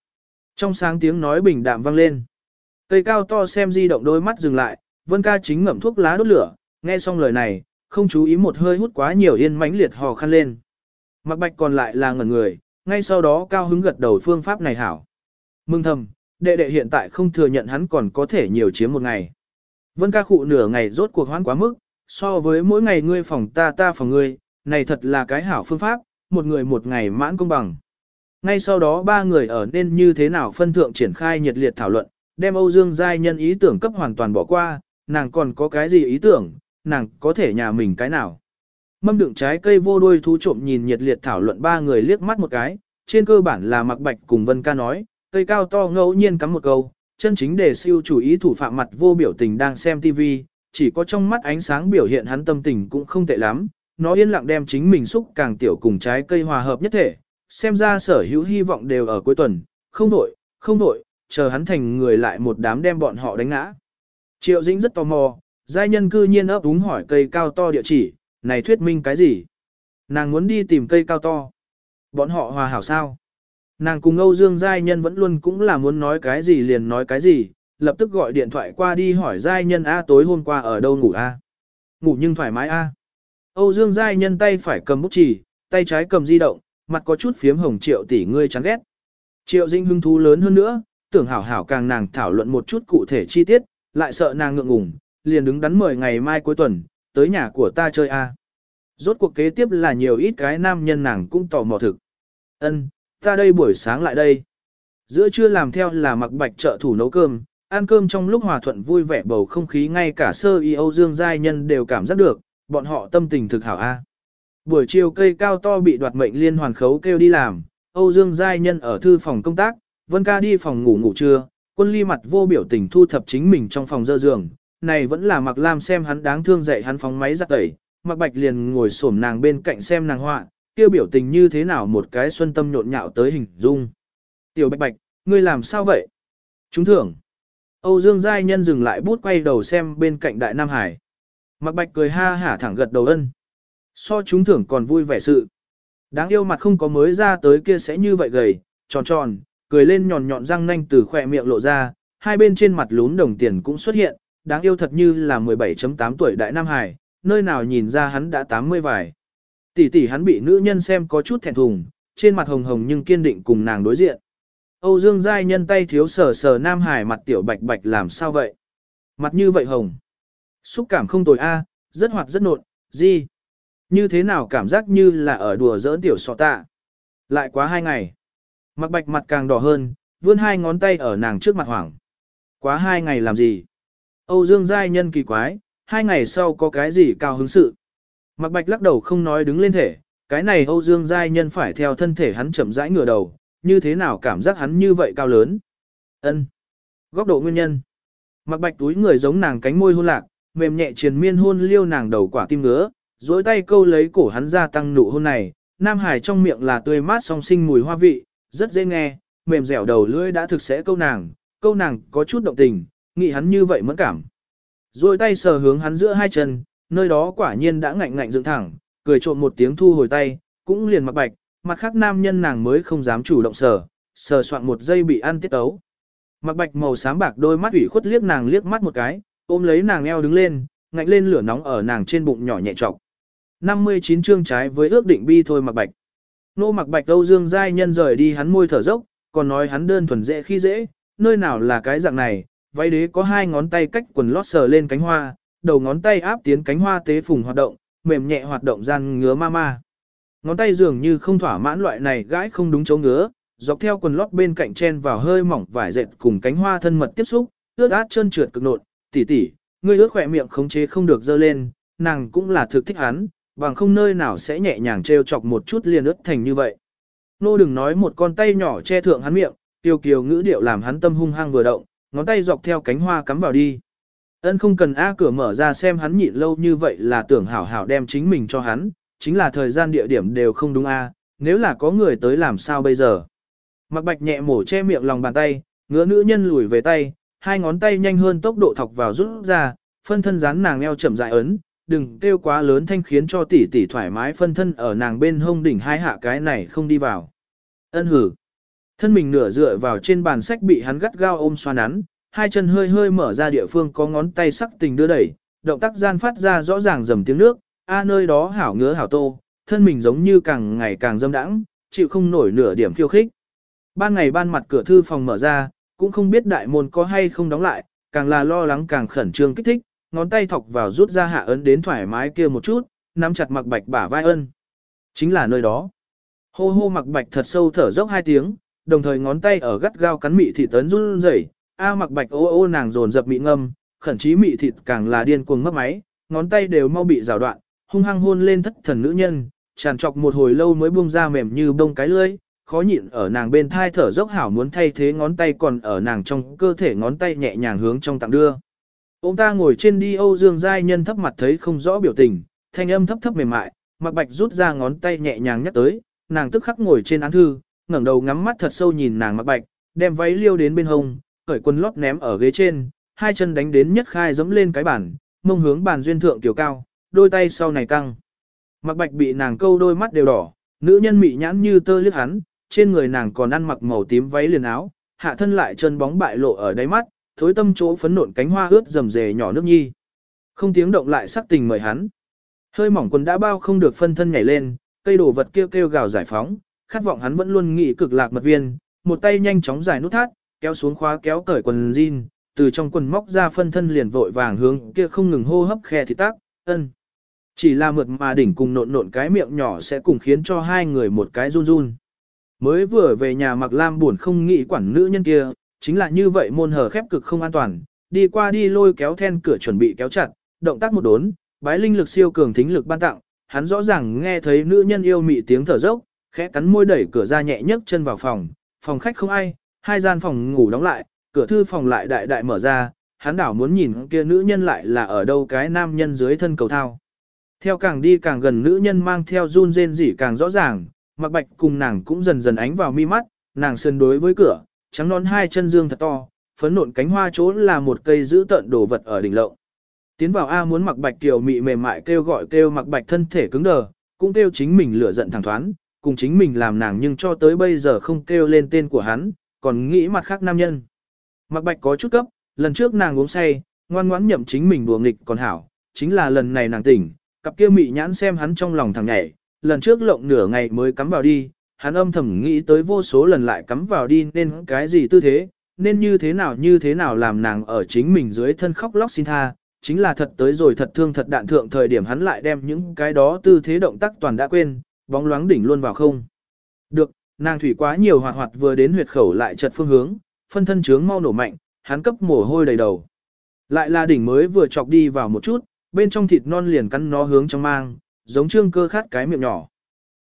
Trong sáng tiếng nói bình đạm vang lên. Cây cao to xem di động đôi mắt dừng lại, Vân ca chính ngậm thuốc lá đốt lửa, nghe xong lời này, không chú ý một hơi hút quá nhiều yên mãnh liệt hò khăn lên. Mặc bạch còn lại là ngẩn người, ngay sau đó cao hứng gật đầu phương pháp này hảo. Mừng thầm, đệ đệ hiện tại không thừa nhận hắn còn có thể nhiều chiếm một ngày. Vân ca khụ nửa ngày rốt cuộc hoãn quá mức, so với mỗi ngày ngươi phòng ta ta phòng ngươi, này thật là cái hảo phương pháp, một người một ngày mãn công bằng. Ngay sau đó ba người ở nên như thế nào phân thượng triển khai nhiệt liệt thảo luận, đem Âu Dương Giai Nhân ý tưởng cấp hoàn toàn bỏ qua, nàng còn có cái gì ý tưởng, nàng có thể nhà mình cái nào. Mâm đựng trái cây vô đuôi thú trộm nhìn nhiệt liệt thảo luận ba người liếc mắt một cái, trên cơ bản là mặc bạch cùng Vân ca nói, cây cao to ngẫu nhiên cắm một câu, chân chính để siêu chủ ý thủ phạm mặt vô biểu tình đang xem TV, chỉ có trong mắt ánh sáng biểu hiện hắn tâm tình cũng không tệ lắm, nó yên lặng đem chính mình xúc càng tiểu cùng trái cây hòa hợp nhất thể, xem ra sở hữu hy vọng đều ở cuối tuần, không đổi, không đổi, chờ hắn thành người lại một đám đem bọn họ đánh ngã. Triệu Dĩnh rất tò mò, giai nhân cư nhiên ấp úng hỏi cây cao to địa chỉ, này thuyết minh cái gì? Nàng muốn đi tìm cây cao to. Bọn họ hòa hảo sao? Nàng cùng Âu Dương Giai Nhân vẫn luôn cũng là muốn nói cái gì liền nói cái gì, lập tức gọi điện thoại qua đi hỏi Giai Nhân A tối hôm qua ở đâu ngủ A. Ngủ nhưng thoải mái A. Âu Dương Giai Nhân tay phải cầm bút chỉ tay trái cầm di động, mặt có chút phiếm hồng triệu tỷ ngươi chán ghét. Triệu Dinh hưng thú lớn hơn nữa, tưởng hảo hảo càng nàng thảo luận một chút cụ thể chi tiết, lại sợ nàng ngượng ngùng, liền đứng đắn mời ngày mai cuối tuần, tới nhà của ta chơi a. Rốt cuộc kế tiếp là nhiều ít cái nam nhân nàng cũng tò mò thực. Ân, ta đây buổi sáng lại đây. Giữa trưa làm theo là mặc bạch trợ thủ nấu cơm, ăn cơm trong lúc hòa thuận vui vẻ bầu không khí ngay cả sơ y Âu Dương Giai Nhân đều cảm giác được, bọn họ tâm tình thực hảo a. Buổi chiều cây cao to bị đoạt mệnh liên hoàn khấu kêu đi làm, Âu Dương Giai Nhân ở thư phòng công tác, Vân ca đi phòng ngủ ngủ trưa, quân ly mặt vô biểu tình thu thập chính mình trong phòng dơ giường, này vẫn là mặc lam xem hắn đáng thương dạy hắn phóng máy giặt tẩy, mặc bạch liền ngồi xổm nàng bên cạnh xem nàng họa, kêu biểu tình như thế nào một cái xuân tâm nhộn nhạo tới hình dung. Tiểu bạch bạch, ngươi làm sao vậy? Chúng thưởng. Âu Dương Giai Nhân dừng lại bút quay đầu xem bên cạnh Đại Nam Hải. Mặc bạch cười ha hả thẳng gật đầu ân. So chúng thưởng còn vui vẻ sự. Đáng yêu mặt không có mới ra tới kia sẽ như vậy gầy, tròn tròn, cười lên nhọn nhọn răng nanh từ khỏe miệng lộ ra, hai bên trên mặt lún đồng tiền cũng xuất hiện, đáng yêu thật như là 17.8 tuổi đại Nam Hải, nơi nào nhìn ra hắn đã 80 vài. Tỷ tỷ hắn bị nữ nhân xem có chút thẹn thùng, trên mặt hồng hồng nhưng kiên định cùng nàng đối diện. Âu Dương Giai nhân tay thiếu sờ sờ Nam Hải mặt tiểu bạch bạch làm sao vậy? Mặt như vậy hồng. Xúc cảm không tồi a, rất hoạt rất nộn, gì? Như thế nào cảm giác như là ở đùa giỡn tiểu sọ tạ? Lại quá hai ngày. Mặc bạch mặt càng đỏ hơn, vươn hai ngón tay ở nàng trước mặt hoảng. Quá hai ngày làm gì? Âu Dương Giai nhân kỳ quái, hai ngày sau có cái gì cao hứng sự? Mặc bạch lắc đầu không nói đứng lên thể, cái này Âu Dương Giai nhân phải theo thân thể hắn chậm rãi ngửa đầu, như thế nào cảm giác hắn như vậy cao lớn? Ân. Góc độ nguyên nhân. Mặc bạch túi người giống nàng cánh môi hôn lạc, mềm nhẹ triền miên hôn liêu nàng đầu quả tim ngứa, dối tay câu lấy cổ hắn ra tăng nụ hôn này, Nam Hải trong miệng là tươi mát song sinh mùi hoa vị, rất dễ nghe, mềm dẻo đầu lưỡi đã thực sẽ câu nàng, câu nàng có chút động tình, nghĩ hắn như vậy mẫn cảm. Rồi tay sờ hướng hắn giữa hai chân, nơi đó quả nhiên đã ngạnh ngạnh dựng thẳng, cười trộm một tiếng thu hồi tay, cũng liền mặc bạch, mặt khác nam nhân nàng mới không dám chủ động sờ, sờ soạn một giây bị ăn tiết tấu. Mặc bạch màu xám bạc đôi mắt ủy khuất liếc nàng liếc mắt một cái, ôm lấy nàng eo đứng lên, ngạnh lên lửa nóng ở nàng trên bụng nhỏ nhẹ trọc. 59 chương trái với ước định bi thôi mặc bạch. Nô mặc bạch Âu Dương Giai nhân rời đi hắn môi thở dốc, còn nói hắn đơn thuần dễ khi dễ, nơi nào là cái dạng này, váy đế có hai ngón tay cách quần lót sờ lên cánh hoa, đầu ngón tay áp tiến cánh hoa tế phùng hoạt động, mềm nhẹ hoạt động gian ngứa ma ma. Ngón tay dường như không thỏa mãn loại này gãi không đúng chỗ ngứa, dọc theo quần lót bên cạnh chen vào hơi mỏng vải dệt cùng cánh hoa thân mật tiếp xúc, ướt át trơn trượt cực nột, tỉ tỉ, người ướt khỏe miệng khống chế không được dơ lên, nàng cũng là thực thích hắn, bằng không nơi nào sẽ nhẹ nhàng trêu chọc một chút liền ướt thành như vậy. Nô đừng nói một con tay nhỏ che thượng hắn miệng, tiêu kiều ngữ điệu làm hắn tâm hung hăng vừa động, ngón tay dọc theo cánh hoa cắm vào đi. Ân không cần A cửa mở ra xem hắn nhịn lâu như vậy là tưởng hảo hảo đem chính mình cho hắn, chính là thời gian địa điểm đều không đúng A, nếu là có người tới làm sao bây giờ. Mặc bạch nhẹ mổ che miệng lòng bàn tay, ngứa nữ nhân lùi về tay, hai ngón tay nhanh hơn tốc độ thọc vào rút ra, phân thân dán nàng eo chậm dại ấn, đừng kêu quá lớn thanh khiến cho tỷ tỷ thoải mái phân thân ở nàng bên hông đỉnh hai hạ cái này không đi vào. Ân hử. Thân mình nửa dựa vào trên bàn sách bị hắn gắt gao ôm xoa nắn, hai chân hơi hơi mở ra địa phương có ngón tay sắc tình đưa đẩy, động tác gian phát ra rõ ràng dầm tiếng nước, a nơi đó hảo ngứa hảo tô, thân mình giống như càng ngày càng dâm đãng, chịu không nổi nửa điểm khiêu khích. Ban ngày ban mặt cửa thư phòng mở ra, cũng không biết đại môn có hay không đóng lại, càng là lo lắng càng khẩn trương kích thích, ngón tay thọc vào rút ra hạ ấn đến thoải mái kia một chút, nắm chặt mặc bạch bả vai ân. Chính là nơi đó. Hô hô mặc bạch thật sâu thở dốc hai tiếng, đồng thời ngón tay ở gắt gao cắn mị thị tấn run rẩy, A mặc bạch ô ô nàng dồn dập mị ngâm, khẩn chí mị thịt càng là điên cuồng mất máy, ngón tay đều mau bị rào đoạn, hung hăng hôn lên thất thần nữ nhân, tràn trọc một hồi lâu mới buông ra mềm như bông cái lưỡi, khó nhịn ở nàng bên thai thở dốc hảo muốn thay thế ngón tay còn ở nàng trong cơ thể ngón tay nhẹ nhàng hướng trong tặng đưa. Ông ta ngồi trên đi Âu Dương Giai Nhân thấp mặt thấy không rõ biểu tình, thanh âm thấp thấp mềm mại, mặc bạch rút ra ngón tay nhẹ nhàng nhắc tới, nàng tức khắc ngồi trên án thư, ngẩng đầu ngắm mắt thật sâu nhìn nàng mặc bạch, đem váy liêu đến bên hông, cởi quần lót ném ở ghế trên, hai chân đánh đến nhất khai dẫm lên cái bàn, mông hướng bàn duyên thượng tiểu cao, đôi tay sau này căng. Mặc bạch bị nàng câu đôi mắt đều đỏ, nữ nhân mị nhãn như tơ liếc hắn, trên người nàng còn ăn mặc màu tím váy liền áo, hạ thân lại chân bóng bại lộ ở đáy mắt, thối tâm chỗ phấn nộn cánh hoa ướt rầm rề nhỏ nước nhi. Không tiếng động lại sắc tình mời hắn. Hơi mỏng quần đã bao không được phân thân nhảy lên, cây đồ vật kêu kêu gào giải phóng, khát vọng hắn vẫn luôn nghĩ cực lạc mật viên, một tay nhanh chóng giải nút thắt, kéo xuống khóa kéo cởi quần jean, từ trong quần móc ra phân thân liền vội vàng hướng kia không ngừng hô hấp khe thì tác, ân. Chỉ là mượt mà đỉnh cùng nộn nộn cái miệng nhỏ sẽ cùng khiến cho hai người một cái run run. Mới vừa về nhà mặc lam buồn không nghĩ quản nữ nhân kia, chính là như vậy môn hở khép cực không an toàn, đi qua đi lôi kéo then cửa chuẩn bị kéo chặt, động tác một đốn, bái linh lực siêu cường thính lực ban tặng, hắn rõ ràng nghe thấy nữ nhân yêu mị tiếng thở dốc, khẽ cắn môi đẩy cửa ra nhẹ nhấc chân vào phòng, phòng khách không ai, hai gian phòng ngủ đóng lại, cửa thư phòng lại đại đại mở ra, hắn đảo muốn nhìn kia nữ nhân lại là ở đâu cái nam nhân dưới thân cầu thao. Theo càng đi càng gần nữ nhân mang theo run rên rỉ càng rõ ràng, mặc bạch cùng nàng cũng dần dần ánh vào mi mắt, nàng sơn đối với cửa, trắng nón hai chân dương thật to, phấn nộn cánh hoa chỗ là một cây giữ tận đồ vật ở đỉnh lộng. Tiến vào A muốn mặc bạch tiểu mị mềm mại kêu gọi kêu mặc bạch thân thể cứng đờ, cũng kêu chính mình lửa giận thẳng thoáng, cùng chính mình làm nàng nhưng cho tới bây giờ không kêu lên tên của hắn, còn nghĩ mặt khác nam nhân. Mặc bạch có chút cấp, lần trước nàng uống say, ngoan ngoãn nhậm chính mình đùa nghịch còn hảo, chính là lần này nàng tỉnh, cặp kia mị nhãn xem hắn trong lòng thằng nhảy, lần trước lộng nửa ngày mới cắm vào đi, hắn âm thầm nghĩ tới vô số lần lại cắm vào đi nên cái gì tư thế, nên như thế nào như thế nào làm nàng ở chính mình dưới thân khóc lóc xin tha, chính là thật tới rồi thật thương thật đạn thượng thời điểm hắn lại đem những cái đó tư thế động tác toàn đã quên, bóng loáng đỉnh luôn vào không. Được, nàng thủy quá nhiều hoạt hoạt vừa đến huyệt khẩu lại chật phương hướng, phân thân trướng mau nổ mạnh, hắn cấp mồ hôi đầy đầu. Lại là đỉnh mới vừa chọc đi vào một chút, bên trong thịt non liền cắn nó hướng trong mang, giống trương cơ khát cái miệng nhỏ.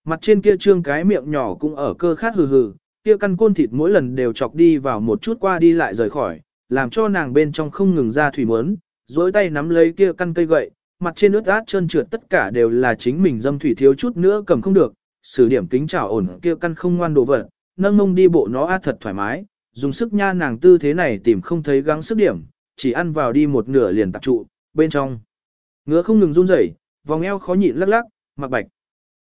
Mặt trên kia trương cái miệng nhỏ cũng ở cơ khát hừ hừ, kia căn côn thịt mỗi lần đều chọc đi vào một chút qua đi lại rời khỏi, làm cho nàng bên trong không ngừng ra thủy muốn, dối tay nắm lấy kia căn cây gậy, mặt trên ướt át trơn trượt tất cả đều là chính mình dâm thủy thiếu chút nữa cầm không được, sử điểm kính chảo ổn kia căn không ngoan đồ vật, nâng ngông đi bộ nó át thật thoải mái, dùng sức nha nàng tư thế này tìm không thấy gắng sức điểm, chỉ ăn vào đi một nửa liền tập trụ, bên trong. Ngứa không ngừng run rẩy, vòng eo khó nhịn lắc lắc, mặc bạch.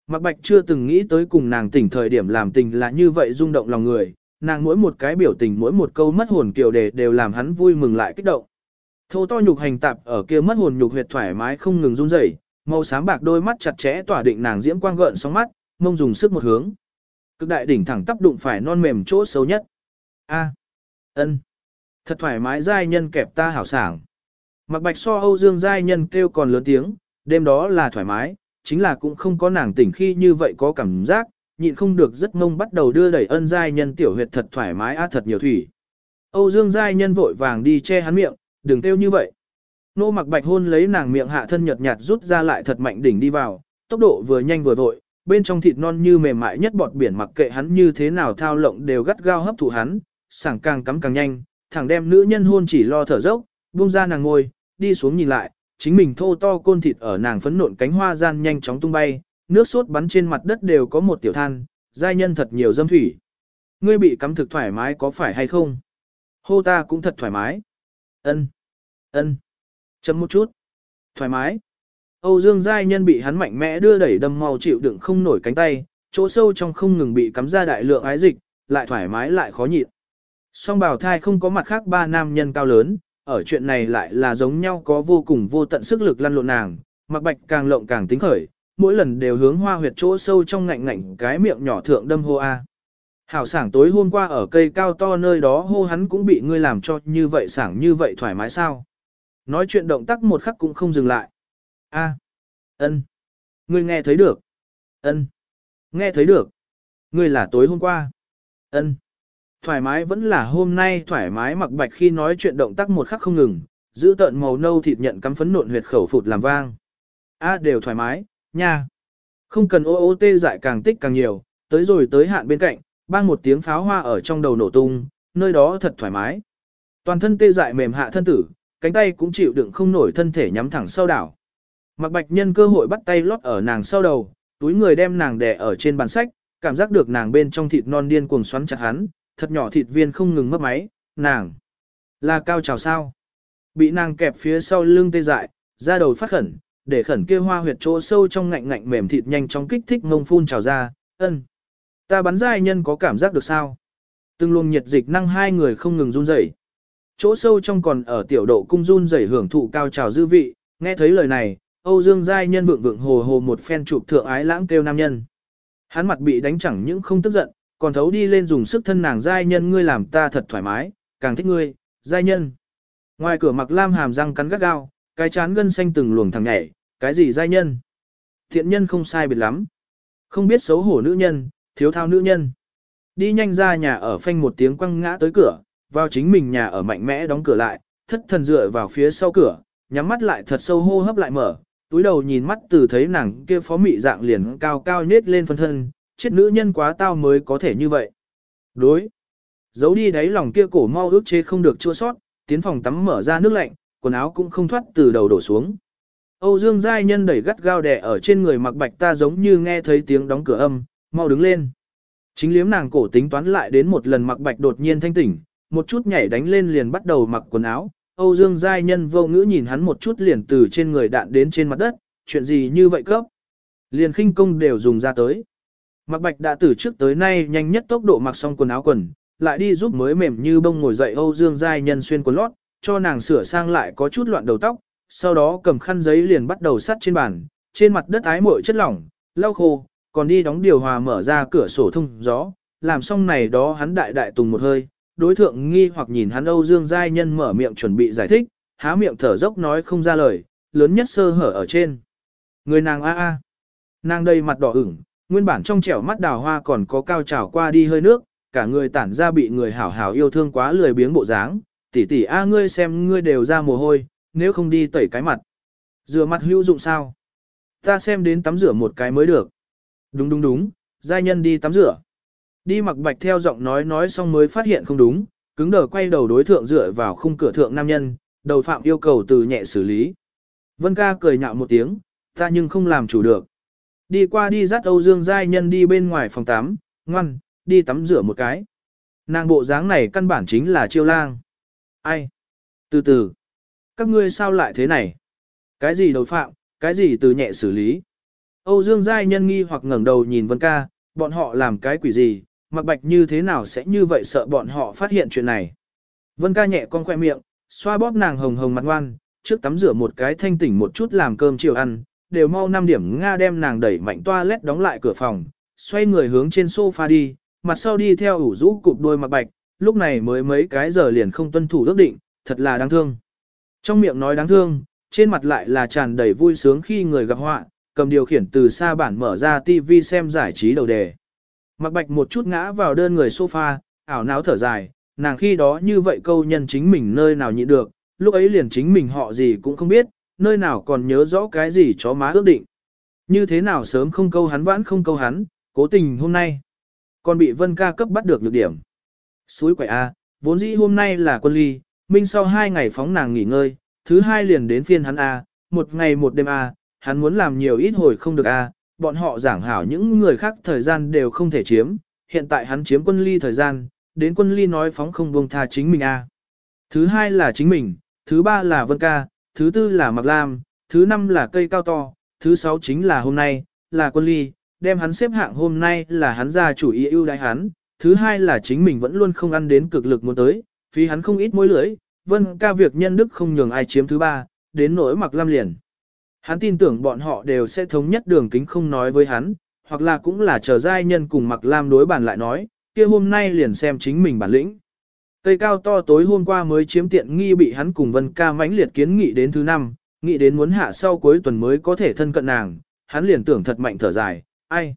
Mạc bạch chưa từng nghĩ tới cùng nàng tỉnh thời điểm làm tình là như vậy rung động lòng người, nàng mỗi một cái biểu tình mỗi một câu mất hồn kiều đề đều làm hắn vui mừng lại kích động. Thô to nhục hành tạp ở kia mất hồn nhục huyệt thoải mái không ngừng run rẩy, màu sáng bạc đôi mắt chặt chẽ tỏa định nàng diễm quang gợn sóng mắt, mông dùng sức một hướng. Cực đại đỉnh thẳng tắp đụng phải non mềm chỗ xấu nhất. A. Ân. Thật thoải mái giai nhân kẹp ta hảo sảng. Mặc bạch so Âu Dương giai nhân kêu còn lớn tiếng, đêm đó là thoải mái, chính là cũng không có nàng tỉnh khi như vậy có cảm giác, nhịn không được rất ngông bắt đầu đưa đẩy ân giai nhân tiểu huyệt thật thoải mái a thật nhiều thủy. Âu Dương giai nhân vội vàng đi che hắn miệng, đừng kêu như vậy. Nô mặc bạch hôn lấy nàng miệng hạ thân nhợt nhạt rút ra lại thật mạnh đỉnh đi vào, tốc độ vừa nhanh vừa vội, bên trong thịt non như mềm mại nhất bọt biển mặc kệ hắn như thế nào thao lộng đều gắt gao hấp thụ hắn, sảng càng cắm càng nhanh, thẳng đem nữ nhân hôn chỉ lo thở dốc, buông ra nàng ngồi, đi xuống nhìn lại, chính mình thô to côn thịt ở nàng phấn nộn cánh hoa gian nhanh chóng tung bay, nước sốt bắn trên mặt đất đều có một tiểu than, giai nhân thật nhiều dâm thủy. Ngươi bị cắm thực thoải mái có phải hay không? Hô ta cũng thật thoải mái. Ân, ân, chấm một chút. Thoải mái. Âu Dương giai nhân bị hắn mạnh mẽ đưa đẩy đâm mau chịu đựng không nổi cánh tay, chỗ sâu trong không ngừng bị cắm ra đại lượng ái dịch, lại thoải mái lại khó nhịn. Song bào thai không có mặt khác ba nam nhân cao lớn, ở chuyện này lại là giống nhau có vô cùng vô tận sức lực lăn lộn nàng, mặc bạch càng lộng càng tính khởi, mỗi lần đều hướng hoa huyệt chỗ sâu trong ngạnh ngạnh cái miệng nhỏ thượng đâm hô a. Hảo sảng tối hôm qua ở cây cao to nơi đó hô hắn cũng bị ngươi làm cho như vậy sảng như vậy thoải mái sao. Nói chuyện động tác một khắc cũng không dừng lại. A. ân, Ngươi nghe thấy được. ân, Nghe thấy được. Ngươi là tối hôm qua. ân, Thoải mái vẫn là hôm nay thoải mái mặc bạch khi nói chuyện động tác một khắc không ngừng, giữ tợn màu nâu thịt nhận cắm phấn nộn huyệt khẩu phụt làm vang. A đều thoải mái, nha. Không cần ô ô tê dại càng tích càng nhiều, tới rồi tới hạn bên cạnh, bang một tiếng pháo hoa ở trong đầu nổ tung, nơi đó thật thoải mái. Toàn thân tê dại mềm hạ thân tử, cánh tay cũng chịu đựng không nổi thân thể nhắm thẳng sau đảo. Mặc bạch nhân cơ hội bắt tay lót ở nàng sau đầu, túi người đem nàng đè ở trên bàn sách, cảm giác được nàng bên trong thịt non điên cuồng xoắn chặt hắn, thật nhỏ thịt viên không ngừng mất máy, nàng là cao trào sao. Bị nàng kẹp phía sau lưng tê dại, ra đầu phát khẩn, để khẩn kia hoa huyệt chỗ sâu trong ngạnh ngạnh mềm thịt nhanh chóng kích thích ngông phun trào ra, ân. Ta bắn ra nhân có cảm giác được sao? Từng luồng nhiệt dịch năng hai người không ngừng run rẩy. Chỗ sâu trong còn ở tiểu độ cung run rẩy hưởng thụ cao trào dư vị, nghe thấy lời này, Âu Dương giai nhân vượng vượng hồ hồ một phen chụp thượng ái lãng kêu nam nhân. Hắn mặt bị đánh chẳng những không tức giận, còn thấu đi lên dùng sức thân nàng giai nhân ngươi làm ta thật thoải mái, càng thích ngươi, giai nhân. Ngoài cửa mặc lam hàm răng cắn gắt gao, cái chán gân xanh từng luồng thẳng nhảy, cái gì giai nhân. Thiện nhân không sai biệt lắm. Không biết xấu hổ nữ nhân, thiếu thao nữ nhân. Đi nhanh ra nhà ở phanh một tiếng quăng ngã tới cửa, vào chính mình nhà ở mạnh mẽ đóng cửa lại, thất thần dựa vào phía sau cửa, nhắm mắt lại thật sâu hô hấp lại mở, túi đầu nhìn mắt từ thấy nàng kia phó mị dạng liền cao cao nết lên phân thân, chết nữ nhân quá tao mới có thể như vậy. Đối. Giấu đi đáy lòng kia cổ mau ước chế không được chua sót, tiến phòng tắm mở ra nước lạnh, quần áo cũng không thoát từ đầu đổ xuống. Âu Dương Giai Nhân đẩy gắt gao đè ở trên người mặc bạch ta giống như nghe thấy tiếng đóng cửa âm, mau đứng lên. Chính liếm nàng cổ tính toán lại đến một lần mặc bạch đột nhiên thanh tỉnh, một chút nhảy đánh lên liền bắt đầu mặc quần áo. Âu Dương Giai Nhân vô ngữ nhìn hắn một chút liền từ trên người đạn đến trên mặt đất, chuyện gì như vậy cấp. Liền khinh công đều dùng ra tới. Mạc bạch đã từ trước tới nay nhanh nhất tốc độ mặc xong quần áo quần, lại đi giúp mới mềm như bông ngồi dậy Âu Dương Giai Nhân xuyên quần lót, cho nàng sửa sang lại có chút loạn đầu tóc, sau đó cầm khăn giấy liền bắt đầu sắt trên bàn, trên mặt đất ái muội chất lỏng, lau khô, còn đi đóng điều hòa mở ra cửa sổ thông gió, làm xong này đó hắn đại đại tùng một hơi, đối thượng nghi hoặc nhìn hắn Âu Dương Giai Nhân mở miệng chuẩn bị giải thích, há miệng thở dốc nói không ra lời, lớn nhất sơ hở ở trên. Người nàng a a, nàng đây mặt đỏ ửng, nguyên bản trong trẻo mắt đào hoa còn có cao trào qua đi hơi nước, cả người tản ra bị người hảo hảo yêu thương quá lười biếng bộ dáng, tỷ tỷ a ngươi xem ngươi đều ra mồ hôi, nếu không đi tẩy cái mặt. Rửa mặt hữu dụng sao? Ta xem đến tắm rửa một cái mới được. Đúng đúng đúng, giai nhân đi tắm rửa. Đi mặc bạch theo giọng nói nói xong mới phát hiện không đúng, cứng đờ quay đầu đối thượng dựa vào khung cửa thượng nam nhân, đầu phạm yêu cầu từ nhẹ xử lý. Vân ca cười nhạo một tiếng, ta nhưng không làm chủ được. Đi qua đi dắt Âu Dương giai nhân đi bên ngoài phòng tắm, ngoan, đi tắm rửa một cái. Nàng bộ dáng này căn bản chính là chiêu lang. Ai? Từ từ. Các ngươi sao lại thế này? Cái gì đầu phạm, cái gì từ nhẹ xử lý? Âu Dương Giai nhân nghi hoặc ngẩng đầu nhìn Vân Ca, bọn họ làm cái quỷ gì, mặc bạch như thế nào sẽ như vậy sợ bọn họ phát hiện chuyện này. Vân Ca nhẹ con khoe miệng, xoa bóp nàng hồng hồng mặt ngoan, trước tắm rửa một cái thanh tỉnh một chút làm cơm chiều ăn, đều mau năm điểm Nga đem nàng đẩy mạnh toilet đóng lại cửa phòng, xoay người hướng trên sofa đi, mặt sau đi theo ủ rũ cụp đôi mặt bạch, lúc này mới mấy cái giờ liền không tuân thủ ước định, thật là đáng thương. Trong miệng nói đáng thương, trên mặt lại là tràn đầy vui sướng khi người gặp họa, cầm điều khiển từ xa bản mở ra TV xem giải trí đầu đề. Mặc bạch một chút ngã vào đơn người sofa, ảo não thở dài, nàng khi đó như vậy câu nhân chính mình nơi nào nhịn được, lúc ấy liền chính mình họ gì cũng không biết, nơi nào còn nhớ rõ cái gì chó má ước định. Như thế nào sớm không câu hắn vãn không câu hắn, cố tình hôm nay. Còn bị Vân ca cấp bắt được lược điểm. Suối quậy A, vốn dĩ hôm nay là quân ly, minh sau hai ngày phóng nàng nghỉ ngơi, thứ hai liền đến phiên hắn A, một ngày một đêm A, hắn muốn làm nhiều ít hồi không được A, bọn họ giảng hảo những người khác thời gian đều không thể chiếm, hiện tại hắn chiếm quân ly thời gian, đến quân ly nói phóng không buông tha chính mình A. Thứ hai là chính mình, thứ ba là Vân ca, thứ tư là Mạc Lam, thứ năm là cây cao to, thứ sáu chính là hôm nay, là quân ly, đem hắn xếp hạng hôm nay là hắn ra chủ ý ưu đãi hắn, thứ hai là chính mình vẫn luôn không ăn đến cực lực muốn tới, phí hắn không ít mối lưỡi, vân ca việc nhân đức không nhường ai chiếm thứ ba, đến nỗi mặc lam liền. Hắn tin tưởng bọn họ đều sẽ thống nhất đường kính không nói với hắn, hoặc là cũng là chờ giai nhân cùng mặc lam đối bàn lại nói, kia hôm nay liền xem chính mình bản lĩnh. Cây cao to tối hôm qua mới chiếm tiện nghi bị hắn cùng vân ca mãnh liệt kiến nghị đến thứ năm, nghĩ đến muốn hạ sau cuối tuần mới có thể thân cận nàng, hắn liền tưởng thật mạnh thở dài, ai?